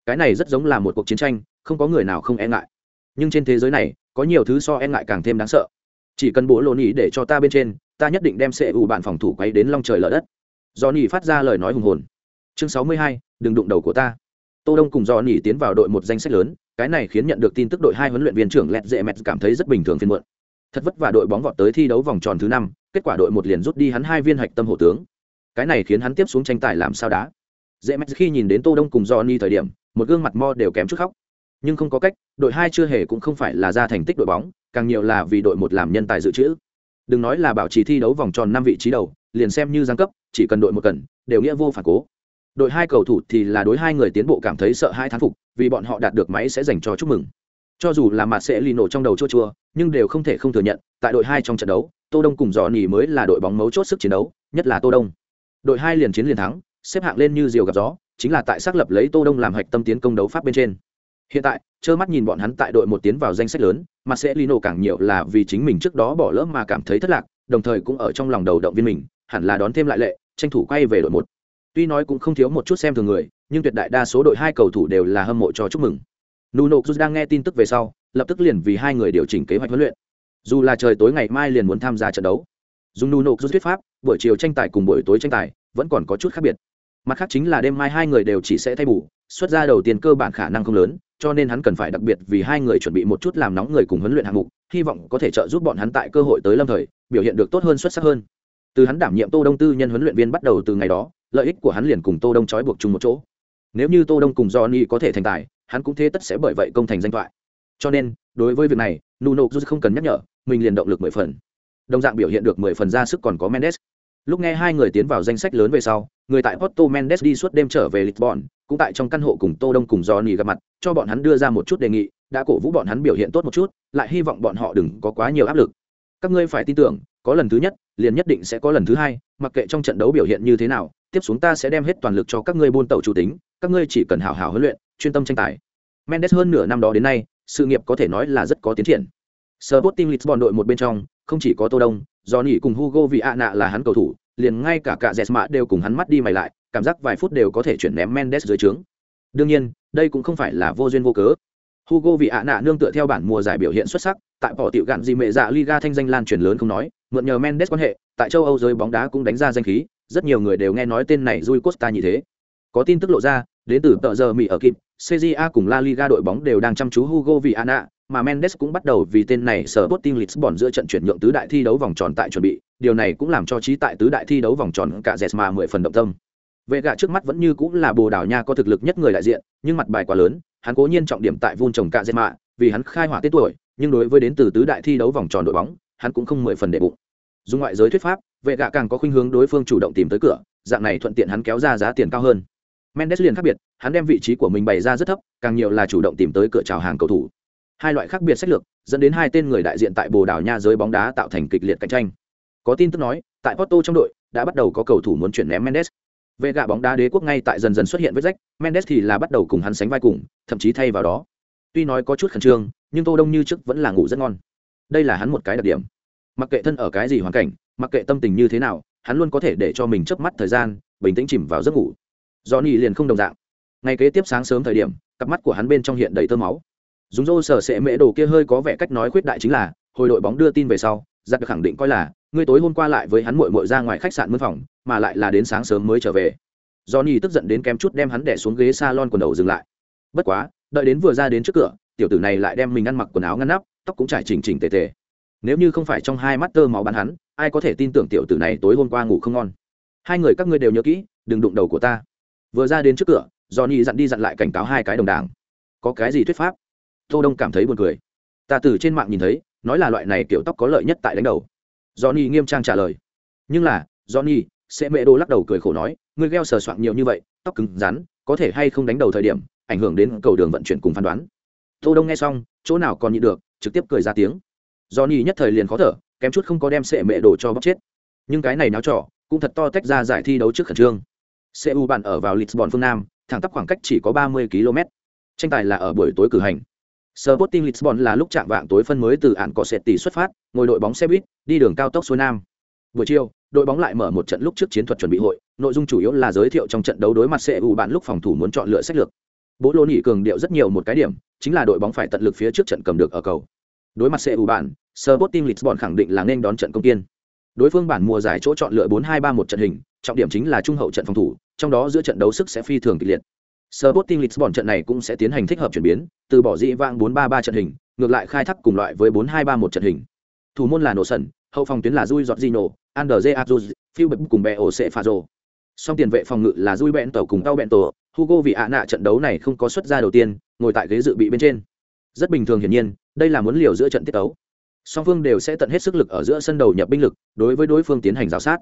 Cái này rất giống là một cuộc chiến tranh, không có người nào không e ngại. Nhưng trên thế giới này, có nhiều thứ so e ngại càng thêm đáng sợ. Chỉ cần bố lộn ý để cho ta bên trên ta nhất định đem sệ ủ bạn phòng thủ quay đến long trời lở đất. Do nỉ phát ra lời nói hùng hồn. Chương sáu mươi hai, đừng đụng đầu của ta. Tô đông cùng do nỉ tiến vào đội một danh sách lớn, cái này khiến nhận được tin tức đội hai huấn luyện viên trưởng lẹt dễ mẹt cảm thấy rất bình thường phiên muộn. Thật vất vả đội bóng vọt tới thi đấu vòng tròn thứ năm, kết quả đội một liền rút đi hắn hai viên hạch tâm hổ tướng. Cái này khiến hắn tiếp xuống tranh tài làm sao đá. Dễ mẹt khi nhìn đến tô đông cùng johnny thời điểm, một gương mặt mo đều kém chút khóc. Nhưng không có cách, đội hai chưa hề cũng không phải là ra thành tích đội bóng, càng nhiều là vì đội một làm nhân tài dự trữ đừng nói là bảo trì thi đấu vòng tròn năm vị trí đầu, liền xem như giáng cấp, chỉ cần đội một cần, đều nghĩa vô phản cố. Đội hai cầu thủ thì là đối hai người tiến bộ cảm thấy sợ hai thán phục, vì bọn họ đạt được máy sẽ dành cho chúc mừng. Cho dù là mặt sẽ lì nổ trong đầu chua chua, nhưng đều không thể không thừa nhận, tại đội hai trong trận đấu, tô đông cùng dò nỉ mới là đội bóng mấu chốt sức chiến đấu, nhất là tô đông. Đội hai liền chiến liền thắng, xếp hạng lên như diều gặp gió, chính là tại xác lập lấy tô đông làm hạch tâm tiến công đấu pháp bên trên hiện tại, trơ mắt nhìn bọn hắn tại đội một tiến vào danh sách lớn, mà sẽ lino càng nhiều là vì chính mình trước đó bỏ lỡ mà cảm thấy thất lạc, đồng thời cũng ở trong lòng đầu động viên mình, hẳn là đón thêm lại lệ, tranh thủ quay về đội một. Tuy nói cũng không thiếu một chút xem thường người, nhưng tuyệt đại đa số đội hai cầu thủ đều là hâm mộ cho chúc mừng. Nuno cruz đang nghe tin tức về sau, lập tức liền vì hai người điều chỉnh kế hoạch huấn luyện. Dù là trời tối ngày mai liền muốn tham gia trận đấu, dùng nuno cruz thuyết pháp, buổi chiều tranh tài cùng buổi tối tranh tài vẫn còn có chút khác biệt. Mặt khác chính là đêm mai hai người đều chỉ sẽ thay bù, xuất ra đầu tiên cơ bản khả năng không lớn cho nên hắn cần phải đặc biệt vì hai người chuẩn bị một chút làm nóng người cùng huấn luyện hạng mục, hy vọng có thể trợ giúp bọn hắn tại cơ hội tới lâm thời, biểu hiện được tốt hơn xuất sắc hơn. Từ hắn đảm nhiệm tô đông tư nhân huấn luyện viên bắt đầu từ ngày đó, lợi ích của hắn liền cùng tô đông trói buộc chung một chỗ. Nếu như tô đông cùng johnny có thể thành tài, hắn cũng thế tất sẽ bởi vậy công thành danh thoại. Cho nên, đối với việc này, nuno không cần nhắc nhở, mình liền động lực mười phần. Đồng dạng biểu hiện được mười phần ra sức còn có mendes lúc nghe hai người tiến vào danh sách lớn về sau, người tại porto mendes đi suốt đêm trở về lisbon, cũng tại trong căn hộ cùng tô đông cùng johnny gặp mặt, cho bọn hắn đưa ra một chút đề nghị, đã cổ vũ bọn hắn biểu hiện tốt một chút, lại hy vọng bọn họ đừng có quá nhiều áp lực. Các ngươi phải tin tưởng, có lần thứ nhất, liền nhất định sẽ có lần thứ hai, mặc kệ trong trận đấu biểu hiện như thế nào, tiếp xuống ta sẽ đem hết toàn lực cho các ngươi buôn tàu chủ tính, các ngươi chỉ cần hảo hảo huấn luyện, chuyên tâm tranh tài. Mendes hơn nửa năm đó đến nay, sự nghiệp có thể nói là rất có tiến triển. Sporting Lisbon đội một bên trong, không chỉ có tô đông do nỉ cùng hugo vì ạ nạ là hắn cầu thủ liền ngay cả cả jesma đều cùng hắn mắt đi mày lại cảm giác vài phút đều có thể chuyển ném mendes dưới trướng. Đương nhiên đây cũng không phải là vô duyên vô cớ. Hugo vì ạ nạ nương tựa theo bản mùa giải biểu hiện xuất sắc tại bỏ tiểu gạn gì mẹ dạ liga thanh danh lan truyền lớn không nói mượn nhờ mendes quan hệ tại châu âu giới bóng đá cũng đánh ra danh khí rất nhiều người đều nghe nói tên này Rui Costa như thế. Có tin tức lộ ra đến từ tờ giờ mỹ ở kịp CJA cùng La Liga đội bóng đều đang chăm chú Hugo Viana, mà Mendes cũng bắt đầu vì tên này sở Sporting Lisbon giữa trận chuyển nhượng tứ đại thi đấu vòng tròn tại chuẩn bị, điều này cũng làm cho trí tại tứ đại thi đấu vòng tròn cả Jesma mười phần động tâm. Vệ gạ trước mắt vẫn như cũng là Bồ Đào Nha có thực lực nhất người đại diện, nhưng mặt bài quá lớn, hắn cố nhiên trọng điểm tại vun trồng cả Jesma, vì hắn khai hỏa tên tuổi, nhưng đối với đến từ tứ đại thi đấu vòng tròn đội bóng, hắn cũng không mười phần để bụng. Dùng ngoại giới thuyết pháp, vệ gạ càng có khuynh hướng đối phương chủ động tìm tới cửa, dạng này thuận tiện hắn kéo ra giá tiền cao hơn. Mendes liền khác biệt, hắn đem vị trí của mình bày ra rất thấp, càng nhiều là chủ động tìm tới cửa chào hàng cầu thủ. Hai loại khác biệt sách lược, dẫn đến hai tên người đại diện tại Bồ Đào Nha giới bóng đá tạo thành kịch liệt cạnh tranh. Có tin tức nói, tại Porto trong đội đã bắt đầu có cầu thủ muốn chuyển ném Mendes. Về gạ bóng đá đế quốc ngay tại dần dần xuất hiện với rách, Mendes thì là bắt đầu cùng hắn sánh vai cùng, thậm chí thay vào đó. Tuy nói có chút khẩn trương, nhưng Tô Đông như trước vẫn là ngủ rất ngon. Đây là hắn một cái đặc điểm. Mặc kệ thân ở cái gì hoàn cảnh, mặc kệ tâm tình như thế nào, hắn luôn có thể để cho mình chớp mắt thời gian, bình tĩnh chìm vào giấc ngủ. Johnny liền không đồng dạng. Ngày kế tiếp sáng sớm thời điểm, cặp mắt của hắn bên trong hiện đầy tơ máu. Dùng rô sở sẽ mễ đồ kia hơi có vẻ cách nói khuyết đại chính là, hồi đội bóng đưa tin về sau, giặc khẳng định coi là, ngươi tối hôm qua lại với hắn muội muội ra ngoài khách sạn mân phòng, mà lại là đến sáng sớm mới trở về. Johnny tức giận đến kém chút đem hắn đè xuống ghế salon quần đầu dừng lại. Bất quá, đợi đến vừa ra đến trước cửa, tiểu tử này lại đem mình ăn mặc quần áo ngăn nắp, tóc cũng trải chỉnh chỉnh tề tề. Nếu như không phải trong hai mắt tơ máu bắn hắn, ai có thể tin tưởng tiểu tử này tối hôm qua ngủ không ngon. Hai người các ngươi đều nhớ kỹ, đừng đụng đầu của ta vừa ra đến trước cửa johnny dặn đi dặn lại cảnh cáo hai cái đồng đảng có cái gì thuyết pháp tô đông cảm thấy buồn cười. Ta từ trên mạng nhìn thấy, nói là loại này kiểu tóc có lợi nhất tại đánh đầu. Johnny nghiêm trang trả lời. Nhưng là, johnny, sẽ mẹ đô lắc đầu cười khổ nói ngươi gheo sờ soạn nhiều như vậy, tóc cứng rắn, có thể hay không đánh đầu thời điểm, ảnh hưởng đến cầu đường vận chuyển cùng phán đoán. Tô đông nghe xong, chỗ nào còn nhịn được, trực tiếp cười ra tiếng. Johnny nhất thời liền khó thở, kém chút không có đem sệ mẹ Đồ cho bóc chết. Nhưng cái này náo trỏ cũng thật to tách ra giải thi đấu trước khẩn trương. Cu bạn ở vào lisbon phương nam, thẳng tắp khoảng cách chỉ có 30 km tranh tài là ở buổi tối cử hành. Sporting Lisbon là lúc chạm vạng tối phân mới từ ạn có sệt tỷ xuất phát, ngồi đội bóng xe buýt, đi đường cao tốc xuôi nam. Buổi chiều, đội bóng lại mở một trận lúc trước chiến thuật chuẩn bị hội, nội dung chủ yếu là giới thiệu trong trận đấu đối mặt CU bạn lúc phòng thủ muốn chọn lựa sách lược. Bố lô Nghị cường điệu rất nhiều một cái điểm, chính là đội bóng phải tận lực phía trước trận cầm được ở cầu. Đối mặt CU bạn, Sporting Lisbon khẳng định là nên đón trận công tiên. Đối phương bản mùa giải chỗ chọn lựa 4-2-3-1 trận hình, trọng điểm chính là trung hậu trận phòng thủ, trong đó giữa trận đấu sức sẽ phi thường kịch liệt. Sporting Lisbon trận này cũng sẽ tiến hành thích hợp chuyển biến, từ bỏ dĩ vãng 4-3-3 trận hình, ngược lại khai thác cùng loại với 4-2-3-1 trận hình. Thủ môn là Nổ Sẩn, hậu phòng tuyến là Rui Jorginho, Andre Azuz, Phil Bep cùng Beo sẽ Fazo. Song tiền vệ phòng ngự là Rui Bento cùng Tao Bento, Hugo vì ạ nạ trận đấu này không có xuất ra đầu tiên, ngồi tại ghế dự bị bên trên. Rất bình thường hiển nhiên, đây là muốn liều giữa trận tiết đấu. Song phương đều sẽ tận hết sức lực ở giữa sân đầu nhập binh lực, đối với đối phương tiến hành rào sát.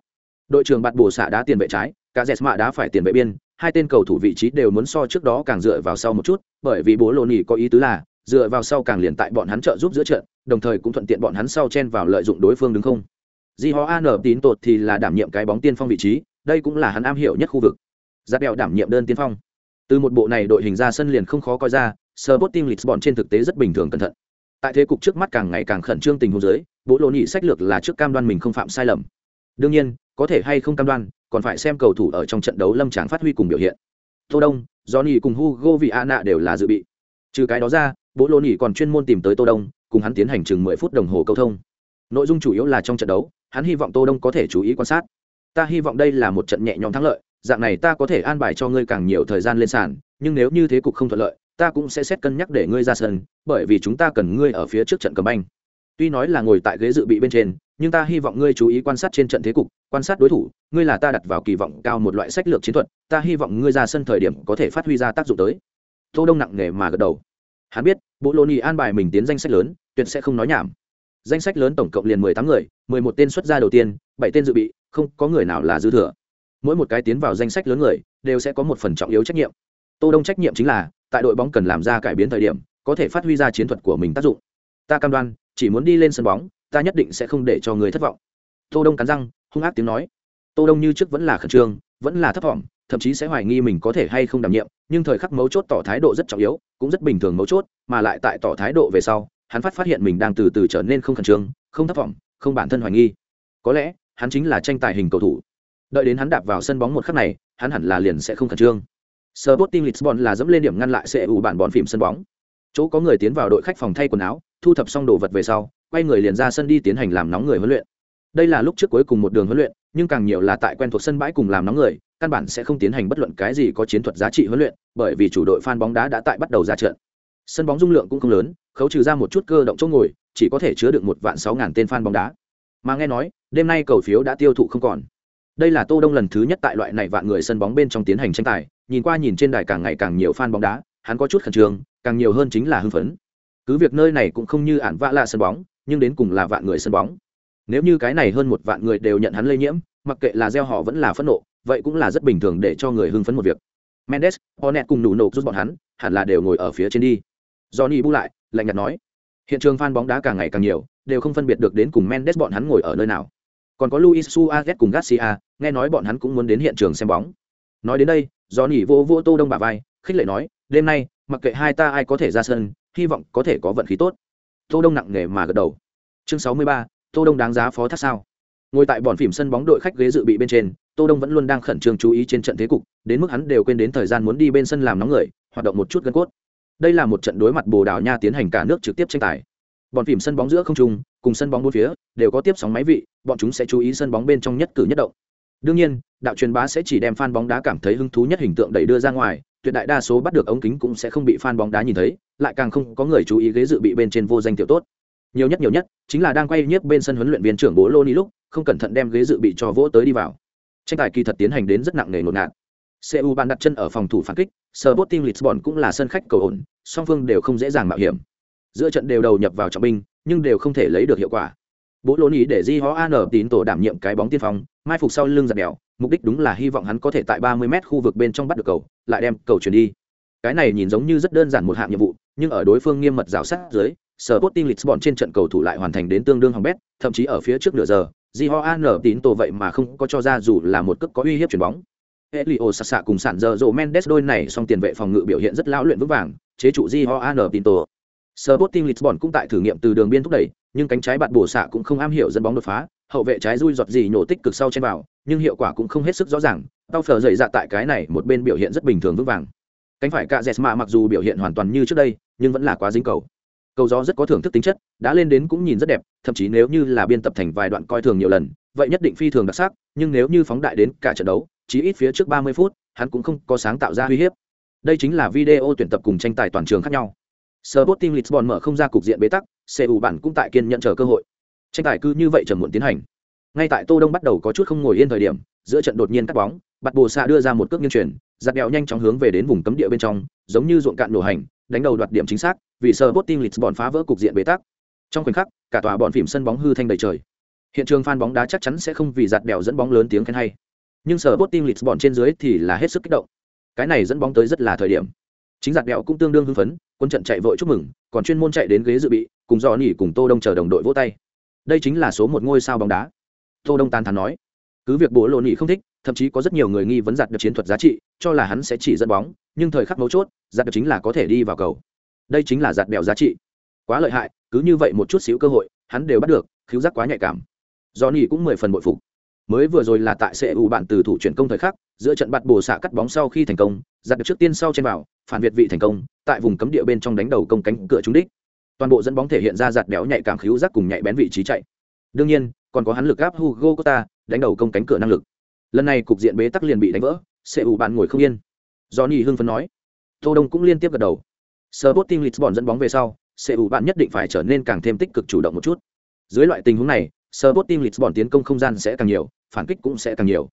Đội trưởng bạn bổ xạ đá tiền vệ trái, cả Jesma đá phải tiền vệ biên, hai tên cầu thủ vị trí đều muốn so trước đó càng dựa vào sau một chút, bởi vì bố lô nỉ có ý tứ là dựa vào sau càng liền tại bọn hắn trợ giúp giữa trận, đồng thời cũng thuận tiện bọn hắn sau chen vào lợi dụng đối phương đứng không. Di Ho An tín tột thì là đảm nhiệm cái bóng tiên phong vị trí, đây cũng là hắn am hiểu nhất khu vực. Giáp bèo đảm nhiệm đơn tiên phong. Từ một bộ này đội hình ra sân liền không khó coi ra, Sporting Lisbon trên thực tế rất bình thường cẩn thận. Tại thế cục trước mắt càng ngày càng khẩn trương tình huống dưới, bố lô nhị sách lược là trước cam đoan mình không phạm sai lầm. Đương nhiên, có thể hay không cam đoan, còn phải xem cầu thủ ở trong trận đấu lâm tráng phát huy cùng biểu hiện. Tô Đông, Johnny cùng Hugo Viana đều là dự bị. Trừ cái đó ra, bố lô nỉ còn chuyên môn tìm tới Tô Đông, cùng hắn tiến hành chừng 10 phút đồng hồ câu thông. Nội dung chủ yếu là trong trận đấu, hắn hy vọng Tô Đông có thể chú ý quan sát. Ta hy vọng đây là một trận nhẹ nhõm thắng lợi, dạng này ta có thể an bài cho ngươi càng nhiều thời gian lên sàn, nhưng nếu như thế cục không thuận lợi, ta cũng sẽ xét cân nhắc để ngươi ra sân, bởi vì chúng ta cần ngươi ở phía trước trận cầm banh. Tuy nói là ngồi tại ghế dự bị bên trên, nhưng ta hy vọng ngươi chú ý quan sát trên trận thế cục, quan sát đối thủ, ngươi là ta đặt vào kỳ vọng cao một loại sách lược chiến thuật, ta hy vọng ngươi ra sân thời điểm có thể phát huy ra tác dụng tới. Tô Đông nặng nề mà gật đầu. Hắn biết, Bologna an bài mình tiến danh sách lớn, tuyệt sẽ không nói nhảm. Danh sách lớn tổng cộng liền mười tám người, mười một tên xuất ra đầu tiên, bảy tên dự bị, không có người nào là dư thừa. Mỗi một cái tiến vào danh sách lớn người, đều sẽ có một phần trọng yếu trách nhiệm. Tô Đông trách nhiệm chính là, tại đội bóng cần làm ra cải biến thời điểm, có thể phát huy ra chiến thuật của mình tác dụng. Ta cam đoan, chỉ muốn đi lên sân bóng, ta nhất định sẽ không để cho người thất vọng. Tô Đông cắn răng, hung ác tiếng nói. Tô Đông như trước vẫn là khẩn trương, vẫn là thấp vọng, thậm chí sẽ hoài nghi mình có thể hay không đảm nhiệm, nhưng thời khắc mấu chốt tỏ thái độ rất trọng yếu, cũng rất bình thường mấu chốt, mà lại tại tỏ thái độ về sau, hắn phát phát hiện mình đang từ từ trở nên không khẩn trương, không thấp vọng, không bản thân hoài nghi. Có lẽ, hắn chính là tranh tài hình cầu thủ. Đợi đến hắn đạp vào sân bóng một khắc này, hắn hẳn là liền sẽ không khẩn trương. Sporting Lisbon là dẫm lên điểm ngăn lại CU bản bọn phim sân bóng. Chỗ có người tiến vào đội khách phòng thay quần áo, thu thập xong đồ vật về sau, quay người liền ra sân đi tiến hành làm nóng người huấn luyện. Đây là lúc trước cuối cùng một đường huấn luyện, nhưng càng nhiều là tại quen thuộc sân bãi cùng làm nóng người, căn bản sẽ không tiến hành bất luận cái gì có chiến thuật giá trị huấn luyện, bởi vì chủ đội fan bóng đá đã tại bắt đầu ra trận. Sân bóng dung lượng cũng không lớn, khấu trừ ra một chút cơ động chỗ ngồi, chỉ có thể chứa được một vạn sáu ngàn tên fan bóng đá. Mà nghe nói, đêm nay cầu phiếu đã tiêu thụ không còn. Đây là Tô Đông lần thứ nhất tại loại này vạn người sân bóng bên trong tiến hành tranh tài, nhìn qua nhìn trên đài càng ngày càng nhiều fan bóng đá, hắn có chút khẩn trương, càng nhiều hơn chính là hưng phấn. Cứ việc nơi này cũng không như ản vạ lạ sân bóng, nhưng đến cùng là vạn người sân bóng. Nếu như cái này hơn một vạn người đều nhận hắn lây nhiễm, mặc kệ là gieo họ vẫn là phẫn nộ, vậy cũng là rất bình thường để cho người hưng phấn một việc. Mendes, Hornet cùng nụ nổ rút bọn hắn, hẳn là đều ngồi ở phía trên đi. Johnny bu lại, lạnh nhạt nói, hiện trường fan bóng đá càng ngày càng nhiều, đều không phân biệt được đến cùng Mendes bọn hắn ngồi ở nơi nào. Còn có Luis Suarez cùng Garcia, nghe nói bọn hắn cũng muốn đến hiện trường xem bóng. Nói đến đây, Johnny vô vô Tô Đông bả vai, khích lệ nói, đêm nay, mặc kệ hai ta ai có thể ra sân, hy vọng có thể có vận khí tốt. Tô Đông nặng nề mà gật đầu. Chương 63, Tô Đông đáng giá phó thác sao? Ngồi tại bọn phim sân bóng đội khách ghế dự bị bên trên, Tô Đông vẫn luôn đang khẩn trương chú ý trên trận thế cục, đến mức hắn đều quên đến thời gian muốn đi bên sân làm nóng người, hoạt động một chút gân cốt. Đây là một trận đối mặt Bồ Đào Nha tiến hành cả nước trực tiếp tranh tài. Bọn phim sân bóng giữa không trung, cùng sân bóng bốn phía đều có tiếp sóng máy vị, bọn chúng sẽ chú ý sân bóng bên trong nhất cử nhất động. Đương nhiên, đạo truyền bá sẽ chỉ đem fan bóng đá cảm thấy hứng thú nhất hình tượng đẩy đưa ra ngoài, tuyệt đại đa số bắt được ống kính cũng sẽ không bị fan bóng đá nhìn thấy, lại càng không có người chú ý ghế dự bị bên trên vô danh tiểu tốt. Nhiều nhất nhiều nhất, chính là đang quay nhiếp bên sân huấn luyện viên trưởng Bố Lô Ni lúc, không cẩn thận đem ghế dự bị cho vỗ tới đi vào. Tranh tài kỳ thật tiến hành đến rất nặng nề ngột ngạt. Cu ban đặt chân ở phòng thủ phản kích Sporting Lisbon cũng là sân khách cầu ổn song phương đều không dễ dàng mạo hiểm. Giữa trận đều đầu nhập vào trọng binh nhưng đều không thể lấy được hiệu quả. Bố lô ý để di ho an tín tổ đảm nhiệm cái bóng tiên phong mai phục sau lưng giặt đèo mục đích đúng là hy vọng hắn có thể tại 30 mét khu vực bên trong bắt được cầu lại đem cầu chuyển đi. Cái này nhìn giống như rất đơn giản một hạng nhiệm vụ nhưng ở đối phương nghiêm mật rào sát dưới Sporting Lisbon trên trận cầu thủ lại hoàn thành đến tương đương hỏng bét, thậm chí ở phía trước nửa giờ, Gioan tín tổ vậy mà không có cho ra dù là một cước có uy hiếp chuyển bóng. Elio Sasa cùng sản giờ rộ Mendes đôi này song tiền vệ phòng ngự biểu hiện rất lão luyện vững vàng, chế trụ Gioan tín tổ. Sporting Lisbon cũng tại thử nghiệm từ đường biên thúc đẩy, nhưng cánh trái bạn bổ xạ cũng không am hiểu dẫn bóng đột phá, hậu vệ trái rui giọt gì nhổ tích cực sau trên vào, nhưng hiệu quả cũng không hết sức rõ ràng. Tao phở dậy dạ tại cái này một bên biểu hiện rất bình thường vững vàng. Cánh phải cả Jesma mặc dù biểu hiện hoàn toàn như trước đây, nhưng vẫn là quá dính cầu cầu gió rất có thưởng thức tính chất đã lên đến cũng nhìn rất đẹp thậm chí nếu như là biên tập thành vài đoạn coi thường nhiều lần vậy nhất định phi thường đặc sắc nhưng nếu như phóng đại đến cả trận đấu chỉ ít phía trước 30 phút hắn cũng không có sáng tạo ra uy hiếp đây chính là video tuyển tập cùng tranh tài toàn trường khác nhau Sporting Lisbon mở không ra cục diện bế tắc, CU bản cũng tại kiên nhận chờ cơ hội. Tranh tài cứ như vậy trầm muộn tiến hành. Ngay tại Tô Đông bắt đầu có chút không ngồi yên thời điểm, giữa trận đột nhiên cắt bóng, Bạt Bồ Sa đưa ra một cước nghiêng chuyển, giật đèo nhanh chóng hướng về đến vùng cấm địa bên trong, giống như ruộng cạn nổ hành, đánh đầu đoạt điểm chính xác, vì sờ Sporting Lisbon phá vỡ cục diện bế tắc. Trong khoảnh khắc, cả tòa bọn phim sân bóng hư thanh đầy trời. Hiện trường fan bóng đá chắc chắn sẽ không vì giật bèo dẫn bóng lớn tiếng khen hay. Nhưng sờ Sporting Lisbon trên dưới thì là hết sức kích động. Cái này dẫn bóng tới rất là thời điểm. Chính giật bèo cũng tương đương hưng phấn, quân trận chạy vội chúc mừng, còn chuyên môn chạy đến ghế dự bị, cùng dò nỉ cùng Tô Đông chờ đồng đội vỗ tay. Đây chính là số một ngôi sao bóng đá. Tô Đông tán thán nói. Cứ việc bố lộ nỉ không thích, thậm chí có rất nhiều người nghi vấn giạt được chiến thuật giá trị cho là hắn sẽ chỉ dẫn bóng, nhưng thời khắc mấu chốt, giặt chính là có thể đi vào cầu. Đây chính là giặt bèo giá trị. Quá lợi hại, cứ như vậy một chút xíu cơ hội, hắn đều bắt được, khiếu giác quá nhạy cảm. Do nỉ cũng mười phần bội phục. Mới vừa rồi là tại sẽ bạn từ thủ chuyển công thời khắc, giữa trận bạt bổ xạ cắt bóng sau khi thành công, giặt được trước tiên sau trên vào, phản việt vị thành công, tại vùng cấm địa bên trong đánh đầu công cánh cửa trúng đích. Toàn bộ dẫn bóng thể hiện ra giặt béo nhạy cảm khiếu giác cùng nhạy bén vị trí chạy. Đương nhiên, còn có hắn lực áp hugo costa, đánh đầu công cánh cửa năng lực. Lần này cục diện bế tắc liền bị đánh vỡ sẽ ủ bạn ngồi không yên. Johnny hưng phấn nói. Tô đông cũng liên tiếp gật đầu. Sporting Lisbon dẫn bóng về sau, sẽ ủ bạn nhất định phải trở nên càng thêm tích cực chủ động một chút. Dưới loại tình huống này, Sporting Lisbon tiến công không gian sẽ càng nhiều, phản kích cũng sẽ càng nhiều.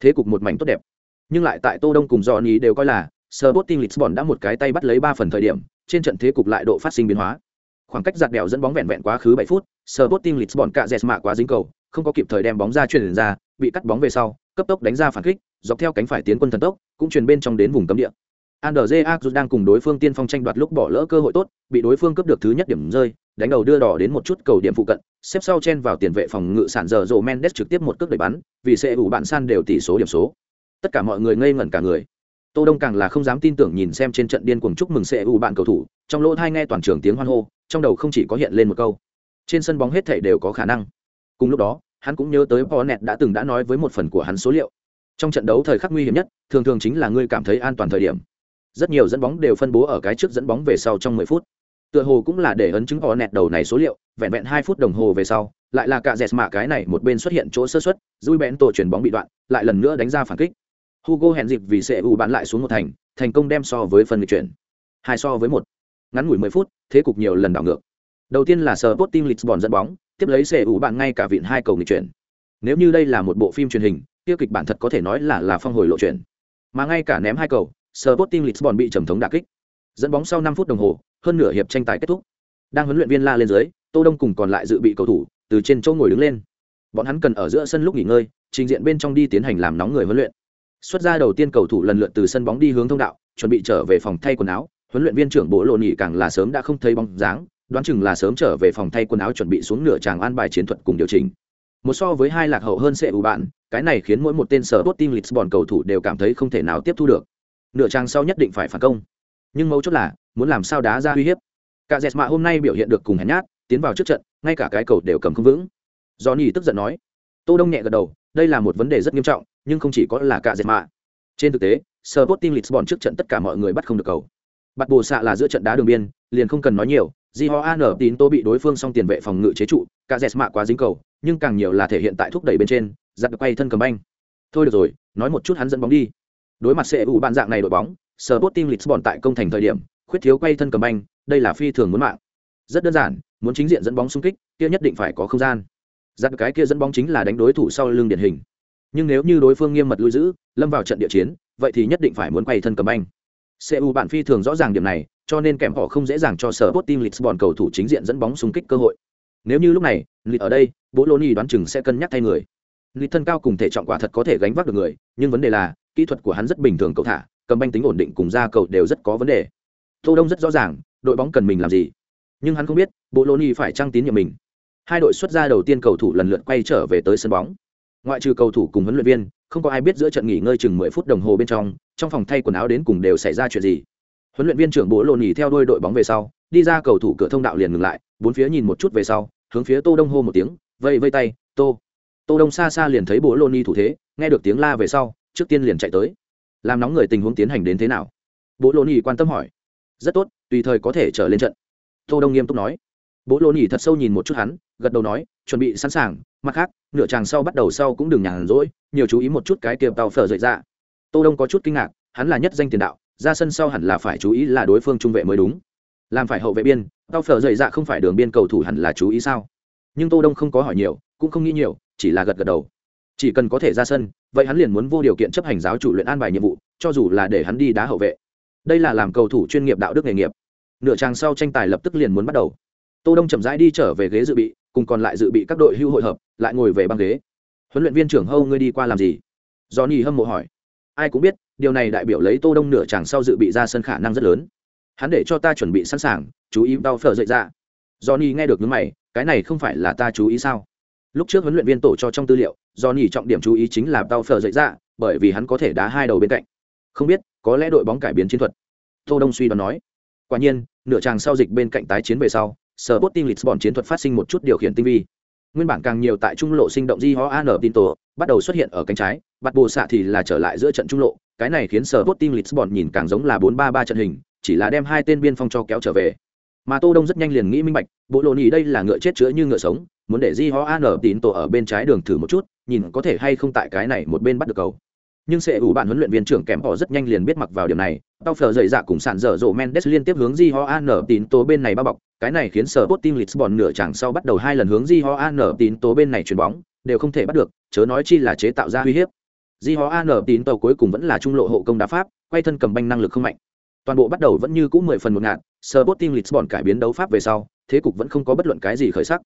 Thế cục một mảnh tốt đẹp. Nhưng lại tại tô đông cùng johnny đều coi là, Sporting Lisbon đã một cái tay bắt lấy ba phần thời điểm, trên trận thế cục lại độ phát sinh biến hóa. Khoảng cách giạt đèo dẫn bóng vẹn vẹn quá khứ bảy phút, Sporting Lisbon cạ dẹt mạ quá dính cầu, không có kịp thời đem bóng ra truyền ra, bị cắt bóng về sau, cấp tốc đánh ra phản kích dọc theo cánh phải tiến quân thần tốc cũng truyền bên trong đến vùng cấm địa Anderje Agut đang cùng đối phương tiên phong tranh đoạt lúc bỏ lỡ cơ hội tốt, bị đối phương cướp được thứ nhất điểm rơi, đánh đầu đưa đỏ đến một chút cầu điểm phụ cận, xếp sau chen vào tiền vệ phòng ngự sản giờ rồ Mendes trực tiếp một cước đẩy bắn, vì sẽ ủ bạn san đều tỷ số điểm số. Tất cả mọi người ngây ngẩn cả người. Tô Đông càng là không dám tin tưởng nhìn xem trên trận điên cuồng chúc mừng sẽ ủ bạn cầu thủ, trong lỗ tai nghe toàn trường tiếng hoan hô, trong đầu không chỉ có hiện lên một câu. Trên sân bóng hết thảy đều có khả năng. Cùng lúc đó, hắn cũng nhớ tới Ponet đã từng đã nói với một phần của hắn số liệu. Trong trận đấu thời khắc nguy hiểm nhất, thường thường chính là ngươi cảm thấy an toàn thời điểm. Rất nhiều dẫn bóng đều phân bố ở cái trước dẫn bóng về sau trong 10 phút. Tựa hồ cũng là để ấn chứng Ponet đầu này số liệu, vẹn vẹn hai phút đồng hồ về sau, lại là cả dẹt mạ cái này một bên xuất hiện chỗ sơ suất, Rui bén tổ chuyển bóng bị đoạn, lại lần nữa đánh ra phản kích. Hugo hẹn dịp vì sẽ ủ bạn lại xuống một thành, thành công đem so với phần người chuyển. Hai so với một. Ngắn ngủi 10 phút, thế cục nhiều lần đảo ngược. Đầu tiên là Sporting Lisbon dẫn bóng, tiếp lấy sẽ ủ bạn ngay cả vịn hai cầu người chuyển nếu như đây là một bộ phim truyền hình tiêu kịch bản thật có thể nói là là phong hồi lộ chuyển mà ngay cả ném hai cầu, Sporting Lisbon bị trầm thống đả kích. Dẫn bóng sau năm phút đồng hồ, hơn nửa hiệp tranh tài kết thúc. Đang huấn luyện viên la lên dưới, tô đông cùng còn lại dự bị cầu thủ từ trên chỗ ngồi đứng lên. Bọn hắn cần ở giữa sân lúc nghỉ ngơi, trình diện bên trong đi tiến hành làm nóng người huấn luyện. Xuất ra đầu tiên cầu thủ lần lượt từ sân bóng đi hướng thông đạo, chuẩn bị trở về phòng thay quần áo. Huấn luyện viên trưởng bộ lộ nhị càng là sớm đã không thấy bóng dáng, đoán chừng là sớm trở về phòng thay quần áo chuẩn bị xuống nửa tràng an bài chiến thuật cùng điều chỉnh. Một so với hai lạc hậu hơn sẽ ủ bạn cái này khiến mỗi một tên sở tốt team lisbon cầu thủ đều cảm thấy không thể nào tiếp thu được. Nửa trang sau nhất định phải phản công. Nhưng mấu chốt là, muốn làm sao đá ra uy hiếp. Cả Jesma hôm nay biểu hiện được cùng hèn nhát, tiến vào trước trận, ngay cả cái cầu đều cầm không vững. Do tức giận nói. Tô đông nhẹ gật đầu, đây là một vấn đề rất nghiêm trọng, nhưng không chỉ có là cả Jesma. trên thực tế, sở tốt team lisbon trước trận tất cả mọi người bắt không được cầu. Bắt bồ xạ là giữa trận đá đường biên, liền không cần nói nhiều di ho an tín tô bị đối phương song tiền vệ phòng ngự chế trụ, cả Jesma quá dính cầu, nhưng càng nhiều là thể hiện tại thúc đẩy bên trên giặt quay thân cầm banh. Thôi được rồi, nói một chút hắn dẫn bóng đi. Đối mặt sẽ ủ bạn dạng này đội bóng sờ bot team lisbon tại công thành thời điểm, khuyết thiếu quay thân cầm banh, đây là phi thường muốn mạng. Rất đơn giản, muốn chính diện dẫn bóng xung kích, kia nhất định phải có không gian. Giặt cái kia dẫn bóng chính là đánh đối thủ sau lưng điển hình. Nhưng nếu như đối phương nghiêm mật lui giữ, lâm vào trận địa chiến, vậy thì nhất định phải muốn quay thân cầm banh. Cu bạn phi thường rõ ràng điểm này, cho nên kèm họ không dễ dàng cho sở bot team lisbon cầu thủ chính diện dẫn bóng xung kích cơ hội. Nếu như lúc này lịch ở đây bố lô ni đoán chừng sẽ cân nhắc thay người. Lý thân cao cùng thể trọng quả thật có thể gánh vác được người, nhưng vấn đề là, kỹ thuật của hắn rất bình thường cầu thả, cầm banh tính ổn định cùng ra cầu đều rất có vấn đề. Tô đông rất rõ ràng, đội bóng cần mình làm gì. Nhưng hắn không biết, bộ lô ni phải trang tín nhiệm mình. Hai đội xuất ra đầu tiên cầu thủ lần lượt quay trở về tới sân bóng. Ngoại trừ cầu thủ cùng huấn luyện viên, không có ai biết giữa trận nghỉ ngơi chừng mười phút đồng hồ bên trong trong phòng thay quần áo đến cùng đều xảy ra chuyện gì. Huấn luyện viên trưởng bố lô nhì theo đuôi đội bóng về sau, đi ra cầu thủ cửa thông đạo liền ngừng lại, bốn phía nhìn một chút về sau, hướng phía tô đông hô một tiếng, vây vây tay, tô tô đông xa xa liền thấy bố lô ni thủ thế, nghe được tiếng la về sau, trước tiên liền chạy tới. Làm nóng người tình huống tiến hành đến thế nào? Bố lô ni quan tâm hỏi. Rất tốt, tùy thời có thể trở lên trận. Tô đông nghiêm túc nói. Bố lô ni thật sâu nhìn một chút hắn, gật đầu nói, chuẩn bị sẵn sàng, mặt khác, nửa chàng sau bắt đầu sau cũng đừng nhàn rỗi, nhiều chú ý một chút cái kiệp tàu phở dậy ra tô đông có chút kinh ngạc, hắn là nhất danh tiền đạo, ra sân sau hẳn là phải chú ý là đối phương trung vệ mới đúng. Làm phải hậu vệ biên tàu phở dậy dạ không phải đường biên cầu thủ hẳn là chú ý sao? Nhưng tô đông không có hỏi nhiều, cũng không nghĩ nhiều chỉ là gật gật đầu. Chỉ cần có thể ra sân, vậy hắn liền muốn vô điều kiện chấp hành giáo chủ luyện an bài nhiệm vụ, cho dù là để hắn đi đá hậu vệ. Đây là làm cầu thủ chuyên nghiệp đạo đức nghề nghiệp. Nửa trang sau tranh tài lập tức liền muốn bắt đầu. Tô đông chậm rãi đi trở về ghế dự bị, cùng còn lại dự bị các đội hưu hội hợp, lại ngồi về băng ghế. Huấn luyện viên trưởng hâu ngươi đi qua làm gì? Johnny hâm mộ hỏi. Ai cũng biết, điều này đại biểu lấy tô đông nửa chàng sau dự bị ra sân khả năng rất lớn. Hắn để cho ta chuẩn bị sẵn sàng, chú ý đau phở dậy ra johnny nghe được những mày, cái này không phải là ta chú ý sao? Lúc trước huấn luyện viên tổ cho trong tư liệu do nhỉ trọng điểm chú ý chính là đau phở dậy ra bởi vì hắn có thể đá hai đầu bên cạnh. Không biết, có lẽ đội bóng cải biến chiến thuật. Tô đông suy đoán nói. Quả nhiên, nửa tràng sau dịch bên cạnh tái chiến về sau sở bot team lisbon chiến thuật phát sinh một chút điều khiển tinh vi. Nguyên bản càng nhiều tại trung lộ sinh động di ho an tinto bắt đầu xuất hiện ở cánh trái, bắt bồ xạ thì là trở lại giữa trận trung lộ. Cái này khiến sở bot team lisbon nhìn càng giống là bốn ba ba trận hình, chỉ là đem hai tên biên phong cho kéo trở về. Mà tô đông rất nhanh liền nghĩ minh bạch bộ lộ nhì đây là ngựa chết chữa như ngựa sống muốn để di ho an tín tổ ở bên trái đường thử một chút, nhìn có thể hay không tại cái này một bên bắt được cầu. Nhưng sẽ ủ bạn huấn luyện viên trưởng kèm họ rất nhanh liền biết mặc vào điểm này. Tao phở dậy dạ cùng sàn dở dộ mendes liên tiếp hướng di ho an tín tố bên này bao bọc, cái này khiến sở bot team lisbon nửa chẳng sau bắt đầu hai lần hướng di ho an tín tố bên này chuyền bóng, đều không thể bắt được, chớ nói chi là chế tạo ra uy hiếp. Di ho an tín tố cuối cùng vẫn là trung lộ hộ công đá pháp, quay thân cầm banh năng lực không mạnh. Toàn bộ bắt đầu vẫn như cũ mười phần một ngàn. sở bot team lisbon cải biến đấu pháp về sau, thế cục vẫn không có bất luận cái gì khởi sắc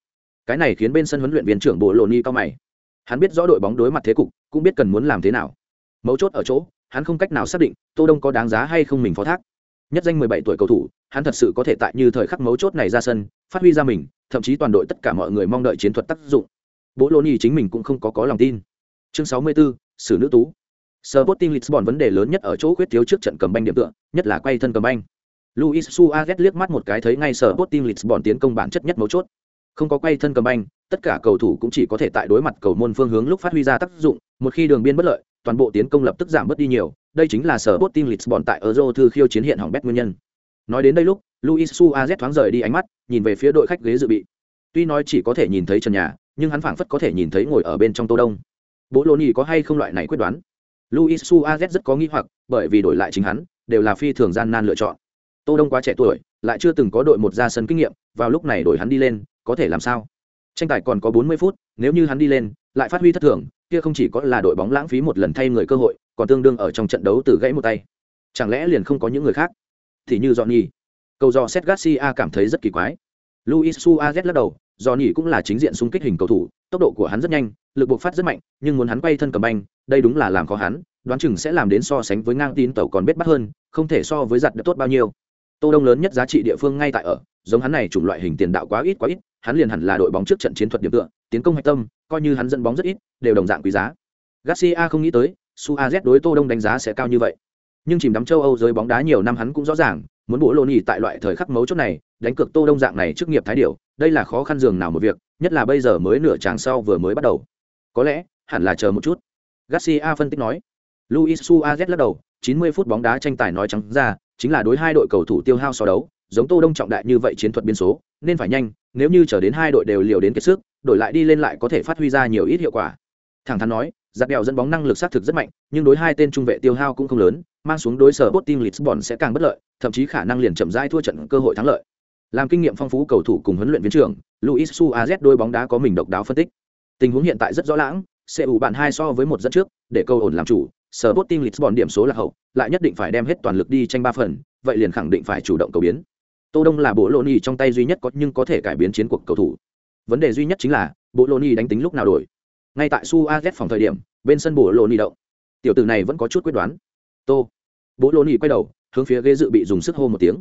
cái này khiến bên sân huấn luyện viên trưởng bộ lộ ni cao mày. Hắn biết rõ đội bóng đối mặt thế cục cũng biết cần muốn làm thế nào. Mấu chốt ở chỗ hắn không cách nào xác định tô đông có đáng giá hay không mình phó thác. Nhất danh 17 tuổi cầu thủ hắn thật sự có thể tại như thời khắc mấu chốt này ra sân phát huy ra mình thậm chí toàn đội tất cả mọi người mong đợi chiến thuật tác dụng. Bộ lộ ni chính mình cũng không có có lòng tin. Chương 64, xử nữ tú. Sporting Lisbon vấn đề lớn nhất ở chỗ khuyết thiếu trước trận cầm banh điểm tựa, nhất là quay thân cầm banh. Luis Suarez liếc mắt một cái thấy ngay Sporting Lisbon tiến công bản chất nhất mấu chốt. Không có quay thân cầm banh, tất cả cầu thủ cũng chỉ có thể tại đối mặt cầu môn phương hướng lúc phát huy ra tác dụng, một khi đường biên bất lợi, toàn bộ tiến công lập tức giảm bớt đi nhiều, đây chính là sở Sporting Lisbon tại Euro thư khiêu chiến hiện hỏng bét nguyên nhân. Nói đến đây lúc, Luis Suarez thoáng rời đi ánh mắt, nhìn về phía đội khách ghế dự bị. Tuy nói chỉ có thể nhìn thấy trần nhà, nhưng hắn phảng phất có thể nhìn thấy ngồi ở bên trong Tô Đông. Bố Lô Nhĩ có hay không loại này quyết đoán? Luis Suarez rất có nghi hoặc, bởi vì đổi lại chính hắn, đều là phi thường gian nan lựa chọn. Tô Đông quá trẻ tuổi, lại chưa từng có đội một ra sân kinh nghiệm, vào lúc này đổi hắn đi lên, có thể làm sao? Tranh tài còn có 40 phút, nếu như hắn đi lên, lại phát huy thất thường, kia không chỉ có là đội bóng lãng phí một lần thay người cơ hội, còn tương đương ở trong trận đấu từ gãy một tay. Chẳng lẽ liền không có những người khác? Thì như Johnny. Cầu do Seth Garcia cảm thấy rất kỳ quái. Luis Suarez lắc đầu, Johnny cũng là chính diện xung kích hình cầu thủ, tốc độ của hắn rất nhanh, lực bộc phát rất mạnh, nhưng muốn hắn quay thân cầm banh, đây đúng là làm khó hắn, đoán chừng sẽ làm đến so sánh với ngang tín tàu còn biết bắt hơn, không thể so với giật được tốt bao nhiêu. Tô Đông lớn nhất giá trị địa phương ngay tại ở, giống hắn này chủng loại hình tiền đạo quá ít quá ít, hắn liền hẳn là đội bóng trước trận chiến thuật điểm tựa, tiến công hạch tâm, coi như hắn dẫn bóng rất ít, đều đồng dạng quý giá. Garcia không nghĩ tới, Suarez đối Tô Đông đánh giá sẽ cao như vậy. Nhưng chìm đắm châu Âu giới bóng đá nhiều năm hắn cũng rõ ràng, muốn bổ lô nhì tại loại thời khắc mấu chốt này, đánh cược Tô Đông dạng này trước nghiệp thái điểu, đây là khó khăn dường nào một việc, nhất là bây giờ mới nửa chàng sau vừa mới bắt đầu. Có lẽ, hẳn là chờ một chút. Garcia phân tích nói. Luis Suarez lắc đầu, 90 phút bóng đá tranh tài nói trắng ra, chính là đối hai đội cầu thủ tiêu hao so đấu, giống Tô Đông trọng đại như vậy chiến thuật biên số, nên phải nhanh, nếu như chờ đến hai đội đều liều đến kiệt sức, đổi lại đi lên lại có thể phát huy ra nhiều ít hiệu quả. Thẳng thắn nói, giặt bèo dẫn bóng năng lực xác thực rất mạnh, nhưng đối hai tên trung vệ tiêu hao cũng không lớn, mang xuống đối sở Sporting Lisbon sẽ càng bất lợi, thậm chí khả năng liền chậm rãi thua trận cơ hội thắng lợi. Làm kinh nghiệm phong phú cầu thủ cùng huấn luyện viên trưởng, Luis Suarez đôi bóng đá có mình độc đáo phân tích. Tình huống hiện tại rất rõ lãng, CU bạn hai so với một dẫn trước, để câu ổn làm chủ, sở Sporting Lisbon điểm số là hậu, lại nhất định phải đem hết toàn lực đi tranh ba phần, vậy liền khẳng định phải chủ động cầu biến. Tô Đông là bộ lô ni trong tay duy nhất có nhưng có thể cải biến chiến cuộc cầu thủ. Vấn đề duy nhất chính là, bộ lô ni đánh tính lúc nào đổi. Ngay tại Suarez phòng thời điểm, bên sân bộ lô ni động. Tiểu tử này vẫn có chút quyết đoán. Tô. Bộ lô ni quay đầu, hướng phía ghế dự bị dùng sức hô một tiếng.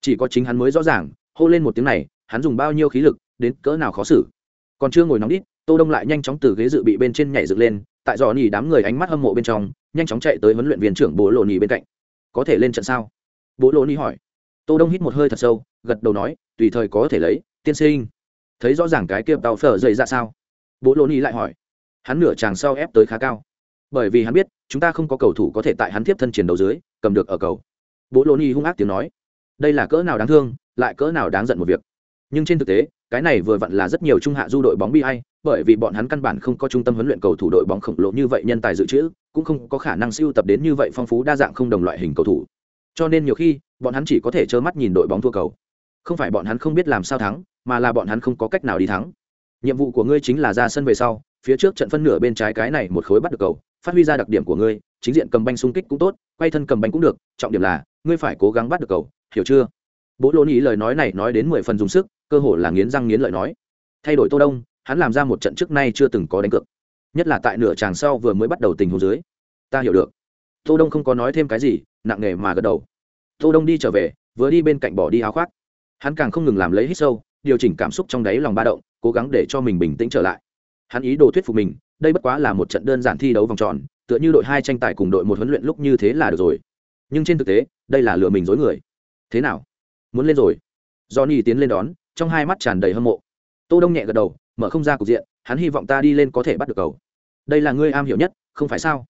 Chỉ có chính hắn mới rõ ràng, hô lên một tiếng này hắn dùng bao nhiêu khí lực đến cỡ nào khó xử còn chưa ngồi nóng đít tô đông lại nhanh chóng từ ghế dự bị bên trên nhảy dựng lên tại dò nỉ đám người ánh mắt hâm mộ bên trong nhanh chóng chạy tới huấn luyện viên trưởng bố lộ nỉ bên cạnh có thể lên trận sao bố lộ nỉ hỏi tô đông hít một hơi thật sâu, gật đầu nói, tùy thời có thể lấy, tiên sinh. Thấy rõ ràng cái kia tàu phở dậy ra sao? Bố lô ni lại hỏi. Hắn nửa chàng sau ép tới khá cao. Bởi vì hắn biết, chúng ta không có cầu thủ có thể tại hắn tiếp thân chiến đấu dưới, cầm được ở cầu. Bố lô ni hung ác tiếng nói. Đây là cỡ nào đáng thương, lại cỡ nào đáng giận một việc. Nhưng trên thực tế, cái này vừa vặn là rất nhiều trung hạ du đội bóng bi hay bởi vì bọn hắn căn bản không có trung tâm huấn luyện cầu thủ đội bóng khổng lồ như vậy nhân tài dự trữ, cũng không có khả năng siêu tập đến như vậy phong phú đa dạng không đồng loại hình cầu thủ. Cho nên nhiều khi bọn hắn chỉ có thể trơ mắt nhìn đội bóng thua cầu. Không phải bọn hắn không biết làm sao thắng, mà là bọn hắn không có cách nào đi thắng. Nhiệm vụ của ngươi chính là ra sân về sau, phía trước trận phân nửa bên trái cái này một khối bắt được cầu, phát huy ra đặc điểm của ngươi, chính diện cầm banh xung kích cũng tốt, quay thân cầm banh cũng được, trọng điểm là, ngươi phải cố gắng bắt được cầu, hiểu chưa? Bố lỗ nghĩ lời nói này nói đến mười phần dùng sức, cơ hồ là nghiến răng nghiến lợi nói. Thay đổi tô đông, hắn làm ra một trận trước nay chưa từng có đánh cược. Nhất là tại nửa tràng sau vừa mới bắt đầu tình huống dưới. Ta hiểu được. Tô đông không có nói thêm cái gì, nặng nề mà gật đầu tô đông đi trở về, vừa đi bên cạnh bỏ đi áo khoác. Hắn càng không ngừng làm lấy hít sâu, điều chỉnh cảm xúc trong đáy lòng ba động, cố gắng để cho mình bình tĩnh trở lại. Hắn ý đồ thuyết phục mình, đây bất quá là một trận đơn giản thi đấu vòng tròn, tựa như đội hai tranh tài cùng đội một huấn luyện lúc như thế là được rồi. Nhưng trên thực tế, đây là lừa mình dối người. Thế nào? Muốn lên rồi. Johnny tiến lên đón, trong hai mắt tràn đầy hâm mộ. Tô đông nhẹ gật đầu, mở không ra cục diện, hắn hy vọng ta đi lên có thể bắt được cầu đây là ngươi am hiểu nhất, không phải sao?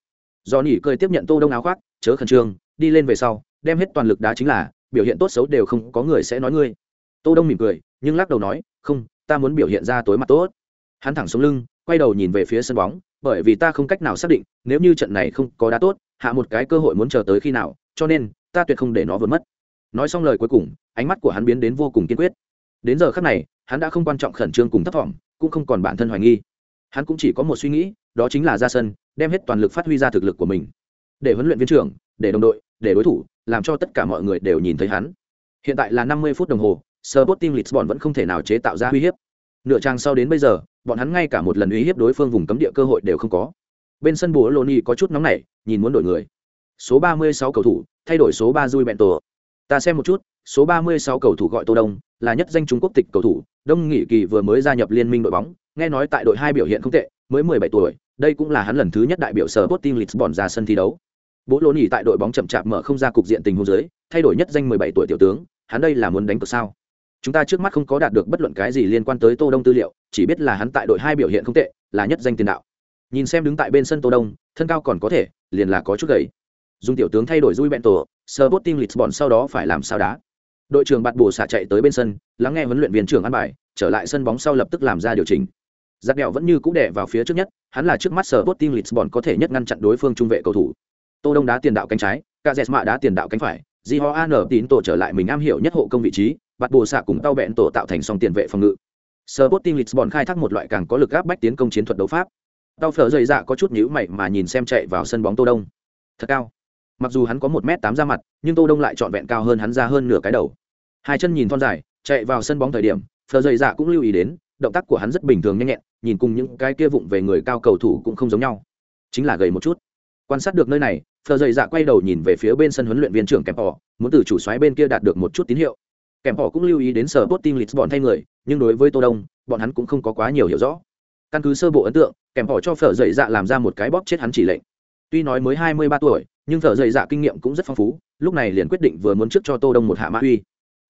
Johnny cười tiếp nhận tô đông áo khoác, chớ khẩn trương, đi lên về sau đem hết toàn lực đá chính là, biểu hiện tốt xấu đều không có người sẽ nói ngươi. Tô đông mỉm cười, nhưng lắc đầu nói, không, ta muốn biểu hiện ra tối mặt tốt. Hắn thẳng xuống lưng, quay đầu nhìn về phía sân bóng, bởi vì ta không cách nào xác định, nếu như trận này không có đá tốt, hạ một cái cơ hội muốn chờ tới khi nào, cho nên, ta tuyệt không để nó vượt mất. Nói xong lời cuối cùng, ánh mắt của hắn biến đến vô cùng kiên quyết. Đến giờ khắc này, hắn đã không quan trọng khẩn trương cùng thấp thỏm, cũng không còn bản thân hoài nghi. Hắn cũng chỉ có một suy nghĩ, đó chính là ra sân, đem hết toàn lực phát huy ra thực lực của mình. Để huấn luyện viên trưởng, để đồng đội, để đối thủ làm cho tất cả mọi người đều nhìn thấy hắn. Hiện tại là năm mươi phút đồng hồ Sporting Lisbon vẫn không thể nào chế tạo ra uy hiếp. Nửa trang sau đến bây giờ, bọn hắn ngay cả một lần uy hiếp đối phương vùng cấm địa cơ hội đều không có. Bên sân bố loni có chút nóng nảy, nhìn muốn đổi người. Số 36 cầu thủ, thay đổi số 3 Rui Bento. Ta xem một chút, số 36 cầu thủ gọi tô đông, là nhất danh trung quốc tịch cầu thủ, đông nghị kỳ vừa mới gia nhập liên minh đội bóng, nghe nói tại đội hai biểu hiện không tệ, mới 17 tuổi, đây cũng là hắn lần thứ nhất đại biểu sở Sporting Lisbon ra sân thi đấu bố lô nhì tại đội bóng chậm chạp mở không ra cục diện tình huống dưới, thay đổi nhất danh 17 tuổi tiểu tướng, hắn đây là muốn đánh cược sao? Chúng ta trước mắt không có đạt được bất luận cái gì liên quan tới tô đông tư liệu, chỉ biết là hắn tại đội hai biểu hiện không tệ, là nhất danh tiền đạo. Nhìn xem đứng tại bên sân tô đông, thân cao còn có thể, liền là có chút gầy. Dùng tiểu tướng thay đổi rui bẹn tổ, Sporting Lisbon sau đó phải làm sao đá? Đội trưởng bạt bổ xả chạy tới bên sân, lắng nghe huấn luyện viên trưởng ăn bài, trở lại sân bóng sau lập tức làm ra điều chỉnh. Giặc đèo vẫn như cũ đẻ vào phía trước nhất, hắn là trước mắt Sporting Lisbon có thể nhất ngăn chặn đối phương trung vệ cầu thủ tô đông đá tiền đạo cánh trái, cả dẹt mạ đá tiền đạo cánh phải di ho an tín tổ trở lại mình am hiểu nhất hộ công vị trí, bắt bồ xạ cùng tao bẹn tổ tạo thành song tiền vệ phòng ngự. Sporting Lisbon khai thác một loại càng có lực áp bách tiến công chiến thuật đấu pháp. Tao phở dày dạ có chút nhíu mày mà nhìn xem chạy vào sân bóng tô đông. Thật cao. Mặc dù hắn có một m tám ra mặt, nhưng tô đông lại trọn vẹn cao hơn hắn ra hơn nửa cái đầu. Hai chân nhìn thon dài, chạy vào sân bóng thời điểm, phở dày dạ cũng lưu ý đến, động tác của hắn rất bình thường nhanh nhẹn, nhìn cùng những cái kia vụng về người cao cầu thủ cũng không giống nhau. Chính là gầy một chút quan sát được nơi này phờ dậy dạ quay đầu nhìn về phía bên sân huấn luyện viên trưởng kèm họ muốn từ chủ xoáy bên kia đạt được một chút tín hiệu. Kèm họ cũng lưu ý đến sở bot team lisbon thay người, nhưng đối với tô đông, bọn hắn cũng không có quá nhiều hiểu rõ. Căn cứ sơ bộ ấn tượng kèm họ cho phở dậy dạ làm ra một cái bóp chết hắn chỉ lệnh. Tuy nói mới hai mươi ba tuổi, nhưng phở dậy dạ kinh nghiệm cũng rất phong phú, lúc này liền quyết định vừa muốn trước cho tô đông một hạ mã uy.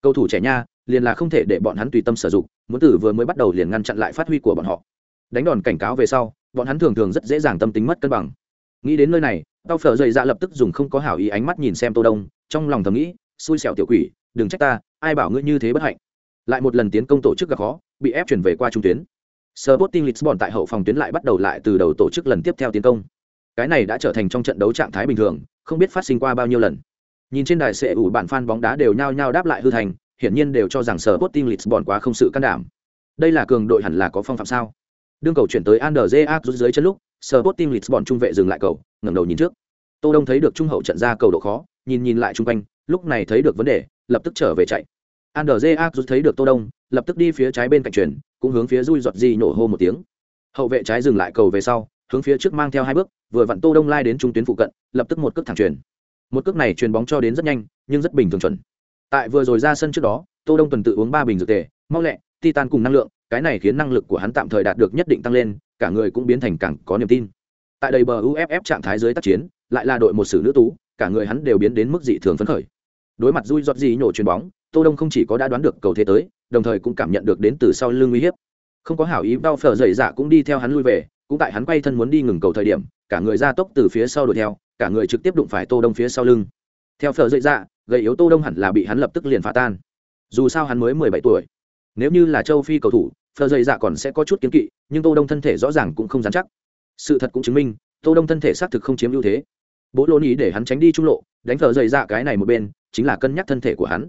Cầu thủ trẻ nha, liền là không thể để bọn hắn tùy tâm sử dụng, muốn từ vừa mới bắt đầu liền ngăn chặn lại phát huy của bọn họ. Đánh đòn cảnh cáo về sau, bọn hắn thường thường rất dễ dàng tâm tính mất cân bằng nghĩ đến nơi này, tao phở dậy dạ lập tức dùng không có hảo ý ánh mắt nhìn xem tô đông, trong lòng thầm nghĩ, xui xẻo tiểu quỷ, đừng trách ta, ai bảo ngươi như thế bất hạnh. Lại một lần tiến công tổ chức gặp khó, bị ép chuyển về qua trung tuyến. Sporting Lisbon tại hậu phòng tuyến lại bắt đầu lại từ đầu tổ chức lần tiếp theo tiến công. Cái này đã trở thành trong trận đấu trạng thái bình thường, không biết phát sinh qua bao nhiêu lần. Nhìn trên đài sệ ủ bản fan bóng đá đều nhao nhao đáp lại hư thành, hiển nhiên đều cho rằng Sporting Lisbon quá không sự can đảm. Đây là cường đội hẳn là có phong phạm sao? Đương cầu chuyển tới Anderlecht rút dưới chân lúc Sporting Lisbon trung vệ dừng lại cầu, ngẩng đầu nhìn trước. Tô Đông thấy được trung hậu trận ra cầu độ khó, nhìn nhìn lại chung quanh, lúc này thấy được vấn đề, lập tức trở về chạy. Anderlecht rút thấy được Tô Đông, lập tức đi phía trái bên cạnh chuyển, cũng hướng phía Rui giọt gì nổ hô một tiếng. Hậu vệ trái dừng lại cầu về sau, hướng phía trước mang theo hai bước, vừa vặn Tô Đông lai đến trung tuyến phụ cận, lập tức một cước thẳng truyền. Một cước này truyền bóng cho đến rất nhanh, nhưng rất bình thường chuẩn. Tại vừa rồi ra sân trước đó, tô đông tuần tự uống ba bình dược tề mau lẹ titan cùng năng lượng cái này khiến năng lực của hắn tạm thời đạt được nhất định tăng lên cả người cũng biến thành càng có niềm tin. Tại đây bờ uff trạng thái dưới tác chiến, lại là đội một sử nữ tú, cả người hắn đều biến đến mức dị thường phấn khởi. Đối mặt rui giọt gì nhổ chuyền bóng, tô đông không chỉ có đã đoán được cầu thế tới, đồng thời cũng cảm nhận được đến từ sau lưng nguy hiếp. Không có hảo ý đau phở dậy dạ cũng đi theo hắn lui về, cũng tại hắn quay thân muốn đi ngừng cầu thời điểm, cả người ra tốc từ phía sau đuổi theo, cả người trực tiếp đụng phải tô đông phía sau lưng. Theo phở dậy dạ gầy yếu tô đông hẳn là bị hắn lập tức liền phá tan. Dù sao hắn mới mười bảy tuổi. Nếu như là châu phi cầu thủ phở dày dạ còn sẽ có chút kiến kỵ, nhưng tô đông thân thể rõ ràng cũng không dám chắc. Sự thật cũng chứng minh, tô đông thân thể xác thực không chiếm ưu thế. Bố lô ý để hắn tránh đi trung lộ, đánh phở dày dạ cái này một bên, chính là cân nhắc thân thể của hắn.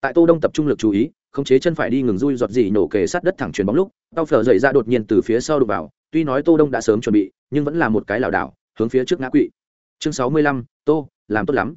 Tại tô đông tập trung lực chú ý khống chế chân phải đi ngừng rui giọt gì nổ kề sát đất thẳng chuyền bóng lúc, tao phở dậy ra dạ đột nhiên từ phía sau đục vào, tuy nói tô đông đã sớm chuẩn bị, nhưng vẫn là một cái lảo đảo, hướng phía trước ngã quỵ. Chương sáu mươi lăm, tô, làm tốt lắm.